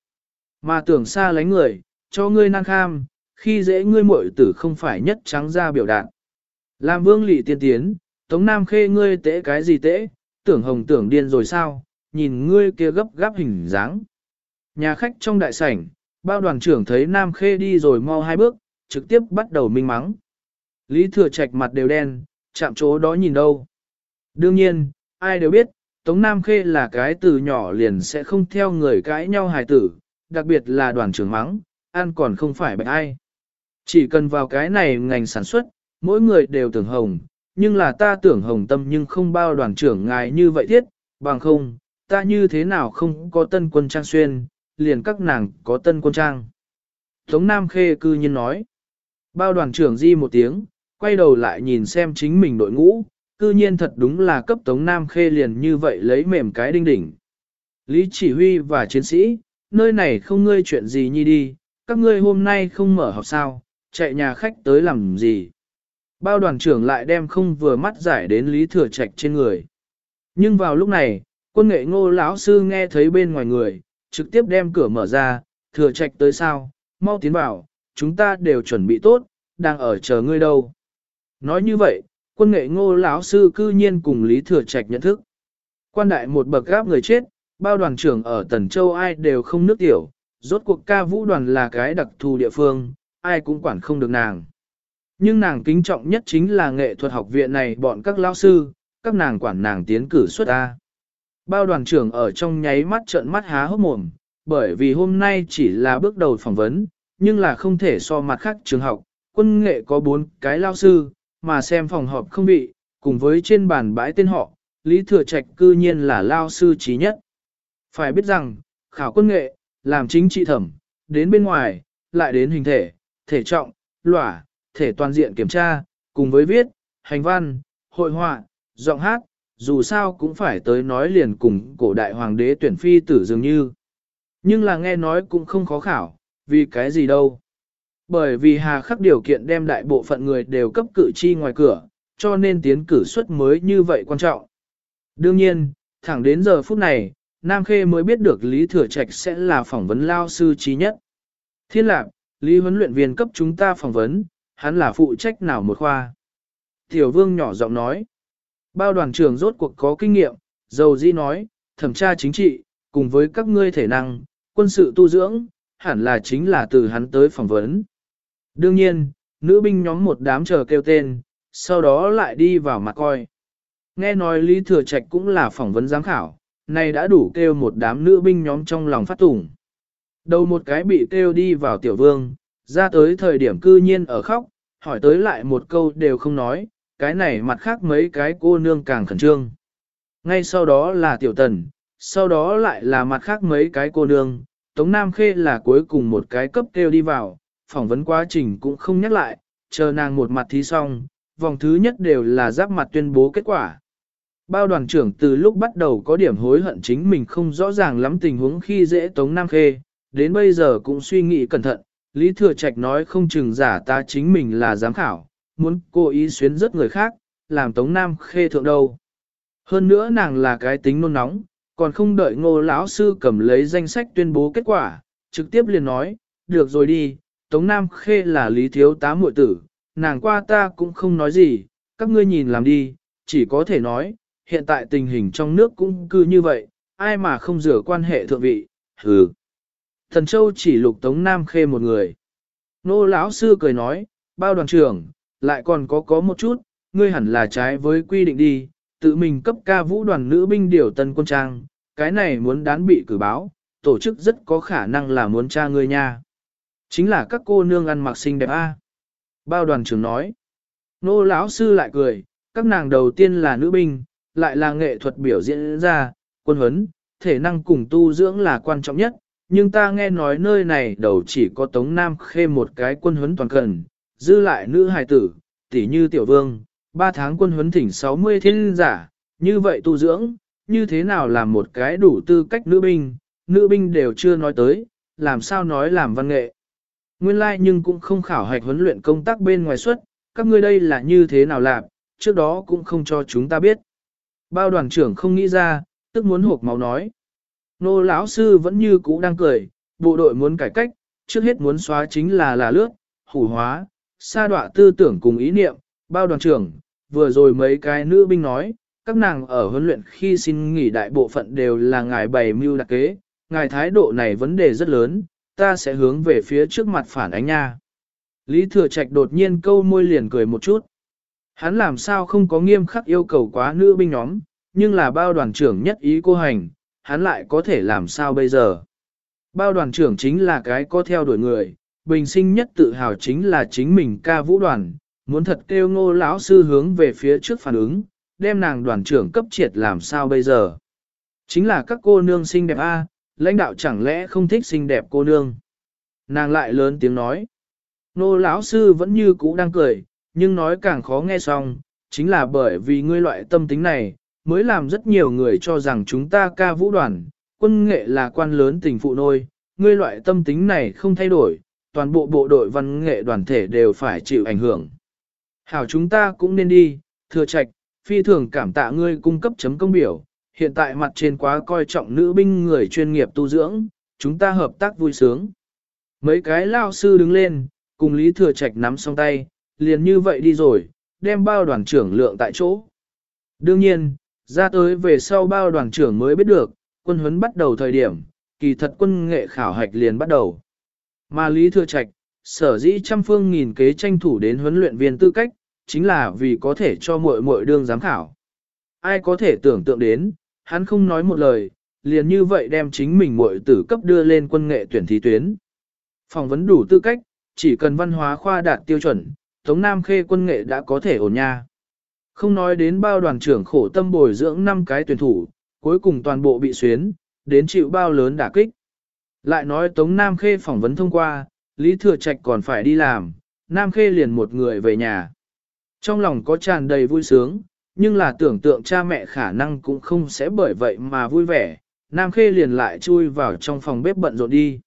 Mà tưởng xa lánh người, cho ngươi năng kham, khi dễ ngươi muội tử không phải nhất trắng ra biểu đạn Làm vương lị tiên tiến, Tống Nam khê ngươi tễ cái gì tễ, tưởng hồng tưởng điên rồi sao, nhìn ngươi kia gấp gáp hình dáng. Nhà khách trong đại sảnh, bao đoàn trưởng thấy Nam khê đi rồi mau hai bước, trực tiếp bắt đầu minh mắng. Lý thừa trạch mặt đều đen, chạm chỗ đó nhìn đâu. Đương nhiên, ai đều biết, Tống Nam Khê là cái từ nhỏ liền sẽ không theo người cãi nhau hài tử, đặc biệt là đoàn trưởng mắng, ăn còn không phải bệnh ai. Chỉ cần vào cái này ngành sản xuất, mỗi người đều tưởng hồng, nhưng là ta tưởng hồng tâm nhưng không bao đoàn trưởng ngài như vậy thiết, bằng không, ta như thế nào không có tân quân trang xuyên, liền các nàng có tân quân trang. Tống Nam Khê cư nhiên nói, bao đoàn trưởng di một tiếng, quay đầu lại nhìn xem chính mình đội ngũ, cư nhiên thật đúng là cấp Tống Nam Khê liền như vậy lấy mềm cái đinh đỉnh. Lý chỉ huy và chiến sĩ, nơi này không ngươi chuyện gì nhi đi, các ngươi hôm nay không mở học sao, chạy nhà khách tới làm gì. Bao đoàn trưởng lại đem không vừa mắt giải đến Lý Thừa Trạch trên người. Nhưng vào lúc này, quân nghệ ngô lão sư nghe thấy bên ngoài người, trực tiếp đem cửa mở ra, Thừa Trạch tới sao, mau tiến vào, chúng ta đều chuẩn bị tốt, đang ở chờ ngươi đâu. Nói như vậy, quân nghệ ngô lão sư cư nhiên cùng Lý Thừa Trạch nhận thức. Quan đại một bậc gáp người chết, bao đoàn trưởng ở Tần Châu ai đều không nước tiểu, rốt cuộc ca vũ đoàn là cái đặc thù địa phương, ai cũng quản không được nàng. Nhưng nàng kính trọng nhất chính là nghệ thuật học viện này bọn các lao sư, các nàng quản nàng tiến cử xuất A. Bao đoàn trưởng ở trong nháy mắt trợn mắt há hốc mồm, bởi vì hôm nay chỉ là bước đầu phỏng vấn, nhưng là không thể so mặt khác trường học, quân nghệ có 4 cái lao sư, mà xem phòng họp không bị, cùng với trên bàn bãi tên họ, Lý Thừa Trạch cư nhiên là lao sư trí nhất. Phải biết rằng, khảo quân nghệ, làm chính trị thẩm, đến bên ngoài, lại đến hình thể, thể trọng, lỏa, thể toàn diện kiểm tra, cùng với viết, hành văn, hội họa, giọng hát, dù sao cũng phải tới nói liền cùng cổ đại hoàng đế tuyển phi tử dường như. Nhưng là nghe nói cũng không khó khảo, vì cái gì đâu. Bởi vì hà khắc điều kiện đem đại bộ phận người đều cấp cử chi ngoài cửa, cho nên tiến cử suất mới như vậy quan trọng. Đương nhiên, thẳng đến giờ phút này, Nam Khê mới biết được Lý Thừa Trạch sẽ là phỏng vấn lao sư trí nhất. Thiên lạc, Lý huấn luyện viên cấp chúng ta phỏng vấn, hắn là phụ trách nào một khoa. Tiểu vương nhỏ giọng nói. Bao đoàn trưởng rốt cuộc có kinh nghiệm, dầu di nói, thẩm tra chính trị, cùng với các ngươi thể năng, quân sự tu dưỡng, hẳn là chính là từ hắn tới phỏng vấn. Đương nhiên, nữ binh nhóm một đám chờ kêu tên, sau đó lại đi vào mặt coi. Nghe nói Lý Thừa Trạch cũng là phỏng vấn giám khảo, này đã đủ kêu một đám nữ binh nhóm trong lòng phát tủng. Đầu một cái bị kêu đi vào tiểu vương, ra tới thời điểm cư nhiên ở khóc, hỏi tới lại một câu đều không nói, cái này mặt khác mấy cái cô nương càng khẩn trương. Ngay sau đó là tiểu tần, sau đó lại là mặt khác mấy cái cô nương, Tống Nam Khê là cuối cùng một cái cấp kêu đi vào, phỏng vấn quá trình cũng không nhắc lại, chờ nàng một mặt thi xong, vòng thứ nhất đều là giáp mặt tuyên bố kết quả. Bao đoàn trưởng từ lúc bắt đầu có điểm hối hận chính mình không rõ ràng lắm tình huống khi dễ Tống Nam Khê, đến bây giờ cũng suy nghĩ cẩn thận, Lý Thừa Trạch nói không chừng giả ta chính mình là giám khảo, muốn cố ý xuyến rất người khác, làm Tống Nam Khê thượng đâu. Hơn nữa nàng là cái tính nôn nóng, còn không đợi ngô lão sư cầm lấy danh sách tuyên bố kết quả, trực tiếp liền nói, được rồi đi, Tống Nam Khê là Lý Thiếu Tá muội tử, nàng qua ta cũng không nói gì, các ngươi nhìn làm đi, chỉ có thể nói, hiện tại tình hình trong nước cũng cứ như vậy, ai mà không rửa quan hệ thượng vị, hừ. Thần Châu chỉ lục Tống Nam Khê một người. Nô lão sư cười nói, bao đoàn trưởng, lại còn có có một chút, ngươi hẳn là trái với quy định đi, tự mình cấp ca vũ đoàn nữ binh điều tân quân trang, cái này muốn đán bị cử báo, tổ chức rất có khả năng là muốn tra ngươi nha. Chính là các cô nương ăn mặc xinh đẹp a. Bao đoàn trưởng nói. Nô lão sư lại cười, các nàng đầu tiên là nữ binh, lại là nghệ thuật biểu diễn ra, quân huấn, thể năng cùng tu dưỡng là quan trọng nhất, nhưng ta nghe nói nơi này đầu chỉ có Tống Nam Khê một cái quân huấn toàn cần, dư lại nữ hài tử, tỷ như tiểu vương, ba tháng quân huấn thỉnh 60 thiên giả, như vậy tu dưỡng, như thế nào làm một cái đủ tư cách nữ binh, nữ binh đều chưa nói tới, làm sao nói làm văn nghệ. Nguyên lai like nhưng cũng không khảo hạch huấn luyện công tác bên ngoài xuất các ngươi đây là như thế nào làm, trước đó cũng không cho chúng ta biết. Bao đoàn trưởng không nghĩ ra, tức muốn hộp máu nói. Nô lão sư vẫn như cũ đang cười, bộ đội muốn cải cách, trước hết muốn xóa chính là là lướt, hủ hóa, sa đọa tư tưởng cùng ý niệm, bao đoàn trưởng, vừa rồi mấy cái nữ binh nói, các nàng ở huấn luyện khi xin nghỉ đại bộ phận đều là ngài bày mưu đặc kế, ngài thái độ này vấn đề rất lớn, ta sẽ hướng về phía trước mặt phản ánh nha. Lý Thừa Trạch đột nhiên câu môi liền cười một chút. Hắn làm sao không có nghiêm khắc yêu cầu quá nữ binh nhóm, nhưng là bao đoàn trưởng nhất ý cô hành, hắn lại có thể làm sao bây giờ. Bao đoàn trưởng chính là cái có theo đuổi người, bình sinh nhất tự hào chính là chính mình ca vũ đoàn, muốn thật kêu ngô lão sư hướng về phía trước phản ứng, đem nàng đoàn trưởng cấp triệt làm sao bây giờ. Chính là các cô nương xinh đẹp a, lãnh đạo chẳng lẽ không thích xinh đẹp cô nương. Nàng lại lớn tiếng nói. Nô lão sư vẫn như cũ đang cười, nhưng nói càng khó nghe xong, chính là bởi vì ngươi loại tâm tính này, mới làm rất nhiều người cho rằng chúng ta ca vũ đoàn, quân nghệ là quan lớn tình phụ nôi, ngươi loại tâm tính này không thay đổi, toàn bộ bộ đội văn nghệ đoàn thể đều phải chịu ảnh hưởng. Hảo chúng ta cũng nên đi, thừa trạch, phi thường cảm tạ ngươi cung cấp chấm công biểu, hiện tại mặt trên quá coi trọng nữ binh người chuyên nghiệp tu dưỡng, chúng ta hợp tác vui sướng. Mấy cái lao sư đứng lên, cùng Lý Thừa Trạch nắm song tay, liền như vậy đi rồi, đem bao đoàn trưởng lượng tại chỗ. Đương nhiên, ra tới về sau bao đoàn trưởng mới biết được, quân huấn bắt đầu thời điểm, kỳ thật quân nghệ khảo hạch liền bắt đầu. Mà Lý Thừa Trạch, sở dĩ trăm phương nghìn kế tranh thủ đến huấn luyện viên tư cách, chính là vì có thể cho muội muội đương giám khảo. Ai có thể tưởng tượng đến, hắn không nói một lời, liền như vậy đem chính mình muội tử cấp đưa lên quân nghệ tuyển thí tuyến. Phỏng vấn đủ tư cách, chỉ cần văn hóa khoa đạt tiêu chuẩn, Tống Nam Khê quân nghệ đã có thể ổn nha. Không nói đến bao đoàn trưởng khổ tâm bồi dưỡng 5 cái tuyển thủ, cuối cùng toàn bộ bị xuyến, đến chịu bao lớn đả kích. Lại nói Tống Nam Khê phỏng vấn thông qua, Lý Thừa Trạch còn phải đi làm, Nam Khê liền một người về nhà. Trong lòng có tràn đầy vui sướng, nhưng là tưởng tượng cha mẹ khả năng cũng không sẽ bởi vậy mà vui vẻ, Nam Khê liền lại chui vào trong phòng bếp bận rộn đi.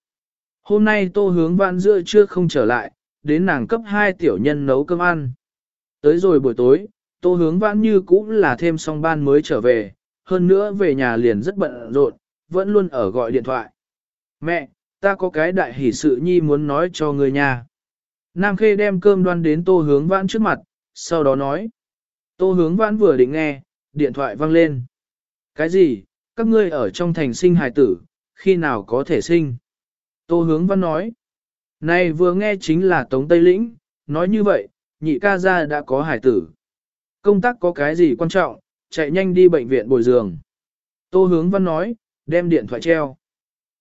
Hôm nay tô hướng vãn giữa chưa không trở lại, đến nàng cấp hai tiểu nhân nấu cơm ăn. Tới rồi buổi tối, tô hướng vãn như cũng là thêm song ban mới trở về, hơn nữa về nhà liền rất bận rộn, vẫn luôn ở gọi điện thoại. Mẹ, ta có cái đại hỷ sự nhi muốn nói cho người nhà. Nam Khê đem cơm đoan đến tô hướng vãn trước mặt, sau đó nói. Tô hướng vãn vừa định nghe, điện thoại vang lên. Cái gì, các ngươi ở trong thành sinh hài tử, khi nào có thể sinh? Tô hướng vãn nói. Này vừa nghe chính là Tống Tây Lĩnh, nói như vậy, nhị ca gia đã có hải tử. Công tác có cái gì quan trọng, chạy nhanh đi bệnh viện bồi giường. Tô hướng văn nói, đem điện thoại treo.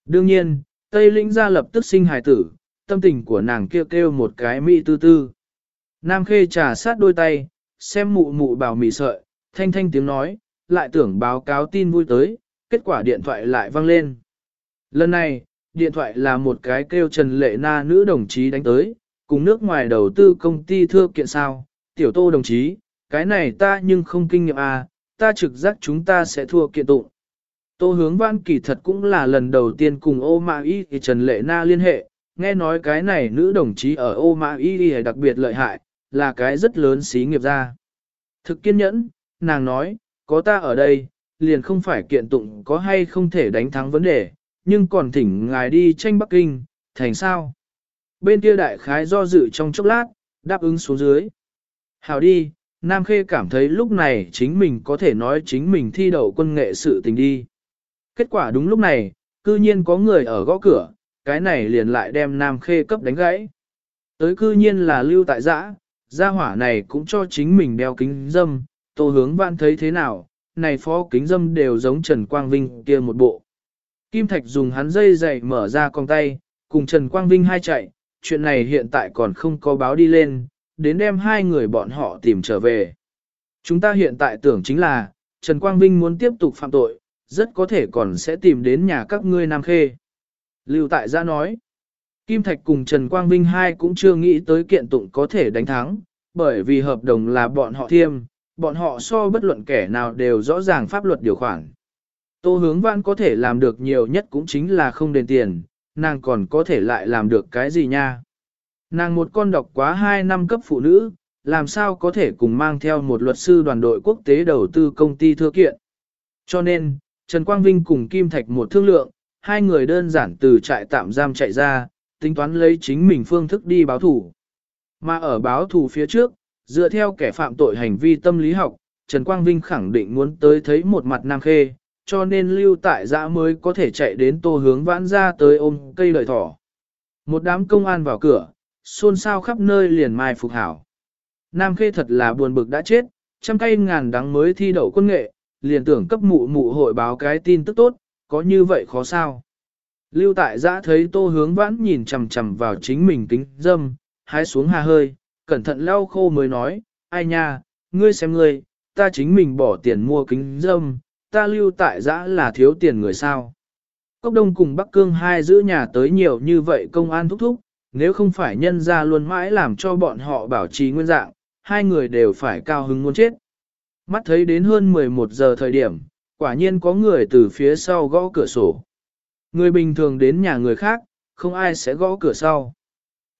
Đương nhiên, Tây Lĩnh gia lập tức sinh hải tử, tâm tình của nàng kêu kêu một cái mỹ tư tư. Nam Khê trà sát đôi tay, xem mụ mụ bảo mì sợi, thanh thanh tiếng nói, lại tưởng báo cáo tin vui tới, kết quả điện thoại lại vang lên. Lần này, điện thoại là một cái kêu Trần Lệ Na nữ đồng chí đánh tới, cùng nước ngoài đầu tư công ty thưa kiện sao, tiểu tô đồng chí, cái này ta nhưng không kinh nghiệm à, ta trực giác chúng ta sẽ thua kiện tụng. Tô hướng văn kỳ thật cũng là lần đầu tiên cùng ô mạ y thì Trần Lệ Na liên hệ, nghe nói cái này nữ đồng chí ở ô mạ y thì đặc biệt lợi hại, là cái rất lớn xí nghiệp ra. Thực kiên nhẫn, nàng nói, có ta ở đây, liền không phải kiện tụng có hay không thể đánh thắng vấn đề, nhưng còn thỉnh ngài đi tranh Bắc Kinh, thành sao? Bên kia đại khái do dự trong chốc lát, đáp ứng xuống dưới. Hào đi, Nam Khê cảm thấy lúc này chính mình có thể nói chính mình thi đậu quân nghệ sự tình đi. Kết quả đúng lúc này, cư nhiên có người ở gõ cửa, cái này liền lại đem Nam Khê cấp đánh gãy. Tới cư nhiên là lưu tại giã, gia hỏa này cũng cho chính mình đeo kính dâm, tô hướng vạn thấy thế nào, này phó kính dâm đều giống Trần Quang Vinh kia một bộ. Kim Thạch dùng hắn dây dày mở ra con tay, cùng Trần Quang Vinh hai chạy, chuyện này hiện tại còn không có báo đi lên, đến đem hai người bọn họ tìm trở về. Chúng ta hiện tại tưởng chính là, Trần Quang Vinh muốn tiếp tục phạm tội, rất có thể còn sẽ tìm đến nhà các ngươi Nam Khê. Lưu Tại Gia nói, Kim Thạch cùng Trần Quang Vinh hai cũng chưa nghĩ tới kiện tụng có thể đánh thắng, bởi vì hợp đồng là bọn họ thiêm, bọn họ so bất luận kẻ nào đều rõ ràng pháp luật điều khoản. Tô hướng văn có thể làm được nhiều nhất cũng chính là không đền tiền, nàng còn có thể lại làm được cái gì nha. Nàng một con độc quá 2 năm cấp phụ nữ, làm sao có thể cùng mang theo một luật sư đoàn đội quốc tế đầu tư công ty thưa kiện. Cho nên, Trần Quang Vinh cùng Kim Thạch một thương lượng, hai người đơn giản từ trại tạm giam chạy ra, tính toán lấy chính mình phương thức đi báo thủ. Mà ở báo thủ phía trước, dựa theo kẻ phạm tội hành vi tâm lý học, Trần Quang Vinh khẳng định muốn tới thấy một mặt Nam Khê, cho nên lưu tại giã mới có thể chạy đến tô hướng vãn ra tới ôm cây lợi thỏ. Một đám công an vào cửa, xôn xao khắp nơi liền mai phục hảo. Nam Khê thật là buồn bực đã chết, trăm cây ngàn đắng mới thi đậu quân nghệ, liền tưởng cấp mụ mụ hội báo cái tin tức tốt, có như vậy khó sao. Lưu tại giã thấy tô hướng vãn nhìn chầm chầm vào chính mình kính dâm, hái xuống hà hơi, cẩn thận lau khô mới nói, ai nha, ngươi xem ngươi, ta chính mình bỏ tiền mua kính dâm, ta lưu tại giã là thiếu tiền người sao. Cốc Đông cùng Bắc Cương hai giữ nhà tới nhiều như vậy công an thúc thúc, nếu không phải nhân ra luôn mãi làm cho bọn họ bảo trì nguyên dạng, hai người đều phải cao hứng muốn chết. Mắt thấy đến hơn 11 giờ thời điểm, quả nhiên có người từ phía sau gõ cửa sổ. Người bình thường đến nhà người khác, không ai sẽ gõ cửa sau.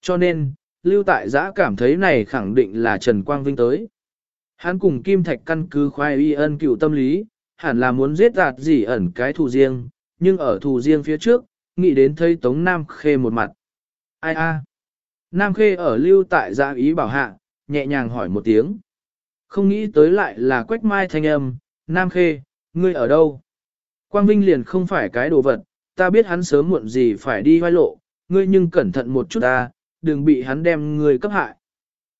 Cho nên, Lưu Tại Giã cảm thấy này khẳng định là Trần Quang Vinh tới. Hắn cùng Kim Thạch căn cứ khoai y ân cựu tâm lý, hẳn là muốn giết đạt gì ẩn cái thù riêng, nhưng ở thù riêng phía trước, nghĩ đến thấy Tống Nam Khê một mặt. Ai a? Nam Khê ở lưu tại gia ý bảo hạ, nhẹ nhàng hỏi một tiếng. Không nghĩ tới lại là quách mai thanh âm, Nam Khê, ngươi ở đâu? Quang Vinh liền không phải cái đồ vật, ta biết hắn sớm muộn gì phải đi hoai lộ, ngươi nhưng cẩn thận một chút ta, đừng bị hắn đem ngươi cấp hại.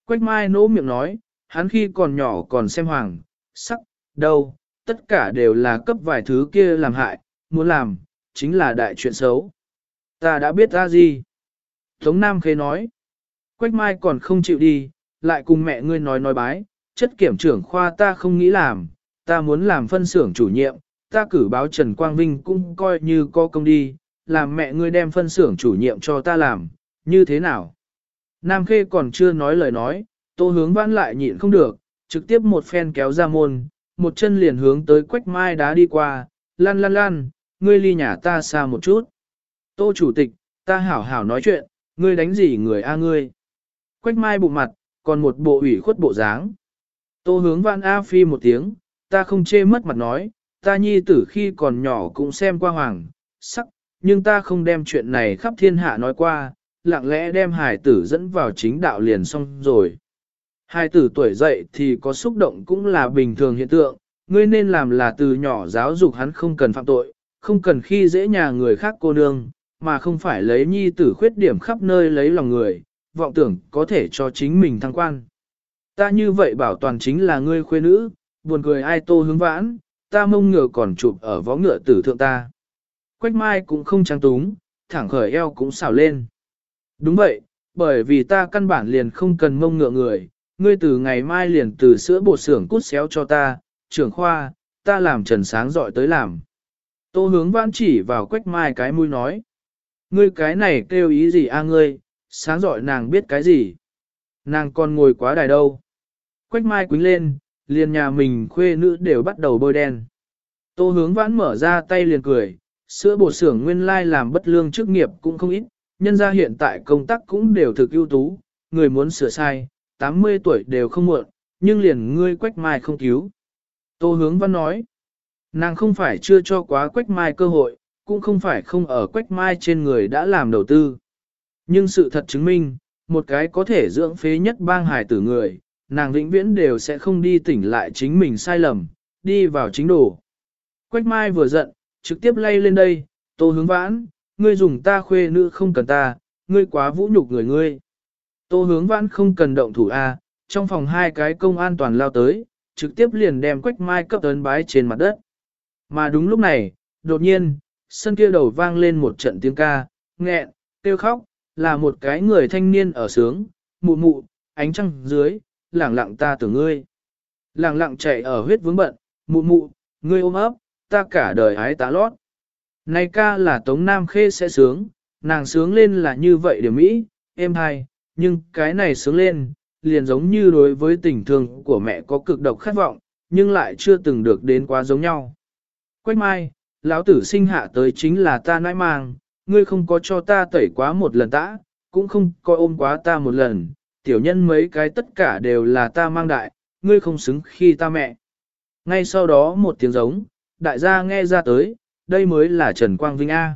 Quách mai nỗ miệng nói, hắn khi còn nhỏ còn xem hoàng, sắc, đâu, tất cả đều là cấp vài thứ kia làm hại, muốn làm, chính là đại chuyện xấu. Ta đã biết ra gì. Tống Nam Khê nói, Quách mai còn không chịu đi, lại cùng mẹ ngươi nói nói bái, chất kiểm trưởng khoa ta không nghĩ làm, ta muốn làm phân xưởng chủ nhiệm, ta cử báo Trần Quang Vinh cũng coi như có công đi, làm mẹ ngươi đem phân xưởng chủ nhiệm cho ta làm, như thế nào? Nam Khê còn chưa nói lời nói, tô hướng vãn lại nhịn không được, trực tiếp một phen kéo ra môn, một chân liền hướng tới quách mai đá đi qua, lăn lăn lăn, ngươi ly nhà ta xa một chút. Tô chủ tịch, ta hảo hảo nói chuyện, ngươi đánh gì người a ngươi? Quách mai bụng mặt, còn một bộ ủy khuất bộ dáng. Tô hướng Văn A phi một tiếng, ta không chê mất mặt nói, ta nhi tử khi còn nhỏ cũng xem qua hoàng, sắc, nhưng ta không đem chuyện này khắp thiên hạ nói qua, lặng lẽ đem hải tử dẫn vào chính đạo liền xong rồi hai tử tuổi dậy thì có xúc động cũng là bình thường hiện tượng, ngươi nên làm là từ nhỏ giáo dục hắn không cần phạm tội, không cần khi dễ nhà người khác cô nương, mà không phải lấy nhi tử khuyết điểm khắp nơi lấy lòng người, vọng tưởng có thể cho chính mình thăng quan. Ta như vậy bảo toàn chính là ngươi khuê nữ, buồn cười ai tô hướng vãn, ta mông ngựa còn chụp ở vó ngựa tử thượng ta. Quách mai cũng không trang túng, thẳng khởi eo cũng xào lên. Đúng vậy, bởi vì ta căn bản liền không cần mông ngựa người, ngươi từ ngày mai liền từ sữa bột xưởng cút xéo cho ta, trưởng khoa, ta làm trần sáng dọi tới làm. Tô hướng vãn chỉ vào quách mai cái mũi nói. Ngươi cái này kêu ý gì a ngươi, sáng dọi nàng biết cái gì. Nàng còn ngồi quá đài đâu. Quách mai quính lên, liền nhà mình khuê nữ đều bắt đầu bôi đen. Tô hướng vãn mở ra tay liền cười, sữa bột xưởng nguyên lai làm bất lương chức nghiệp cũng không ít, nhân ra hiện tại công tác cũng đều thực ưu tú, người muốn sửa sai, 80 tuổi đều không muộn, nhưng liền ngươi quách mai không cứu. Tô hướng văn nói, nàng không phải chưa cho quá quách mai cơ hội, cũng không phải không ở quách mai trên người đã làm đầu tư. Nhưng sự thật chứng minh, một cái có thể dưỡng phế nhất bang hải tử người, nàng vĩnh viễn đều sẽ không đi tỉnh lại chính mình sai lầm, đi vào chính đồ. Quách mai vừa giận, trực tiếp lay lên đây, tô hướng vãn, ngươi dùng ta khuê nữ không cần ta, ngươi quá vũ nhục người ngươi. Tô hướng vãn không cần động thủ A, trong phòng hai cái công an toàn lao tới, trực tiếp liền đem quách mai cấp tấn bái trên mặt đất. Mà đúng lúc này, đột nhiên, sân kia đầu vang lên một trận tiếng ca, nghẹn, kêu khóc, là một cái người thanh niên ở sướng, mụ mụ, ánh trăng dưới, lẳng lặng ta tưởng ngươi. Lẳng lặng chạy ở huyết vướng bận, mụ mụ, ngươi ôm ấp, ta cả đời ái tá lót. Này ca là Tống Nam Khê sẽ sướng, nàng sướng lên là như vậy điểm mỹ, êm hay, nhưng cái này sướng lên, liền giống như đối với tình thương của mẹ có cực độc khát vọng, nhưng lại chưa từng được đến quá giống nhau. Quách mai, lão tử sinh hạ tới chính là ta nãi mang, ngươi không có cho ta tẩy quá một lần tã, cũng không có ôm quá ta một lần, tiểu nhân mấy cái tất cả đều là ta mang đại, ngươi không xứng khi ta mẹ. Ngay sau đó một tiếng giống, đại gia nghe ra tới, đây mới là Trần Quang Vinh A.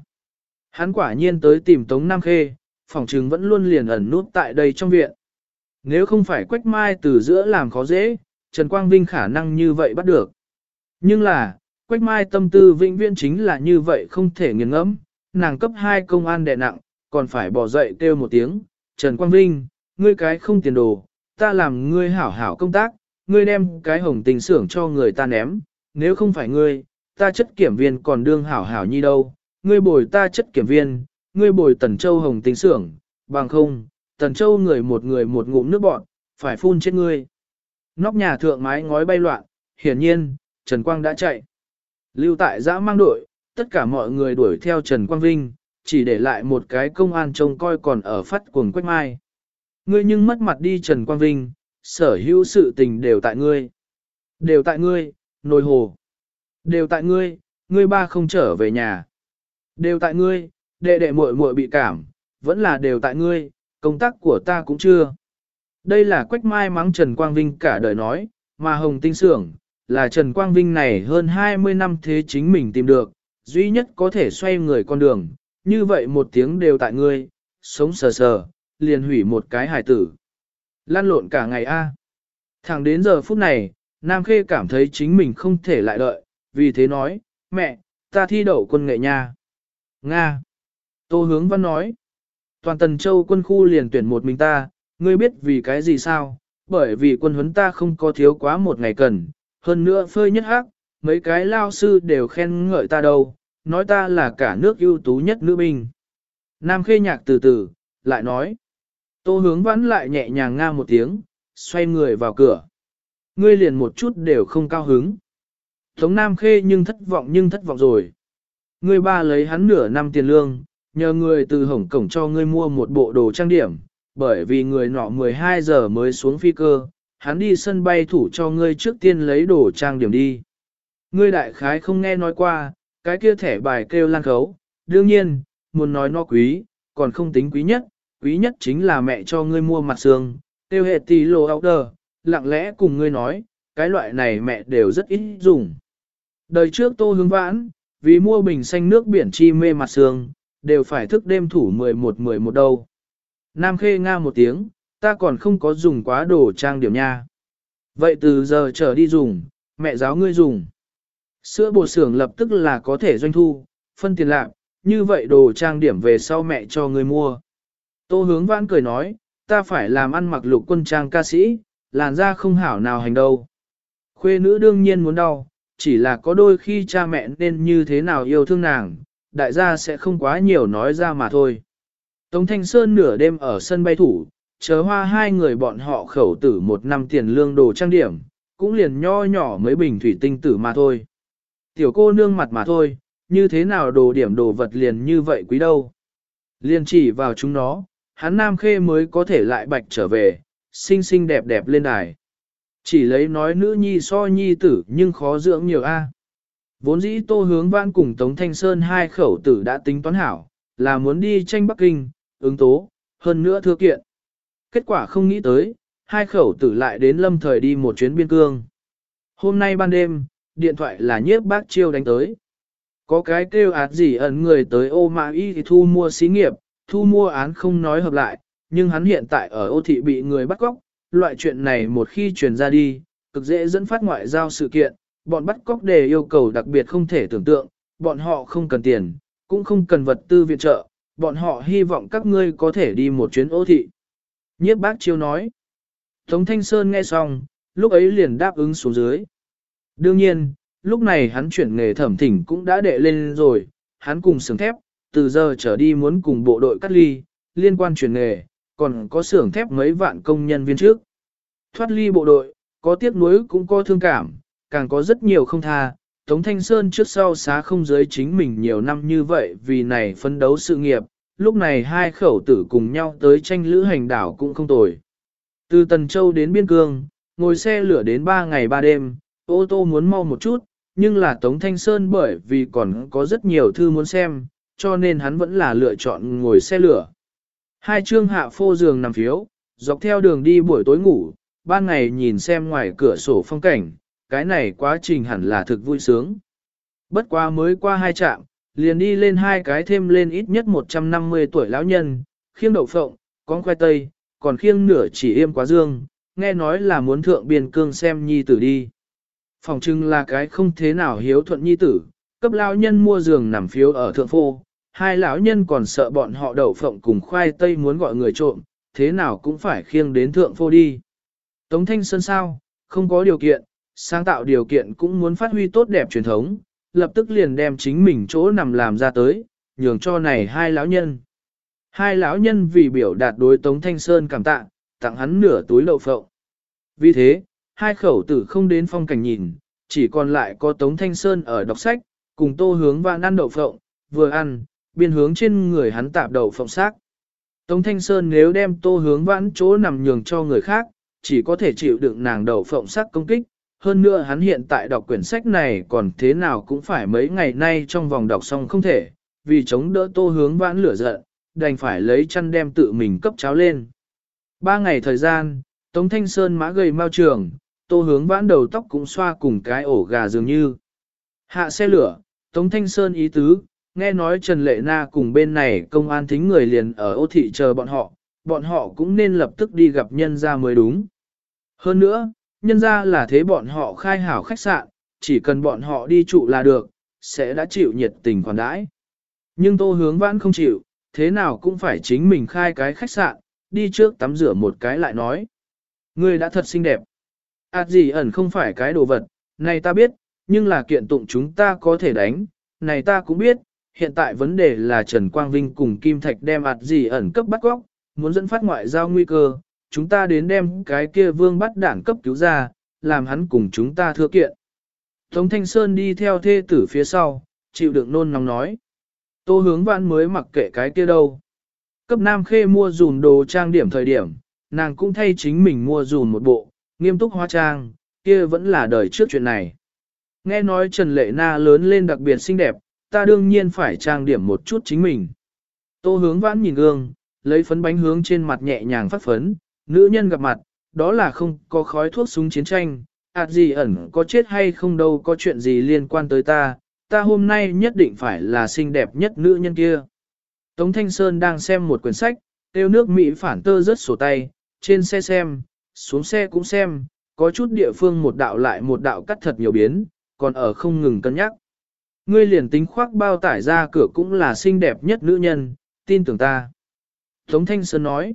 Hắn quả nhiên tới tìm Tống Nam Khê, phòng trừng vẫn luôn liền ẩn nút tại đây trong viện. Nếu không phải quách mai từ giữa làm khó dễ, Trần Quang Vinh khả năng như vậy bắt được. Nhưng là, quách mai tâm tư vĩnh viễn chính là như vậy không thể nghiền ngẫm, nàng cấp 2 công an đè nặng, còn phải bỏ dậy kêu một tiếng, Trần Quang Vinh, ngươi cái không tiền đồ, ta làm ngươi hảo hảo công tác, ngươi đem cái hồng tình xưởng cho người ta ném, nếu không phải ngươi, ta chất kiểm viên còn đương hảo hảo như đâu, ngươi bồi ta chất kiểm viên, ngươi bồi tần châu hồng tính sưởng, bằng không, tần châu người một người một ngụm nước bọn, phải phun chết ngươi. Nóc nhà thượng mái ngói bay loạn, hiển nhiên, Trần Quang đã chạy. Lưu tại giã mang đội, tất cả mọi người đuổi theo Trần Quang Vinh, chỉ để lại một cái công an trông coi còn ở phát cuồng quách mai. Ngươi nhưng mất mặt đi Trần Quang Vinh, sở hữu sự tình đều tại ngươi. Đều tại ngươi, nồi hồ. Đều tại ngươi, ngươi ba không trở về nhà. Đều tại ngươi, đệ đệ muội muội bị cảm, vẫn là đều tại ngươi, công tác của ta cũng chưa. Đây là Quách Mai mắng Trần Quang Vinh cả đời nói, mà Hồng Tinh Sưởng là Trần Quang Vinh này hơn 20 năm thế chính mình tìm được, duy nhất có thể xoay người con đường, như vậy một tiếng đều tại ngươi, sống sờ sờ, liền hủy một cái hải tử. Lan lộn cả ngày a. Thẳng đến giờ phút này, Nam Khê cảm thấy chính mình không thể lại đợi, vì thế nói, mẹ, ta thi đậu quân nghệ nha. Nga. Tô hướng văn nói, toàn tần châu quân khu liền tuyển một mình ta, ngươi biết vì cái gì sao, bởi vì quân huấn ta không có thiếu quá một ngày cần, hơn nữa phơi nhất hắc, mấy cái lao sư đều khen ngợi ta đâu, nói ta là cả nước ưu tú nhất nữ binh. Nam khê nhạc từ từ, lại nói, Tô hướng vãn lại nhẹ nhàng nga một tiếng, xoay người vào cửa. Ngươi liền một chút đều không cao hứng. Tống Nam Khê nhưng thất vọng nhưng thất vọng rồi. Ngươi ba lấy hắn nửa năm tiền lương, nhờ người từ Hồng Cổng cho ngươi mua một bộ đồ trang điểm, bởi vì người nọ 12 giờ mới xuống phi cơ, hắn đi sân bay thủ cho ngươi trước tiên lấy đồ trang điểm đi. Ngươi đại khái không nghe nói qua, cái kia thẻ bài kêu lan khấu, đương nhiên, muốn nói nó quý, còn không tính quý nhất, quý nhất chính là mẹ cho ngươi mua mặt xương, tiêu hệ tỷ lô áo đờ, lặng lẽ cùng ngươi nói, cái loại này mẹ đều rất ít dùng. Đời trước tô hướng vãn, vì mua bình xanh nước biển chi mê mặt xương, đều phải thức đêm thủ 11-11 đâu. Nam khê nga một tiếng, ta còn không có dùng quá đồ trang điểm nha. Vậy từ giờ trở đi dùng, mẹ giáo ngươi dùng. Sữa bột xưởng lập tức là có thể doanh thu, phân tiền lạc, như vậy đồ trang điểm về sau mẹ cho ngươi mua. Tô hướng vãn cười nói, ta phải làm ăn mặc lục quân trang ca sĩ, làn da không hảo nào hành đâu. Khuê nữ đương nhiên muốn đau, chỉ là có đôi khi cha mẹ nên như thế nào yêu thương nàng, đại gia sẽ không quá nhiều nói ra mà thôi. Tống Thanh Sơn nửa đêm ở sân bay thủ, chờ hoa hai người bọn họ khẩu tử một năm tiền lương đồ trang điểm, cũng liền nho nhỏ mấy bình thủy tinh tử mà thôi. Tiểu cô nương mặt mà thôi, như thế nào đồ điểm đồ vật liền như vậy quý đâu. Liền chỉ vào chúng nó, hắn nam khê mới có thể lại bạch trở về, xinh xinh đẹp đẹp lên đài. Chỉ lấy nói nữ nhi so nhi tử nhưng khó dưỡng nhiều a. Vốn dĩ tô hướng vãn cùng Tống Thanh Sơn hai khẩu tử đã tính toán hảo, là muốn đi tranh Bắc Kinh, ứng tố, hơn nữa thưa kiện. Kết quả không nghĩ tới, hai khẩu tử lại đến lâm thời đi một chuyến biên cương. Hôm nay ban đêm, điện thoại là nhiếp bác chiêu đánh tới. Có cái kêu ạt gì ẩn người tới ô mã y thì thu mua xí nghiệp, thu mua án không nói hợp lại, nhưng hắn hiện tại ở ô thị bị người bắt cóc, loại chuyện này một khi truyền ra đi, cực dễ dẫn phát ngoại giao sự kiện, bọn bắt cóc đề yêu cầu đặc biệt không thể tưởng tượng, bọn họ không cần tiền, cũng không cần vật tư viện trợ, bọn họ hy vọng các ngươi có thể đi một chuyến ô thị. Nhiếp bác chiêu nói. Tống Thanh Sơn nghe xong, lúc ấy liền đáp ứng xuống dưới. Đương nhiên, lúc này hắn chuyển nghề thẩm thỉnh cũng đã đệ lên rồi, hắn cùng xưởng thép, từ giờ trở đi muốn cùng bộ đội cắt ly, liên quan chuyển nghề, còn có xưởng thép mấy vạn công nhân viên trước. Thoát ly bộ đội, có tiếc nuối cũng có thương cảm, càng có rất nhiều không tha. Tống Thanh Sơn trước sau xá không giới chính mình nhiều năm như vậy vì này phấn đấu sự nghiệp, lúc này hai khẩu tử cùng nhau tới tranh lữ hành đảo cũng không tồi. Từ Tần Châu đến Biên Cương, ngồi xe lửa đến 3 ngày 3 đêm, ô tô muốn mau một chút, nhưng là Tống Thanh Sơn bởi vì còn có rất nhiều thư muốn xem, cho nên hắn vẫn là lựa chọn ngồi xe lửa. Hai chương hạ phô giường nằm phiếu, dọc theo đường đi buổi tối ngủ, ban ngày nhìn xem ngoài cửa sổ phong cảnh, cái này quá trình hẳn là thực vui sướng. Bất quá mới qua hai trạm, liền đi lên hai cái thêm lên ít nhất 150 tuổi lão nhân, khiêng đậu phộng, con khoai tây, còn khiêng nửa chỉ im quá dương, nghe nói là muốn thượng biên cương xem nhi tử đi. Phòng trưng là cái không thế nào hiếu thuận nhi tử, cấp lão nhân mua giường nằm phiếu ở thượng phô, hai lão nhân còn sợ bọn họ đậu phộng cùng khoai tây muốn gọi người trộm, thế nào cũng phải khiêng đến thượng phô đi. Tống Thanh Sơn sao, không có điều kiện, sáng tạo điều kiện cũng muốn phát huy tốt đẹp truyền thống, lập tức liền đem chính mình chỗ nằm làm ra tới, nhường cho này hai lão nhân. Hai lão nhân vì biểu đạt đối Tống Thanh Sơn cảm tạ, tặng hắn nửa túi lậu phộng. Vì thế, hai khẩu tử không đến phong cảnh nhìn, chỉ còn lại có Tống Thanh Sơn ở đọc sách, cùng tô hướng và ăn đậu phộng, vừa ăn, biên hướng trên người hắn tạp đậu phộng xác. Tống Thanh Sơn nếu đem tô hướng vãn chỗ nằm nhường cho người khác, chỉ có thể chịu đựng nàng đậu phộng sắc công kích. Hơn nữa hắn hiện tại đọc quyển sách này còn thế nào cũng phải mấy ngày nay trong vòng đọc xong không thể, vì chống đỡ tô hướng vãn lửa giận, đành phải lấy chăn đem tự mình cấp cháo lên. Ba ngày thời gian, Tống Thanh Sơn mã gầy mau trường, tô hướng vãn đầu tóc cũng xoa cùng cái ổ gà dường như. Hạ xe lửa, Tống Thanh Sơn ý tứ, nghe nói Trần Lệ Na cùng bên này công an thính người liền ở ô thị chờ bọn họ, bọn họ cũng nên lập tức đi gặp nhân gia mới đúng. Hơn nữa, nhân ra là thế bọn họ khai hảo khách sạn, chỉ cần bọn họ đi trụ là được, sẽ đã chịu nhiệt tình khoản đãi. Nhưng tô hướng vãn không chịu, thế nào cũng phải chính mình khai cái khách sạn, đi trước tắm rửa một cái lại nói. Ngươi đã thật xinh đẹp. ạt gì ẩn không phải cái đồ vật, này ta biết, nhưng là kiện tụng chúng ta có thể đánh, này ta cũng biết, hiện tại vấn đề là Trần Quang Vinh cùng Kim Thạch đem ạt gì ẩn cấp bắt góc, muốn dẫn phát ngoại giao nguy cơ, chúng ta đến đem cái kia vương bắt đảng cấp cứu ra, làm hắn cùng chúng ta thưa kiện. Tống Thanh Sơn đi theo thê tử phía sau, chịu đựng nôn nóng nói. Tô hướng vãn mới mặc kệ cái kia đâu. Cấp Nam Khê mua dùm đồ trang điểm thời điểm, nàng cũng thay chính mình mua dùm một bộ, nghiêm túc hóa trang, kia vẫn là đời trước chuyện này. Nghe nói Trần Lệ Na lớn lên đặc biệt xinh đẹp, ta đương nhiên phải trang điểm một chút chính mình. Tô hướng vãn nhìn gương, lấy phấn bánh hướng trên mặt nhẹ nhàng phát phấn, nữ nhân gặp mặt, đó là không có khói thuốc súng chiến tranh, ạt gì ẩn có chết hay không đâu có chuyện gì liên quan tới ta, ta hôm nay nhất định phải là xinh đẹp nhất nữ nhân kia. Tống Thanh Sơn đang xem một quyển sách, tiêu nước Mỹ phản tơ rớt sổ tay, trên xe xem, xuống xe cũng xem, có chút địa phương một đạo lại một đạo cắt thật nhiều biến, còn ở không ngừng cân nhắc. Ngươi liền tính khoác bao tải ra cửa cũng là xinh đẹp nhất nữ nhân, tin tưởng ta. Tống Thanh Sơn nói,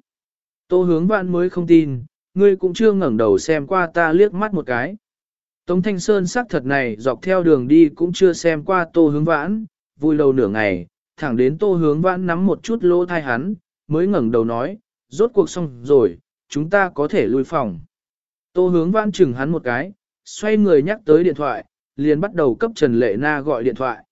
tô hướng vạn mới không tin, ngươi cũng chưa ngẩng đầu xem qua ta liếc mắt một cái. Tống Thanh Sơn xác thật này dọc theo đường đi cũng chưa xem qua tô hướng vãn, vui lâu nửa ngày, thẳng đến tô hướng vãn nắm một chút lỗ thai hắn, mới ngẩng đầu nói, rốt cuộc xong rồi, chúng ta có thể lui phòng. Tô hướng vãn chừng hắn một cái, xoay người nhắc tới điện thoại, liền bắt đầu cấp Trần Lệ Na gọi điện thoại.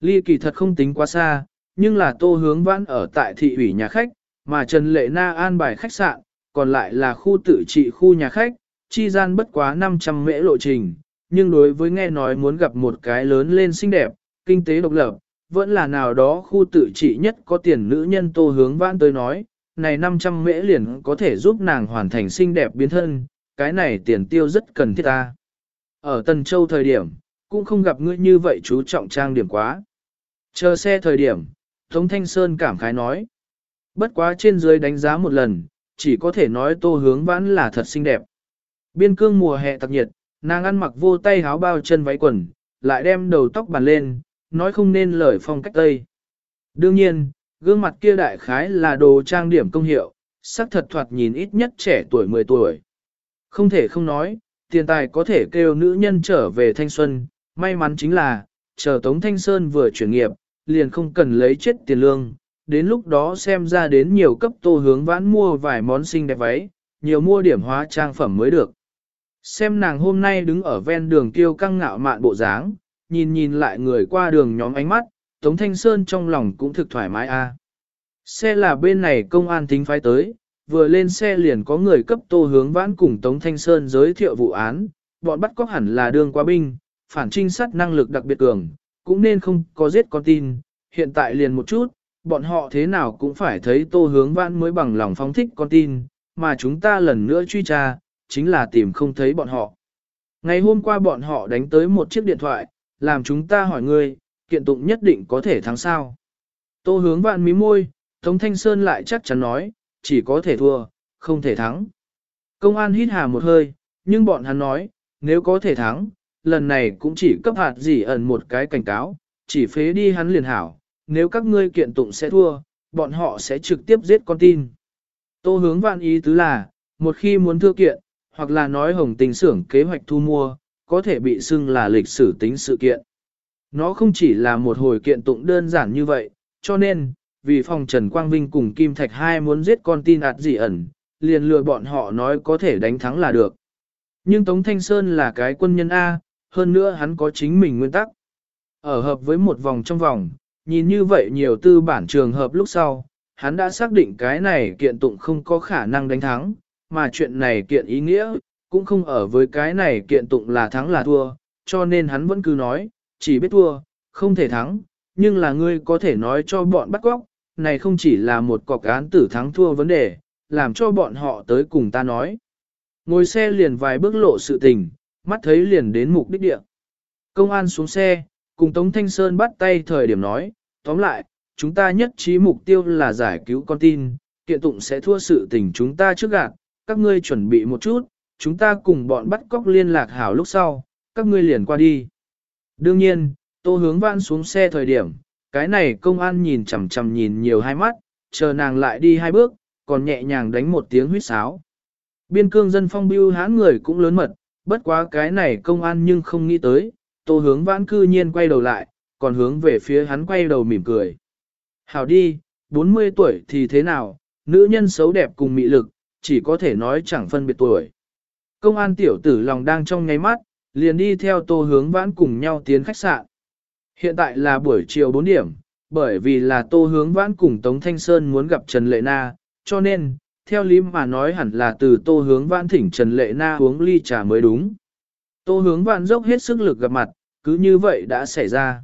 Ly kỳ thật không tính quá xa, nhưng là tô hướng vãn ở tại thị ủy nhà khách, mà Trần Lệ Na an bài khách sạn, còn lại là khu tự trị khu nhà khách, chi gian bất quá 500 mễ lộ trình, nhưng đối với nghe nói muốn gặp một cái lớn lên xinh đẹp, kinh tế độc lập, vẫn là nào đó khu tự trị nhất có tiền nữ nhân tô hướng vãn tới nói, này 500 mễ liền có thể giúp nàng hoàn thành xinh đẹp biến thân, cái này tiền tiêu rất cần thiết ta. Ở Tân Châu thời điểm, cũng không gặp ngươi như vậy chú trọng trang điểm quá. Chờ xe thời điểm, Tống Thanh Sơn cảm khái nói. Bất quá trên dưới đánh giá một lần, chỉ có thể nói tô hướng vãn là thật xinh đẹp. Biên cương mùa hè tặc nhiệt, nàng ăn mặc vô tay háo bao chân váy quần, lại đem đầu tóc bàn lên, nói không nên lời phong cách tây. Đương nhiên, gương mặt kia đại khái là đồ trang điểm công hiệu, sắc thật thoạt nhìn ít nhất trẻ tuổi 10 tuổi. Không thể không nói, tiền tài có thể kêu nữ nhân trở về thanh xuân, may mắn chính là, chờ Tống Thanh Sơn vừa chuyển nghiệp, liền không cần lấy chết tiền lương, đến lúc đó xem ra đến nhiều cấp tô hướng vãn mua vài món xinh đẹp váy, nhiều mua điểm hóa trang phẩm mới được. Xem nàng hôm nay đứng ở ven đường tiêu căng ngạo mạn bộ dáng, nhìn nhìn lại người qua đường nhóm ánh mắt, Tống Thanh Sơn trong lòng cũng thực thoải mái a. Xe là bên này công an tính phái tới, vừa lên xe liền có người cấp tô hướng vãn cùng Tống Thanh Sơn giới thiệu vụ án, bọn bắt cóc hẳn là đường qua binh, phản trinh sát năng lực đặc biệt cường, cũng nên không có giết con tin, hiện tại liền một chút, bọn họ thế nào cũng phải thấy tô hướng vãn mới bằng lòng phóng thích con tin, mà chúng ta lần nữa truy tra, chính là tìm không thấy bọn họ. Ngày hôm qua bọn họ đánh tới một chiếc điện thoại, làm chúng ta hỏi ngươi, kiện tụng nhất định có thể thắng sao. Tô hướng vạn mí môi, Tống Thanh Sơn lại chắc chắn nói, chỉ có thể thua, không thể thắng. Công an hít hà một hơi, nhưng bọn hắn nói, nếu có thể thắng, lần này cũng chỉ cấp hạt gì ẩn một cái cảnh cáo, chỉ phế đi hắn liền hảo, nếu các ngươi kiện tụng sẽ thua, bọn họ sẽ trực tiếp giết con tin. Tô hướng vạn ý tứ là, một khi muốn thưa kiện, hoặc là nói hồng tình xưởng kế hoạch thu mua, có thể bị xưng là lịch sử tính sự kiện. Nó không chỉ là một hồi kiện tụng đơn giản như vậy, cho nên, vì phòng Trần Quang Vinh cùng Kim Thạch hai muốn giết con tin ạt dị ẩn, liền lừa bọn họ nói có thể đánh thắng là được. Nhưng Tống Thanh Sơn là cái quân nhân A, hơn nữa hắn có chính mình nguyên tắc. Ở hợp với một vòng trong vòng, nhìn như vậy nhiều tư bản trường hợp lúc sau, hắn đã xác định cái này kiện tụng không có khả năng đánh thắng, mà chuyện này kiện ý nghĩa, cũng không ở với cái này kiện tụng là thắng là thua, cho nên hắn vẫn cứ nói, chỉ biết thua, không thể thắng, nhưng là ngươi có thể nói cho bọn bắt góc, này không chỉ là một cọc án tử thắng thua vấn đề, làm cho bọn họ tới cùng ta nói. Ngồi xe liền vài bước lộ sự tình, mắt thấy liền đến mục đích địa. Công an xuống xe, cùng Tống Thanh Sơn bắt tay thời điểm nói, tóm lại, chúng ta nhất trí mục tiêu là giải cứu con tin, kiện tụng sẽ thua sự tình chúng ta trước gạt, các ngươi chuẩn bị một chút, chúng ta cùng bọn bắt cóc liên lạc hảo lúc sau, các ngươi liền qua đi. Đương nhiên, tô hướng vãn xuống xe thời điểm, cái này công an nhìn chằm chằm nhìn nhiều hai mắt, chờ nàng lại đi hai bước, còn nhẹ nhàng đánh một tiếng huyết sáo. Biên cương dân phong bưu hãn người cũng lớn mật, bất quá cái này công an nhưng không nghĩ tới, tô hướng vãn cư nhiên quay đầu lại, còn hướng về phía hắn quay đầu mỉm cười. Hảo đi, 40 tuổi thì thế nào, nữ nhân xấu đẹp cùng mị lực, chỉ có thể nói chẳng phân biệt tuổi. Công an tiểu tử lòng đang trong ngáy mắt, liền đi theo tô hướng vãn cùng nhau tiến khách sạn. Hiện tại là buổi chiều 4 điểm, bởi vì là tô hướng vãn cùng Tống Thanh Sơn muốn gặp Trần Lệ Na, cho nên, theo lý mà nói hẳn là từ tô hướng vãn thỉnh Trần Lệ Na uống ly trà mới đúng. Tô hướng vãn dốc hết sức lực gặp mặt, cứ như vậy đã xảy ra.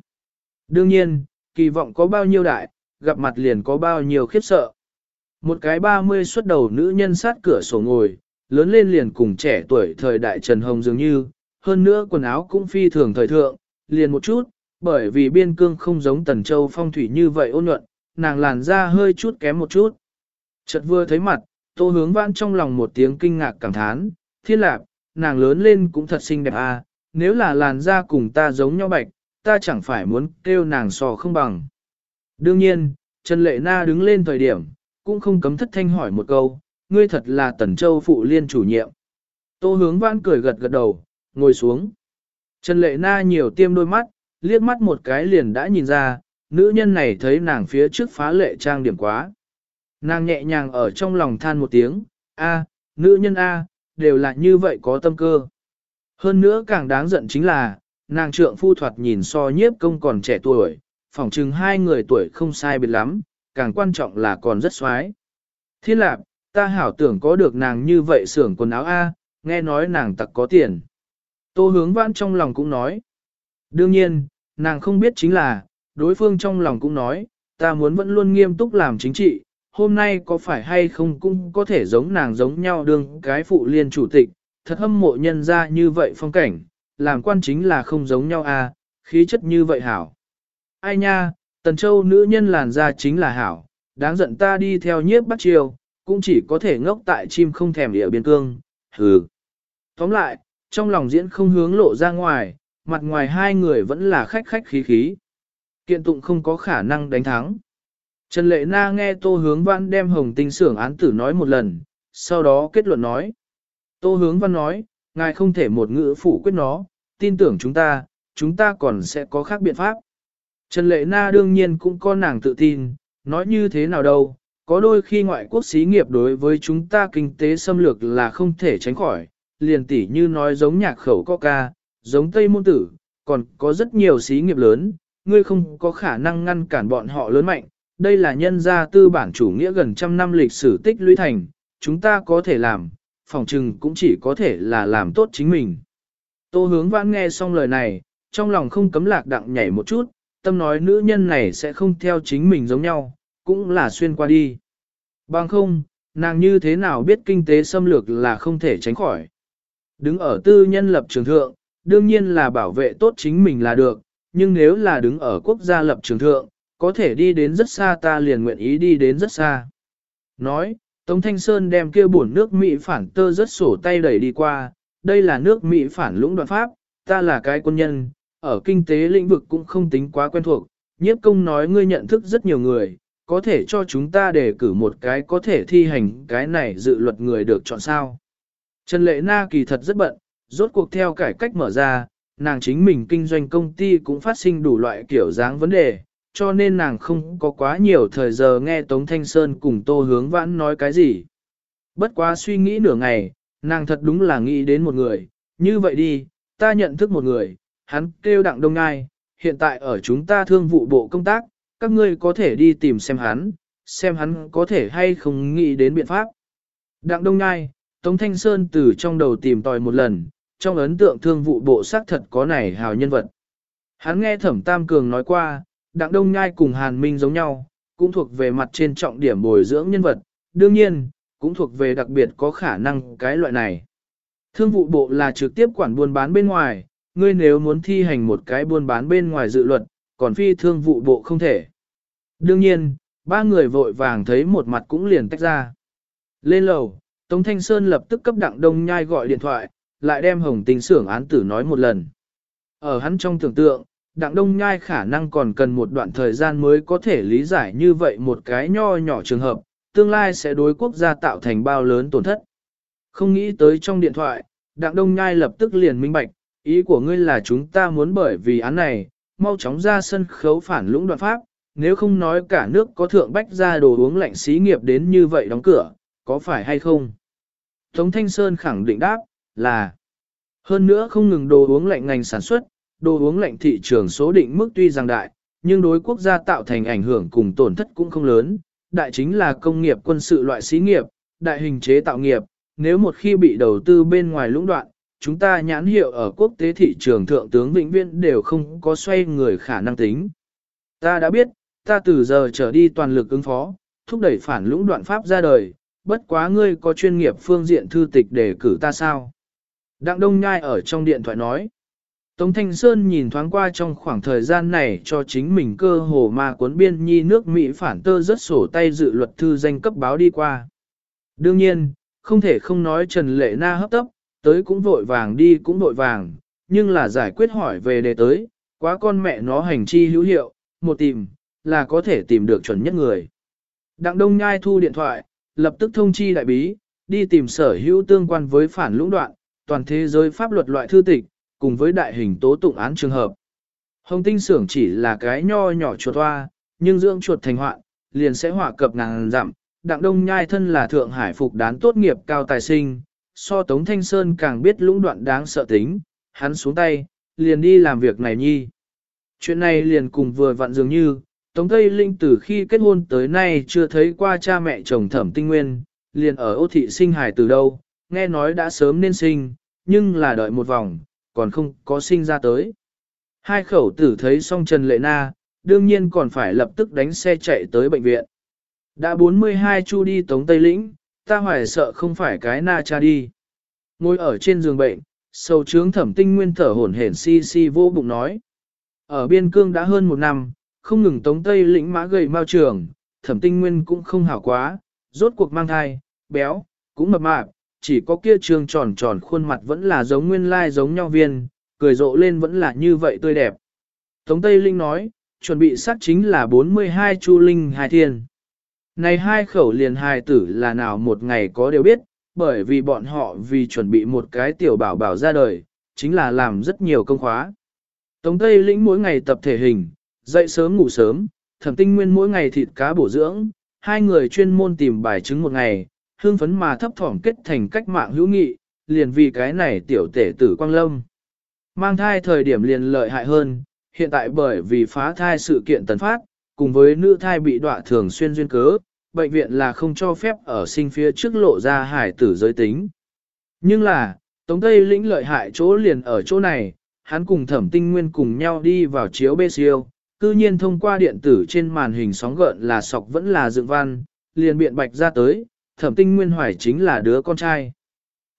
Đương nhiên, kỳ vọng có bao nhiêu đại, gặp mặt liền có bao nhiêu khiếp sợ. Một cái 30 xuất đầu nữ nhân sát cửa sổ ngồi, lớn lên liền cùng trẻ tuổi thời đại Trần Hồng dường như, hơn nữa quần áo cũng phi thường thời thượng, liền một chút, bởi vì biên cương không giống Tần Châu phong thủy như vậy ôn nhuận, nàng làn da hơi chút kém một chút. Chợt vừa thấy mặt, tô hướng vãn trong lòng một tiếng kinh ngạc cảm thán, thiên lạc, nàng lớn lên cũng thật xinh đẹp à, nếu là làn da cùng ta giống nhau bạch, ta chẳng phải muốn kêu nàng sò không bằng. Đương nhiên, Trần Lệ Na đứng lên thời điểm, cũng không cấm thất thanh hỏi một câu, ngươi thật là Tần Châu phụ liên chủ nhiệm. Tô hướng vãn cười gật gật đầu, ngồi xuống. Trần Lệ Na nhiều tiêm đôi mắt, liếc mắt một cái liền đã nhìn ra, nữ nhân này thấy nàng phía trước phá lệ trang điểm quá. Nàng nhẹ nhàng ở trong lòng than một tiếng, a, nữ nhân a, đều là như vậy có tâm cơ. Hơn nữa càng đáng giận chính là, nàng trượng phu thoạt nhìn so nhiếp công còn trẻ tuổi, phỏng chừng hai người tuổi không sai biệt lắm, càng quan trọng là còn rất xoái. Thiên lạc, ta hảo tưởng có được nàng như vậy xưởng quần áo A, nghe nói nàng tặc có tiền. Tô hướng vãn trong lòng cũng nói. Đương nhiên, nàng không biết chính là, đối phương trong lòng cũng nói, ta muốn vẫn luôn nghiêm túc làm chính trị, hôm nay có phải hay không cũng có thể giống nàng giống nhau đương cái phụ liên chủ tịch, thật hâm mộ nhân ra như vậy phong cảnh, làm quan chính là không giống nhau a, khí chất như vậy hảo. Ai nha, Tần Châu nữ nhân làn da chính là hảo, đáng giận ta đi theo nhiếp bắt chiều, cũng chỉ có thể ngốc tại chim không thèm địa biên cương, hừ. Tóm lại, trong lòng diễn không hướng lộ ra ngoài, mặt ngoài hai người vẫn là khách khách khí khí. Kiện tụng không có khả năng đánh thắng. Trần Lệ Na nghe Tô Hướng Văn đem Hồng Tinh xưởng án tử nói một lần, sau đó kết luận nói. Tô Hướng Văn nói, ngài không thể một ngữ phủ quyết nó, tin tưởng chúng ta, chúng ta còn sẽ có khác biện pháp. Trần Lệ Na đương nhiên cũng có nàng tự tin, nói như thế nào đâu, có đôi khi ngoại quốc xí nghiệp đối với chúng ta kinh tế xâm lược là không thể tránh khỏi, liền tỉ như nói giống nhạc khẩu coca, giống Tây Môn Tử, còn có rất nhiều xí nghiệp lớn, ngươi không có khả năng ngăn cản bọn họ lớn mạnh, đây là nhân gia tư bản chủ nghĩa gần trăm năm lịch sử tích lũy thành, chúng ta có thể làm, phòng trừng cũng chỉ có thể là làm tốt chính mình. Tô hướng vãn nghe xong lời này, trong lòng không cấm lạc đặng nhảy một chút, tâm nói nữ nhân này sẽ không theo chính mình giống nhau, cũng là xuyên qua đi. Bằng không, nàng như thế nào biết kinh tế xâm lược là không thể tránh khỏi. Đứng ở tư nhân lập trường thượng, đương nhiên là bảo vệ tốt chính mình là được, nhưng nếu là đứng ở quốc gia lập trường thượng, có thể đi đến rất xa ta liền nguyện ý đi đến rất xa. Nói, Tống Thanh Sơn đem kia bổn nước Mỹ phản tơ rất sổ tay đẩy đi qua, đây là nước Mỹ phản lũng đoạn pháp, ta là cái quân nhân, ở kinh tế lĩnh vực cũng không tính quá quen thuộc, nhiếp công nói ngươi nhận thức rất nhiều người, có thể cho chúng ta đề cử một cái có thể thi hành cái này dự luật người được chọn sao. Trần Lệ Na kỳ thật rất bận, rốt cuộc theo cải cách mở ra, nàng chính mình kinh doanh công ty cũng phát sinh đủ loại kiểu dáng vấn đề, cho nên nàng không có quá nhiều thời giờ nghe Tống Thanh Sơn cùng Tô Hướng Vãn nói cái gì. Bất quá suy nghĩ nửa ngày, nàng thật đúng là nghĩ đến một người, như vậy đi, ta nhận thức một người, hắn kêu đặng đông ngai, hiện tại ở chúng ta thương vụ bộ công tác, các ngươi có thể đi tìm xem hắn, xem hắn có thể hay không nghĩ đến biện pháp. Đặng đông ngai, Tống Thanh Sơn từ trong đầu tìm tòi một lần, trong ấn tượng thương vụ bộ xác thật có này hào nhân vật. Hắn nghe Thẩm Tam Cường nói qua, Đặng Đông Nhai cùng Hàn Minh giống nhau, cũng thuộc về mặt trên trọng điểm bồi dưỡng nhân vật, đương nhiên, cũng thuộc về đặc biệt có khả năng cái loại này. Thương vụ bộ là trực tiếp quản buôn bán bên ngoài, ngươi nếu muốn thi hành một cái buôn bán bên ngoài dự luật, còn phi thương vụ bộ không thể. Đương nhiên, ba người vội vàng thấy một mặt cũng liền tách ra. Lên lầu, Tống Thanh Sơn lập tức cấp Đặng Đông Nhai gọi điện thoại, lại đem Hồng Tình xưởng án tử nói một lần. Ở hắn trong tưởng tượng, Đặng Đông Nhai khả năng còn cần một đoạn thời gian mới có thể lý giải như vậy một cái nho nhỏ trường hợp, tương lai sẽ đối quốc gia tạo thành bao lớn tổn thất. Không nghĩ tới trong điện thoại, Đặng Đông Nhai lập tức liền minh bạch, ý của ngươi là chúng ta muốn bởi vì án này, mau chóng ra sân khấu phản lũng đoạn pháp, nếu không nói cả nước có thượng bách ra đồ uống lạnh xí nghiệp đến như vậy đóng cửa, có phải hay không? Tống Thanh Sơn khẳng định đáp, là hơn nữa không ngừng đồ uống lạnh ngành sản xuất, đồ uống lạnh thị trường số định mức tuy rằng đại, nhưng đối quốc gia tạo thành ảnh hưởng cùng tổn thất cũng không lớn, đại chính là công nghiệp quân sự loại xí nghiệp, đại hình chế tạo nghiệp, nếu một khi bị đầu tư bên ngoài lũng đoạn, chúng ta nhãn hiệu ở quốc tế thị trường thượng tướng vĩnh viễn đều không có xoay người khả năng tính. Ta đã biết, ta từ giờ trở đi toàn lực ứng phó, thúc đẩy phản lũng đoạn pháp ra đời, bất quá ngươi có chuyên nghiệp phương diện thư tịch để cử ta sao? Đặng Đông Nhai ở trong điện thoại nói. Tống Thanh Sơn nhìn thoáng qua trong khoảng thời gian này cho chính mình cơ hồ mà cuốn biên nhi nước Mỹ phản tơ rất sổ tay dự luật thư danh cấp báo đi qua. Đương nhiên, không thể không nói Trần Lệ Na hấp tấp, tới cũng vội vàng đi cũng vội vàng, nhưng là giải quyết hỏi về đề tới, quá con mẹ nó hành chi hữu hiệu, một tìm, là có thể tìm được chuẩn nhất người. Đặng Đông Nhai thu điện thoại, lập tức thông chi đại bí, đi tìm sở hữu tương quan với phản lũng đoạn, toàn thế giới pháp luật loại thư tịch, cùng với đại hình tố tụng án trường hợp. Hồng tinh xưởng chỉ là cái nho nhỏ chuột hoa, nhưng dưỡng chuột thành hoạn, liền sẽ hỏa cập ngàn dặm. Đặng Đông Nhai thân là Thượng Hải phục đán tốt nghiệp cao tài sinh, so Tống Thanh Sơn càng biết lũng đoạn đáng sợ tính, hắn xuống tay, liền đi làm việc này nhi. Chuyện này liền cùng vừa vặn dường như, Tống Tây Linh từ khi kết hôn tới nay chưa thấy qua cha mẹ chồng thẩm tinh nguyên, liền ở ô thị sinh hài từ đâu, nghe nói đã sớm nên sinh, nhưng là đợi một vòng, còn không có sinh ra tới. Hai khẩu tử thấy xong Trần Lệ Na, đương nhiên còn phải lập tức đánh xe chạy tới bệnh viện. Đã 42 chu đi Tống Tây Lĩnh, ta hoài sợ không phải cái na cha đi. Ngồi ở trên giường bệnh, sầu trướng thẩm tinh nguyên thở hổn hển si si vô bụng nói. Ở biên cương đã hơn một năm, không ngừng Tống Tây Lĩnh mã gầy mao trường, thẩm tinh nguyên cũng không hảo quá, rốt cuộc mang thai, béo, cũng mập mạp, chỉ có kia trương tròn tròn khuôn mặt vẫn là giống nguyên lai giống nhau viên, cười rộ lên vẫn là như vậy tươi đẹp. Tống Tây Linh nói, chuẩn bị sát chính là 42 chu linh hai thiên. Này hai khẩu liền hai tử là nào một ngày có đều biết, bởi vì bọn họ vì chuẩn bị một cái tiểu bảo bảo ra đời, chính là làm rất nhiều công khóa. Tống Tây Lĩnh mỗi ngày tập thể hình, dậy sớm ngủ sớm, thẩm tinh nguyên mỗi ngày thịt cá bổ dưỡng, hai người chuyên môn tìm bài chứng một ngày, hương phấn mà thấp thỏm kết thành cách mạng hữu nghị, liền vì cái này tiểu tể tử quang lâm. Mang thai thời điểm liền lợi hại hơn, hiện tại bởi vì phá thai sự kiện tần phát, cùng với nữ thai bị đọa thường xuyên duyên cớ, bệnh viện là không cho phép ở sinh phía trước lộ ra hải tử giới tính. Nhưng là, Tống Tây lĩnh lợi hại chỗ liền ở chỗ này, hắn cùng thẩm tinh nguyên cùng nhau đi vào chiếu bê siêu, cư nhiên thông qua điện tử trên màn hình sóng gợn là sọc vẫn là dựng văn, liền biện bạch ra tới, thẩm tinh nguyên hoài chính là đứa con trai.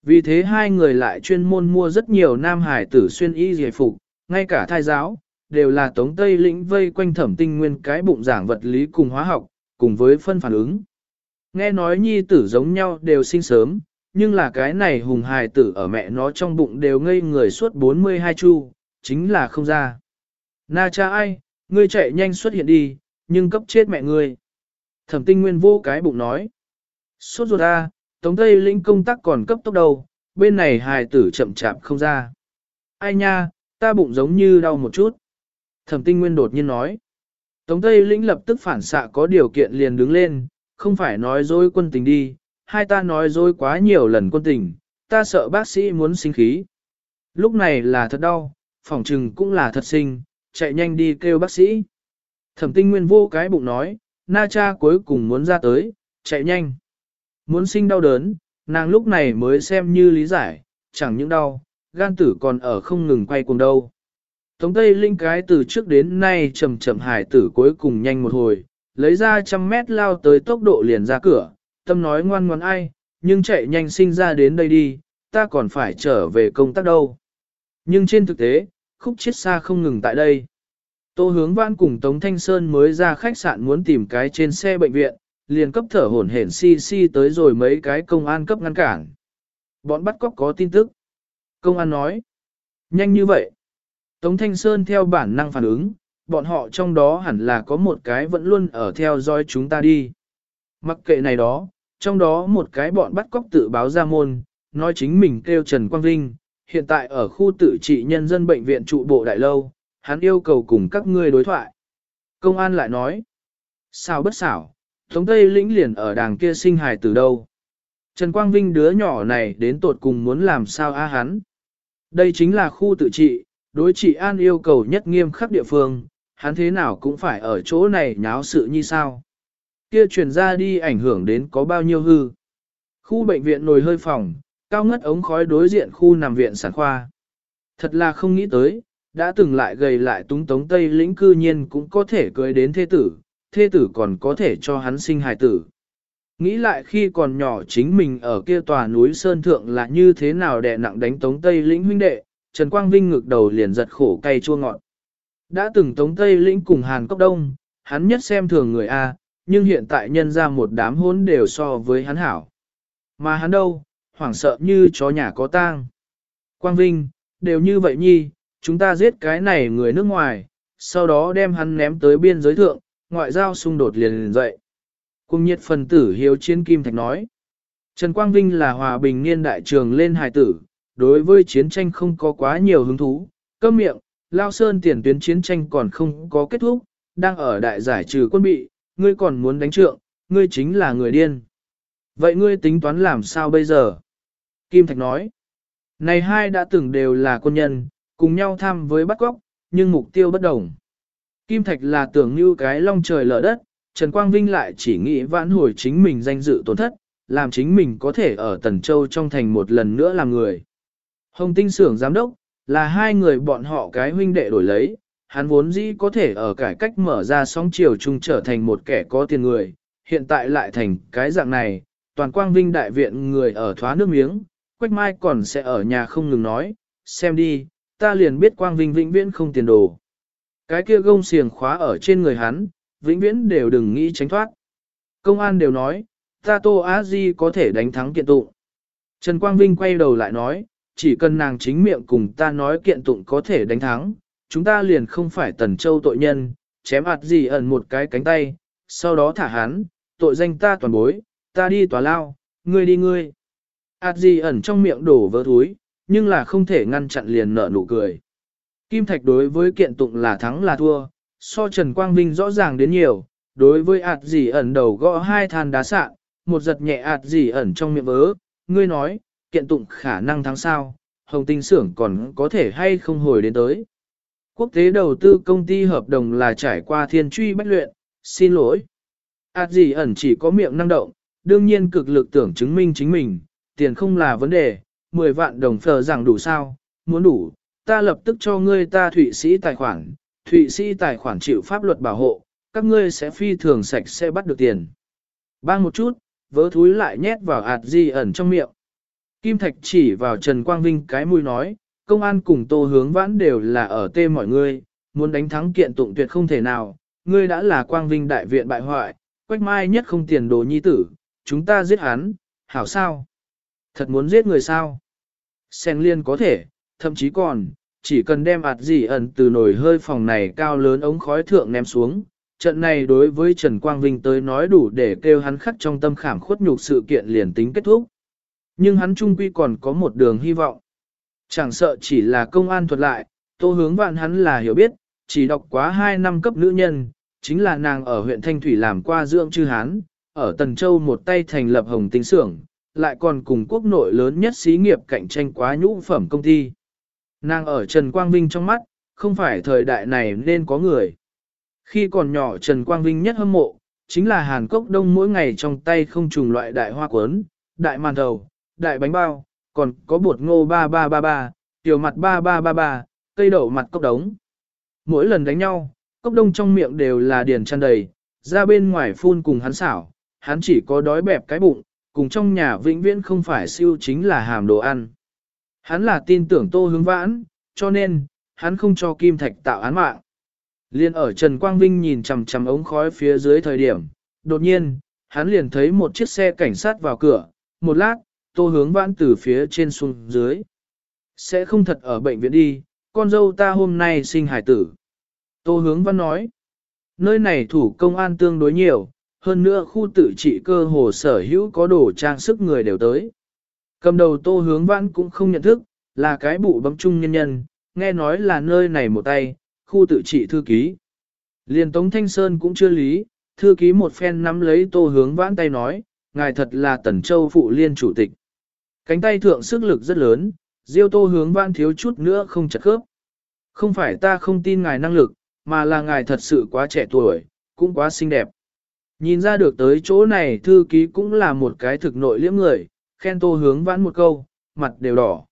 Vì thế hai người lại chuyên môn mua rất nhiều nam hải tử xuyên y giải phục, ngay cả thai giáo, đều là tống tây lĩnh vây quanh thẩm tinh nguyên cái bụng giảng vật lý cùng hóa học, cùng với phân phản ứng. Nghe nói nhi tử giống nhau đều sinh sớm, nhưng là cái này hùng hài tử ở mẹ nó trong bụng đều ngây người suốt 42 chu, chính là không ra. Na cha ai, ngươi chạy nhanh xuất hiện đi, nhưng cấp chết mẹ ngươi. Thẩm tinh nguyên vô cái bụng nói. Suốt ruột a, Tống Tây lĩnh công tác còn cấp tốc đầu, bên này hài tử chậm chạp không ra. Ai nha, ta bụng giống như đau một chút. Thẩm tinh nguyên đột nhiên nói. Tống Tây lĩnh lập tức phản xạ có điều kiện liền đứng lên, không phải nói dối quân tình đi, hai ta nói dối quá nhiều lần quân tình, ta sợ bác sĩ muốn sinh khí. Lúc này là thật đau, phỏng trừng cũng là thật sinh, chạy nhanh đi kêu bác sĩ. Thẩm tinh nguyên vô cái bụng nói, na cha cuối cùng muốn ra tới, chạy nhanh. Muốn sinh đau đớn, nàng lúc này mới xem như lý giải, chẳng những đau, gan tử còn ở không ngừng quay cuồng đâu. Tống Tây Linh cái từ trước đến nay chậm chậm hải tử cuối cùng nhanh một hồi, lấy ra trăm mét lao tới tốc độ liền ra cửa, tâm nói ngoan ngoan ai, nhưng chạy nhanh sinh ra đến đây đi, ta còn phải trở về công tác đâu. Nhưng trên thực tế, khúc chết xa không ngừng tại đây. Tô hướng văn cùng Tống Thanh Sơn mới ra khách sạn muốn tìm cái trên xe bệnh viện, liền cấp thở hổn hển si si tới rồi mấy cái công an cấp ngăn cản. Bọn bắt cóc có tin tức. Công an nói, nhanh như vậy. Tống Thanh Sơn theo bản năng phản ứng, bọn họ trong đó hẳn là có một cái vẫn luôn ở theo dõi chúng ta đi. Mặc kệ này đó, trong đó một cái bọn bắt cóc tự báo ra môn, nói chính mình kêu Trần Quang Vinh, hiện tại ở khu tự trị nhân dân bệnh viện trụ bộ đại lâu, hắn yêu cầu cùng các ngươi đối thoại. Công an lại nói, Sao bất xảo, Tống Tây lĩnh liền ở đàng kia sinh hài từ đâu. Trần Quang Vinh đứa nhỏ này đến tột cùng muốn làm sao a hắn. Đây chính là khu tự trị, đối trị an yêu cầu nhất nghiêm khắc địa phương, hắn thế nào cũng phải ở chỗ này nháo sự như sao. Kia truyền ra đi ảnh hưởng đến có bao nhiêu hư. Khu bệnh viện nồi hơi phòng, cao ngất ống khói đối diện khu nằm viện sản khoa. Thật là không nghĩ tới, đã từng lại gầy lại túng tống Tây lĩnh cư nhiên cũng có thể cưới đến thế tử, thế tử còn có thể cho hắn sinh hài tử. Nghĩ lại khi còn nhỏ chính mình ở kia tòa núi Sơn Thượng là như thế nào đè nặng đánh tống Tây lĩnh huynh đệ, Trần Quang Vinh ngực đầu liền giật khổ cay chua ngọt. Đã từng tống Tây lĩnh cùng Hàn Cốc Đông, hắn nhất xem thường người A, nhưng hiện tại nhân ra một đám hốn đều so với hắn hảo. Mà hắn đâu, hoảng sợ như chó nhà có tang. Quang Vinh, đều như vậy nhi, chúng ta giết cái này người nước ngoài, sau đó đem hắn ném tới biên giới thượng, ngoại giao xung đột liền liền dậy. Cùng nhiệt phần tử hiếu chiến kim thạch nói. Trần Quang Vinh là hòa bình niên đại trường lên hài tử, đối với chiến tranh không có quá nhiều hứng thú, câm miệng, Lao Sơn tiền tuyến chiến tranh còn không có kết thúc, đang ở đại giải trừ quân bị, ngươi còn muốn đánh trượng, ngươi chính là người điên. Vậy ngươi tính toán làm sao bây giờ? Kim Thạch nói, này hai đã từng đều là quân nhân, cùng nhau tham với bắt góc, nhưng mục tiêu bất đồng. Kim Thạch là tưởng như cái long trời lở đất, Trần Quang Vinh lại chỉ nghĩ vãn hồi chính mình danh dự tổn thất, làm chính mình có thể ở Tần Châu trong thành một lần nữa làm người. Hồng Tinh Sưởng Giám Đốc, là hai người bọn họ cái huynh đệ đổi lấy, hắn vốn dĩ có thể ở cải cách mở ra sóng chiều chung trở thành một kẻ có tiền người, hiện tại lại thành cái dạng này, toàn quang vinh đại viện người ở thoá nước miếng, Quách Mai còn sẽ ở nhà không ngừng nói, xem đi, ta liền biết quang vinh vĩnh viễn không tiền đồ. Cái kia gông xiềng khóa ở trên người hắn, vĩnh viễn đều đừng nghĩ tránh thoát. Công an đều nói, ta Tô Á Di có thể đánh thắng kiện tụng. Trần Quang Vinh quay đầu lại nói, chỉ cần nàng chính miệng cùng ta nói kiện tụng có thể đánh thắng, chúng ta liền không phải tần châu tội nhân, chém ạt gì ẩn một cái cánh tay, sau đó thả hắn, tội danh ta toàn bối, ta đi tòa lao, ngươi đi ngươi. ạt gì ẩn trong miệng đổ vỡ túi, nhưng là không thể ngăn chặn liền nở nụ cười. Kim Thạch đối với kiện tụng là thắng là thua, so Trần Quang Vinh rõ ràng đến nhiều, đối với ạt gì ẩn đầu gõ hai than đá sạn, một giật nhẹ ạt gì ẩn trong miệng vớ, ngươi nói, kiện tụng khả năng thắng sao, hồng tinh xưởng còn có thể hay không hồi đến tới. Quốc tế đầu tư công ty hợp đồng là trải qua thiên truy bách luyện, xin lỗi. ạt gì ẩn chỉ có miệng năng động, đương nhiên cực lực tưởng chứng minh chính mình, tiền không là vấn đề, 10 vạn đồng phờ rằng đủ sao, muốn đủ, ta lập tức cho ngươi ta Thụy Sĩ tài khoản, Thụy Sĩ tài khoản chịu pháp luật bảo hộ, các ngươi sẽ phi thường sạch sẽ bắt được tiền. Bang một chút, vớ thúi lại nhét vào ạt di ẩn trong miệng. Kim Thạch chỉ vào Trần Quang Vinh cái mũi nói, công an cùng tô hướng vãn đều là ở tê mọi ngươi, muốn đánh thắng kiện tụng tuyệt không thể nào, ngươi đã là Quang Vinh đại viện bại hoại, quách mai nhất không tiền đồ nhi tử, chúng ta giết hắn, hảo sao? Thật muốn giết người sao? Sen liên có thể, thậm chí còn, chỉ cần đem ạt gì ẩn từ nồi hơi phòng này cao lớn ống khói thượng ném xuống. Trận này đối với Trần Quang Vinh tới nói đủ để kêu hắn khắc trong tâm khảm khuất nhục sự kiện liền tính kết thúc. Nhưng hắn trung quy còn có một đường hy vọng. Chẳng sợ chỉ là công an thuật lại, tô hướng vạn hắn là hiểu biết, chỉ đọc quá 2 năm cấp nữ nhân, chính là nàng ở huyện Thanh Thủy làm qua dưỡng chư hán, ở Tần Châu một tay thành lập hồng tinh xưởng, lại còn cùng quốc nội lớn nhất xí nghiệp cạnh tranh quá nhũ phẩm công ty. Nàng ở Trần Quang Vinh trong mắt, không phải thời đại này nên có người. Khi còn nhỏ Trần Quang Vinh nhất hâm mộ, chính là Hàn Cốc Đông mỗi ngày trong tay không trùng loại đại hoa cuốn, đại màn đầu, đại bánh bao, còn có bột ngô 3333, tiểu mặt 3333, cây đậu mặt cốc đống. Mỗi lần đánh nhau, cốc đông trong miệng đều là điền chăn đầy, ra bên ngoài phun cùng hắn xảo, hắn chỉ có đói bẹp cái bụng, cùng trong nhà vĩnh viễn không phải siêu chính là hàm đồ ăn. Hắn là tin tưởng tô hướng vãn, cho nên, hắn không cho Kim Thạch tạo án mạng. Liên ở Trần Quang Vinh nhìn chằm chằm ống khói phía dưới thời điểm, đột nhiên, hắn liền thấy một chiếc xe cảnh sát vào cửa, một lát, tô hướng vãn từ phía trên xuống dưới. Sẽ không thật ở bệnh viện đi, con dâu ta hôm nay sinh hải tử. Tô hướng vãn nói, nơi này thủ công an tương đối nhiều, hơn nữa khu tự trị cơ hồ sở hữu có đồ trang sức người đều tới. Cầm đầu tô hướng vãn cũng không nhận thức, là cái bụ bấm chung nhân nhân, nghe nói là nơi này một tay, khu tự trị thư ký. Liền Tống Thanh Sơn cũng chưa lý, thư ký một phen nắm lấy tô hướng vãn tay nói, ngài thật là tần châu phụ liên chủ tịch. Cánh tay thượng sức lực rất lớn, diêu tô hướng vãn thiếu chút nữa không chặt khớp. Không phải ta không tin ngài năng lực, mà là ngài thật sự quá trẻ tuổi, cũng quá xinh đẹp. Nhìn ra được tới chỗ này thư ký cũng là một cái thực nội liễm người, khen tô hướng vãn một câu, mặt đều đỏ.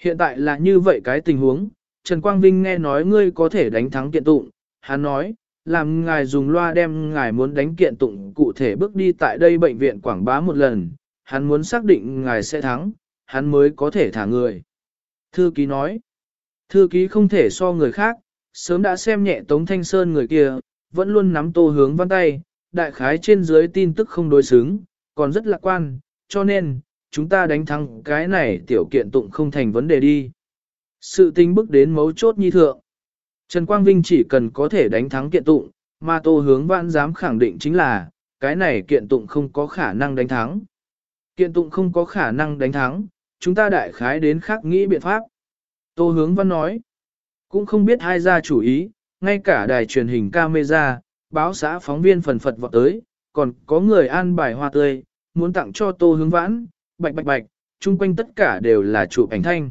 Hiện tại là như vậy cái tình huống, Trần Quang Vinh nghe nói ngươi có thể đánh thắng kiện tụng, hắn nói, làm ngài dùng loa đem ngài muốn đánh kiện tụng cụ thể bước đi tại đây bệnh viện quảng bá một lần, hắn muốn xác định ngài sẽ thắng, hắn mới có thể thả người. Thư ký nói, thư ký không thể so người khác, sớm đã xem nhẹ Tống Thanh Sơn người kia, vẫn luôn nắm tô hướng văn tay, đại khái trên dưới tin tức không đối xứng, còn rất lạc quan, cho nên, chúng ta đánh thắng cái này tiểu kiện tụng không thành vấn đề đi. Sự tinh bước đến mấu chốt nhi thượng. Trần Quang Vinh chỉ cần có thể đánh thắng kiện tụng, mà tô hướng vãn dám khẳng định chính là, cái này kiện tụng không có khả năng đánh thắng. Kiện tụng không có khả năng đánh thắng, chúng ta đại khái đến khác nghĩ biện pháp. Tô hướng văn nói, cũng không biết ai ra chủ ý, ngay cả đài truyền hình camera, báo xã phóng viên phần phật vọt tới, còn có người an bài hoa tươi, muốn tặng cho tô hướng vãn, bạch bạch bạch, chung quanh tất cả đều là chụp ảnh thanh.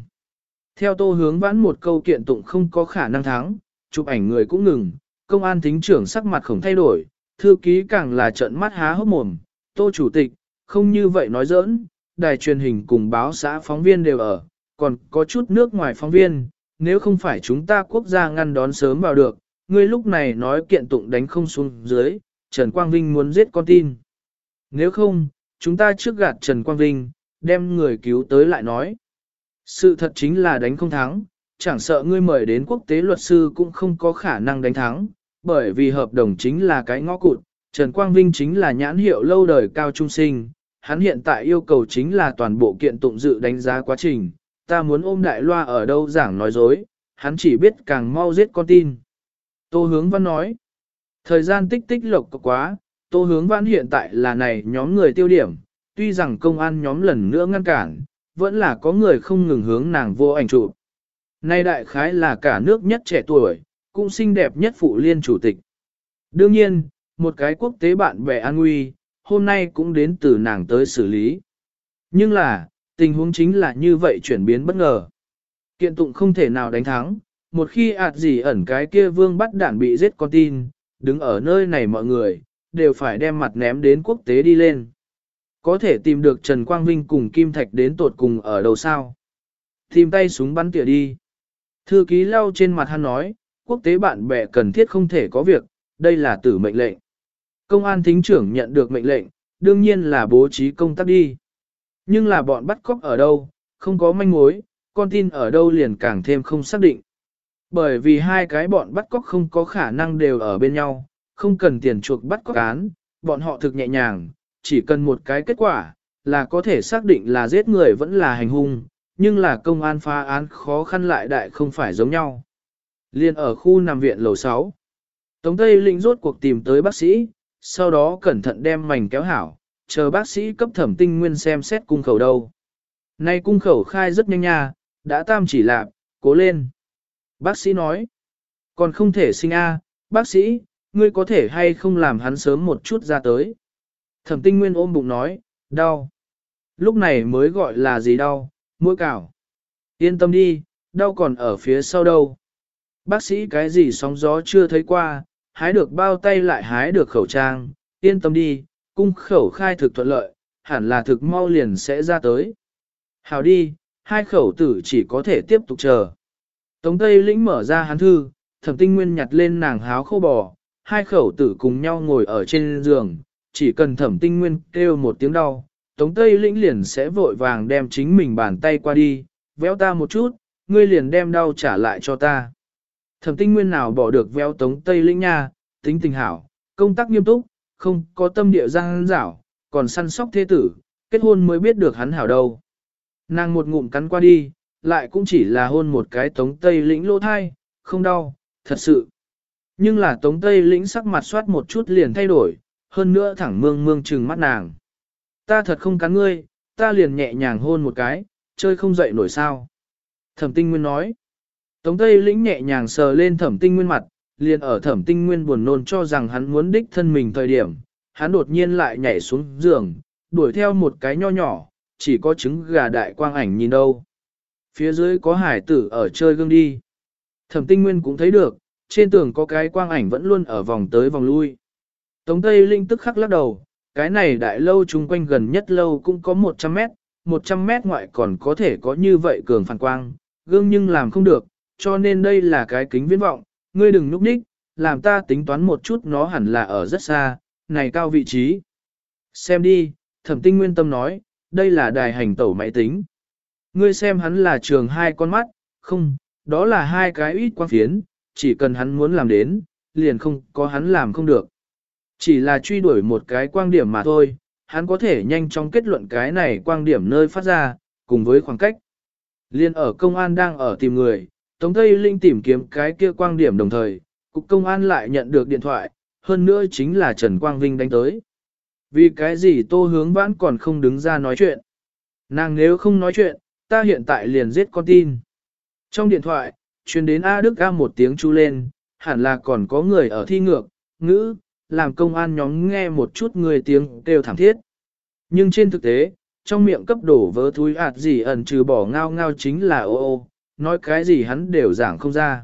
Theo tô hướng vãn một câu kiện tụng không có khả năng thắng, chụp ảnh người cũng ngừng, công an thính trưởng sắc mặt không thay đổi, thư ký càng là trợn mắt há hốc mồm, tô chủ tịch, không như vậy nói giỡn, đài truyền hình cùng báo xã phóng viên đều ở, còn có chút nước ngoài phóng viên, nếu không phải chúng ta quốc gia ngăn đón sớm vào được, ngươi lúc này nói kiện tụng đánh không xuống dưới, Trần Quang Vinh muốn giết con tin. Nếu không, chúng ta trước gạt Trần Quang Vinh, đem người cứu tới lại nói. Sự thật chính là đánh không thắng, chẳng sợ ngươi mời đến quốc tế luật sư cũng không có khả năng đánh thắng, bởi vì hợp đồng chính là cái ngõ cụt, Trần Quang Vinh chính là nhãn hiệu lâu đời cao trung sinh, hắn hiện tại yêu cầu chính là toàn bộ kiện tụng dự đánh giá quá trình, ta muốn ôm đại loa ở đâu giảng nói dối, hắn chỉ biết càng mau giết con tin. Tô Hướng Văn nói, thời gian tích tích lộc quá, Tô Hướng Văn hiện tại là này nhóm người tiêu điểm, tuy rằng công an nhóm lần nữa ngăn cản, vẫn là có người không ngừng hướng nàng vô ảnh trụ. Nay đại khái là cả nước nhất trẻ tuổi, cũng xinh đẹp nhất phụ liên chủ tịch. Đương nhiên, một cái quốc tế bạn bè an nguy, hôm nay cũng đến từ nàng tới xử lý. Nhưng là, tình huống chính là như vậy chuyển biến bất ngờ. Kiện tụng không thể nào đánh thắng, một khi ạt gì ẩn cái kia vương bắt đạn bị giết con tin, đứng ở nơi này mọi người, đều phải đem mặt ném đến quốc tế đi lên. Có thể tìm được Trần Quang Vinh cùng Kim Thạch đến tột cùng ở đầu sao. Tìm tay súng bắn tỉa đi. Thư ký lau trên mặt hắn nói, quốc tế bạn bè cần thiết không thể có việc, đây là tử mệnh lệnh. Công an thính trưởng nhận được mệnh lệnh, đương nhiên là bố trí công tác đi. Nhưng là bọn bắt cóc ở đâu, không có manh mối, con tin ở đâu liền càng thêm không xác định. Bởi vì hai cái bọn bắt cóc không có khả năng đều ở bên nhau, không cần tiền chuộc bắt cóc án, bọn họ thực nhẹ nhàng, chỉ cần một cái kết quả, là có thể xác định là giết người vẫn là hành hung, nhưng là công an phá án khó khăn lại đại không phải giống nhau. Liên ở khu nằm viện lầu 6. Tống Tây Linh rốt cuộc tìm tới bác sĩ, sau đó cẩn thận đem mảnh kéo hảo, chờ bác sĩ cấp thẩm tinh nguyên xem xét cung khẩu đâu. Nay cung khẩu khai rất nhanh nha, đã tam chỉ lạp, cố lên. Bác sĩ nói, còn không thể sinh a, bác sĩ, ngươi có thể hay không làm hắn sớm một chút ra tới. Thẩm tinh nguyên ôm bụng nói, đau. Lúc này mới gọi là gì đau, mũi cào. Yên tâm đi, đau còn ở phía sau đâu. Bác sĩ cái gì sóng gió chưa thấy qua, hái được bao tay lại hái được khẩu trang, yên tâm đi, cung khẩu khai thực thuận lợi, hẳn là thực mau liền sẽ ra tới. Hào đi, hai khẩu tử chỉ có thể tiếp tục chờ. Tống Tây Lĩnh mở ra hắn thư, thẩm tinh nguyên nhặt lên nàng háo khô bò, hai khẩu tử cùng nhau ngồi ở trên giường, chỉ cần thẩm tinh nguyên kêu một tiếng đau, Tống Tây Lĩnh liền sẽ vội vàng đem chính mình bàn tay qua đi, véo ta một chút, ngươi liền đem đau trả lại cho ta. Thẩm tinh nguyên nào bỏ được véo Tống Tây Lĩnh nha, tính tình hảo, công tác nghiêm túc, không có tâm địa giang dảo, còn săn sóc thế tử, kết hôn mới biết được hắn hảo đâu. Nàng một ngụm cắn qua đi, lại cũng chỉ là hôn một cái Tống Tây Lĩnh lỗ thai, không đau, thật sự. Nhưng là Tống Tây Lĩnh sắc mặt soát một chút liền thay đổi, hơn nữa thẳng mương mương trừng mắt nàng. Ta thật không cắn ngươi, ta liền nhẹ nhàng hôn một cái, chơi không dậy nổi sao. Thẩm tinh nguyên nói. Tống Tây lĩnh nhẹ nhàng sờ lên thẩm tinh nguyên mặt, liền ở thẩm tinh nguyên buồn nôn cho rằng hắn muốn đích thân mình thời điểm, hắn đột nhiên lại nhảy xuống giường, đuổi theo một cái nho nhỏ, chỉ có trứng gà đại quang ảnh nhìn đâu. Phía dưới có hải tử ở chơi gương đi. Thẩm tinh nguyên cũng thấy được, trên tường có cái quang ảnh vẫn luôn ở vòng tới vòng lui. Tống Tây Linh tức khắc lắc đầu, cái này đại lâu chung quanh gần nhất lâu cũng có 100 mét, 100 mét ngoại còn có thể có như vậy cường phản quang, gương nhưng làm không được, cho nên đây là cái kính viễn vọng, ngươi đừng núp đích làm ta tính toán một chút nó hẳn là ở rất xa, này cao vị trí. Xem đi, thẩm tinh nguyên tâm nói, đây là đài hành tẩu máy tính. Ngươi xem hắn là trường hai con mắt, không, đó là hai cái ít quang phiến, chỉ cần hắn muốn làm đến, liền không có hắn làm không được. Chỉ là truy đuổi một cái quang điểm mà thôi, hắn có thể nhanh chóng kết luận cái này quang điểm nơi phát ra, cùng với khoảng cách. Liên ở công an đang ở tìm người, Tống Tây Linh tìm kiếm cái kia quang điểm đồng thời, cục công an lại nhận được điện thoại, hơn nữa chính là Trần Quang Vinh đánh tới. Vì cái gì tô hướng vãn còn không đứng ra nói chuyện. Nàng nếu không nói chuyện, ta hiện tại liền giết con tin. Trong điện thoại, truyền đến A Đức A một tiếng chu lên, hẳn là còn có người ở thi ngược, ngữ, làm công an nhóm nghe một chút người tiếng kêu thảm thiết. Nhưng trên thực tế, trong miệng cấp đổ vớ thúi ạt gì ẩn trừ bỏ ngao ngao chính là ô ô, nói cái gì hắn đều giảng không ra.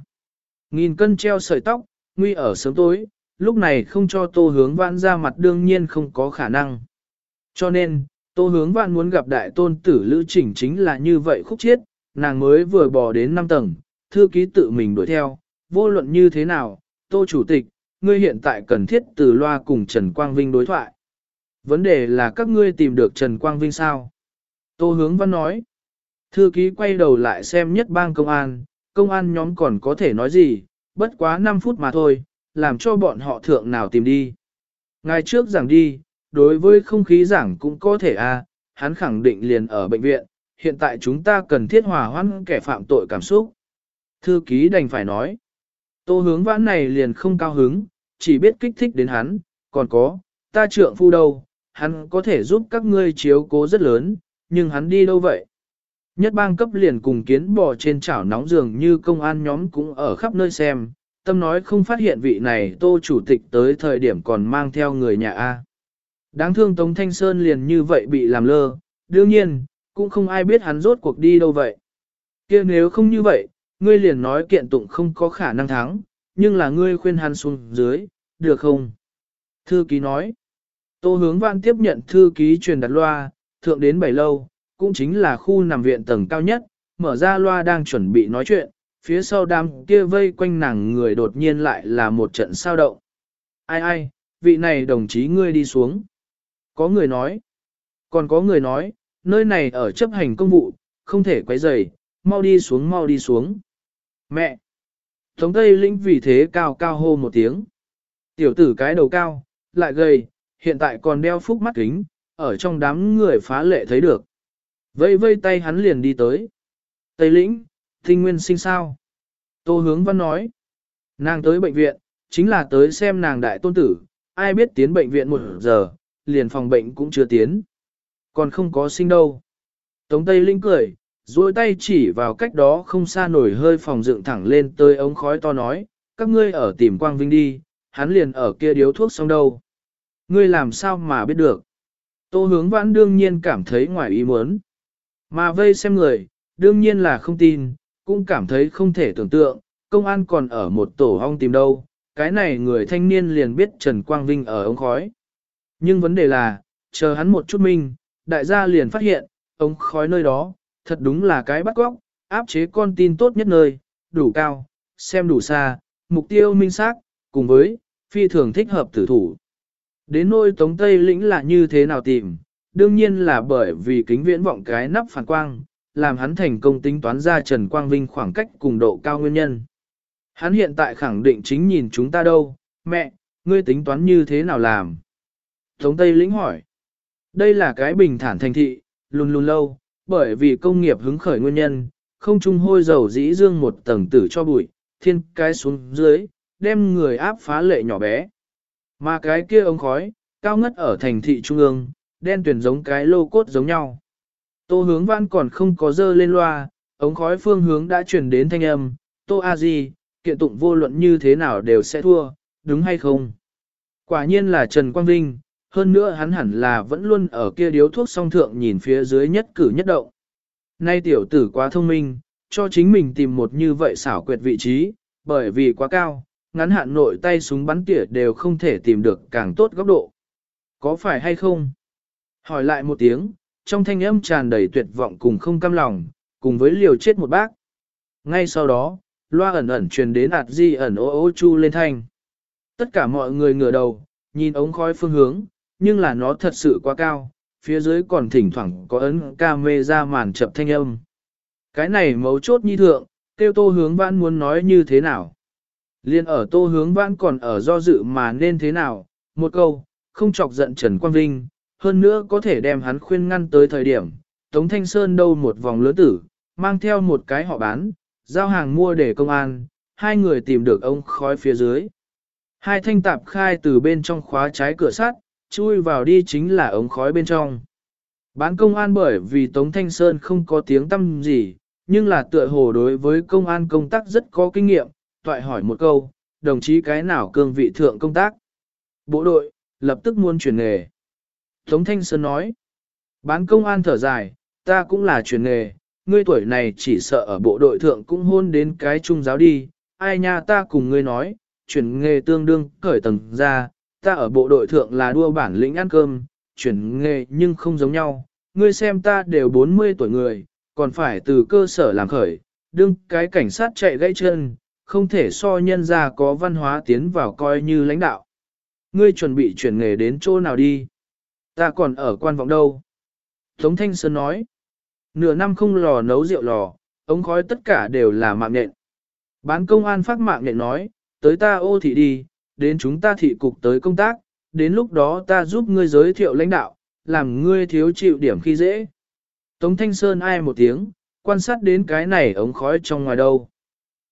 Nghìn cân treo sợi tóc, nguy ở sớm tối, lúc này không cho tô hướng vãn ra mặt đương nhiên không có khả năng. Cho nên, tô hướng vãn muốn gặp đại tôn tử lữ chỉnh chính là như vậy khúc chiết, nàng mới vừa bỏ đến 5 tầng, thư ký tự mình đuổi theo, vô luận như thế nào, tô chủ tịch, ngươi hiện tại cần thiết từ loa cùng Trần Quang Vinh đối thoại. Vấn đề là các ngươi tìm được Trần Quang Vinh sao? Tô hướng văn nói. Thư ký quay đầu lại xem nhất bang công an, công an nhóm còn có thể nói gì, bất quá 5 phút mà thôi, làm cho bọn họ thượng nào tìm đi. Ngày trước giảng đi, đối với không khí giảng cũng có thể a, à, hắn khẳng định liền ở bệnh viện, hiện tại chúng ta cần thiết hòa hoãn kẻ phạm tội cảm xúc. Thư ký đành phải nói. Tô hướng vãn này liền không cao hứng, chỉ biết kích thích đến hắn, còn có, ta trượng phu đâu, hắn có thể giúp các ngươi chiếu cố rất lớn, nhưng hắn đi đâu vậy? Nhất bang cấp liền cùng kiến bò trên chảo nóng giường như công an nhóm cũng ở khắp nơi xem, tâm nói không phát hiện vị này tô chủ tịch tới thời điểm còn mang theo người nhà A. Đáng thương Tống Thanh Sơn liền như vậy bị làm lơ, đương nhiên, cũng không ai biết hắn rốt cuộc đi đâu vậy. kia nếu không như vậy, ngươi liền nói kiện tụng không có khả năng thắng, nhưng là ngươi khuyên hắn xuống dưới, được không? Thư ký nói. Tô hướng văn tiếp nhận thư ký truyền đặt loa, thượng đến bảy lâu, cũng chính là khu nằm viện tầng cao nhất, mở ra loa đang chuẩn bị nói chuyện, phía sau đám kia vây quanh nàng người đột nhiên lại là một trận sao động. Ai ai, vị này đồng chí ngươi đi xuống. Có người nói. Còn có người nói, nơi này ở chấp hành công vụ, không thể quấy rầy, mau đi xuống mau đi xuống. Mẹ! Tống Tây Lĩnh vì thế cao cao hô một tiếng. Tiểu tử cái đầu cao, lại gầy, hiện tại còn đeo phúc mắt kính, ở trong đám người phá lệ thấy được. Vây vây tay hắn liền đi tới. Tây Lĩnh, Tinh Nguyên sinh sao? Tô Hướng Văn nói. Nàng tới bệnh viện, chính là tới xem nàng đại tôn tử, ai biết tiến bệnh viện một giờ, liền phòng bệnh cũng chưa tiến. Còn không có sinh đâu. Tống Tây Linh cười, duỗi tay chỉ vào cách đó không xa nổi hơi phòng dựng thẳng lên tới ống khói to nói, các ngươi ở tìm Quang Vinh đi, hắn liền ở kia điếu thuốc xong đâu. Ngươi làm sao mà biết được. Tô hướng vãn đương nhiên cảm thấy ngoài ý muốn. Mà vây xem người, đương nhiên là không tin, cũng cảm thấy không thể tưởng tượng, công an còn ở một tổ hong tìm đâu, cái này người thanh niên liền biết Trần Quang Vinh ở ống khói. Nhưng vấn đề là, chờ hắn một chút minh, đại gia liền phát hiện, ống khói nơi đó, thật đúng là cái bắt góc, áp chế con tin tốt nhất nơi, đủ cao, xem đủ xa, mục tiêu minh xác, cùng với, phi thường thích hợp tử thủ. Đến nôi Tống Tây Lĩnh là như thế nào tìm, đương nhiên là bởi vì kính viễn vọng cái nắp phản quang, làm hắn thành công tính toán ra Trần Quang Vinh khoảng cách cùng độ cao nguyên nhân. Hắn hiện tại khẳng định chính nhìn chúng ta đâu, mẹ, ngươi tính toán như thế nào làm? Tống Tây Lĩnh hỏi. Đây là cái bình thản thành thị, luôn luôn lâu, bởi vì công nghiệp hứng khởi nguyên nhân, không trung hôi dầu dĩ dương một tầng tử cho bụi, thiên cái xuống dưới, đem người áp phá lệ nhỏ bé. Mà cái kia ống khói, cao ngất ở thành thị trung ương, đen tuyển giống cái lô cốt giống nhau. Tô hướng văn còn không có dơ lên loa, ống khói phương hướng đã chuyển đến thanh âm, Tô A Di, kiện tụng vô luận như thế nào đều sẽ thua, đúng hay không? Quả nhiên là Trần Quang Vinh, hơn nữa hắn hẳn là vẫn luôn ở kia điếu thuốc song thượng nhìn phía dưới nhất cử nhất động. Nay tiểu tử quá thông minh, cho chính mình tìm một như vậy xảo quyệt vị trí, bởi vì quá cao, ngắn hạn nội tay súng bắn tỉa đều không thể tìm được càng tốt góc độ. Có phải hay không? Hỏi lại một tiếng, trong thanh âm tràn đầy tuyệt vọng cùng không cam lòng, cùng với liều chết một bác. Ngay sau đó, loa ẩn ẩn truyền đến ạt di ẩn ô ô chu lên thanh. Tất cả mọi người ngửa đầu, nhìn ống khói phương hướng, nhưng là nó thật sự quá cao, phía dưới còn thỉnh thoảng có ấn ca mê ra màn chập thanh âm. Cái này mấu chốt nhi thượng, tiêu tô hướng vãn muốn nói như thế nào. Liên ở tô hướng vãn còn ở do dự mà nên thế nào, một câu, không chọc giận Trần Quang Vinh, hơn nữa có thể đem hắn khuyên ngăn tới thời điểm, Tống Thanh Sơn đâu một vòng lớn tử, mang theo một cái họ bán, giao hàng mua để công an, hai người tìm được ông khói phía dưới. Hai thanh tạp khai từ bên trong khóa trái cửa sắt, chui vào đi chính là ống khói bên trong. Bán công an bởi vì Tống Thanh Sơn không có tiếng tâm gì, nhưng là tựa hồ đối với công an công tác rất có kinh nghiệm, toại hỏi một câu, đồng chí cái nào cương vị thượng công tác. Bộ đội, lập tức muốn chuyển nghề. Tống Thanh Sơn nói, bán công an thở dài, ta cũng là chuyển nghề, ngươi tuổi này chỉ sợ ở bộ đội thượng cũng hôn đến cái trung giáo đi, ai nha ta cùng ngươi nói, chuyển nghề tương đương cởi tầng ra, ta ở bộ đội thượng là đua bản lĩnh ăn cơm, chuyển nghề nhưng không giống nhau, ngươi xem ta đều 40 tuổi người, còn phải từ cơ sở làm khởi, đương cái cảnh sát chạy gãy chân, không thể so nhân ra có văn hóa tiến vào coi như lãnh đạo. Ngươi chuẩn bị chuyển nghề đến chỗ nào đi? Ta còn ở quan vọng đâu? Tống Thanh Sơn nói, nửa năm không lò nấu rượu lò, ống khói tất cả đều là mạng nện. Bán công an phát mạng nện nói, tới ta ô thị đi, đến chúng ta thị cục tới công tác, đến lúc đó ta giúp ngươi giới thiệu lãnh đạo, làm ngươi thiếu chịu điểm khi dễ. Tống Thanh Sơn ai một tiếng, quan sát đến cái này ống khói trong ngoài đâu.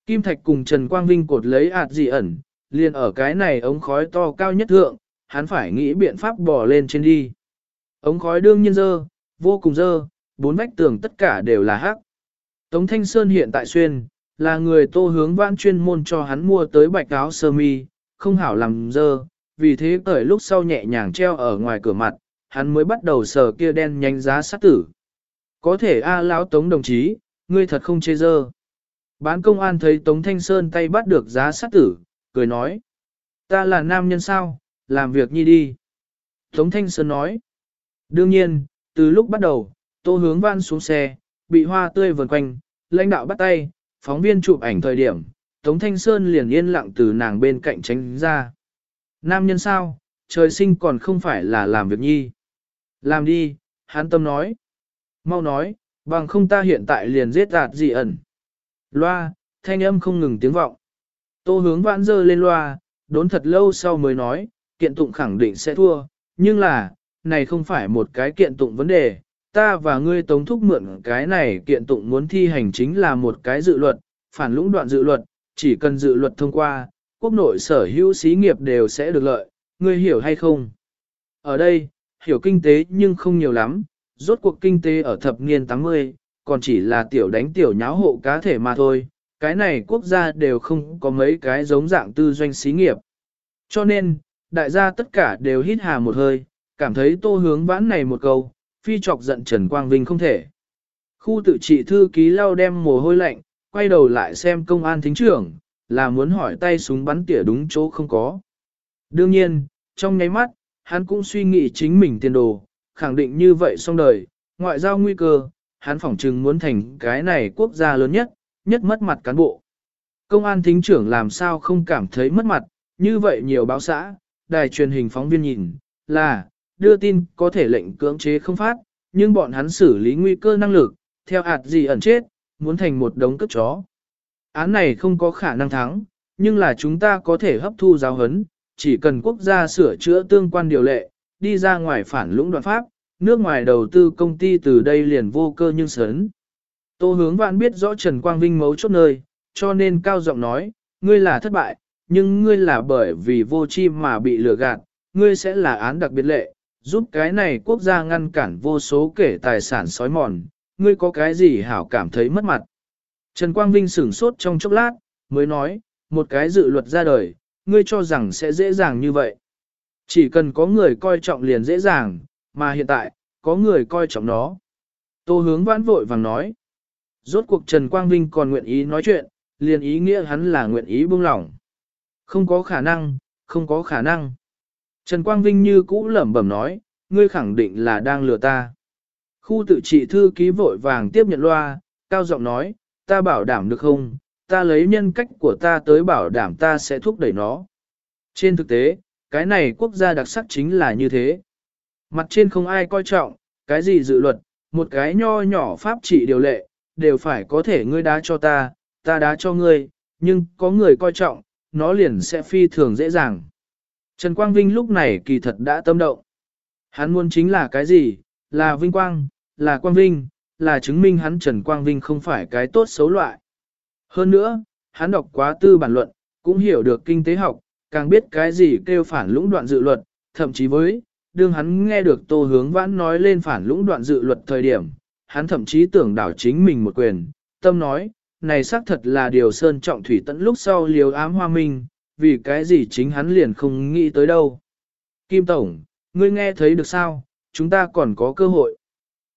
Kim Thạch cùng Trần Quang Vinh cột lấy ạt dị ẩn, liền ở cái này ống khói to cao nhất thượng, hắn phải nghĩ biện pháp bỏ lên trên đi. Ống khói đương nhiên dơ, vô cùng dơ, bốn vách tường tất cả đều là hắc. Tống Thanh Sơn hiện tại xuyên, là người tô hướng vãn chuyên môn cho hắn mua tới bạch áo sơ mi, không hảo làm dơ, vì thế cởi lúc sau nhẹ nhàng treo ở ngoài cửa mặt, hắn mới bắt đầu sờ kia đen nhanh giá sát tử. Có thể a lão Tống đồng chí, ngươi thật không chê dơ. Bán công an thấy Tống Thanh Sơn tay bắt được giá sát tử, cười nói. Ta là nam nhân sao, làm việc nhi đi. Tống Thanh Sơn nói. Đương nhiên, từ lúc bắt đầu, tô hướng văn xuống xe, bị hoa tươi vần quanh, lãnh đạo bắt tay, phóng viên chụp ảnh thời điểm, Tống Thanh Sơn liền yên lặng từ nàng bên cạnh tránh ra. Nam nhân sao, trời sinh còn không phải là làm việc nhi. Làm đi, Hán tâm nói. Mau nói, bằng không ta hiện tại liền giết đạt gì ẩn. Loa, thanh âm không ngừng tiếng vọng. Tô hướng vãn dơ lên loa, đốn thật lâu sau mới nói, kiện tụng khẳng định sẽ thua, nhưng là, này không phải một cái kiện tụng vấn đề, ta và ngươi tống thúc mượn cái này kiện tụng muốn thi hành chính là một cái dự luật, phản lũng đoạn dự luật, chỉ cần dự luật thông qua, quốc nội sở hữu xí nghiệp đều sẽ được lợi, ngươi hiểu hay không? Ở đây, hiểu kinh tế nhưng không nhiều lắm, rốt cuộc kinh tế ở thập niên 80, còn chỉ là tiểu đánh tiểu nháo hộ cá thể mà thôi, cái này quốc gia đều không có mấy cái giống dạng tư doanh xí nghiệp. Cho nên, đại gia tất cả đều hít hà một hơi, cảm thấy tô hướng vãn này một câu, phi chọc giận Trần Quang Vinh không thể. Khu tự trị thư ký lau đem mồ hôi lạnh, quay đầu lại xem công an thính trưởng, là muốn hỏi tay súng bắn tỉa đúng chỗ không có. Đương nhiên, trong nháy mắt, hắn cũng suy nghĩ chính mình tiền đồ, khẳng định như vậy xong đời, ngoại giao nguy cơ, hắn phỏng chừng muốn thành cái này quốc gia lớn nhất, nhất mất mặt cán bộ. Công an thính trưởng làm sao không cảm thấy mất mặt, như vậy nhiều báo xã, đài truyền hình phóng viên nhìn, là, đưa tin có thể lệnh cưỡng chế không phát, nhưng bọn hắn xử lý nguy cơ năng lực, theo hạt gì ẩn chết, muốn thành một đống cất chó. Án này không có khả năng thắng, nhưng là chúng ta có thể hấp thu giáo hấn, chỉ cần quốc gia sửa chữa tương quan điều lệ, đi ra ngoài phản lũng đoạn pháp, nước ngoài đầu tư công ty từ đây liền vô cơ nhưng sớn. Tô hướng vạn biết rõ Trần Quang Vinh mấu chốt nơi, cho nên cao giọng nói, ngươi là thất bại, nhưng ngươi là bởi vì vô chi mà bị lừa gạt, ngươi sẽ là án đặc biệt lệ, giúp cái này quốc gia ngăn cản vô số kể tài sản sói mòn, ngươi có cái gì hảo cảm thấy mất mặt. Trần Quang Vinh sửng sốt trong chốc lát, mới nói, một cái dự luật ra đời, ngươi cho rằng sẽ dễ dàng như vậy. Chỉ cần có người coi trọng liền dễ dàng, mà hiện tại, có người coi trọng nó. Tô hướng vãn vội vàng nói. Rốt cuộc Trần Quang Vinh còn nguyện ý nói chuyện, liền ý nghĩa hắn là nguyện ý buông lỏng. Không có khả năng, không có khả năng. Trần Quang Vinh như cũ lẩm bẩm nói, ngươi khẳng định là đang lừa ta. Khu tự trị thư ký vội vàng tiếp nhận loa, cao giọng nói, ta bảo đảm được không, ta lấy nhân cách của ta tới bảo đảm ta sẽ thúc đẩy nó. Trên thực tế, cái này quốc gia đặc sắc chính là như thế. Mặt trên không ai coi trọng, cái gì dự luật, một cái nho nhỏ pháp trị điều lệ, đều phải có thể ngươi đá cho ta, ta đá cho ngươi, nhưng có người coi trọng, nó liền sẽ phi thường dễ dàng. Trần Quang Vinh lúc này kỳ thật đã tâm động. Hắn muốn chính là cái gì? Là vinh quang, là quang vinh, là chứng minh hắn Trần Quang Vinh không phải cái tốt xấu loại. Hơn nữa, hắn đọc quá tư bản luận, cũng hiểu được kinh tế học, càng biết cái gì kêu phản lũng đoạn dự luật, thậm chí với, đương hắn nghe được Tô Hướng Vãn nói lên phản lũng đoạn dự luật thời điểm, hắn thậm chí tưởng đảo chính mình một quyền, tâm nói, này xác thật là điều sơn trọng thủy tận lúc sau liều ám hoa minh, vì cái gì chính hắn liền không nghĩ tới đâu. Kim Tổng, ngươi nghe thấy được sao, chúng ta còn có cơ hội.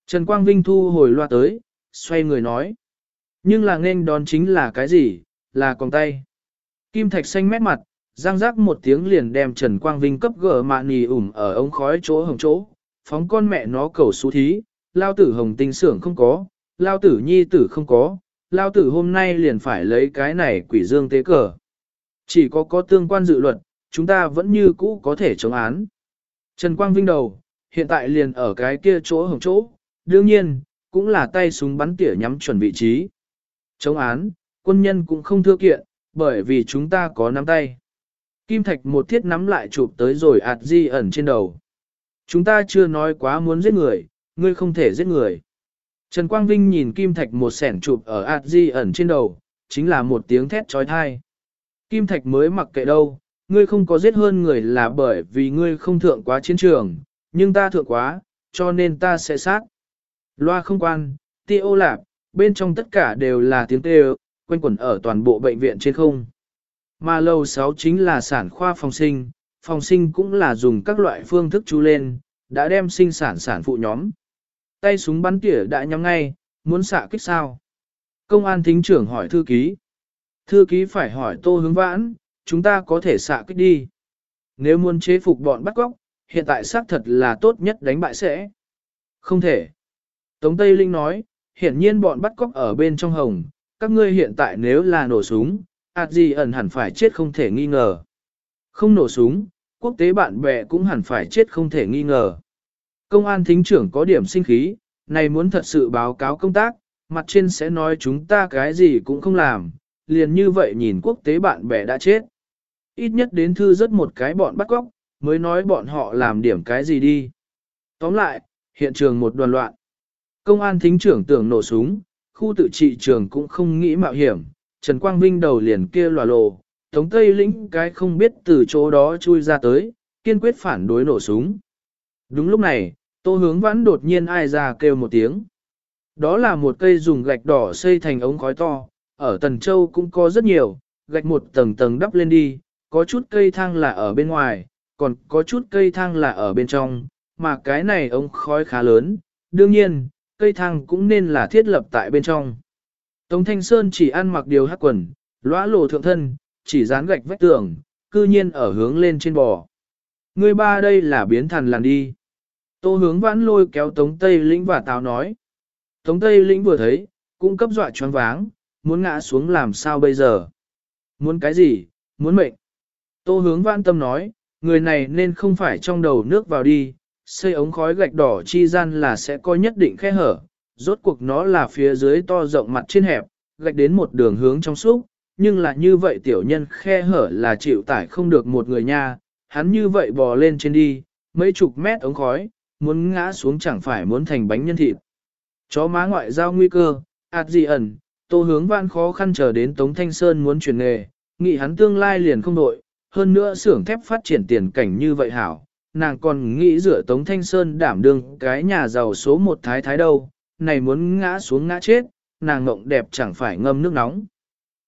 Trần Quang Vinh thu hồi loa tới, xoay người nói. Nhưng là nên đón chính là cái gì, là còn tay. Kim Thạch xanh mét mặt, giang rác một tiếng liền đem Trần Quang Vinh cấp gỡ mạ nì ủm ở ống khói chỗ hồng chỗ, phóng con mẹ nó cầu xú thí, lao tử hồng tinh sưởng không có, lao tử nhi tử không có, lao tử hôm nay liền phải lấy cái này quỷ dương tế cờ. Chỉ có có tương quan dự luật, chúng ta vẫn như cũ có thể chống án. Trần Quang Vinh đầu, hiện tại liền ở cái kia chỗ hồng chỗ, đương nhiên, cũng là tay súng bắn tỉa nhắm chuẩn vị trí. Chống án, quân nhân cũng không thưa kiện, bởi vì chúng ta có nắm tay. Kim Thạch một thiết nắm lại chụp tới rồi ạt di ẩn trên đầu. Chúng ta chưa nói quá muốn giết người, ngươi không thể giết người. Trần Quang Vinh nhìn Kim Thạch một sẻn chụp ở ạt di ẩn trên đầu, chính là một tiếng thét trói thai. Kim Thạch mới mặc kệ đâu, ngươi không có giết hơn người là bởi vì ngươi không thượng quá chiến trường, nhưng ta thượng quá, cho nên ta sẽ sát. Loa không quan, ti ô lạp, bên trong tất cả đều là tiếng tê quanh quẩn ở toàn bộ bệnh viện trên không. Mà lầu 6 chính là sản khoa phòng sinh, phòng sinh cũng là dùng các loại phương thức chú lên, đã đem sinh sản sản phụ nhóm. Tay súng bắn tỉa đã nhắm ngay, muốn xạ kích sao? Công an thính trưởng hỏi thư ký. Thư ký phải hỏi tô hướng vãn, chúng ta có thể xạ kích đi. Nếu muốn chế phục bọn bắt góc, hiện tại xác thật là tốt nhất đánh bại sẽ. Không thể. Tống Tây Linh nói, hiển nhiên bọn bắt cóc ở bên trong hồng, các ngươi hiện tại nếu là nổ súng, ạt gì ẩn hẳn phải chết không thể nghi ngờ. Không nổ súng, quốc tế bạn bè cũng hẳn phải chết không thể nghi ngờ. Công an thính trưởng có điểm sinh khí, này muốn thật sự báo cáo công tác, mặt trên sẽ nói chúng ta cái gì cũng không làm, liền như vậy nhìn quốc tế bạn bè đã chết. Ít nhất đến thư rất một cái bọn bắt cóc, mới nói bọn họ làm điểm cái gì đi. Tóm lại, hiện trường một đoàn loạn. Công an thính trưởng tưởng nổ súng, khu tự trị trường cũng không nghĩ mạo hiểm, Trần Quang Vinh đầu liền kia lòa lồ, Tống Tây lĩnh cái không biết từ chỗ đó chui ra tới, kiên quyết phản đối nổ súng. Đúng lúc này, tô hướng vãn đột nhiên ai ra kêu một tiếng. Đó là một cây dùng gạch đỏ xây thành ống khói to, ở Tần Châu cũng có rất nhiều, gạch một tầng tầng đắp lên đi, có chút cây thang là ở bên ngoài, còn có chút cây thang là ở bên trong, mà cái này ống khói khá lớn, đương nhiên, cây thang cũng nên là thiết lập tại bên trong. Tống Thanh Sơn chỉ ăn mặc điều hắc quần, lõa lộ thượng thân, chỉ dán gạch vách tường, cư nhiên ở hướng lên trên bò. Người ba đây là biến thần làn đi. Tô hướng vãn lôi kéo Tống Tây Lĩnh và Tào nói. Tống Tây Lĩnh vừa thấy, cũng cấp dọa choáng váng, muốn ngã xuống làm sao bây giờ? Muốn cái gì? Muốn mệnh? Tô hướng vãn tâm nói, người này nên không phải trong đầu nước vào đi, xây ống khói gạch đỏ chi gian là sẽ có nhất định khe hở, rốt cuộc nó là phía dưới to rộng mặt trên hẹp, gạch đến một đường hướng trong suốt, nhưng là như vậy tiểu nhân khe hở là chịu tải không được một người nha, hắn như vậy bò lên trên đi, mấy chục mét ống khói, muốn ngã xuống chẳng phải muốn thành bánh nhân thịt. Chó má ngoại giao nguy cơ, ạt gì ẩn, tô hướng van khó khăn chờ đến Tống Thanh Sơn muốn chuyển nghề, nghĩ hắn tương lai liền không đội, hơn nữa xưởng thép phát triển tiền cảnh như vậy hảo, nàng còn nghĩ rửa Tống Thanh Sơn đảm đương cái nhà giàu số một thái thái đâu, này muốn ngã xuống ngã chết, nàng ngộng đẹp chẳng phải ngâm nước nóng.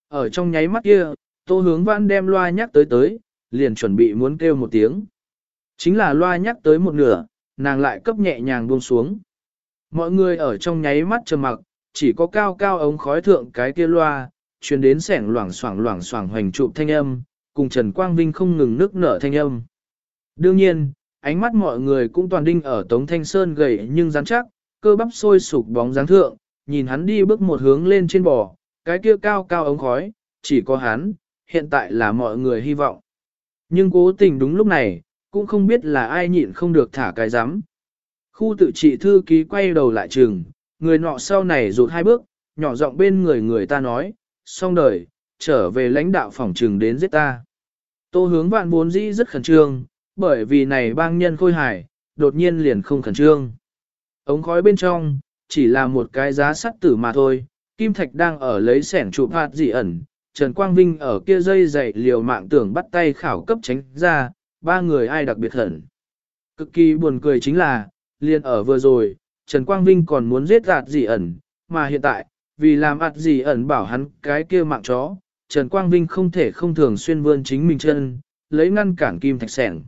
Ở trong nháy mắt kia, Tô hướng văn đem loa nhắc tới tới, liền chuẩn bị muốn kêu một tiếng. Chính là loa nhắc tới một nửa, nàng lại cấp nhẹ nhàng buông xuống. Mọi người ở trong nháy mắt trầm mặc, chỉ có cao cao ống khói thượng cái kia loa, truyền đến sẻng loảng xoảng loảng xoảng hoành trụ thanh âm, cùng Trần Quang Vinh không ngừng nước nở thanh âm. Đương nhiên, ánh mắt mọi người cũng toàn đinh ở Tống Thanh Sơn gầy nhưng rắn chắc, cơ bắp sôi sục bóng dáng thượng, nhìn hắn đi bước một hướng lên trên bò, cái kia cao cao ống khói, chỉ có hắn, hiện tại là mọi người hy vọng. Nhưng cố tình đúng lúc này, cũng không biết là ai nhịn không được thả cái rắm Khu tự trị thư ký quay đầu lại trường, người nọ sau này rụt hai bước, nhỏ giọng bên người người ta nói, xong đời, trở về lãnh đạo phòng trường đến giết ta. Tô hướng vạn bốn dĩ rất khẩn trương, bởi vì này bang nhân khôi hải, đột nhiên liền không khẩn trương. Ống khói bên trong, chỉ là một cái giá sắt tử mà thôi, Kim Thạch đang ở lấy sẻn chụp hạt dị ẩn, Trần Quang Vinh ở kia dây dậy liều mạng tưởng bắt tay khảo cấp tránh ra, ba người ai đặc biệt hận. Cực kỳ buồn cười chính là, liền ở vừa rồi, Trần Quang Vinh còn muốn giết gạt dị ẩn, mà hiện tại, vì làm ạt dị ẩn bảo hắn cái kia mạng chó, Trần Quang Vinh không thể không thường xuyên vươn chính mình chân, lấy ngăn cản kim thạch sẻng.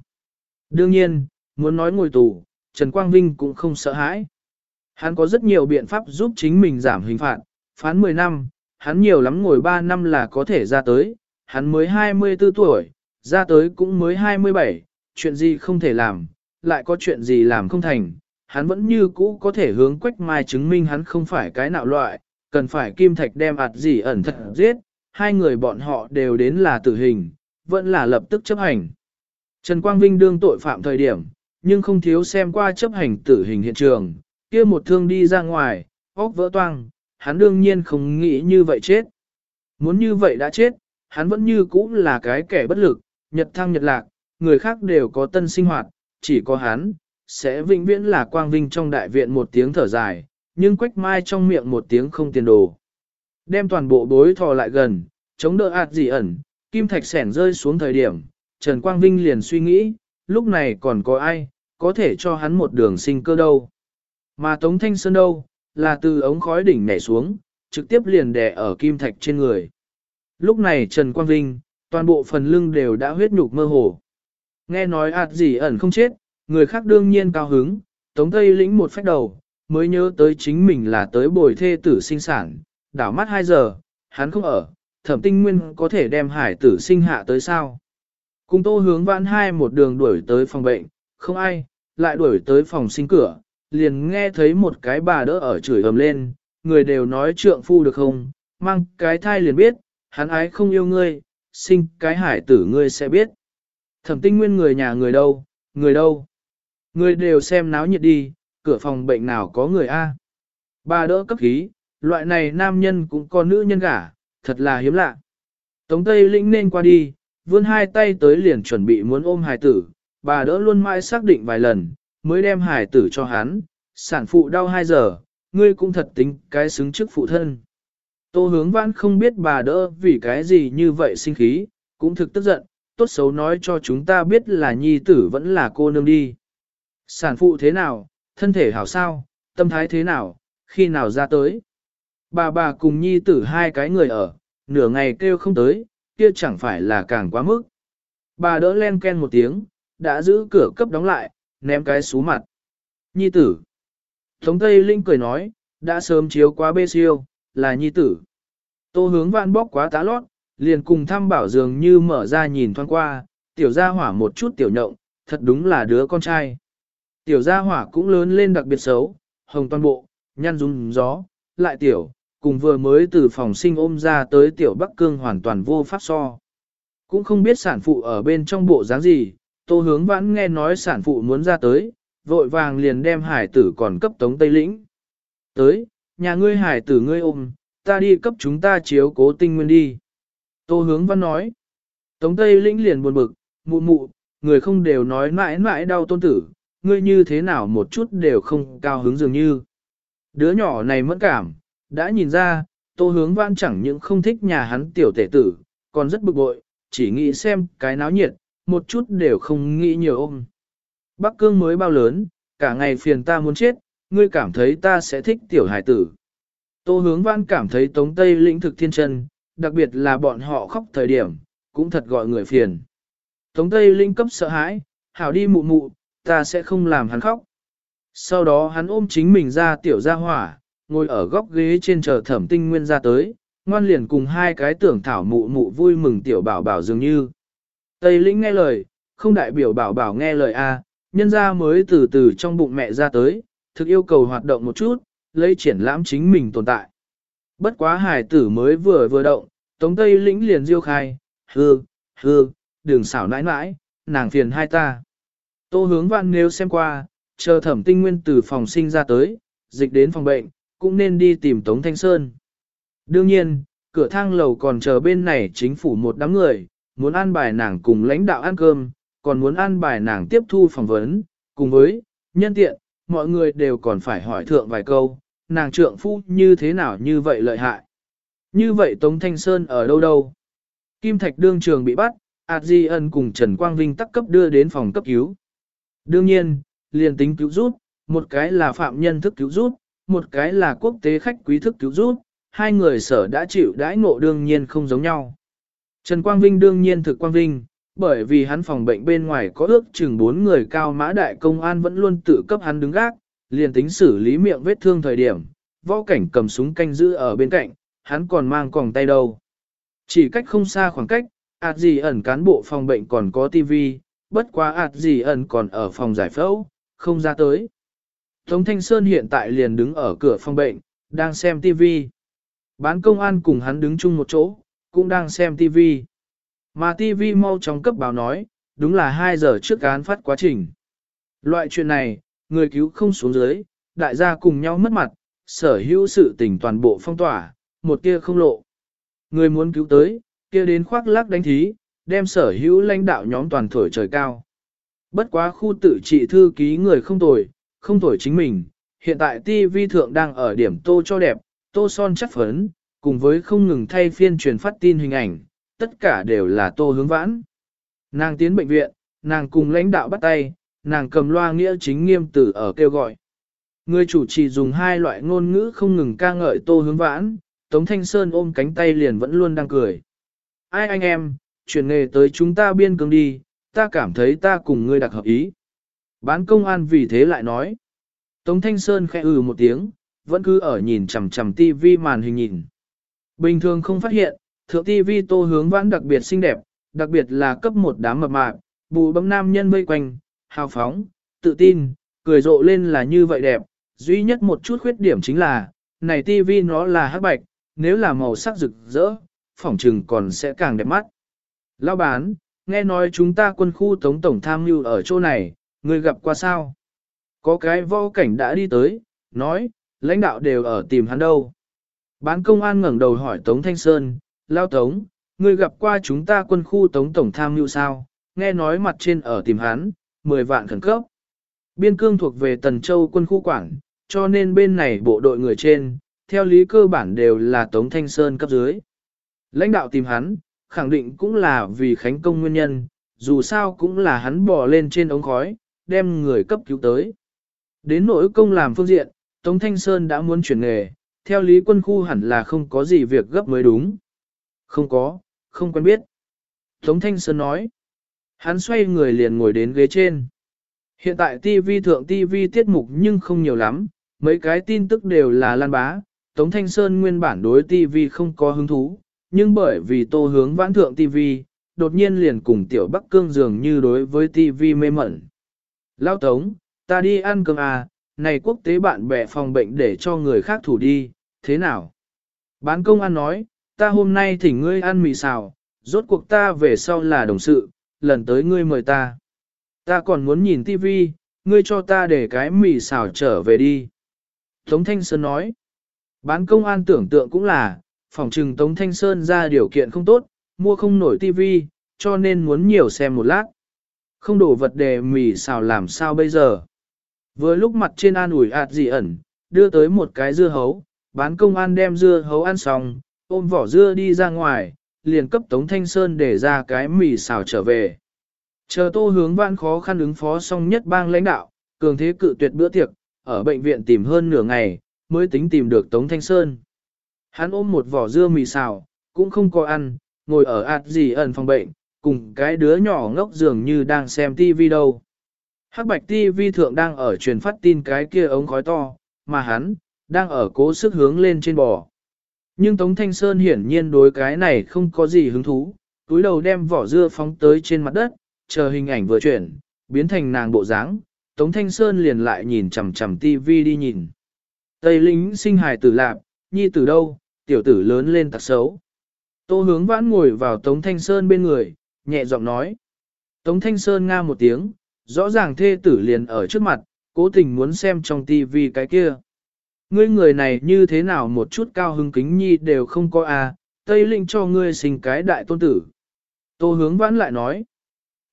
Đương nhiên, muốn nói ngồi tù, Trần Quang Vinh cũng không sợ hãi. Hắn có rất nhiều biện pháp giúp chính mình giảm hình phạt, phán 10 năm, hắn nhiều lắm ngồi 3 năm là có thể ra tới, hắn mới 24 tuổi, ra tới cũng mới 27, chuyện gì không thể làm, lại có chuyện gì làm không thành, hắn vẫn như cũ có thể hướng quách mai chứng minh hắn không phải cái nạo loại, cần phải kim thạch đem ạt gì ẩn thật giết, hai người bọn họ đều đến là tử hình, vẫn là lập tức chấp hành. Trần Quang Vinh đương tội phạm thời điểm, nhưng không thiếu xem qua chấp hành tử hình hiện trường, kia một thương đi ra ngoài, óc vỡ toang, hắn đương nhiên không nghĩ như vậy chết. Muốn như vậy đã chết, hắn vẫn như cũ là cái kẻ bất lực, nhật thăng nhật lạc, người khác đều có tân sinh hoạt, chỉ có hắn, sẽ vĩnh viễn là quang vinh trong đại viện một tiếng thở dài, nhưng quách mai trong miệng một tiếng không tiền đồ. Đem toàn bộ bối thò lại gần, chống đỡ ạt dị ẩn, kim thạch sẻn rơi xuống thời điểm, Trần Quang Vinh liền suy nghĩ, lúc này còn có ai, có thể cho hắn một đường sinh cơ đâu. Mà Tống Thanh Sơn đâu, là từ ống khói đỉnh nhảy xuống, trực tiếp liền đè ở kim thạch trên người. Lúc này Trần Quang Vinh, toàn bộ phần lưng đều đã huyết nhục mơ hồ. Nghe nói ạt gì ẩn không chết, người khác đương nhiên cao hứng, Tống Tây lĩnh một phách đầu, mới nhớ tới chính mình là tới bồi thê tử sinh sản, đảo mắt 2 giờ, hắn không ở, thẩm tinh nguyên có thể đem hải tử sinh hạ tới sao. Cùng tô hướng vãn hai một đường đuổi tới phòng bệnh, không ai, lại đuổi tới phòng sinh cửa, liền nghe thấy một cái bà đỡ ở chửi ầm lên, người đều nói trượng phu được không, mang cái thai liền biết, hắn ái không yêu ngươi, sinh cái hải tử ngươi sẽ biết. Thẩm tinh nguyên người nhà người đâu, người đâu. Người đều xem náo nhiệt đi, cửa phòng bệnh nào có người A. Bà đỡ cấp khí, loại này nam nhân cũng có nữ nhân cả, thật là hiếm lạ. Tống Tây lĩnh nên qua đi, vươn hai tay tới liền chuẩn bị muốn ôm hải tử, bà đỡ luôn mãi xác định vài lần, mới đem hải tử cho hắn, sản phụ đau 2 giờ, ngươi cũng thật tính cái xứng trước phụ thân. Tô hướng vãn không biết bà đỡ vì cái gì như vậy sinh khí, cũng thực tức giận, tốt xấu nói cho chúng ta biết là nhi tử vẫn là cô nương đi. Sản phụ thế nào, thân thể hảo sao, tâm thái thế nào, khi nào ra tới. Bà bà cùng nhi tử hai cái người ở, nửa ngày kêu không tới, kia chẳng phải là càng quá mức. Bà đỡ len ken một tiếng, đã giữ cửa cấp đóng lại, ném cái xú mặt. Nhi tử. Tống Tây Linh cười nói, đã sớm chiếu quá bê siêu, là nhi tử. Tô hướng vạn bóc quá tá lót, liền cùng thăm bảo dường như mở ra nhìn thoáng qua, tiểu gia hỏa một chút tiểu nhộng, thật đúng là đứa con trai. Tiểu gia hỏa cũng lớn lên đặc biệt xấu, hồng toàn bộ, nhăn rung gió, lại tiểu, cùng vừa mới từ phòng sinh ôm ra tới tiểu Bắc Cương hoàn toàn vô pháp so. Cũng không biết sản phụ ở bên trong bộ dáng gì, tô hướng vãn nghe nói sản phụ muốn ra tới, vội vàng liền đem hải tử còn cấp tống Tây Lĩnh. Tới, nhà ngươi hải tử ngươi ôm, ta đi cấp chúng ta chiếu cố tinh nguyên đi. Tô hướng văn nói, tống Tây Lĩnh liền buồn bực, mụ mụ, người không đều nói mãi mãi đau tôn tử, ngươi như thế nào một chút đều không cao hứng dường như. Đứa nhỏ này mẫn cảm, đã nhìn ra, tô hướng văn chẳng những không thích nhà hắn tiểu tể tử, còn rất bực bội, chỉ nghĩ xem cái náo nhiệt, một chút đều không nghĩ nhiều ôm. Bắc cương mới bao lớn, cả ngày phiền ta muốn chết, ngươi cảm thấy ta sẽ thích tiểu hải tử. Tô hướng văn cảm thấy tống tây lĩnh thực thiên chân, đặc biệt là bọn họ khóc thời điểm, cũng thật gọi người phiền. Tống Tây lĩnh cấp sợ hãi, hảo đi mụ mụ, ta sẽ không làm hắn khóc. Sau đó hắn ôm chính mình ra tiểu ra hỏa, ngồi ở góc ghế trên chờ thẩm tinh nguyên ra tới, ngoan liền cùng hai cái tưởng thảo mụ mụ vui mừng tiểu bảo bảo dường như. Tây lĩnh nghe lời, không đại biểu bảo bảo nghe lời A, nhân ra mới từ từ trong bụng mẹ ra tới, thực yêu cầu hoạt động một chút, lấy triển lãm chính mình tồn tại. Bất quá hải tử mới vừa vừa động, Tống Tây Lĩnh liền diêu khai, hư, hư, đường xảo nãi nãi, nàng phiền hai ta. Tô hướng văn nếu xem qua, chờ thẩm tinh nguyên từ phòng sinh ra tới, dịch đến phòng bệnh, cũng nên đi tìm Tống Thanh Sơn. Đương nhiên, cửa thang lầu còn chờ bên này chính phủ một đám người, muốn ăn bài nàng cùng lãnh đạo ăn cơm, còn muốn ăn bài nàng tiếp thu phỏng vấn, cùng với, nhân tiện, mọi người đều còn phải hỏi thượng vài câu, nàng trượng phu như thế nào như vậy lợi hại. Như vậy Tống Thanh Sơn ở đâu đâu? Kim Thạch đương trường bị bắt, Ảt Di Ân cùng Trần Quang Vinh tắc cấp đưa đến phòng cấp cứu. Đương nhiên, liền tính cứu rút, một cái là phạm nhân thức cứu rút, một cái là quốc tế khách quý thức cứu rút, hai người sở đã chịu đãi ngộ đương nhiên không giống nhau. Trần Quang Vinh đương nhiên thực Quang Vinh, bởi vì hắn phòng bệnh bên ngoài có ước chừng bốn người cao mã đại công an vẫn luôn tự cấp hắn đứng gác, liền tính xử lý miệng vết thương thời điểm, võ cảnh cầm súng canh giữ ở bên cạnh, hắn còn mang còng tay đâu. Chỉ cách không xa khoảng cách, ạt gì ẩn cán bộ phòng bệnh còn có tivi, bất quá ạt gì ẩn còn ở phòng giải phẫu, không ra tới. Tống Thanh Sơn hiện tại liền đứng ở cửa phòng bệnh, đang xem TV. Bán công an cùng hắn đứng chung một chỗ, cũng đang xem TV. Mà TV mau chóng cấp báo nói, đúng là 2 giờ trước án phát quá trình. Loại chuyện này, người cứu không xuống dưới, đại gia cùng nhau mất mặt, sở hữu sự tình toàn bộ phong tỏa, một kia không lộ. Người muốn cứu tới, kia đến khoác lác đánh thí, đem sở hữu lãnh đạo nhóm toàn thổi trời cao. Bất quá khu tự trị thư ký người không tồi, không thổi chính mình, hiện tại TV thượng đang ở điểm tô cho đẹp, tô son chất phấn, cùng với không ngừng thay phiên truyền phát tin hình ảnh, tất cả đều là tô hướng vãn. Nàng tiến bệnh viện, nàng cùng lãnh đạo bắt tay, nàng cầm loa nghĩa chính nghiêm tử ở kêu gọi. Người chủ trì dùng hai loại ngôn ngữ không ngừng ca ngợi tô hướng vãn, Tống Thanh Sơn ôm cánh tay liền vẫn luôn đang cười. Ai anh em, chuyển nghề tới chúng ta biên cương đi, ta cảm thấy ta cùng ngươi đặc hợp ý. Bán công an vì thế lại nói. Tống Thanh Sơn khẽ ừ một tiếng, vẫn cứ ở nhìn chằm chằm tivi màn hình nhìn. Bình thường không phát hiện, thượng tivi tô hướng vãn đặc biệt xinh đẹp, đặc biệt là cấp một đám mập mạp, bù bấm nam nhân vây quanh, hào phóng, tự tin, cười rộ lên là như vậy đẹp. Duy nhất một chút khuyết điểm chính là, này tivi nó là hắc bạch, nếu là màu sắc rực rỡ, phỏng trừng còn sẽ càng đẹp mắt. Lão bán, nghe nói chúng ta quân khu tống tổng tham mưu ở chỗ này, người gặp qua sao? Có cái võ cảnh đã đi tới, nói, lãnh đạo đều ở tìm hắn đâu. Bán công an ngẩng đầu hỏi Tống Thanh Sơn, Lao Tống, người gặp qua chúng ta quân khu Tống Tổng tham mưu sao, nghe nói mặt trên ở tìm hắn, 10 vạn khẩn cấp. Biên cương thuộc về Tần Châu quân khu quản, cho nên bên này bộ đội người trên, theo lý cơ bản đều là Tống Thanh Sơn cấp dưới. Lãnh đạo tìm hắn, khẳng định cũng là vì khánh công nguyên nhân, dù sao cũng là hắn bỏ lên trên ống khói, đem người cấp cứu tới. Đến nỗi công làm phương diện, Tống Thanh Sơn đã muốn chuyển nghề, theo lý quân khu hẳn là không có gì việc gấp mới đúng. Không có, không quen biết. Tống Thanh Sơn nói. Hắn xoay người liền ngồi đến ghế trên. Hiện tại TV thượng TV tiết mục nhưng không nhiều lắm, mấy cái tin tức đều là lan bá. Tống Thanh Sơn nguyên bản đối TV không có hứng thú, nhưng bởi vì tô hướng vãn thượng TV, đột nhiên liền cùng tiểu Bắc Cương dường như đối với TV mê mẩn. Lao Tống, ta đi ăn cơm à, này quốc tế bạn bè phòng bệnh để cho người khác thủ đi, thế nào? Bán công an nói, ta hôm nay thỉnh ngươi ăn mì xào, rốt cuộc ta về sau là đồng sự, lần tới ngươi mời ta. Ta còn muốn nhìn TV, ngươi cho ta để cái mì xào trở về đi. Tống Thanh Sơn nói, bán công an tưởng tượng cũng là, phòng trừng Tống Thanh Sơn ra điều kiện không tốt, mua không nổi TV, cho nên muốn nhiều xem một lát. Không đổ vật đề mì xào làm sao bây giờ. Vừa lúc mặt trên an ủi ạt dị ẩn, đưa tới một cái dưa hấu, bán công an đem dưa hấu ăn xong, ôm vỏ dưa đi ra ngoài, liền cấp Tống Thanh Sơn để ra cái mì xào trở về. Chờ tô hướng vãn khó khăn ứng phó xong nhất bang lãnh đạo, cường thế cự tuyệt bữa tiệc, ở bệnh viện tìm hơn nửa ngày, mới tính tìm được Tống Thanh Sơn. Hắn ôm một vỏ dưa mì xào, cũng không có ăn, ngồi ở ạt gì ẩn phòng bệnh, cùng cái đứa nhỏ ngốc dường như đang xem tivi đâu. Hắc bạch tivi thượng đang ở truyền phát tin cái kia ống khói to, mà hắn, đang ở cố sức hướng lên trên bò. Nhưng Tống Thanh Sơn hiển nhiên đối cái này không có gì hứng thú, túi đầu đem vỏ dưa phóng tới trên mặt đất, chờ hình ảnh vừa chuyển, biến thành nàng bộ dáng, Tống Thanh Sơn liền lại nhìn chằm chằm tivi đi nhìn. Tây lính sinh hài tử lạp, nhi tử đâu, tiểu tử lớn lên tặc xấu. Tô hướng vãn ngồi vào Tống Thanh Sơn bên người, nhẹ giọng nói. Tống Thanh Sơn nga một tiếng, rõ ràng thê tử liền ở trước mặt, cố tình muốn xem trong Tivi cái kia. Ngươi người này như thế nào một chút cao hứng kính nhi đều không có à, Tây Linh cho ngươi sinh cái đại tôn tử. Tô hướng vãn lại nói.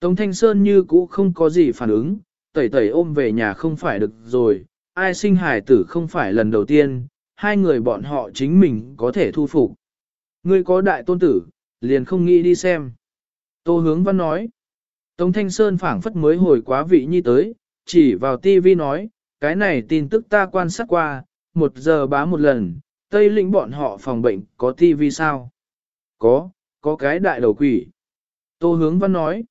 Tống Thanh Sơn như cũ không có gì phản ứng, tẩy tẩy ôm về nhà không phải được rồi, ai sinh hải tử không phải lần đầu tiên, hai người bọn họ chính mình có thể thu phục. Ngươi có đại tôn tử, liền không nghĩ đi xem. Tô hướng văn nói. Tống Thanh Sơn phảng phất mới hồi quá vị nhi tới, chỉ vào TV nói, cái này tin tức ta quan sát qua, một giờ bá một lần, Tây lĩnh bọn họ phòng bệnh có TV sao? Có, có cái đại đầu quỷ. Tô hướng văn nói,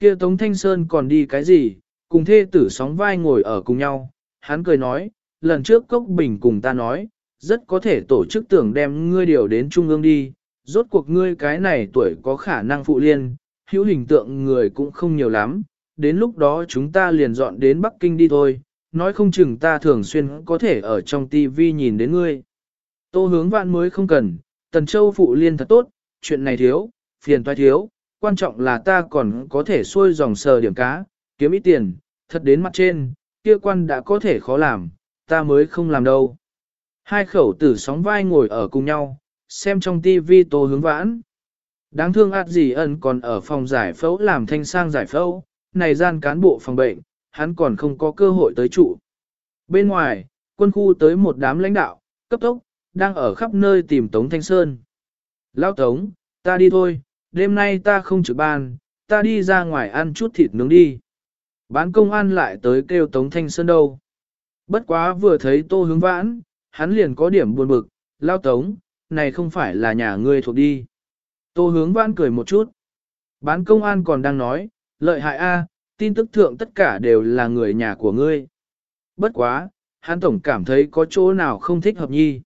kia Tống Thanh Sơn còn đi cái gì, cùng thê tử sóng vai ngồi ở cùng nhau, hắn cười nói, lần trước Cốc Bình cùng ta nói, rất có thể tổ chức tưởng đem ngươi điều đến Trung ương đi, rốt cuộc ngươi cái này tuổi có khả năng phụ liên, hữu hình tượng người cũng không nhiều lắm, đến lúc đó chúng ta liền dọn đến Bắc Kinh đi thôi, nói không chừng ta thường xuyên có thể ở trong TV nhìn đến ngươi. Tô hướng vạn mới không cần, Tần Châu phụ liên thật tốt, chuyện này thiếu, phiền toái thiếu, quan trọng là ta còn có thể xuôi dòng sờ điểm cá, kiếm ít tiền, thật đến mặt trên, kia quan đã có thể khó làm, ta mới không làm đâu. Hai khẩu tử sóng vai ngồi ở cùng nhau, xem trong tivi tô hướng vãn. Đáng thương ạt gì ẩn còn ở phòng giải phẫu làm thanh sang giải phẫu, này gian cán bộ phòng bệnh, hắn còn không có cơ hội tới trụ. Bên ngoài, quân khu tới một đám lãnh đạo, cấp tốc, đang ở khắp nơi tìm Tống Thanh Sơn. Lão Tống, ta đi thôi, đêm nay ta không trực ban, ta đi ra ngoài ăn chút thịt nướng đi. Bán công an lại tới kêu Tống Thanh Sơn đâu. Bất quá vừa thấy tô hướng vãn, hắn liền có điểm buồn bực, lao Tống, này không phải là nhà ngươi thuộc đi. Tô hướng vãn cười một chút. Bán công an còn đang nói, lợi hại a, tin tức thượng tất cả đều là người nhà của ngươi. Bất quá, hắn tổng cảm thấy có chỗ nào không thích hợp nhi.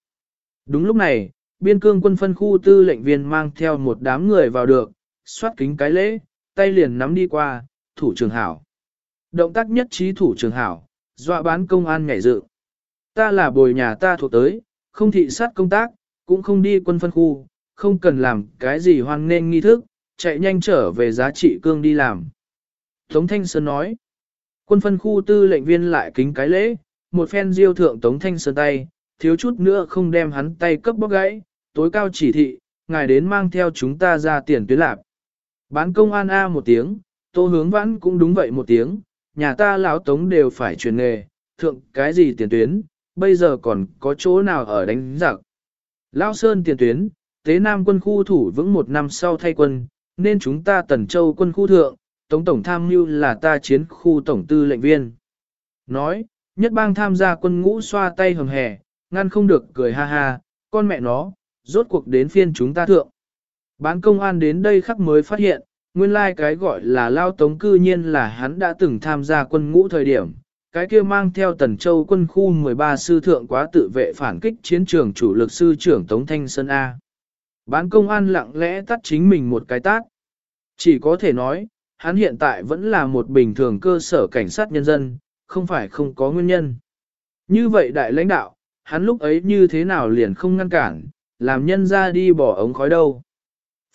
Đúng lúc này, biên cương quân phân khu tư lệnh viên mang theo một đám người vào được, xoát kính cái lễ, tay liền nắm đi qua, thủ trường hảo. Động tác nhất trí thủ trường hảo, dọa bán công an nhảy dự. Ta là bồi nhà ta thuộc tới, không thị sát công tác, cũng không đi quân phân khu, không cần làm cái gì hoan nên nghi thức, chạy nhanh trở về giá trị cương đi làm. Tống Thanh Sơn nói, quân phân khu tư lệnh viên lại kính cái lễ, một phen diêu thượng Tống Thanh Sơn tay, thiếu chút nữa không đem hắn tay cấp bóc gãy, tối cao chỉ thị, ngài đến mang theo chúng ta ra tiền tuyến lạp. Bán công an A một tiếng, tô hướng vãn cũng đúng vậy một tiếng, nhà ta lão tống đều phải chuyển nghề, thượng cái gì tiền tuyến, bây giờ còn có chỗ nào ở đánh giặc. Lão Sơn tiền tuyến, tế nam quân khu thủ vững một năm sau thay quân, nên chúng ta tần châu quân khu thượng, Tổng tổng tham mưu là ta chiến khu tổng tư lệnh viên. Nói, nhất bang tham gia quân ngũ xoa tay hầm hè, ngăn không được cười ha ha, con mẹ nó, rốt cuộc đến phiên chúng ta thượng. Bán công an đến đây khắc mới phát hiện, nguyên lai like cái gọi là lao tống cư nhiên là hắn đã từng tham gia quân ngũ thời điểm, cái kia mang theo tần châu quân khu 13 sư thượng quá tự vệ phản kích chiến trường chủ lực sư trưởng Tống Thanh Sơn A. Bán công an lặng lẽ tắt chính mình một cái tát. Chỉ có thể nói, hắn hiện tại vẫn là một bình thường cơ sở cảnh sát nhân dân, không phải không có nguyên nhân. Như vậy đại lãnh đạo, hắn lúc ấy như thế nào liền không ngăn cản, làm nhân ra đi bỏ ống khói đâu.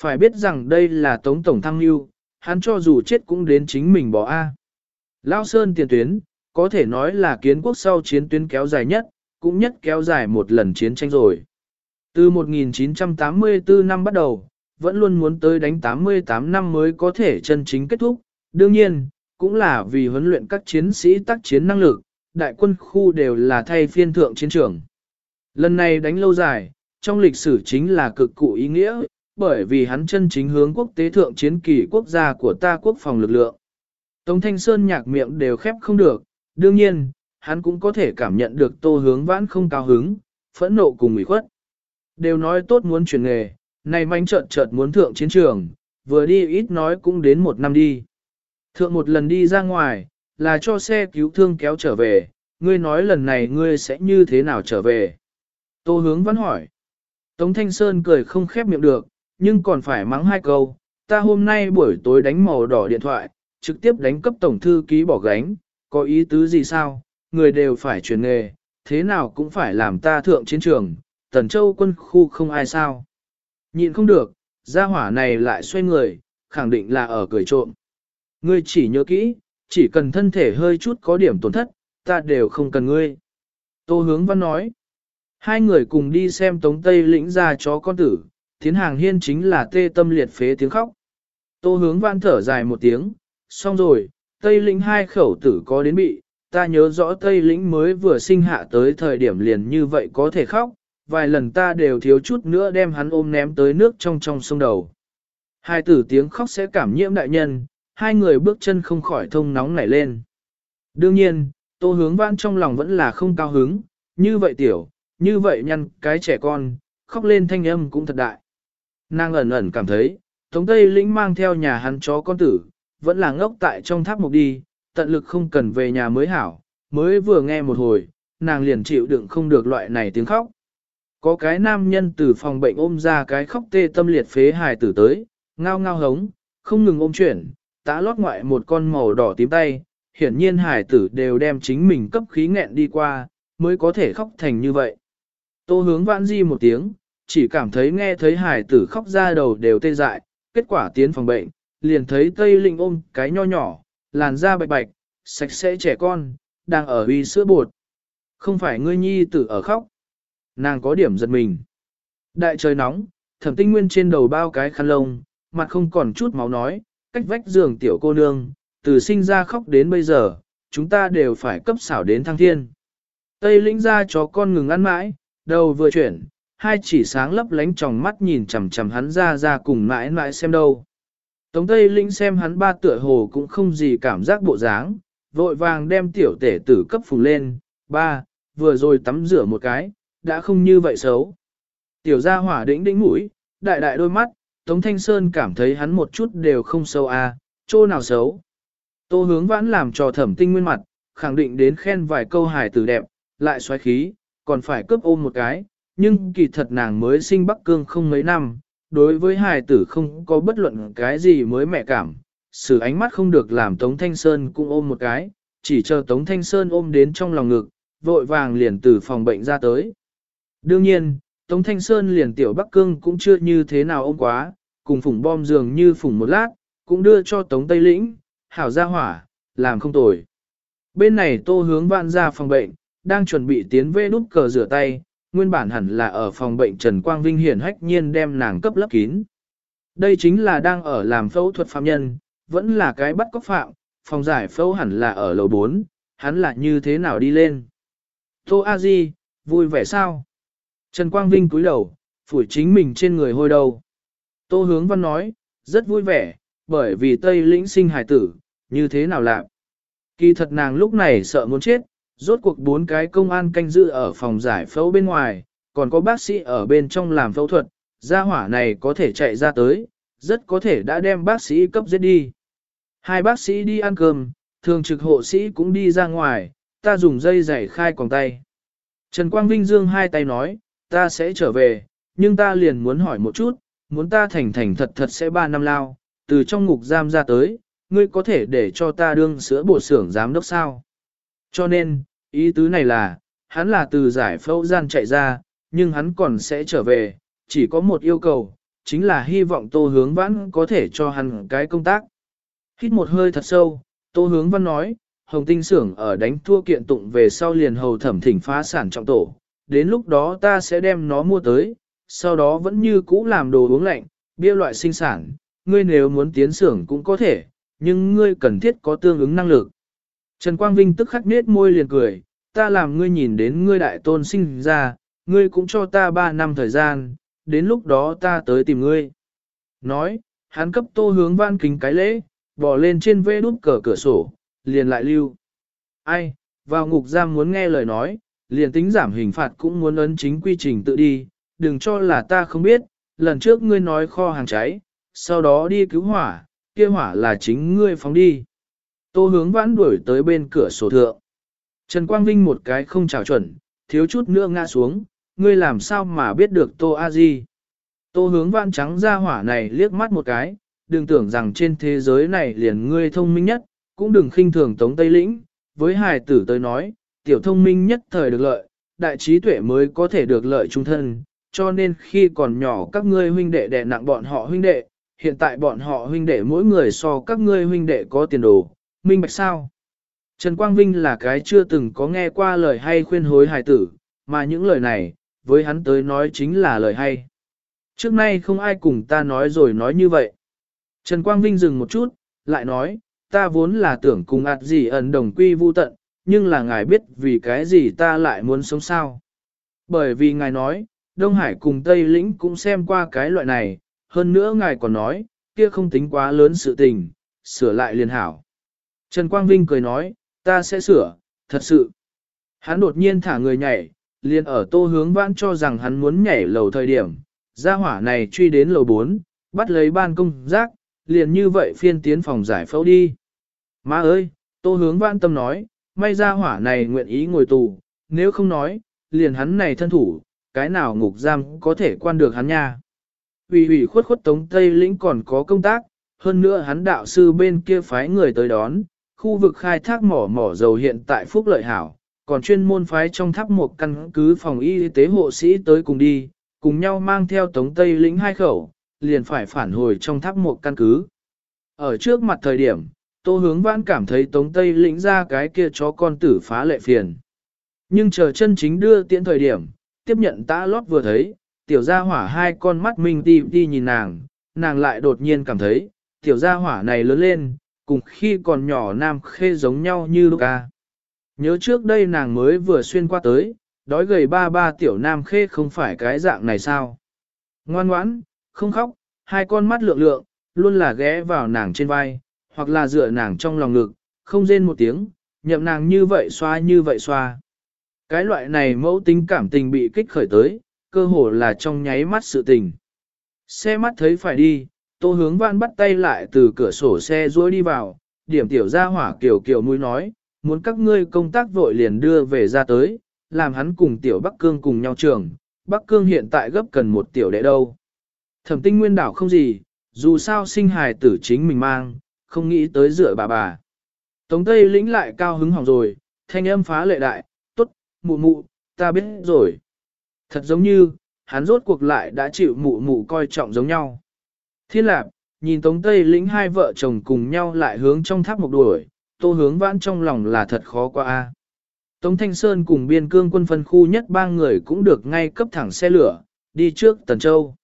Phải biết rằng đây là Tống Tổng Thăng Lưu, hắn cho dù chết cũng đến chính mình bỏ A. Lao Sơn tiền tuyến, có thể nói là kiến quốc sau chiến tuyến kéo dài nhất, cũng nhất kéo dài một lần chiến tranh rồi. Từ 1984 năm bắt đầu, vẫn luôn muốn tới đánh 88 năm mới có thể chân chính kết thúc, đương nhiên, cũng là vì huấn luyện các chiến sĩ tác chiến năng lực, đại quân khu đều là thay phiên thượng chiến trường. Lần này đánh lâu dài, trong lịch sử chính là cực cụ ý nghĩa, bởi vì hắn chân chính hướng quốc tế thượng chiến kỳ quốc gia của ta quốc phòng lực lượng. Tống Thanh Sơn nhạc miệng đều khép không được, đương nhiên, hắn cũng có thể cảm nhận được tô hướng vãn không cao hứng, phẫn nộ cùng ủy khuất. Đều nói tốt muốn chuyển nghề, này manh chợt chợt muốn thượng chiến trường, vừa đi ít nói cũng đến một năm đi. Thượng một lần đi ra ngoài, là cho xe cứu thương kéo trở về, ngươi nói lần này ngươi sẽ như thế nào trở về. Tô hướng vẫn hỏi. Tống Thanh Sơn cười không khép miệng được, nhưng còn phải mắng hai câu, ta hôm nay buổi tối đánh màu đỏ điện thoại, trực tiếp đánh cấp tổng thư ký bỏ gánh, có ý tứ gì sao, người đều phải chuyển nghề, thế nào cũng phải làm ta thượng chiến trường, tần châu quân khu không ai sao. Nhịn không được, gia hỏa này lại xoay người, khẳng định là ở cười trộm. Ngươi chỉ nhớ kỹ, chỉ cần thân thể hơi chút có điểm tổn thất, ta đều không cần ngươi. Tô hướng văn nói, hai người cùng đi xem tống tây lĩnh ra chó con tử, tiến hàng hiên chính là tê tâm liệt phế tiếng khóc. Tô hướng văn thở dài một tiếng, xong rồi, tây lĩnh hai khẩu tử có đến bị, ta nhớ rõ tây lĩnh mới vừa sinh hạ tới thời điểm liền như vậy có thể khóc, vài lần ta đều thiếu chút nữa đem hắn ôm ném tới nước trong trong sông đầu. Hai tử tiếng khóc sẽ cảm nhiễm đại nhân, hai người bước chân không khỏi thông nóng nảy lên. Đương nhiên, tô hướng vãn trong lòng vẫn là không cao hứng, như vậy tiểu, như vậy nhăn cái trẻ con, khóc lên thanh âm cũng thật đại. Nàng ẩn ẩn cảm thấy, Tống Tây Lĩnh mang theo nhà hắn chó con tử, vẫn là ngốc tại trong tháp mục đi, tận lực không cần về nhà mới hảo, mới vừa nghe một hồi, nàng liền chịu đựng không được loại này tiếng khóc. Có cái nam nhân từ phòng bệnh ôm ra cái khóc tê tâm liệt phế hài tử tới, ngao ngao hống, không ngừng ôm chuyển, tã lót ngoại một con màu đỏ tím tay, hiển nhiên hài tử đều đem chính mình cấp khí nghẹn đi qua, mới có thể khóc thành như vậy. Tô hướng vãn di một tiếng, chỉ cảm thấy nghe thấy hài tử khóc ra đầu đều tê dại, kết quả tiến phòng bệnh, liền thấy Tây Linh ôm cái nho nhỏ, làn da bạch bạch, sạch sẽ trẻ con, đang ở uy sữa bột. Không phải ngươi nhi tử ở khóc. Nàng có điểm giật mình. Đại trời nóng, thẩm tinh nguyên trên đầu bao cái khăn lông, mặt không còn chút máu nói, cách vách giường tiểu cô nương, từ sinh ra khóc đến bây giờ, chúng ta đều phải cấp xảo đến thăng thiên. Tây lĩnh ra chó con ngừng ăn mãi, đầu vừa chuyển, hai chỉ sáng lấp lánh tròng mắt nhìn chằm chằm hắn ra ra cùng mãi mãi xem đâu. Tống Tây Linh xem hắn ba tựa hồ cũng không gì cảm giác bộ dáng, vội vàng đem tiểu tể tử cấp phùng lên, ba, vừa rồi tắm rửa một cái, đã không như vậy xấu. Tiểu gia hỏa đĩnh đĩnh mũi, đại đại đôi mắt, Tống Thanh Sơn cảm thấy hắn một chút đều không xấu à, chỗ nào xấu. Tô hướng vãn làm trò thẩm tinh nguyên mặt, khẳng định đến khen vài câu hài tử đẹp, lại xoáy khí, còn phải cướp ôm một cái, nhưng kỳ thật nàng mới sinh Bắc Cương không mấy năm, đối với hài tử không có bất luận cái gì mới mẹ cảm, sự ánh mắt không được làm Tống Thanh Sơn cũng ôm một cái, chỉ chờ Tống Thanh Sơn ôm đến trong lòng ngực, vội vàng liền từ phòng bệnh ra tới. Đương nhiên, Tống Thanh Sơn liền tiểu Bắc Cương cũng chưa như thế nào ôm quá, cùng phủng bom dường như phủng một lát, cũng đưa cho Tống Tây Lĩnh, hảo ra hỏa, làm không tồi. Bên này tô hướng vạn ra phòng bệnh, đang chuẩn bị tiến về nút cờ rửa tay, nguyên bản hẳn là ở phòng bệnh Trần Quang Vinh hiển hách nhiên đem nàng cấp lấp kín. Đây chính là đang ở làm phẫu thuật phạm nhân, vẫn là cái bắt cóc phạm, phòng giải phẫu hẳn là ở lầu 4, hắn là như thế nào đi lên. Tô A Di, vui vẻ sao? Trần Quang Vinh cúi đầu, phủi chính mình trên người hôi đầu. Tô Hướng Văn nói, rất vui vẻ, bởi vì Tây lĩnh sinh hài tử, như thế nào lạ. Kỳ thật nàng lúc này sợ muốn chết, rốt cuộc bốn cái công an canh giữ ở phòng giải phẫu bên ngoài, còn có bác sĩ ở bên trong làm phẫu thuật, gia hỏa này có thể chạy ra tới, rất có thể đã đem bác sĩ cấp giết đi. Hai bác sĩ đi ăn cơm, thường trực hộ sĩ cũng đi ra ngoài, ta dùng dây giày khai quòng tay. Trần Quang Vinh dương hai tay nói, ta sẽ trở về, nhưng ta liền muốn hỏi một chút, muốn ta thành thành thật thật sẽ ba năm lao, từ trong ngục giam ra tới, ngươi có thể để cho ta đương sữa bột xưởng giám đốc sao? Cho nên, ý tứ này là, hắn là từ giải phẫu gian chạy ra, nhưng hắn còn sẽ trở về, chỉ có một yêu cầu, chính là hy vọng Tô Hướng Vãn có thể cho hắn cái công tác. Hít một hơi thật sâu, Tô Hướng Văn nói, Hồng Tinh xưởng ở đánh thua kiện tụng về sau liền hầu thẩm thỉnh phá sản trọng tổ, đến lúc đó ta sẽ đem nó mua tới, sau đó vẫn như cũ làm đồ uống lạnh, bia loại sinh sản, ngươi nếu muốn tiến xưởng cũng có thể, nhưng ngươi cần thiết có tương ứng năng lực. Trần Quang Vinh tức khắc nết môi liền cười, ta làm ngươi nhìn đến ngươi đại tôn sinh ra, ngươi cũng cho ta 3 năm thời gian, đến lúc đó ta tới tìm ngươi. Nói, hắn cấp tô hướng văn kính cái lễ, bỏ lên trên vê đút cờ cửa sổ, liền lại lưu. Ai, vào ngục giam muốn nghe lời nói, liền tính giảm hình phạt cũng muốn ấn chính quy trình tự đi, đừng cho là ta không biết, lần trước ngươi nói kho hàng cháy, sau đó đi cứu hỏa, kia hỏa là chính ngươi phóng đi. Tô hướng vãn đuổi tới bên cửa sổ thượng. Trần Quang Vinh một cái không chào chuẩn, thiếu chút nữa ngã xuống, ngươi làm sao mà biết được Tô A Di. Tô hướng vãn trắng ra hỏa này liếc mắt một cái, đừng tưởng rằng trên thế giới này liền ngươi thông minh nhất, cũng đừng khinh thường Tống Tây Lĩnh, với hài tử tới nói, tiểu thông minh nhất thời được lợi, đại trí tuệ mới có thể được lợi trung thân, cho nên khi còn nhỏ các ngươi huynh đệ đè nặng bọn họ huynh đệ, hiện tại bọn họ huynh đệ mỗi người so các ngươi huynh đệ có tiền đồ, minh bạch sao? Trần Quang Vinh là cái chưa từng có nghe qua lời hay khuyên hối hài tử, mà những lời này, với hắn tới nói chính là lời hay. Trước nay không ai cùng ta nói rồi nói như vậy. Trần Quang Vinh dừng một chút, lại nói, ta vốn là tưởng cùng ạt gì ẩn đồng quy vu tận, nhưng là ngài biết vì cái gì ta lại muốn sống sao. Bởi vì ngài nói, Đông Hải cùng Tây Lĩnh cũng xem qua cái loại này, hơn nữa ngài còn nói, kia không tính quá lớn sự tình, sửa lại liền hảo. Trần Quang Vinh cười nói, ta sẽ sửa, thật sự. Hắn đột nhiên thả người nhảy, liền ở tô hướng vãn cho rằng hắn muốn nhảy lầu thời điểm. Gia hỏa này truy đến lầu 4, bắt lấy ban công rác, liền như vậy phiên tiến phòng giải phẫu đi. Má ơi, tô hướng vãn tâm nói, may ra hỏa này nguyện ý ngồi tù, nếu không nói, liền hắn này thân thủ, cái nào ngục giam có thể quan được hắn nha. Vì hủy khuất khuất tống Tây lĩnh còn có công tác, hơn nữa hắn đạo sư bên kia phái người tới đón, khu vực khai thác mỏ mỏ dầu hiện tại phúc lợi hảo, còn chuyên môn phái trong tháp một căn cứ phòng y tế hộ sĩ tới cùng đi, cùng nhau mang theo tống Tây lĩnh hai khẩu, liền phải phản hồi trong tháp một căn cứ. Ở trước mặt thời điểm, Tô Hướng Vãn cảm thấy tống Tây lĩnh ra cái kia chó con tử phá lệ phiền. Nhưng chờ chân chính đưa tiễn thời điểm, tiếp nhận tã lót vừa thấy, tiểu gia hỏa hai con mắt minh đi đi nhìn nàng, nàng lại đột nhiên cảm thấy, tiểu gia hỏa này lớn lên, cùng khi còn nhỏ nam khê giống nhau như Luca. Nhớ trước đây nàng mới vừa xuyên qua tới, đói gầy ba ba tiểu nam khê không phải cái dạng này sao. Ngoan ngoãn, không khóc, hai con mắt lượng lượng, luôn là ghé vào nàng trên vai, hoặc là dựa nàng trong lòng ngực, không rên một tiếng, nhậm nàng như vậy xoa như vậy xoa. Cái loại này mẫu tính cảm tình bị kích khởi tới, cơ hồ là trong nháy mắt sự tình. Xe mắt thấy phải đi, tô hướng văn bắt tay lại từ cửa sổ xe ruôi đi vào, điểm tiểu ra hỏa kiểu kiểu mũi nói, muốn các ngươi công tác vội liền đưa về ra tới, làm hắn cùng tiểu Bắc Cương cùng nhau trường, Bắc Cương hiện tại gấp cần một tiểu đệ đâu. Thẩm tinh nguyên đảo không gì, dù sao sinh hài tử chính mình mang, không nghĩ tới dựa bà bà. Tống Tây lĩnh lại cao hứng hỏng rồi, thanh âm phá lệ đại, tốt, mụ mụ, ta biết rồi. Thật giống như, hắn rốt cuộc lại đã chịu mụ mụ coi trọng giống nhau. Thiên lạp, nhìn Tống Tây lĩnh hai vợ chồng cùng nhau lại hướng trong tháp một đuổi, tô hướng vãn trong lòng là thật khó qua. a. Tống Thanh Sơn cùng biên cương quân phân khu nhất ba người cũng được ngay cấp thẳng xe lửa, đi trước Tần Châu.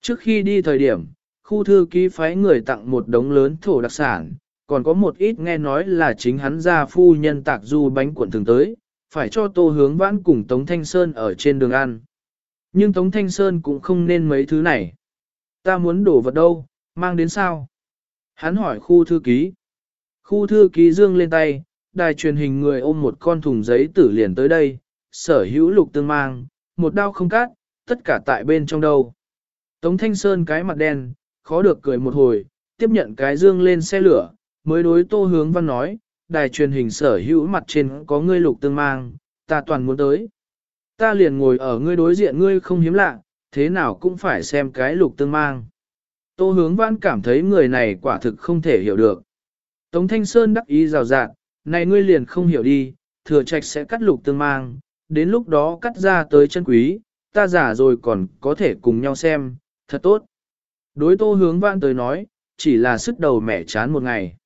Trước khi đi thời điểm, khu thư ký phái người tặng một đống lớn thổ đặc sản, còn có một ít nghe nói là chính hắn ra phu nhân tạc du bánh cuộn thường tới, phải cho tô hướng vãn cùng Tống Thanh Sơn ở trên đường ăn. Nhưng Tống Thanh Sơn cũng không nên mấy thứ này. Ta muốn đổ vật đâu, mang đến sao? Hắn hỏi khu thư ký. Khu thư ký dương lên tay, đài truyền hình người ôm một con thùng giấy tử liền tới đây, sở hữu lục tương mang, một đao không cát, tất cả tại bên trong đâu. Tống Thanh Sơn cái mặt đen, khó được cười một hồi, tiếp nhận cái dương lên xe lửa, mới đối tô hướng văn nói, đài truyền hình sở hữu mặt trên có ngươi lục tương mang, ta toàn muốn tới. Ta liền ngồi ở ngươi đối diện ngươi không hiếm lạ, thế nào cũng phải xem cái lục tương mang. Tô hướng văn cảm thấy người này quả thực không thể hiểu được. Tống Thanh Sơn đắc ý rào rạt, này ngươi liền không hiểu đi, thừa trạch sẽ cắt lục tương mang, đến lúc đó cắt ra tới chân quý, ta giả rồi còn có thể cùng nhau xem, thật tốt. Đối tô hướng vãn tới nói, chỉ là sức đầu mẻ chán một ngày.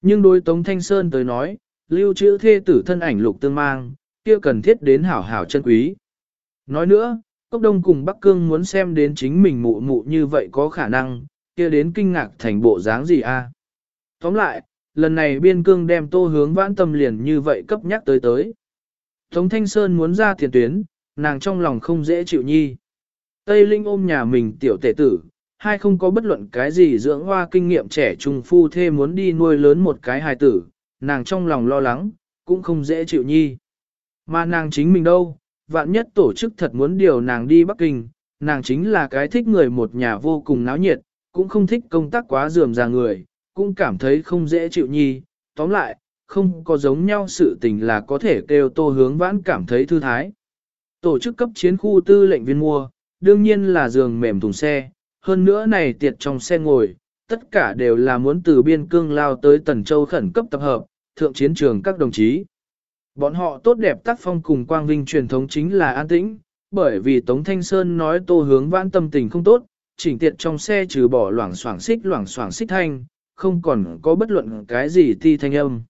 Nhưng đối Tống Thanh Sơn tới nói, lưu trữ thê tử thân ảnh lục tương mang, kia cần thiết đến hảo hảo chân quý. Nói nữa, Cốc Đông cùng Bắc Cương muốn xem đến chính mình mụ mụ như vậy có khả năng, kia đến kinh ngạc thành bộ dáng gì a? Tóm lại, lần này biên cương đem tô hướng vãn tâm liền như vậy cấp nhắc tới tới. Tống Thanh Sơn muốn ra tiền tuyến, nàng trong lòng không dễ chịu nhi. Tây Linh ôm nhà mình tiểu tể tử, hai không có bất luận cái gì dưỡng hoa kinh nghiệm trẻ trung phu thê muốn đi nuôi lớn một cái hài tử, nàng trong lòng lo lắng, cũng không dễ chịu nhi. Mà nàng chính mình đâu, vạn nhất tổ chức thật muốn điều nàng đi Bắc Kinh, nàng chính là cái thích người một nhà vô cùng náo nhiệt, cũng không thích công tác quá dườm ra người, cũng cảm thấy không dễ chịu nhi. Tóm lại, không có giống nhau sự tình là có thể kêu tô hướng vãn cảm thấy thư thái. Tổ chức cấp chiến khu tư lệnh viên mua, đương nhiên là giường mềm thùng xe, hơn nữa này tiệt trong xe ngồi, tất cả đều là muốn từ biên cương lao tới Tần Châu khẩn cấp tập hợp, thượng chiến trường các đồng chí. Bọn họ tốt đẹp tác phong cùng quang vinh truyền thống chính là an tĩnh, bởi vì Tống Thanh Sơn nói tô hướng vãn tâm tình không tốt, chỉnh tiệt trong xe trừ bỏ loảng xoảng xích loảng xoảng xích thanh, không còn có bất luận cái gì ti thanh âm.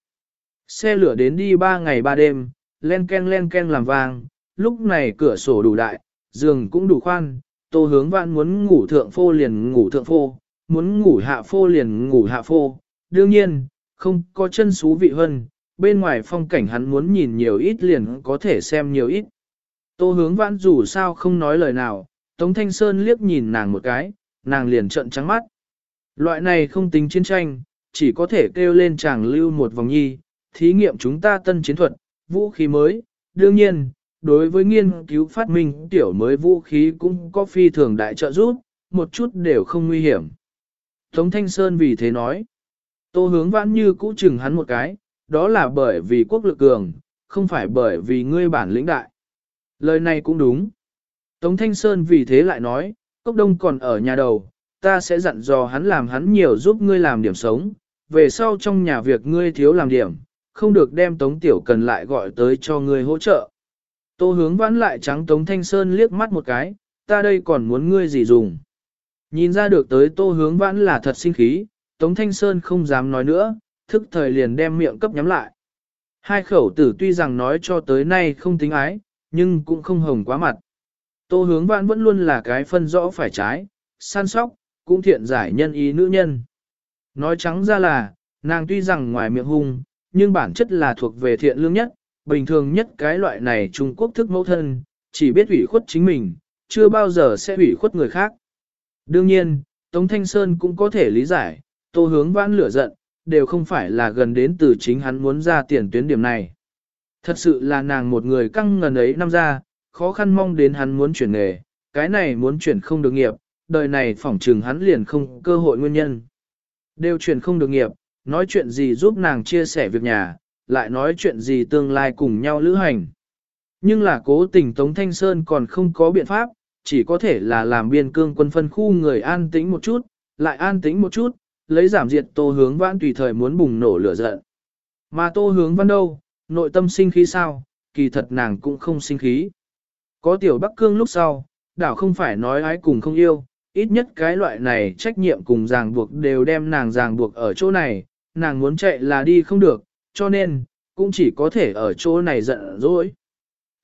Xe lửa đến đi ba ngày ba đêm, len ken len ken làm vang, lúc này cửa sổ đủ đại, giường cũng đủ khoan, tô hướng vãn muốn ngủ thượng phô liền ngủ thượng phô, muốn ngủ hạ phô liền ngủ hạ phô. Đương nhiên, không có chân xú vị hơn, bên ngoài phong cảnh hắn muốn nhìn nhiều ít liền có thể xem nhiều ít. Tô hướng vãn dù sao không nói lời nào, Tống Thanh Sơn liếc nhìn nàng một cái, nàng liền trợn trắng mắt. Loại này không tính chiến tranh, chỉ có thể kêu lên chàng lưu một vòng nhi, thí nghiệm chúng ta tân chiến thuật, vũ khí mới. Đương nhiên, đối với nghiên cứu phát minh tiểu mới vũ khí cũng có phi thường đại trợ giúp, một chút đều không nguy hiểm. Tống Thanh Sơn vì thế nói, tô hướng vãn như cũ chừng hắn một cái, đó là bởi vì quốc lực cường, không phải bởi vì ngươi bản lĩnh đại. Lời này cũng đúng. Tống Thanh Sơn vì thế lại nói, Cốc Đông còn ở nhà đầu, ta sẽ dặn dò hắn làm hắn nhiều giúp ngươi làm điểm sống, về sau trong nhà việc ngươi thiếu làm điểm, không được đem Tống Tiểu Cần lại gọi tới cho ngươi hỗ trợ. Tô hướng vãn lại trắng Tống Thanh Sơn liếc mắt một cái, ta đây còn muốn ngươi gì dùng. Nhìn ra được tới tô hướng vãn là thật sinh khí, Tống Thanh Sơn không dám nói nữa, thức thời liền đem miệng cấp nhắm lại. Hai khẩu tử tuy rằng nói cho tới nay không tính ái, nhưng cũng không hồng quá mặt. Tô hướng vãn vẫn luôn là cái phân rõ phải trái, săn sóc, cũng thiện giải nhân ý nữ nhân. Nói trắng ra là, nàng tuy rằng ngoài miệng hung, nhưng bản chất là thuộc về thiện lương nhất, bình thường nhất cái loại này Trung Quốc thức mẫu thân, chỉ biết ủy khuất chính mình, chưa bao giờ sẽ ủy khuất người khác. Đương nhiên, Tống Thanh Sơn cũng có thể lý giải, tô hướng vãn lửa giận, đều không phải là gần đến từ chính hắn muốn ra tiền tuyến điểm này. Thật sự là nàng một người căng ngần ấy năm ra, khó khăn mong đến hắn muốn chuyển nghề, cái này muốn chuyển không được nghiệp, đời này phỏng trừng hắn liền không cơ hội nguyên nhân. Đều chuyển không được nghiệp, nói chuyện gì giúp nàng chia sẻ việc nhà, lại nói chuyện gì tương lai cùng nhau lữ hành. Nhưng là cố tình Tống Thanh Sơn còn không có biện pháp, chỉ có thể là làm biên cương quân phân khu người an tĩnh một chút, lại an tĩnh một chút, lấy giảm diệt tô hướng vãn tùy thời muốn bùng nổ lửa giận. Mà tô hướng văn đâu, nội tâm sinh khí sao, kỳ thật nàng cũng không sinh khí. Có tiểu Bắc Cương lúc sau, đảo không phải nói ái cùng không yêu, ít nhất cái loại này trách nhiệm cùng ràng buộc đều đem nàng ràng buộc ở chỗ này, nàng muốn chạy là đi không được, cho nên, cũng chỉ có thể ở chỗ này giận dỗi.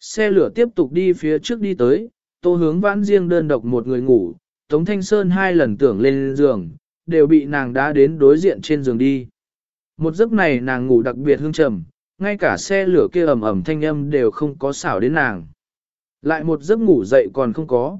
Xe lửa tiếp tục đi phía trước đi tới, tô hướng vãn riêng đơn độc một người ngủ, Tống Thanh Sơn hai lần tưởng lên giường, đều bị nàng đá đến đối diện trên giường đi. Một giấc này nàng ngủ đặc biệt hương trầm, ngay cả xe lửa kia ầm ầm thanh âm đều không có xảo đến nàng. Lại một giấc ngủ dậy còn không có.